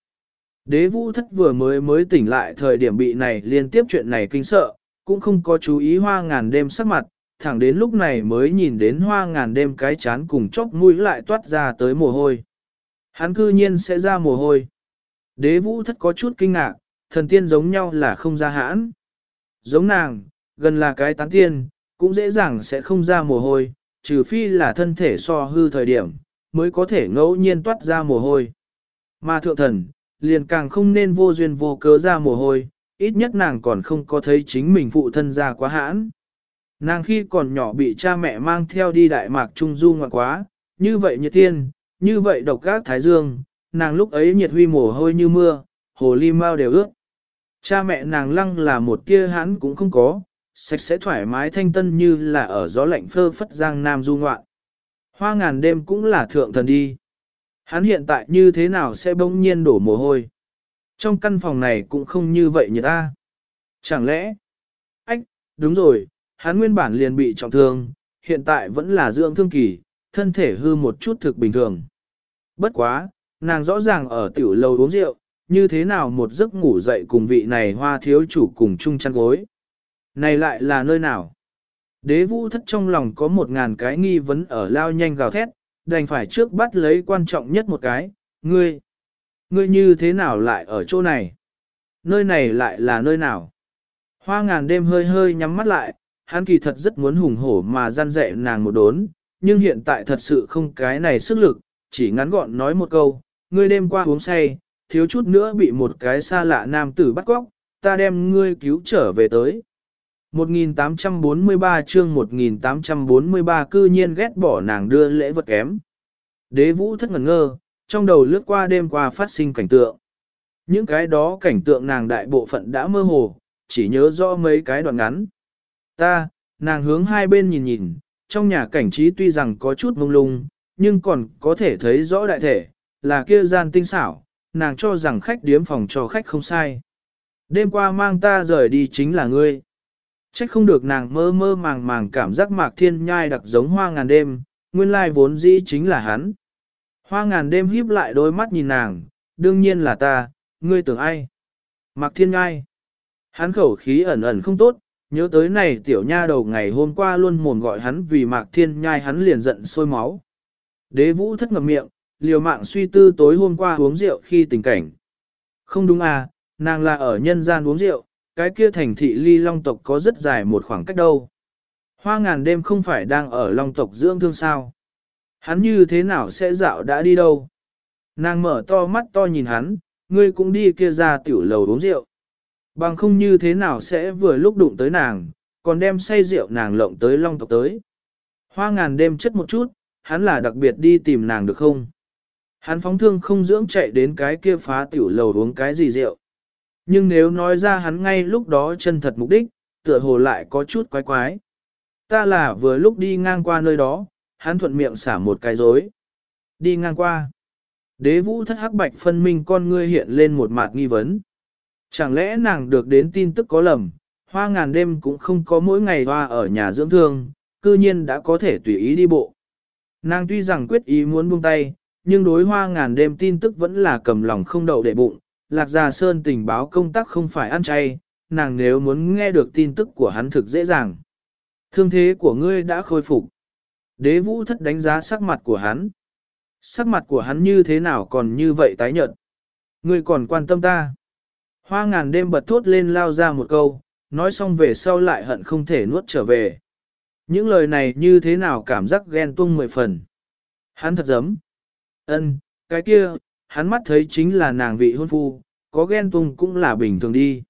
S1: Đế vũ thất vừa mới mới tỉnh lại thời điểm bị này liên tiếp chuyện này kinh sợ, cũng không có chú ý hoa ngàn đêm sắc mặt, thẳng đến lúc này mới nhìn đến hoa ngàn đêm cái chán cùng chốc mũi lại toát ra tới mồ hôi. Hắn cư nhiên sẽ ra mồ hôi. Đế vũ thất có chút kinh ngạc, thần tiên giống nhau là không ra hãn. Giống nàng, gần là cái tán tiên, cũng dễ dàng sẽ không ra mồ hôi, trừ phi là thân thể so hư thời điểm, mới có thể ngẫu nhiên toát ra mồ hôi. Mà thượng thần, liền càng không nên vô duyên vô cớ ra mồ hôi, ít nhất nàng còn không có thấy chính mình phụ thân ra quá hãn. Nàng khi còn nhỏ bị cha mẹ mang theo đi Đại Mạc Trung Du ngoạn quá, như vậy như tiên, như vậy độc gác thái dương, nàng lúc ấy nhiệt huy mồ hôi như mưa, hồ ly mau đều ướt. Cha mẹ nàng lăng là một kia hắn cũng không có, sạch sẽ thoải mái thanh tân như là ở gió lạnh phơ phất giang nam du ngoạn. Hoa ngàn đêm cũng là thượng thần đi. Hắn hiện tại như thế nào sẽ bỗng nhiên đổ mồ hôi. Trong căn phòng này cũng không như vậy như ta. Chẳng lẽ? Ách, đúng rồi, hắn nguyên bản liền bị trọng thương, hiện tại vẫn là dưỡng thương kỳ, thân thể hư một chút thực bình thường. Bất quá, nàng rõ ràng ở tiểu lầu uống rượu, như thế nào một giấc ngủ dậy cùng vị này hoa thiếu chủ cùng chung chăn gối. Này lại là nơi nào? Đế vũ thất trong lòng có một ngàn cái nghi vấn ở lao nhanh gào thét, đành phải trước bắt lấy quan trọng nhất một cái, ngươi. Ngươi như thế nào lại ở chỗ này? Nơi này lại là nơi nào? Hoa ngàn đêm hơi hơi nhắm mắt lại, hắn kỳ thật rất muốn hùng hổ mà gian dạy nàng một đốn, nhưng hiện tại thật sự không cái này sức lực, chỉ ngắn gọn nói một câu, ngươi đêm qua uống say, thiếu chút nữa bị một cái xa lạ nam tử bắt cóc, ta đem ngươi cứu trở về tới. 1843 chương 1843 cư nhiên ghét bỏ nàng đưa lễ vật kém. Đế vũ thất ngẩn ngơ, trong đầu lướt qua đêm qua phát sinh cảnh tượng. Những cái đó cảnh tượng nàng đại bộ phận đã mơ hồ, chỉ nhớ rõ mấy cái đoạn ngắn. Ta, nàng hướng hai bên nhìn nhìn, trong nhà cảnh trí tuy rằng có chút mông lung, nhưng còn có thể thấy rõ đại thể, là kia gian tinh xảo, nàng cho rằng khách điếm phòng cho khách không sai. Đêm qua mang ta rời đi chính là ngươi. Trách không được nàng mơ mơ màng màng cảm giác mạc thiên nhai đặc giống hoa ngàn đêm, nguyên lai vốn dĩ chính là hắn. Hoa ngàn đêm híp lại đôi mắt nhìn nàng, đương nhiên là ta, ngươi tưởng ai? Mạc thiên nhai. Hắn khẩu khí ẩn ẩn không tốt, nhớ tới này tiểu nha đầu ngày hôm qua luôn mồm gọi hắn vì mạc thiên nhai hắn liền giận sôi máu. Đế vũ thất ngậm miệng, liều mạng suy tư tối hôm qua uống rượu khi tình cảnh. Không đúng à, nàng là ở nhân gian uống rượu, cái kia thành thị ly long tộc có rất dài một khoảng cách đâu. Hoa ngàn đêm không phải đang ở long tộc dưỡng thương sao. Hắn như thế nào sẽ dạo đã đi đâu? Nàng mở to mắt to nhìn hắn, ngươi cũng đi kia ra tiểu lầu uống rượu. Bằng không như thế nào sẽ vừa lúc đụng tới nàng, còn đem say rượu nàng lộng tới long tộc tới. Hoa ngàn đêm chất một chút, hắn là đặc biệt đi tìm nàng được không? Hắn phóng thương không dưỡng chạy đến cái kia phá tiểu lầu uống cái gì rượu. Nhưng nếu nói ra hắn ngay lúc đó chân thật mục đích, tựa hồ lại có chút quái quái. Ta là vừa lúc đi ngang qua nơi đó, hắn thuận miệng xả một cái dối. Đi ngang qua. Đế vũ thất hắc bạch phân minh con ngươi hiện lên một mặt nghi vấn. Chẳng lẽ nàng được đến tin tức có lầm, hoa ngàn đêm cũng không có mỗi ngày hoa ở nhà dưỡng thương, cư nhiên đã có thể tùy ý đi bộ. Nàng tuy rằng quyết ý muốn buông tay, nhưng đối hoa ngàn đêm tin tức vẫn là cầm lòng không đậu để bụng, lạc gia sơn tình báo công tác không phải ăn chay, nàng nếu muốn nghe được tin tức của hắn thực dễ dàng. Thương thế của ngươi đã khôi phục. Đế vũ thất đánh giá sắc mặt của hắn. Sắc mặt của hắn như thế nào còn như vậy tái nhợt. Ngươi còn quan tâm ta. Hoa ngàn đêm bật thốt lên lao ra một câu, nói xong về sau lại hận không thể nuốt trở về. Những lời này như thế nào cảm giác ghen tuông mười phần. Hắn thật dấm. Ân, cái kia, hắn mắt thấy chính là nàng vị hôn phu, có ghen tuông cũng là bình thường đi.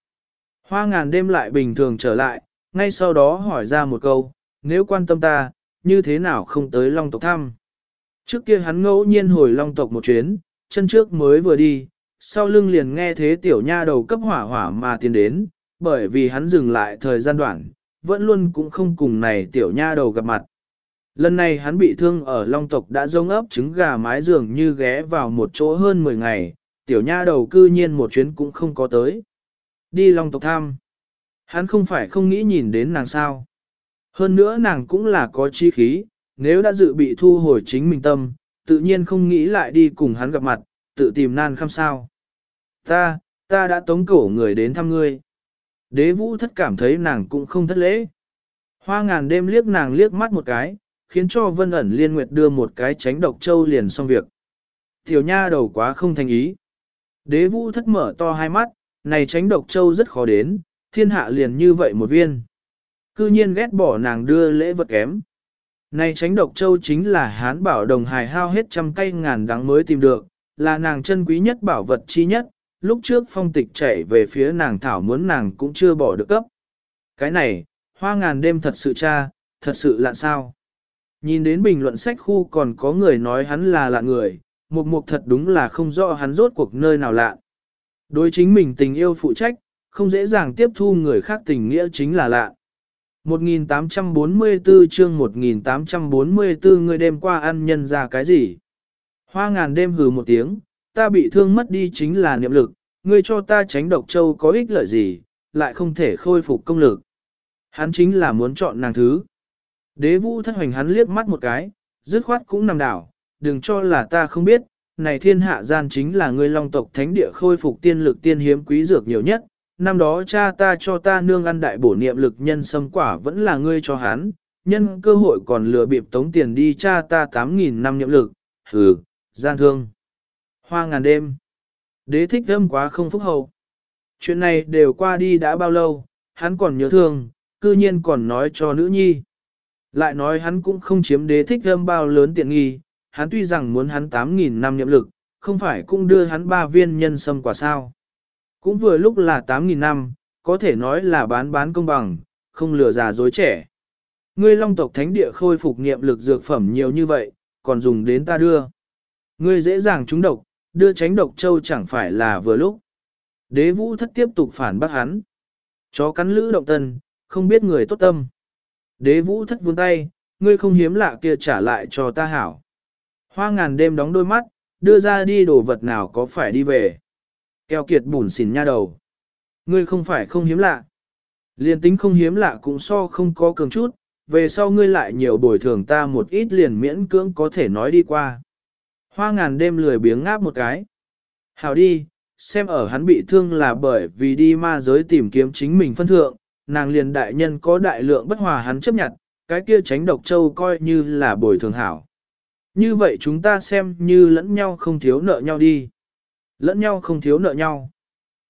S1: Hoa ngàn đêm lại bình thường trở lại, ngay sau đó hỏi ra một câu, nếu quan tâm ta, như thế nào không tới Long tộc thăm. Trước kia hắn ngẫu nhiên hồi Long tộc một chuyến, chân trước mới vừa đi, sau lưng liền nghe thế tiểu nha đầu cấp hỏa hỏa mà tiến đến, bởi vì hắn dừng lại thời gian đoạn, vẫn luôn cũng không cùng này tiểu nha đầu gặp mặt. Lần này hắn bị thương ở Long tộc đã rông ấp trứng gà mái giường như ghé vào một chỗ hơn 10 ngày, tiểu nha đầu cư nhiên một chuyến cũng không có tới. Đi Long tộc thăm. Hắn không phải không nghĩ nhìn đến nàng sao. Hơn nữa nàng cũng là có chi khí, nếu đã dự bị thu hồi chính mình tâm, tự nhiên không nghĩ lại đi cùng hắn gặp mặt, tự tìm nan khăm sao. Ta, ta đã tống cổ người đến thăm ngươi. Đế vũ thất cảm thấy nàng cũng không thất lễ. Hoa ngàn đêm liếc nàng liếc mắt một cái, khiến cho vân ẩn liên nguyệt đưa một cái tránh độc châu liền xong việc. Tiểu nha đầu quá không thành ý. Đế vũ thất mở to hai mắt, này tránh độc châu rất khó đến, thiên hạ liền như vậy một viên. Cư nhiên ghét bỏ nàng đưa lễ vật kém. Này tránh độc châu chính là hán bảo đồng hài hao hết trăm cây ngàn đắng mới tìm được, là nàng chân quý nhất bảo vật chi nhất, lúc trước phong tịch chạy về phía nàng thảo muốn nàng cũng chưa bỏ được cấp. Cái này, hoa ngàn đêm thật sự cha, thật sự lạ sao. Nhìn đến bình luận sách khu còn có người nói hắn là lạ người, mục mục thật đúng là không rõ hắn rốt cuộc nơi nào lạ. Đối chính mình tình yêu phụ trách, không dễ dàng tiếp thu người khác tình nghĩa chính là lạ. 1844 chương 1844 người đêm qua ăn nhân ra cái gì? Hoa ngàn đêm hừ một tiếng, ta bị thương mất đi chính là niệm lực, ngươi cho ta tránh độc châu có ích lợi gì, lại không thể khôi phục công lực. Hắn chính là muốn chọn nàng thứ. Đế vũ thất hoành hắn liếc mắt một cái, dứt khoát cũng nằm đảo, đừng cho là ta không biết, này thiên hạ gian chính là ngươi long tộc thánh địa khôi phục tiên lực tiên hiếm quý dược nhiều nhất, năm đó cha ta cho ta nương ăn đại bổ niệm lực nhân sâm quả vẫn là ngươi cho hắn, nhân cơ hội còn lừa bịp tống tiền đi cha ta 8.000 năm niệm lực, hừ, gian thương. Hoa ngàn đêm. Đế thích thâm quá không phúc hậu. Chuyện này đều qua đi đã bao lâu, hắn còn nhớ thương, cư nhiên còn nói cho nữ nhi. Lại nói hắn cũng không chiếm đế thích âm bao lớn tiện nghi, hắn tuy rằng muốn hắn 8.000 năm nhậm lực, không phải cũng đưa hắn ba viên nhân sâm quả sao. Cũng vừa lúc là 8.000 năm, có thể nói là bán bán công bằng, không lừa già dối trẻ. Ngươi long tộc thánh địa khôi phục niệm lực dược phẩm nhiều như vậy, còn dùng đến ta đưa. Ngươi dễ dàng trúng độc, đưa tránh độc châu chẳng phải là vừa lúc. Đế vũ thất tiếp tục phản bác hắn. Chó cắn lữ động tân, không biết người tốt tâm. Đế vũ thất vươn tay, ngươi không hiếm lạ kia trả lại cho ta hảo. Hoa ngàn đêm đóng đôi mắt, đưa ra đi đồ vật nào có phải đi về. Keo kiệt bùn xỉn nha đầu. Ngươi không phải không hiếm lạ. Liên tính không hiếm lạ cũng so không có cường chút, về sau ngươi lại nhiều bồi thường ta một ít liền miễn cưỡng có thể nói đi qua. Hoa ngàn đêm lười biếng ngáp một cái. Hảo đi, xem ở hắn bị thương là bởi vì đi ma giới tìm kiếm chính mình phân thượng, nàng liền đại nhân có đại lượng bất hòa hắn chấp nhận, cái kia tránh độc châu coi như là bồi thường hảo. Như vậy chúng ta xem như lẫn nhau không thiếu nợ nhau đi. Lẫn nhau không thiếu nợ nhau.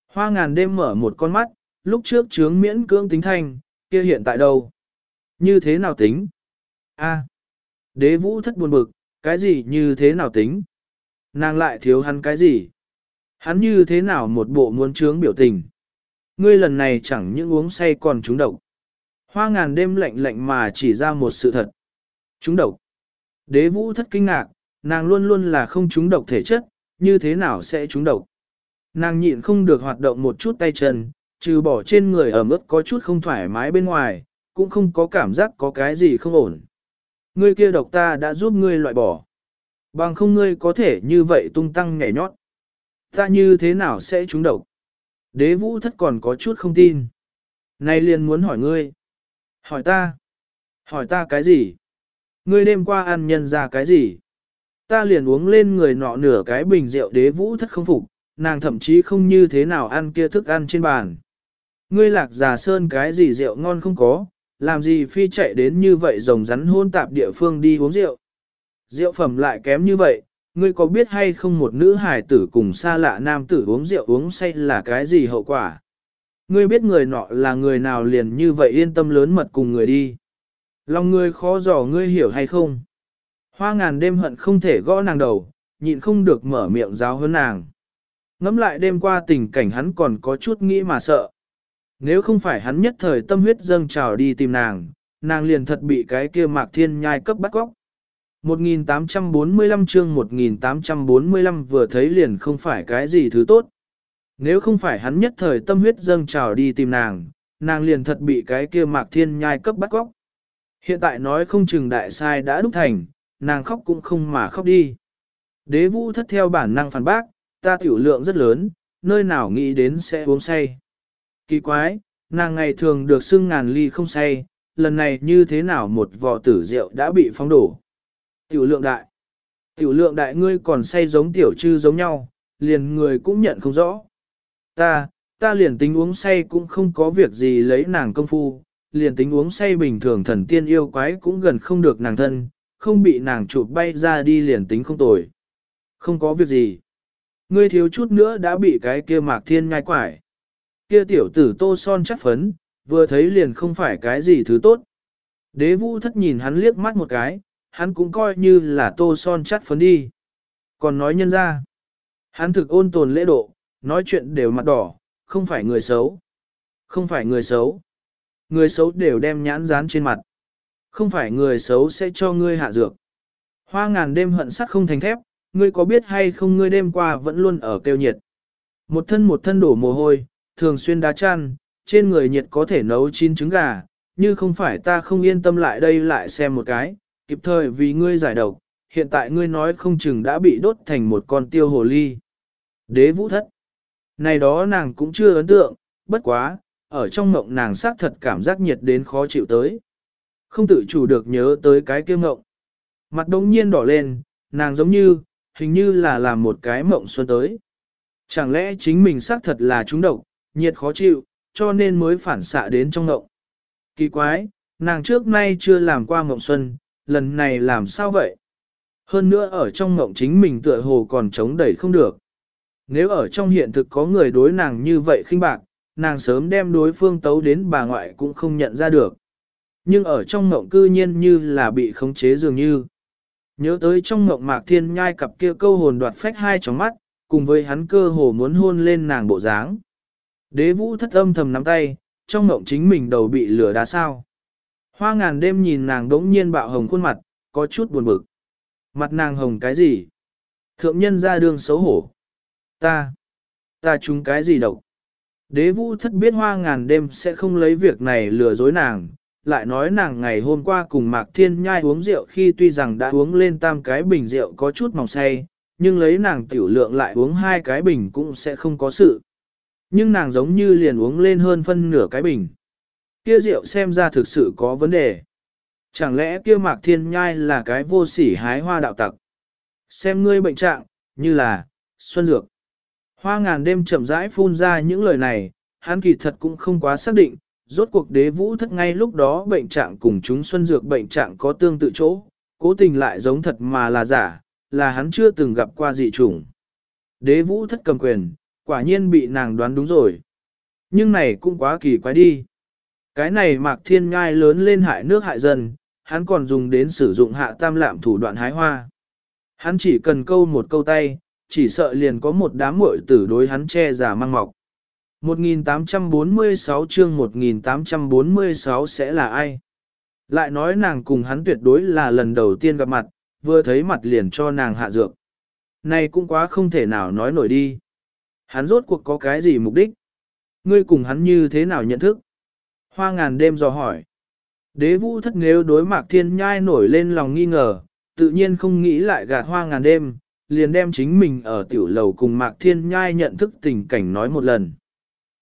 S1: Hoa ngàn đêm mở một con mắt, lúc trước chướng miễn cưỡng tính thanh, kia hiện tại đâu? Như thế nào tính? A. Đế vũ thất buồn bực, cái gì như thế nào tính? Nàng lại thiếu hắn cái gì? Hắn như thế nào một bộ muốn trướng biểu tình? Ngươi lần này chẳng những uống say còn trúng độc. Hoa ngàn đêm lạnh lạnh mà chỉ ra một sự thật. Trúng độc. Đế vũ thất kinh ngạc, nàng luôn luôn là không trúng độc thể chất, như thế nào sẽ trúng độc. Nàng nhịn không được hoạt động một chút tay chân, trừ bỏ trên người ở mức có chút không thoải mái bên ngoài, cũng không có cảm giác có cái gì không ổn. Ngươi kia độc ta đã giúp ngươi loại bỏ. Bằng không ngươi có thể như vậy tung tăng nhảy nhót. Ta như thế nào sẽ trúng độc? Đế vũ thất còn có chút không tin. Nay liền muốn hỏi ngươi. Hỏi ta. Hỏi ta cái gì? Ngươi đêm qua ăn nhân ra cái gì? Ta liền uống lên người nọ nửa cái bình rượu đế vũ thất không phục, nàng thậm chí không như thế nào ăn kia thức ăn trên bàn. Ngươi lạc già sơn cái gì rượu ngon không có, làm gì phi chạy đến như vậy rồng rắn hôn tạp địa phương đi uống rượu. Rượu phẩm lại kém như vậy, ngươi có biết hay không một nữ hài tử cùng xa lạ nam tử uống rượu uống say là cái gì hậu quả? Ngươi biết người nọ là người nào liền như vậy yên tâm lớn mật cùng người đi. Lòng ngươi khó dò ngươi hiểu hay không? Hoa ngàn đêm hận không thể gõ nàng đầu, nhịn không được mở miệng giáo hơn nàng. Ngắm lại đêm qua tình cảnh hắn còn có chút nghĩ mà sợ. Nếu không phải hắn nhất thời tâm huyết dâng trào đi tìm nàng, nàng liền thật bị cái kia mạc thiên nhai cấp bắt góc. 1845 chương 1845 vừa thấy liền không phải cái gì thứ tốt. Nếu không phải hắn nhất thời tâm huyết dâng trào đi tìm nàng, nàng liền thật bị cái kia mạc thiên nhai cấp bắt góc. Hiện tại nói không chừng đại sai đã đúc thành, nàng khóc cũng không mà khóc đi. Đế vũ thất theo bản năng phản bác, ta tiểu lượng rất lớn, nơi nào nghĩ đến sẽ uống say. Kỳ quái, nàng ngày thường được xưng ngàn ly không say, lần này như thế nào một vò tử rượu đã bị phóng đổ. Tiểu lượng đại. Tiểu lượng đại ngươi còn say giống tiểu trư giống nhau, liền người cũng nhận không rõ. Ta, ta liền tính uống say cũng không có việc gì lấy nàng công phu, liền tính uống say bình thường thần tiên yêu quái cũng gần không được nàng thân, không bị nàng chụp bay ra đi liền tính không tồi. Không có việc gì. Ngươi thiếu chút nữa đã bị cái kia mạc thiên ngai quải. Kia tiểu tử tô son chắc phấn, vừa thấy liền không phải cái gì thứ tốt. Đế vũ thất nhìn hắn liếc mắt một cái, hắn cũng coi như là tô son chắt phấn đi. Còn nói nhân ra, hắn thực ôn tồn lễ độ, nói chuyện đều mặt đỏ, không phải người xấu. Không phải người xấu. người xấu đều đem nhãn dán trên mặt. Không phải người xấu sẽ cho ngươi hạ dược. Hoa ngàn đêm hận sắt không thành thép, ngươi có biết hay không ngươi đêm qua vẫn luôn ở kêu nhiệt. Một thân một thân đổ mồ hôi, thường xuyên đá chăn, trên người nhiệt có thể nấu chín trứng gà, như không phải ta không yên tâm lại đây lại xem một cái, kịp thời vì ngươi giải độc, hiện tại ngươi nói không chừng đã bị đốt thành một con tiêu hồ ly. Đế vũ thất. Này đó nàng cũng chưa ấn tượng, bất quá, ở trong mộng nàng xác thật cảm giác nhiệt đến khó chịu tới. Không tự chủ được nhớ tới cái kia mộng. Mặt đống nhiên đỏ lên, nàng giống như, hình như là làm một cái mộng xuân tới. Chẳng lẽ chính mình xác thật là trúng độc, nhiệt khó chịu, cho nên mới phản xạ đến trong mộng. Kỳ quái, nàng trước nay chưa làm qua mộng xuân, lần này làm sao vậy? Hơn nữa ở trong mộng chính mình tựa hồ còn chống đẩy không được. Nếu ở trong hiện thực có người đối nàng như vậy khinh bạc, nàng sớm đem đối phương tấu đến bà ngoại cũng không nhận ra được. Nhưng ở trong mộng cư nhiên như là bị khống chế dường như. Nhớ tới trong mộng mạc thiên nhai cặp kia câu hồn đoạt phách hai tróng mắt, cùng với hắn cơ hồ muốn hôn lên nàng bộ dáng. Đế vũ thất âm thầm nắm tay, trong mộng chính mình đầu bị lửa đá sao. Hoa ngàn đêm nhìn nàng đống nhiên bạo hồng khuôn mặt, có chút buồn bực. Mặt nàng hồng cái gì? Thượng nhân ra đường xấu hổ. Ta, ta chúng cái gì độc? Đế vũ thất biết hoa ngàn đêm sẽ không lấy việc này lừa dối nàng, lại nói nàng ngày hôm qua cùng Mạc Thiên Nhai uống rượu khi tuy rằng đã uống lên tam cái bình rượu có chút mỏng say, nhưng lấy nàng tiểu lượng lại uống hai cái bình cũng sẽ không có sự. Nhưng nàng giống như liền uống lên hơn phân nửa cái bình. Kia rượu xem ra thực sự có vấn đề. Chẳng lẽ kia Mạc Thiên Nhai là cái vô sỉ hái hoa đạo tặc? Xem ngươi bệnh trạng, như là, xuân dược. Hoa ngàn đêm chậm rãi phun ra những lời này, hắn kỳ thật cũng không quá xác định, rốt cuộc đế vũ thất ngay lúc đó bệnh trạng cùng chúng xuân dược bệnh trạng có tương tự chỗ, cố tình lại giống thật mà là giả, là hắn chưa từng gặp qua dị chủng. Đế vũ thất cầm quyền, quả nhiên bị nàng đoán đúng rồi. Nhưng này cũng quá kỳ quái đi. Cái này mạc thiên ngai lớn lên hại nước hại dân, hắn còn dùng đến sử dụng hạ tam lạm thủ đoạn hái hoa. Hắn chỉ cần câu một câu tay, chỉ sợ liền có một đám muội tử đối hắn che giả mang mọc. 1846 chương 1846 sẽ là ai? Lại nói nàng cùng hắn tuyệt đối là lần đầu tiên gặp mặt, vừa thấy mặt liền cho nàng hạ dược. Này cũng quá không thể nào nói nổi đi. Hắn rốt cuộc có cái gì mục đích? Ngươi cùng hắn như thế nào nhận thức? Hoa ngàn đêm dò hỏi. Đế vũ thất nếu đối mạc thiên nhai nổi lên lòng nghi ngờ, tự nhiên không nghĩ lại gạt hoa ngàn đêm, liền đem chính mình ở tiểu lầu cùng mạc thiên nhai nhận thức tình cảnh nói một lần.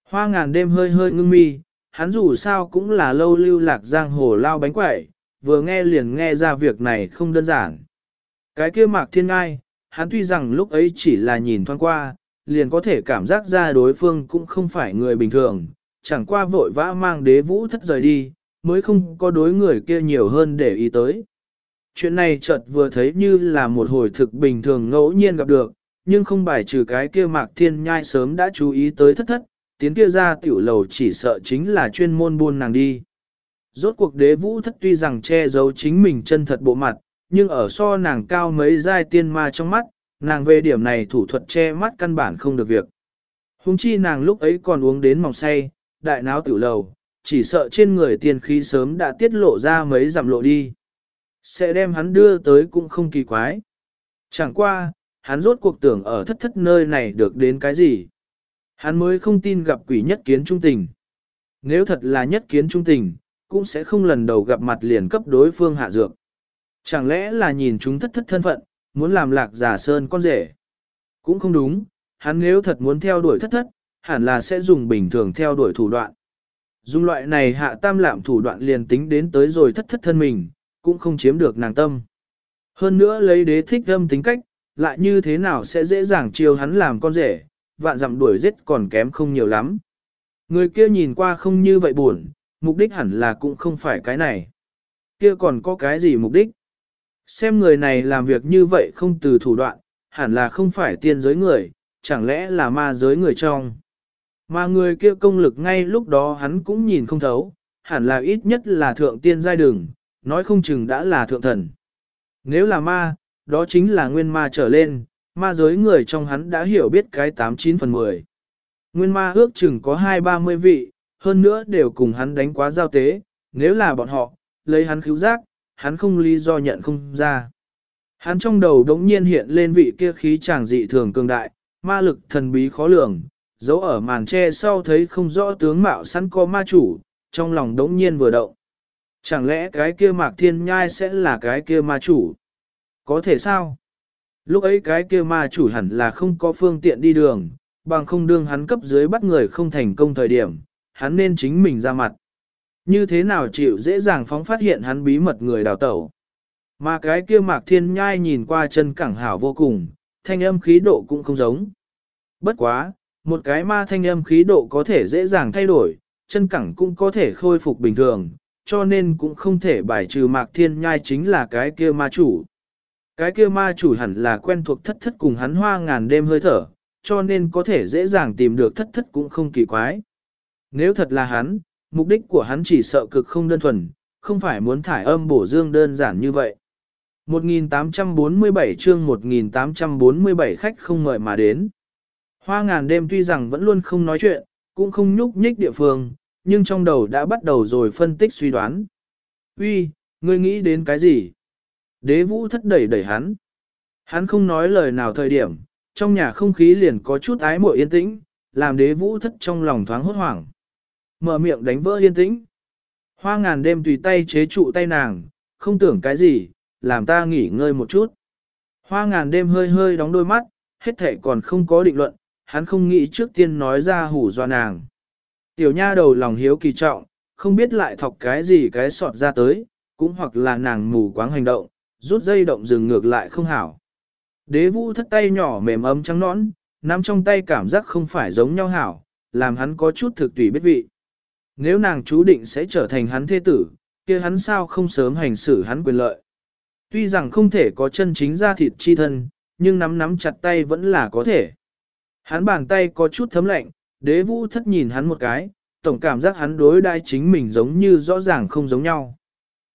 S1: Hoa ngàn đêm hơi hơi ngưng mi, hắn dù sao cũng là lâu lưu lạc giang hồ lao bánh quẩy, vừa nghe liền nghe ra việc này không đơn giản. Cái kia mạc thiên ngai, hắn tuy rằng lúc ấy chỉ là nhìn thoáng qua, liền có thể cảm giác ra đối phương cũng không phải người bình thường, chẳng qua vội vã mang đế vũ thất rời đi, mới không có đối người kia nhiều hơn để ý tới. Chuyện này chợt vừa thấy như là một hồi thực bình thường ngẫu nhiên gặp được, nhưng không bài trừ cái kia mạc thiên nhai sớm đã chú ý tới thất thất, tiến kia ra tiểu lầu chỉ sợ chính là chuyên môn buôn nàng đi. Rốt cuộc đế vũ thất tuy rằng che giấu chính mình chân thật bộ mặt, nhưng ở so nàng cao mấy giai tiên ma trong mắt, nàng về điểm này thủ thuật che mắt căn bản không được việc. Hùng chi nàng lúc ấy còn uống đến mỏng say, đại náo tiểu lầu, chỉ sợ trên người tiền khí sớm đã tiết lộ ra mấy giảm lộ đi. Sẽ đem hắn đưa tới cũng không kỳ quái. Chẳng qua, hắn rốt cuộc tưởng ở thất thất nơi này được đến cái gì. Hắn mới không tin gặp quỷ nhất kiến trung tình. Nếu thật là nhất kiến trung tình, cũng sẽ không lần đầu gặp mặt liền cấp đối phương hạ dược. Chẳng lẽ là nhìn chúng thất thất thân phận, muốn làm lạc giả sơn con rể? Cũng không đúng, hắn nếu thật muốn theo đuổi thất thất, hẳn là sẽ dùng bình thường theo đuổi thủ đoạn. Dùng loại này hạ tam lạm thủ đoạn liền tính đến tới rồi thất thất thân mình, cũng không chiếm được nàng tâm. Hơn nữa lấy đế thích âm tính cách, lại như thế nào sẽ dễ dàng chiêu hắn làm con rể, vạn dặm đuổi giết còn kém không nhiều lắm. Người kia nhìn qua không như vậy buồn, mục đích hẳn là cũng không phải cái này. Kia còn có cái gì mục đích? Xem người này làm việc như vậy không từ thủ đoạn, hẳn là không phải tiên giới người, chẳng lẽ là ma giới người trong. Mà người kia công lực ngay lúc đó hắn cũng nhìn không thấu, hẳn là ít nhất là thượng tiên giai đường, nói không chừng đã là thượng thần. Nếu là ma, đó chính là nguyên ma trở lên, ma giới người trong hắn đã hiểu biết cái 89 phần 10. Nguyên ma ước chừng có hai ba mươi vị, hơn nữa đều cùng hắn đánh quá giao tế, nếu là bọn họ, lấy hắn cứu giác, hắn không lý do nhận không ra. Hắn trong đầu đống nhiên hiện lên vị kia khí chàng dị thường cường đại, ma lực thần bí khó lường, giấu ở màn tre sau thấy không rõ tướng mạo sẵn có ma chủ, trong lòng đống nhiên vừa động. Chẳng lẽ cái kia mạc thiên nhai sẽ là cái kia ma chủ? Có thể sao? Lúc ấy cái kia ma chủ hẳn là không có phương tiện đi đường, bằng không đương hắn cấp dưới bắt người không thành công thời điểm, hắn nên chính mình ra mặt. Như thế nào chịu dễ dàng phóng phát hiện hắn bí mật người đào tẩu. Mà cái kia mạc thiên nhai nhìn qua chân cẳng hảo vô cùng, thanh âm khí độ cũng không giống. Bất quá, một cái ma thanh âm khí độ có thể dễ dàng thay đổi, chân cẳng cũng có thể khôi phục bình thường, cho nên cũng không thể bài trừ mạc thiên nhai chính là cái kia ma chủ. Cái kia ma chủ hẳn là quen thuộc thất thất cùng hắn hoa ngàn đêm hơi thở, cho nên có thể dễ dàng tìm được thất thất cũng không kỳ quái. Nếu thật là hắn, mục đích của hắn chỉ sợ cực không đơn thuần, không phải muốn thải âm bổ dương đơn giản như vậy. 1847 chương 1847 khách không mời mà đến. Hoa ngàn đêm tuy rằng vẫn luôn không nói chuyện, cũng không nhúc nhích địa phương, nhưng trong đầu đã bắt đầu rồi phân tích suy đoán. Uy, ngươi nghĩ đến cái gì? Đế vũ thất đẩy đẩy hắn. Hắn không nói lời nào thời điểm, trong nhà không khí liền có chút ái mộ yên tĩnh, làm đế vũ thất trong lòng thoáng hốt hoảng. Mở miệng đánh vỡ yên tĩnh. Hoa ngàn đêm tùy tay chế trụ tay nàng, không tưởng cái gì, làm ta nghỉ ngơi một chút. Hoa ngàn đêm hơi hơi đóng đôi mắt, hết thể còn không có định luận, hắn không nghĩ trước tiên nói ra hủ do nàng. Tiểu nha đầu lòng hiếu kỳ trọng, không biết lại thọc cái gì cái sọt ra tới, cũng hoặc là nàng mù quáng hành động, rút dây động dừng ngược lại không hảo. Đế vũ thất tay nhỏ mềm ấm trắng nõn, nắm trong tay cảm giác không phải giống nhau hảo, làm hắn có chút thực tùy biết vị. Nếu nàng chú định sẽ trở thành hắn thế tử, kia hắn sao không sớm hành xử hắn quyền lợi. Tuy rằng không thể có chân chính ra thịt chi thân, nhưng nắm nắm chặt tay vẫn là có thể. Hắn bàn tay có chút thấm lạnh, đế vũ thất nhìn hắn một cái, tổng cảm giác hắn đối đai chính mình giống như rõ ràng không giống nhau.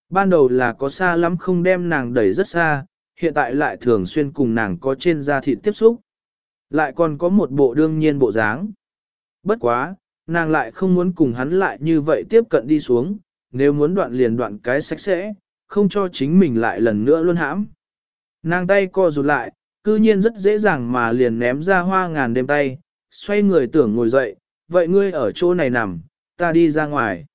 S1: Ban đầu là có xa lắm không đem nàng đẩy rất xa, hiện tại lại thường xuyên cùng nàng có trên da thịt tiếp xúc. Lại còn có một bộ đương nhiên bộ dáng. Bất quá, nàng lại không muốn cùng hắn lại như vậy tiếp cận đi xuống, nếu muốn đoạn liền đoạn cái sạch sẽ, không cho chính mình lại lần nữa luôn hãm. Nàng tay co rụt lại, cư nhiên rất dễ dàng mà liền ném ra hoa ngàn đêm tay, xoay người tưởng ngồi dậy, vậy ngươi ở chỗ này nằm, ta đi ra ngoài.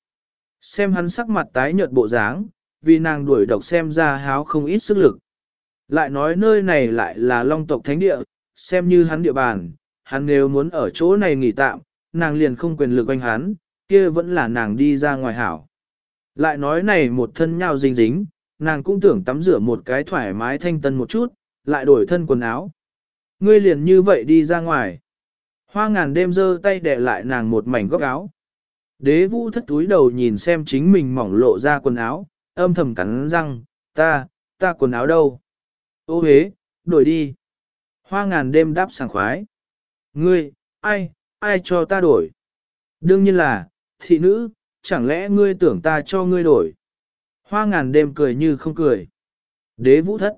S1: Xem hắn sắc mặt tái nhợt bộ dáng, vì nàng đuổi độc xem ra háo không ít sức lực. Lại nói nơi này lại là long tộc thánh địa, xem như hắn địa bàn, hắn nếu muốn ở chỗ này nghỉ tạm, nàng liền không quyền lực anh hắn, kia vẫn là nàng đi ra ngoài hảo. Lại nói này một thân nhau dính dính, nàng cũng tưởng tắm rửa một cái thoải mái thanh tân một chút, lại đổi thân quần áo. Ngươi liền như vậy đi ra ngoài. Hoa ngàn đêm giơ tay để lại nàng một mảnh góc áo. Đế vũ thất túi đầu nhìn xem chính mình mỏng lộ ra quần áo, âm thầm cắn răng, ta, ta quần áo đâu? Ô hế, đổi đi. Hoa ngàn đêm đáp sảng khoái. Ngươi, ai, ai cho ta đổi? Đương nhiên là, thị nữ, chẳng lẽ ngươi tưởng ta cho ngươi đổi? Hoa ngàn đêm cười như không cười. Đế vũ thất.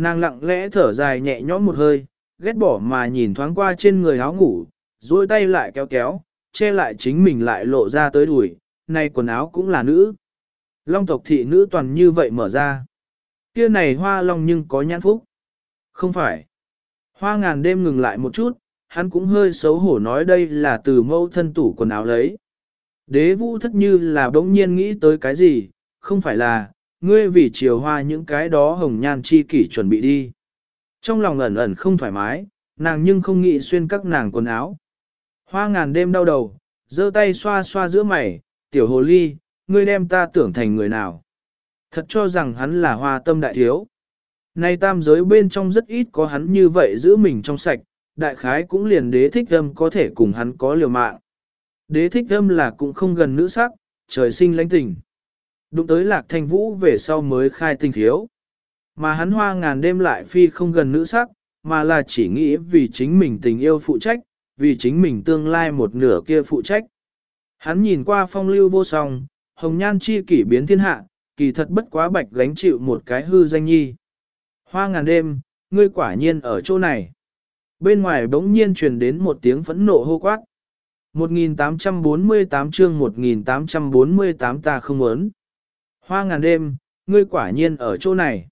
S1: Nàng lặng lẽ thở dài nhẹ nhõm một hơi, ghét bỏ mà nhìn thoáng qua trên người áo ngủ, duỗi tay lại kéo kéo, che lại chính mình lại lộ ra tới đùi, nay quần áo cũng là nữ. Long tộc thị nữ toàn như vậy mở ra. Kia này hoa long nhưng có nhãn phúc. Không phải. Hoa ngàn đêm ngừng lại một chút, hắn cũng hơi xấu hổ nói đây là từ mâu thân tủ quần áo lấy. Đế vũ thất như là bỗng nhiên nghĩ tới cái gì, không phải là, ngươi vì chiều hoa những cái đó hồng nhan chi kỷ chuẩn bị đi. Trong lòng ẩn ẩn không thoải mái, nàng nhưng không nghĩ xuyên các nàng quần áo. Hoa ngàn đêm đau đầu, giơ tay xoa xoa giữa mày, tiểu hồ ly, ngươi đem ta tưởng thành người nào. Thật cho rằng hắn là hoa tâm đại thiếu. Nay tam giới bên trong rất ít có hắn như vậy giữ mình trong sạch, đại khái cũng liền đế thích âm có thể cùng hắn có liều mạng. Đế thích âm là cũng không gần nữ sắc, trời sinh lãnh tình. Đụng tới lạc thanh vũ về sau mới khai tình thiếu. Mà hắn hoa ngàn đêm lại phi không gần nữ sắc, mà là chỉ nghĩ vì chính mình tình yêu phụ trách, vì chính mình tương lai một nửa kia phụ trách. Hắn nhìn qua phong lưu vô song, hồng nhan chi kỷ biến thiên hạ, kỳ thật bất quá bạch gánh chịu một cái hư danh nhi. Hoa ngàn đêm, ngươi quả nhiên ở chỗ này. Bên ngoài bỗng nhiên truyền đến một tiếng phẫn nộ hô quát. 1848 chương 1848 ta không muốn. Hoa ngàn đêm, ngươi quả nhiên ở chỗ này.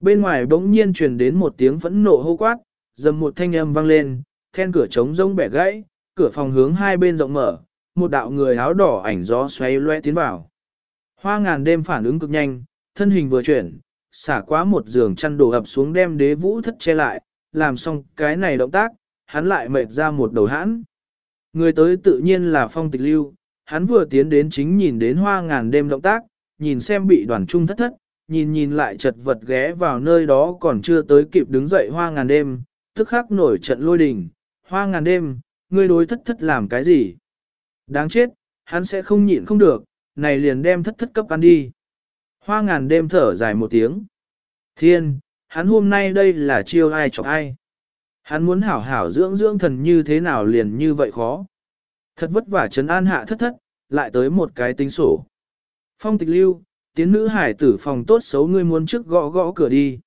S1: Bên ngoài bỗng nhiên truyền đến một tiếng phẫn nộ hô quát, dầm một thanh âm vang lên, then cửa trống rông bẻ gãy, cửa phòng hướng hai bên rộng mở, một đạo người áo đỏ ảnh gió xoay loe tiến vào. Hoa ngàn đêm phản ứng cực nhanh, thân hình vừa chuyển, xả quá một giường chăn đổ ập xuống đem đế vũ thất che lại, làm xong cái này động tác, hắn lại mệt ra một đầu hãn. Người tới tự nhiên là phong tịch lưu, hắn vừa tiến đến chính nhìn đến hoa ngàn đêm động tác, nhìn xem bị đoàn trung thất thất, nhìn nhìn lại chật vật ghé vào nơi đó còn chưa tới kịp đứng dậy hoa ngàn đêm, tức khắc nổi trận lôi đình, hoa ngàn đêm, ngươi đối thất thất làm cái gì? Đáng chết, hắn sẽ không nhịn không được, này liền đem thất thất cấp ăn đi. Hoa ngàn đêm thở dài một tiếng. Thiên, hắn hôm nay đây là chiêu ai chọc ai. Hắn muốn hảo hảo dưỡng dưỡng thần như thế nào liền như vậy khó. Thật vất vả trấn an hạ thất thất, lại tới một cái tính sổ. Phong tịch lưu, tiến nữ hải tử phòng tốt xấu ngươi muốn trước gõ gõ cửa đi.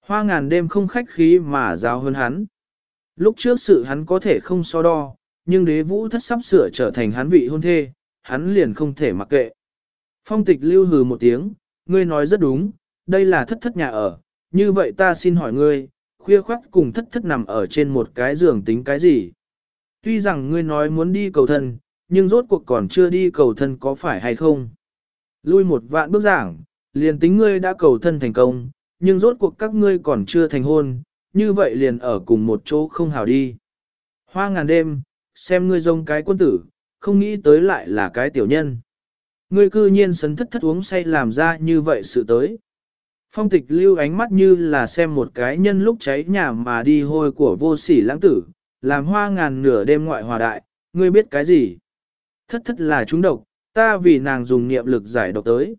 S1: Hoa ngàn đêm không khách khí mà giáo hơn hắn. Lúc trước sự hắn có thể không so đo, nhưng đế vũ thất sắp sửa trở thành hắn vị hôn thê, hắn liền không thể mặc kệ. Phong tịch lưu hừ một tiếng, ngươi nói rất đúng, đây là thất thất nhà ở, như vậy ta xin hỏi ngươi, khuya khoắt cùng thất thất nằm ở trên một cái giường tính cái gì? Tuy rằng ngươi nói muốn đi cầu thân, nhưng rốt cuộc còn chưa đi cầu thân có phải hay không? Lui một vạn bước giảng, liền tính ngươi đã cầu thân thành công, nhưng rốt cuộc các ngươi còn chưa thành hôn, như vậy liền ở cùng một chỗ không hào đi. Hoa ngàn đêm, xem ngươi rông cái quân tử, không nghĩ tới lại là cái tiểu nhân. Ngươi cư nhiên sấn thất thất uống say làm ra như vậy sự tới. Phong tịch lưu ánh mắt như là xem một cái nhân lúc cháy nhà mà đi hôi của vô sỉ lãng tử, làm hoa ngàn nửa đêm ngoại hòa đại, ngươi biết cái gì? Thất thất là chúng độc, ta vì nàng dùng niệm lực giải độc tới.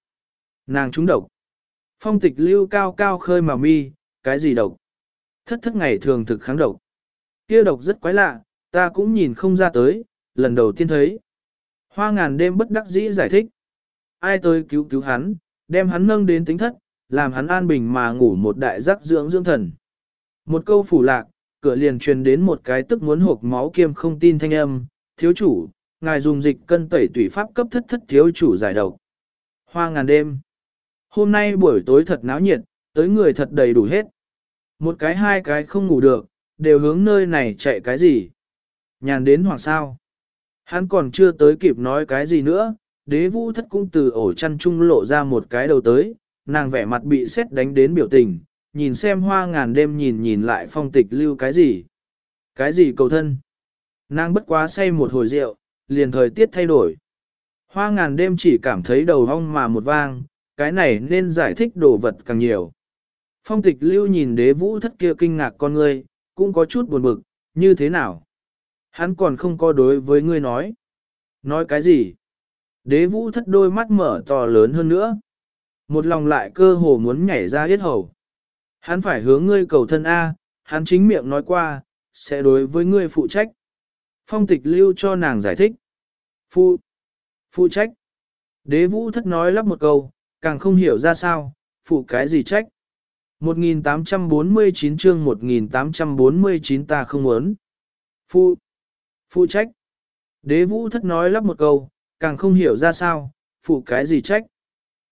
S1: Nàng trúng độc. Phong tịch lưu cao cao khơi mà mi, cái gì độc? Thất thất ngày thường thực kháng độc. Kia độc rất quái lạ, ta cũng nhìn không ra tới, lần đầu tiên thấy. Hoa ngàn đêm bất đắc dĩ giải thích. Ai tới cứu cứu hắn, đem hắn nâng đến tính thất, làm hắn an bình mà ngủ một đại giác dưỡng dưỡng thần. Một câu phủ lạc, cửa liền truyền đến một cái tức muốn hộp máu kiêm không tin thanh âm, thiếu chủ, ngài dùng dịch cân tẩy tủy pháp cấp thất thất thiếu chủ giải độc. Hoa ngàn đêm. Hôm nay buổi tối thật náo nhiệt, tới người thật đầy đủ hết. Một cái hai cái không ngủ được, đều hướng nơi này chạy cái gì. Nhàn đến hoàng sao. Hắn còn chưa tới kịp nói cái gì nữa, đế vũ thất cũng từ ổ chăn trung lộ ra một cái đầu tới, nàng vẻ mặt bị xét đánh đến biểu tình, nhìn xem hoa ngàn đêm nhìn nhìn lại phong tịch lưu cái gì. Cái gì cầu thân? Nàng bất quá say một hồi rượu, liền thời tiết thay đổi. Hoa ngàn đêm chỉ cảm thấy đầu hong mà một vang, cái này nên giải thích đồ vật càng nhiều. Phong tịch lưu nhìn đế vũ thất kia kinh ngạc con ngươi, cũng có chút buồn bực, như thế nào? Hắn còn không có đối với ngươi nói. Nói cái gì? Đế vũ thất đôi mắt mở to lớn hơn nữa. Một lòng lại cơ hồ muốn nhảy ra hết hầu. Hắn phải hướng ngươi cầu thân A, hắn chính miệng nói qua, sẽ đối với ngươi phụ trách. Phong tịch lưu cho nàng giải thích. Phụ, phụ trách. Đế vũ thất nói lắp một câu, càng không hiểu ra sao, phụ cái gì trách. 1849 chương 1849 ta không muốn. Phụ, phụ trách. Đế vũ thất nói lắp một câu, càng không hiểu ra sao, phụ cái gì trách.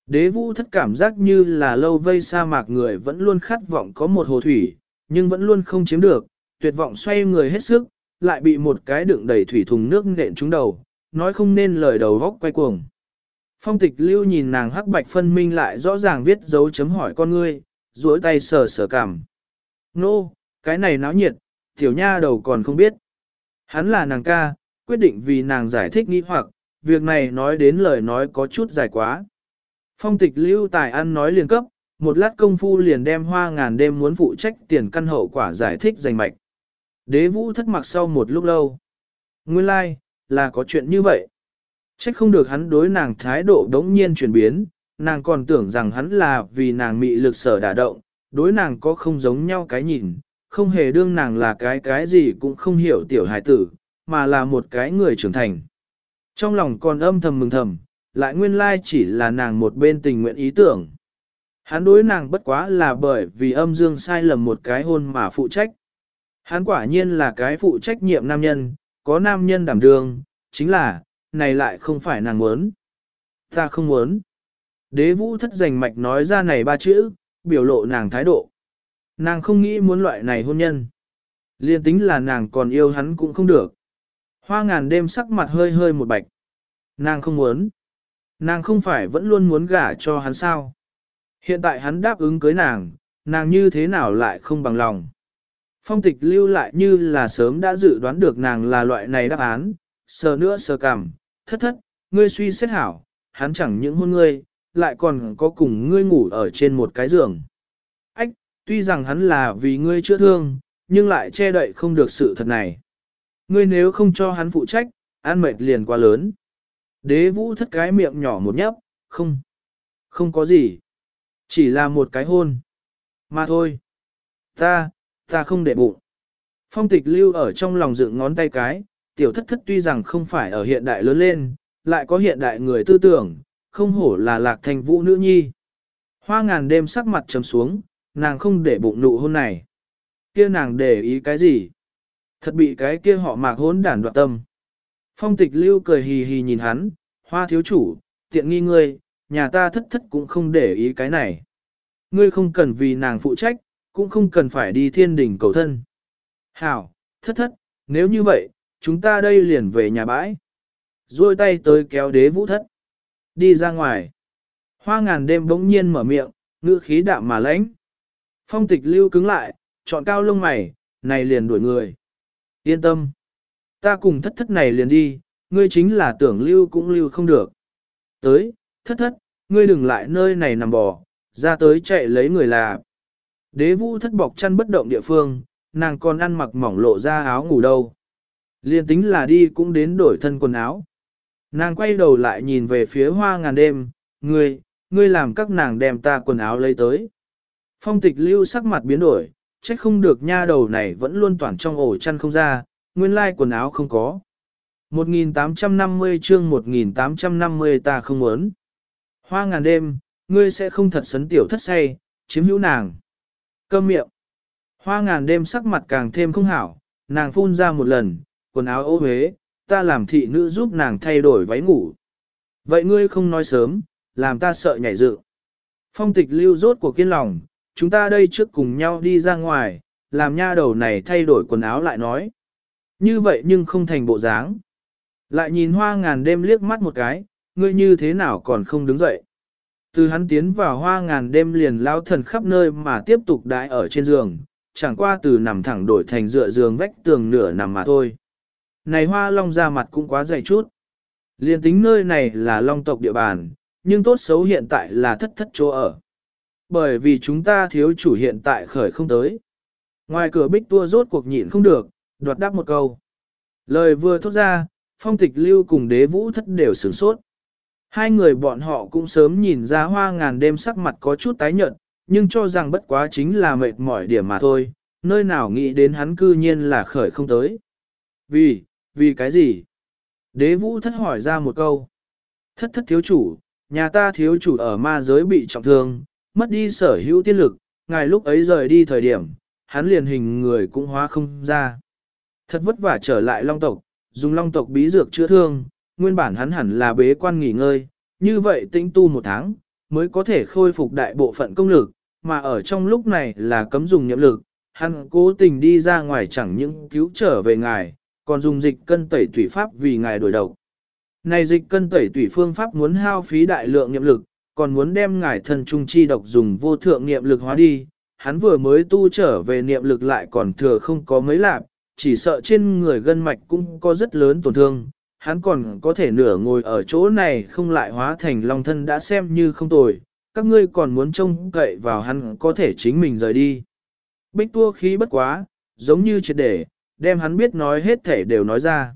S1: Đế vũ thất cảm giác như là lâu vây sa mạc người vẫn luôn khát vọng có một hồ thủy, nhưng vẫn luôn không chiếm được, tuyệt vọng xoay người hết sức, lại bị một cái đựng đầy thủy thùng nước nện trúng đầu, nói không nên lời đầu góc quay cuồng. Phong tịch lưu nhìn nàng hắc bạch phân minh lại rõ ràng viết dấu chấm hỏi con ngươi, duỗi tay sờ sờ cảm. Nô, cái này náo nhiệt, tiểu nha đầu còn không biết. Hắn là nàng ca, quyết định vì nàng giải thích nghi hoặc, việc này nói đến lời nói có chút dài quá. Phong tịch lưu tài ăn nói liền cấp, một lát công phu liền đem hoa ngàn đêm muốn phụ trách tiền căn hậu quả giải thích danh mạch. Đế vũ thất mặc sau một lúc lâu. Nguyên lai, like, là có chuyện như vậy. Trách không được hắn đối nàng thái độ đống nhiên chuyển biến, nàng còn tưởng rằng hắn là vì nàng mị lực sở đả động, đối nàng có không giống nhau cái nhìn, không hề đương nàng là cái cái gì cũng không hiểu tiểu hài tử, mà là một cái người trưởng thành. Trong lòng còn âm thầm mừng thầm, lại nguyên lai chỉ là nàng một bên tình nguyện ý tưởng. Hắn đối nàng bất quá là bởi vì âm dương sai lầm một cái hôn mà phụ trách. Hắn quả nhiên là cái phụ trách nhiệm nam nhân, có nam nhân đảm đương, chính là, này lại không phải nàng muốn. Ta không muốn. Đế vũ thất giành mạch nói ra này ba chữ, biểu lộ nàng thái độ. Nàng không nghĩ muốn loại này hôn nhân. Liên tính là nàng còn yêu hắn cũng không được. Hoa ngàn đêm sắc mặt hơi hơi một bạch. Nàng không muốn. Nàng không phải vẫn luôn muốn gả cho hắn sao. Hiện tại hắn đáp ứng cưới nàng, nàng như thế nào lại không bằng lòng. Phong tịch lưu lại như là sớm đã dự đoán được nàng là loại này đáp án, sờ nữa sờ cảm, thất thất, ngươi suy xét hảo, hắn chẳng những hôn ngươi, lại còn có cùng ngươi ngủ ở trên một cái giường. Ách, tuy rằng hắn là vì ngươi chưa thương, nhưng lại che đậy không được sự thật này. Ngươi nếu không cho hắn phụ trách, an mệt liền quá lớn. Đế vũ thất cái miệng nhỏ một nhấp, không, không có gì. Chỉ là một cái hôn. Mà thôi. Ta, ta không để bụng. Phong tịch lưu ở trong lòng dựng ngón tay cái, tiểu thất thất tuy rằng không phải ở hiện đại lớn lên, lại có hiện đại người tư tưởng, không hổ là lạc thành vũ nữ nhi. Hoa ngàn đêm sắc mặt trầm xuống, nàng không để bụng nụ hôn này. Kia nàng để ý cái gì? Thật bị cái kia họ mạc hốn đản đoạt tâm. Phong tịch lưu cười hì hì nhìn hắn, hoa thiếu chủ, tiện nghi ngươi, nhà ta thất thất cũng không để ý cái này. Ngươi không cần vì nàng phụ trách, cũng không cần phải đi thiên đình cầu thân. Hảo, thất thất, nếu như vậy, chúng ta đây liền về nhà bãi. Rồi tay tới kéo đế vũ thất. Đi ra ngoài. Hoa ngàn đêm bỗng nhiên mở miệng, ngữ khí đạm mà lãnh. Phong tịch lưu cứng lại, chọn cao lông mày, này liền đuổi người. Yên tâm. Ta cùng thất thất này liền đi, ngươi chính là tưởng lưu cũng lưu không được. Tới, thất thất, ngươi đừng lại nơi này nằm bò, ra tới chạy lấy người là. Đế vũ thất bọc chăn bất động địa phương, nàng còn ăn mặc mỏng lộ ra áo ngủ đâu. Liên tính là đi cũng đến đổi thân quần áo. Nàng quay đầu lại nhìn về phía hoa ngàn đêm, ngươi, ngươi làm các nàng đem ta quần áo lấy tới. Phong tịch lưu sắc mặt biến đổi, trách không được nha đầu này vẫn luôn toàn trong ổ chăn không ra, nguyên lai quần áo không có. 1850 chương 1850 ta không muốn. Hoa ngàn đêm, ngươi sẽ không thật sấn tiểu thất say, chiếm hữu nàng. Câm miệng. Hoa ngàn đêm sắc mặt càng thêm không hảo, nàng phun ra một lần, quần áo ô huế, ta làm thị nữ giúp nàng thay đổi váy ngủ. Vậy ngươi không nói sớm, làm ta sợ nhảy dự. Phong tịch lưu rốt của kiên lòng, chúng ta đây trước cùng nhau đi ra ngoài, làm nha đầu này thay đổi quần áo lại nói. Như vậy nhưng không thành bộ dáng. Lại nhìn hoa ngàn đêm liếc mắt một cái, ngươi như thế nào còn không đứng dậy. Từ hắn tiến vào hoa ngàn đêm liền lao thần khắp nơi mà tiếp tục đãi ở trên giường, chẳng qua từ nằm thẳng đổi thành dựa giường vách tường nửa nằm mà thôi. Này hoa long ra mặt cũng quá dày chút. Liền tính nơi này là long tộc địa bàn, nhưng tốt xấu hiện tại là thất thất chỗ ở. Bởi vì chúng ta thiếu chủ hiện tại khởi không tới. Ngoài cửa bích tua rốt cuộc nhịn không được, đoạt đáp một câu. Lời vừa thốt ra, phong tịch lưu cùng đế vũ thất đều sửng sốt. Hai người bọn họ cũng sớm nhìn ra hoa ngàn đêm sắc mặt có chút tái nhợt, nhưng cho rằng bất quá chính là mệt mỏi điểm mà thôi, nơi nào nghĩ đến hắn cư nhiên là khởi không tới. Vì, vì cái gì? Đế vũ thất hỏi ra một câu. Thất thất thiếu chủ, nhà ta thiếu chủ ở ma giới bị trọng thương, mất đi sở hữu tiên lực, ngài lúc ấy rời đi thời điểm, hắn liền hình người cũng hóa không ra. Thật vất vả trở lại long tộc, dùng long tộc bí dược chữa thương, nguyên bản hắn hẳn là bế quan nghỉ ngơi, như vậy tĩnh tu một tháng, mới có thể khôi phục đại bộ phận công lực, mà ở trong lúc này là cấm dùng nhiệm lực, hắn cố tình đi ra ngoài chẳng những cứu trở về ngài, còn dùng dịch cân tẩy tủy pháp vì ngài đổi độc. Này dịch cân tẩy tủy phương pháp muốn hao phí đại lượng nhiệm lực, còn muốn đem ngài thần trung chi độc dùng vô thượng niệm lực hóa đi, hắn vừa mới tu trở về niệm lực lại còn thừa không có mấy lạp, chỉ sợ trên người gân mạch cũng có rất lớn tổn thương, hắn còn có thể nửa ngồi ở chỗ này không lại hóa thành long thân đã xem như không tồi, các ngươi còn muốn trông cậy vào hắn có thể chính mình rời đi. Bích tua khí bất quá, giống như triệt để, đem hắn biết nói hết thể đều nói ra.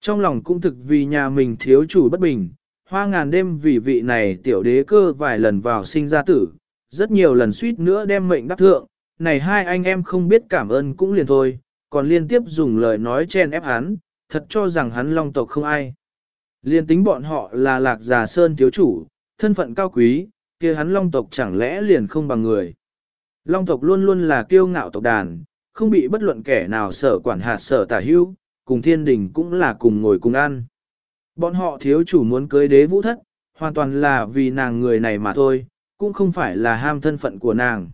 S1: Trong lòng cũng thực vì nhà mình thiếu chủ bất bình, hoa ngàn đêm vì vị này tiểu đế cơ vài lần vào sinh ra tử, rất nhiều lần suýt nữa đem mệnh đắc thượng, này hai anh em không biết cảm ơn cũng liền thôi, còn liên tiếp dùng lời nói chen ép hắn, thật cho rằng hắn long tộc không ai. Liên tính bọn họ là lạc già sơn thiếu chủ, thân phận cao quý, kia hắn long tộc chẳng lẽ liền không bằng người. Long tộc luôn luôn là kiêu ngạo tộc đàn, không bị bất luận kẻ nào sở quản hạt sở tả hưu, cùng thiên đình cũng là cùng ngồi cùng ăn. Bọn họ thiếu chủ muốn cưới đế vũ thất, hoàn toàn là vì nàng người này mà thôi, cũng không phải là ham thân phận của nàng.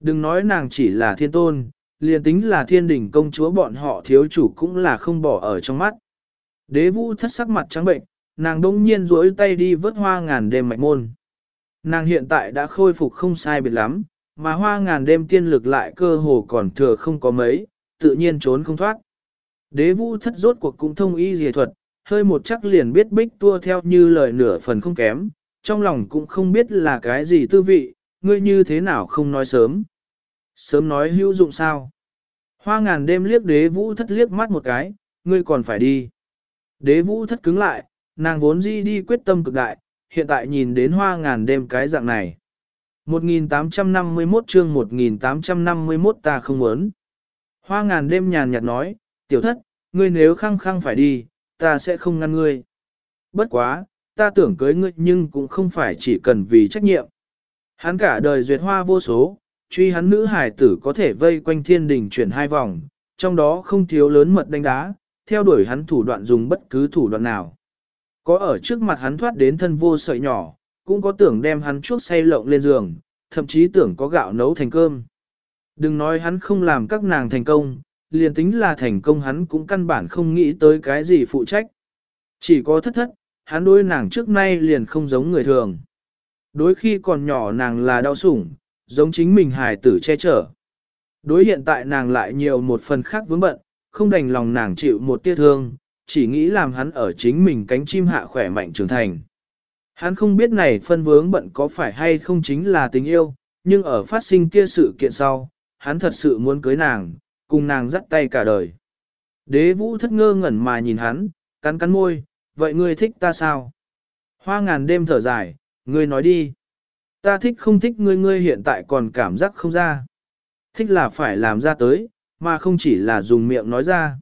S1: Đừng nói nàng chỉ là thiên tôn, liền tính là thiên đình công chúa bọn họ thiếu chủ cũng là không bỏ ở trong mắt. Đế vũ thất sắc mặt trắng bệnh, nàng đông nhiên duỗi tay đi vớt hoa ngàn đêm mạch môn. Nàng hiện tại đã khôi phục không sai biệt lắm, mà hoa ngàn đêm tiên lực lại cơ hồ còn thừa không có mấy, tự nhiên trốn không thoát. Đế vũ thất rốt cuộc cũng thông y dề thuật, hơi một chắc liền biết bích tua theo như lời nửa phần không kém, trong lòng cũng không biết là cái gì tư vị, ngươi như thế nào không nói sớm. Sớm nói hữu dụng sao. Hoa ngàn đêm liếc đế vũ thất liếc mắt một cái, ngươi còn phải đi. Đế vũ thất cứng lại, nàng vốn di đi quyết tâm cực đại, hiện tại nhìn đến hoa ngàn đêm cái dạng này. 1851 chương 1851 ta không muốn. Hoa ngàn đêm nhàn nhạt nói, tiểu thất, ngươi nếu khăng khăng phải đi, ta sẽ không ngăn ngươi. Bất quá, ta tưởng cưới ngươi nhưng cũng không phải chỉ cần vì trách nhiệm. Hắn cả đời duyệt hoa vô số, truy hắn nữ hải tử có thể vây quanh thiên đình chuyển hai vòng, trong đó không thiếu lớn mật đánh đá, theo đuổi hắn thủ đoạn dùng bất cứ thủ đoạn nào. Có ở trước mặt hắn thoát đến thân vô sợi nhỏ, cũng có tưởng đem hắn chuốc say lộng lên giường, thậm chí tưởng có gạo nấu thành cơm. Đừng nói hắn không làm các nàng thành công, liền tính là thành công hắn cũng căn bản không nghĩ tới cái gì phụ trách. Chỉ có thất thất, hắn đối nàng trước nay liền không giống người thường. Đối khi còn nhỏ nàng là đau sủng, giống chính mình hài tử che chở. Đối hiện tại nàng lại nhiều một phần khác vướng bận, không đành lòng nàng chịu một tia thương, chỉ nghĩ làm hắn ở chính mình cánh chim hạ khỏe mạnh trưởng thành. Hắn không biết này phân vướng bận có phải hay không chính là tình yêu, nhưng ở phát sinh kia sự kiện sau, hắn thật sự muốn cưới nàng, cùng nàng dắt tay cả đời. Đế vũ thất ngơ ngẩn mà nhìn hắn, cắn cắn môi, vậy ngươi thích ta sao? Hoa ngàn đêm thở dài, ngươi nói đi. Ta thích không thích ngươi ngươi hiện tại còn cảm giác không ra. Thích là phải làm ra tới, mà không chỉ là dùng miệng nói ra.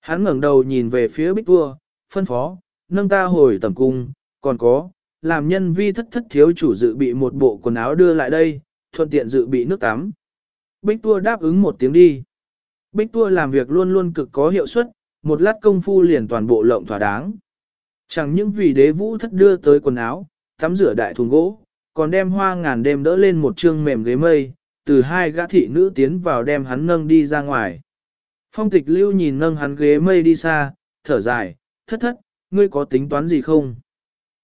S1: Hắn ngẩng đầu nhìn về phía bích vua, phân phó, nâng ta hồi tầm cung, còn có, làm nhân vi thất thất thiếu chủ dự bị một bộ quần áo đưa lại đây, thuận tiện dự bị nước tắm. Bích tua đáp ứng một tiếng đi. Bích tua làm việc luôn luôn cực có hiệu suất, một lát công phu liền toàn bộ lộng thỏa đáng. Chẳng những vì đế vũ thất đưa tới quần áo, tắm rửa đại thùng gỗ, còn đem hoa ngàn đêm đỡ lên một chương mềm ghế mây, từ hai gã thị nữ tiến vào đem hắn nâng đi ra ngoài. Phong tịch lưu nhìn nâng hắn ghế mây đi xa, thở dài, thất thất, ngươi có tính toán gì không?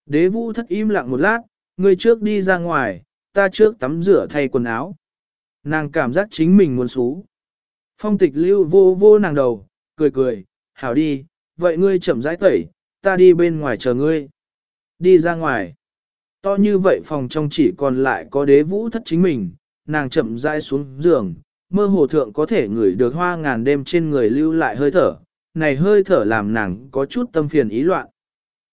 S1: Đế vũ thất im lặng một lát, ngươi trước đi ra ngoài, ta trước tắm rửa thay quần áo. Nàng cảm giác chính mình muốn xú. Phong tịch lưu vô vô nàng đầu, cười cười, hảo đi, vậy ngươi chậm rãi tẩy, ta đi bên ngoài chờ ngươi. Đi ra ngoài. To như vậy phòng trong chỉ còn lại có đế vũ thất chính mình, nàng chậm rãi xuống giường, mơ hồ thượng có thể ngửi được hoa ngàn đêm trên người lưu lại hơi thở, này hơi thở làm nàng có chút tâm phiền ý loạn.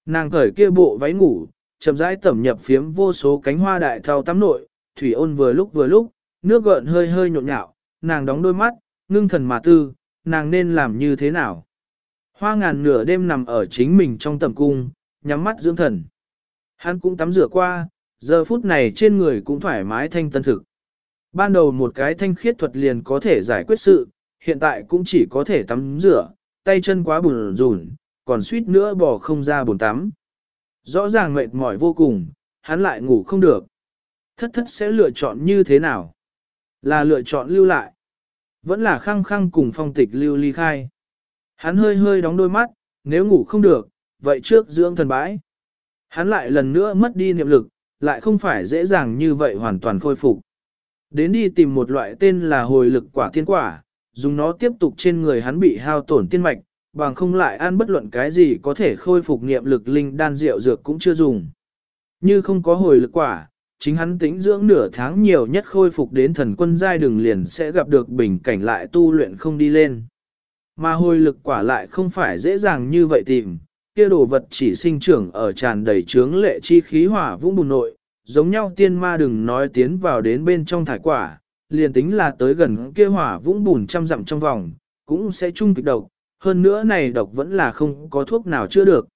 S1: Nàng cởi kia bộ váy ngủ, chậm rãi tẩm nhập phiếm vô số cánh hoa đại thao tắm nội, thủy ôn vừa lúc vừa lúc, nước gợn hơi hơi nhộn nhạo, nàng đóng đôi mắt, ngưng thần mà tư, nàng nên làm như thế nào. Hoa ngàn nửa đêm nằm ở chính mình trong tầm cung, nhắm mắt dưỡng thần. Hắn cũng tắm rửa qua, giờ phút này trên người cũng thoải mái thanh tân thực. Ban đầu một cái thanh khiết thuật liền có thể giải quyết sự, hiện tại cũng chỉ có thể tắm rửa, tay chân quá bùn rùn, còn suýt nữa bỏ không ra bồn tắm. Rõ ràng mệt mỏi vô cùng, hắn lại ngủ không được. Thất thất sẽ lựa chọn như thế nào? Là lựa chọn lưu lại. Vẫn là khăng khăng cùng phong tịch lưu ly khai. Hắn hơi hơi đóng đôi mắt, nếu ngủ không được, vậy trước dưỡng thần bãi. Hắn lại lần nữa mất đi niệm lực, lại không phải dễ dàng như vậy hoàn toàn khôi phục. Đến đi tìm một loại tên là hồi lực quả thiên quả, dùng nó tiếp tục trên người hắn bị hao tổn tiên mạch, bằng không lại ăn bất luận cái gì có thể khôi phục niệm lực linh đan rượu dược cũng chưa dùng. Như không có hồi lực quả, chính hắn tính dưỡng nửa tháng nhiều nhất khôi phục đến thần quân giai đường liền sẽ gặp được bình cảnh lại tu luyện không đi lên. Mà hồi lực quả lại không phải dễ dàng như vậy tìm, kia đồ vật chỉ sinh trưởng ở tràn đầy trướng lệ chi khí hỏa vũng bùn nội, giống nhau tiên ma đừng nói tiến vào đến bên trong thải quả, liền tính là tới gần kia hỏa vũng bùn trăm dặm trong vòng, cũng sẽ chung kịch độc, hơn nữa này độc vẫn là không có thuốc nào chữa được.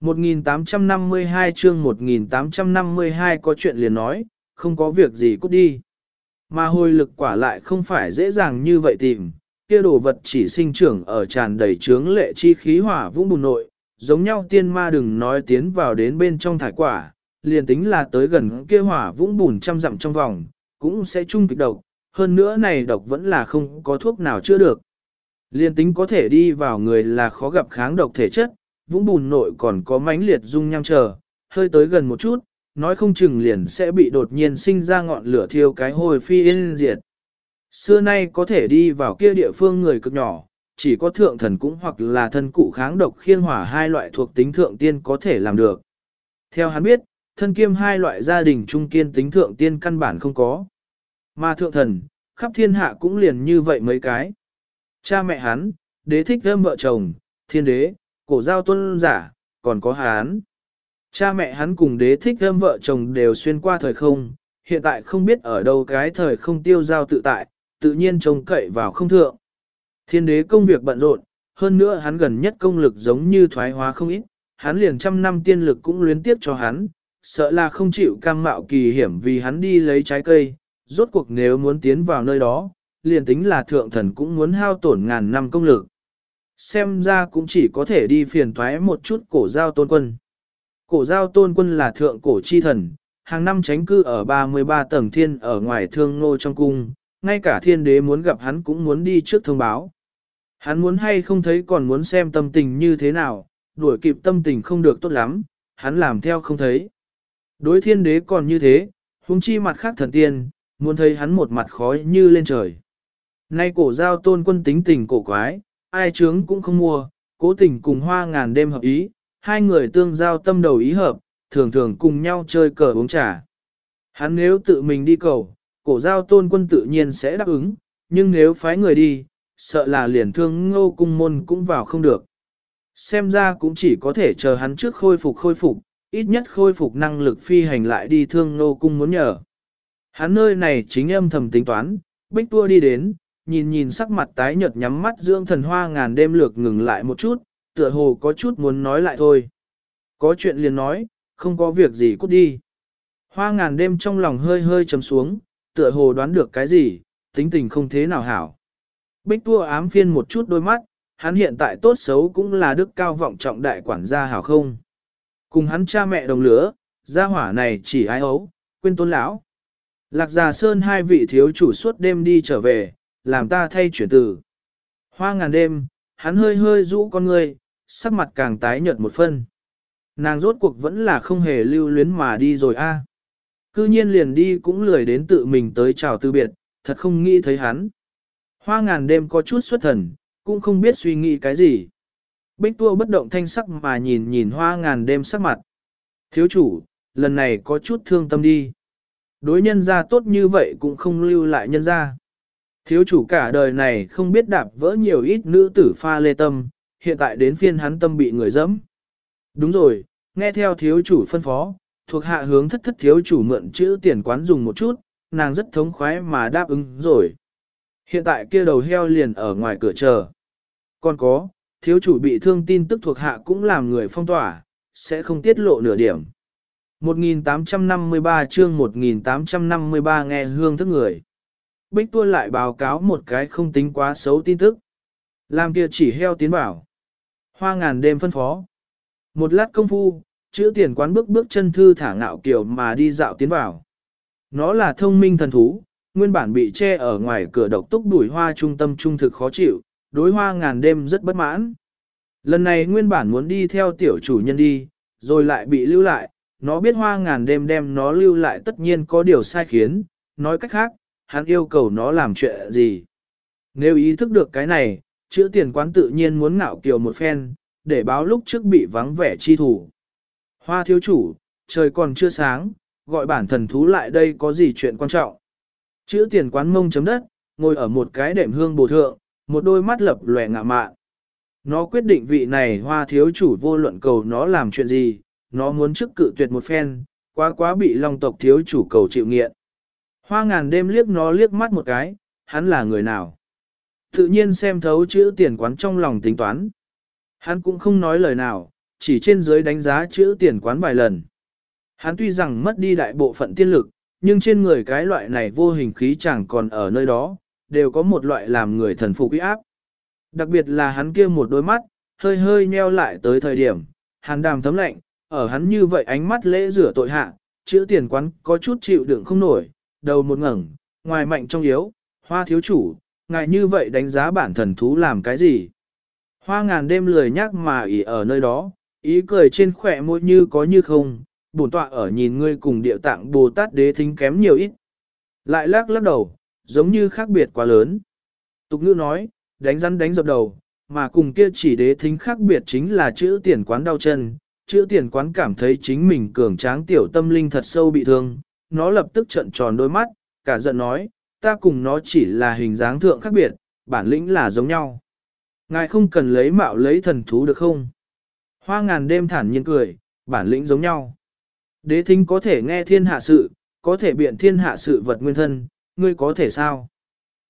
S1: 1852 chương 1852 có chuyện liền nói, không có việc gì cút đi. Mà hồi lực quả lại không phải dễ dàng như vậy tìm, kia đồ vật chỉ sinh trưởng ở tràn đầy trướng lệ chi khí hỏa vũng bùn nội, giống nhau tiên ma đừng nói tiến vào đến bên trong thải quả, liền tính là tới gần kia hỏa vũng bùn trăm dặm trong vòng, cũng sẽ chung kịch độc, hơn nữa này độc vẫn là không có thuốc nào chữa được. Liên tính có thể đi vào người là khó gặp kháng độc thể chất, vũng bùn nội còn có mãnh liệt dung nham chờ, hơi tới gần một chút, nói không chừng liền sẽ bị đột nhiên sinh ra ngọn lửa thiêu cái hồi phi yên diệt. Xưa nay có thể đi vào kia địa phương người cực nhỏ, chỉ có thượng thần cũng hoặc là thân cụ kháng độc khiên hỏa hai loại thuộc tính thượng tiên có thể làm được. Theo hắn biết, thân kiêm hai loại gia đình trung kiên tính thượng tiên căn bản không có. Mà thượng thần, khắp thiên hạ cũng liền như vậy mấy cái. Cha mẹ hắn, đế thích thơm vợ chồng, thiên đế, cổ giao tuân giả, còn có hắn. Cha mẹ hắn cùng đế thích thơm vợ chồng đều xuyên qua thời không, hiện tại không biết ở đâu cái thời không tiêu giao tự tại, tự nhiên trông cậy vào không thượng. Thiên đế công việc bận rộn, hơn nữa hắn gần nhất công lực giống như thoái hóa không ít, hắn liền trăm năm tiên lực cũng luyến tiếp cho hắn, sợ là không chịu cam mạo kỳ hiểm vì hắn đi lấy trái cây, rốt cuộc nếu muốn tiến vào nơi đó, liền tính là thượng thần cũng muốn hao tổn ngàn năm công lực. Xem ra cũng chỉ có thể đi phiền thoái một chút cổ giao tôn quân. Cổ giao tôn quân là thượng cổ chi thần, hàng năm tránh cư ở 33 tầng thiên ở ngoài thương ngô trong cung, ngay cả thiên đế muốn gặp hắn cũng muốn đi trước thông báo. Hắn muốn hay không thấy còn muốn xem tâm tình như thế nào, đuổi kịp tâm tình không được tốt lắm, hắn làm theo không thấy. Đối thiên đế còn như thế, huống chi mặt khác thần tiên, muốn thấy hắn một mặt khói như lên trời. Nay cổ giao tôn quân tính tình cổ quái, ai chướng cũng không mua, cố tình cùng hoa ngàn đêm hợp ý, hai người tương giao tâm đầu ý hợp, thường thường cùng nhau chơi cờ uống trà. Hắn nếu tự mình đi cầu, cổ giao tôn quân tự nhiên sẽ đáp ứng, nhưng nếu phái người đi, sợ là liền thương ngô cung môn cũng vào không được. Xem ra cũng chỉ có thể chờ hắn trước khôi phục khôi phục, ít nhất khôi phục năng lực phi hành lại đi thương ngô cung muốn nhờ. Hắn nơi này chính âm thầm tính toán, bích tua đi đến, nhìn nhìn sắc mặt tái nhợt nhắm mắt dưỡng thần hoa ngàn đêm lược ngừng lại một chút, tựa hồ có chút muốn nói lại thôi. Có chuyện liền nói, không có việc gì cút đi. Hoa ngàn đêm trong lòng hơi hơi chấm xuống, tựa hồ đoán được cái gì, tính tình không thế nào hảo. Bích tua ám phiên một chút đôi mắt, hắn hiện tại tốt xấu cũng là đức cao vọng trọng đại quản gia hảo không. Cùng hắn cha mẹ đồng lứa, gia hỏa này chỉ ai ấu, quên tôn lão. Lạc già sơn hai vị thiếu chủ suốt đêm đi trở về, làm ta thay chuyển từ. Hoa ngàn đêm, hắn hơi hơi rũ con người, sắc mặt càng tái nhợt một phân. Nàng rốt cuộc vẫn là không hề lưu luyến mà đi rồi a. Cư nhiên liền đi cũng lười đến tự mình tới chào từ biệt, thật không nghĩ thấy hắn. Hoa ngàn đêm có chút xuất thần, cũng không biết suy nghĩ cái gì. Bích tua bất động thanh sắc mà nhìn nhìn hoa ngàn đêm sắc mặt. Thiếu chủ, lần này có chút thương tâm đi. Đối nhân ra tốt như vậy cũng không lưu lại nhân ra. Thiếu chủ cả đời này không biết đạp vỡ nhiều ít nữ tử pha lê tâm, hiện tại đến phiên hắn tâm bị người dẫm. Đúng rồi, nghe theo thiếu chủ phân phó, thuộc hạ hướng thất thất thiếu chủ mượn chữ tiền quán dùng một chút, nàng rất thống khoái mà đáp ứng rồi. Hiện tại kia đầu heo liền ở ngoài cửa chờ. Còn có, thiếu chủ bị thương tin tức thuộc hạ cũng làm người phong tỏa, sẽ không tiết lộ nửa điểm. 1853 chương 1853 nghe hương thức người. Bích tua lại báo cáo một cái không tính quá xấu tin tức. Làm kia chỉ heo tiến bảo. Hoa ngàn đêm phân phó. Một lát công phu, chữ tiền quán bước bước chân thư thả ngạo kiểu mà đi dạo tiến vào. Nó là thông minh thần thú, nguyên bản bị che ở ngoài cửa độc túc đuổi hoa trung tâm trung thực khó chịu, đối hoa ngàn đêm rất bất mãn. Lần này nguyên bản muốn đi theo tiểu chủ nhân đi, rồi lại bị lưu lại, nó biết hoa ngàn đêm đem nó lưu lại tất nhiên có điều sai khiến, nói cách khác, hắn yêu cầu nó làm chuyện gì. Nếu ý thức được cái này, chữ tiền quán tự nhiên muốn ngạo kiều một phen, để báo lúc trước bị vắng vẻ chi thủ. Hoa thiếu chủ, trời còn chưa sáng, gọi bản thần thú lại đây có gì chuyện quan trọng. Chữ tiền quán mông chấm đất, ngồi ở một cái đệm hương bồ thượng, một đôi mắt lập lòe ngạ mạn. Nó quyết định vị này hoa thiếu chủ vô luận cầu nó làm chuyện gì, nó muốn trước cự tuyệt một phen, quá quá bị long tộc thiếu chủ cầu chịu nghiện. Hoa ngàn đêm liếc nó liếc mắt một cái, hắn là người nào. Tự nhiên xem thấu chữ tiền quán trong lòng tính toán. Hắn cũng không nói lời nào, chỉ trên dưới đánh giá chữ tiền quán vài lần. Hắn tuy rằng mất đi đại bộ phận tiên lực, nhưng trên người cái loại này vô hình khí chẳng còn ở nơi đó, đều có một loại làm người thần phục uy áp. Đặc biệt là hắn kia một đôi mắt, hơi hơi nheo lại tới thời điểm, hàn đàm thấm lạnh, ở hắn như vậy ánh mắt lễ rửa tội hạ, chữ tiền quán có chút chịu đựng không nổi, đầu một ngẩng, ngoài mạnh trong yếu, hoa thiếu chủ, ngài như vậy đánh giá bản thần thú làm cái gì? Hoa ngàn đêm lười nhắc mà ỉ ở nơi đó, ý cười trên khỏe môi như có như không, bổn tọa ở nhìn ngươi cùng địa tạng Bồ Tát đế thính kém nhiều ít. Lại lắc lắc đầu, giống như khác biệt quá lớn. Tục ngữ nói, đánh rắn đánh dập đầu, mà cùng kia chỉ đế thính khác biệt chính là chữ tiền quán đau chân, chữ tiền quán cảm thấy chính mình cường tráng tiểu tâm linh thật sâu bị thương, nó lập tức trận tròn đôi mắt, cả giận nói, ta cùng nó chỉ là hình dáng thượng khác biệt, bản lĩnh là giống nhau. Ngài không cần lấy mạo lấy thần thú được không? Hoa ngàn đêm thản nhiên cười, bản lĩnh giống nhau. Đế thính có thể nghe thiên hạ sự, có thể biện thiên hạ sự vật nguyên thân, ngươi có thể sao?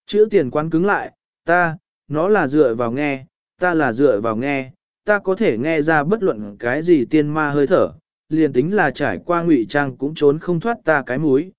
S1: Chữ tiền quán cứng lại, ta, nó là dựa vào nghe, ta là dựa vào nghe, ta có thể nghe ra bất luận cái gì tiên ma hơi thở, liền tính là trải qua ngụy trang cũng trốn không thoát ta cái mũi,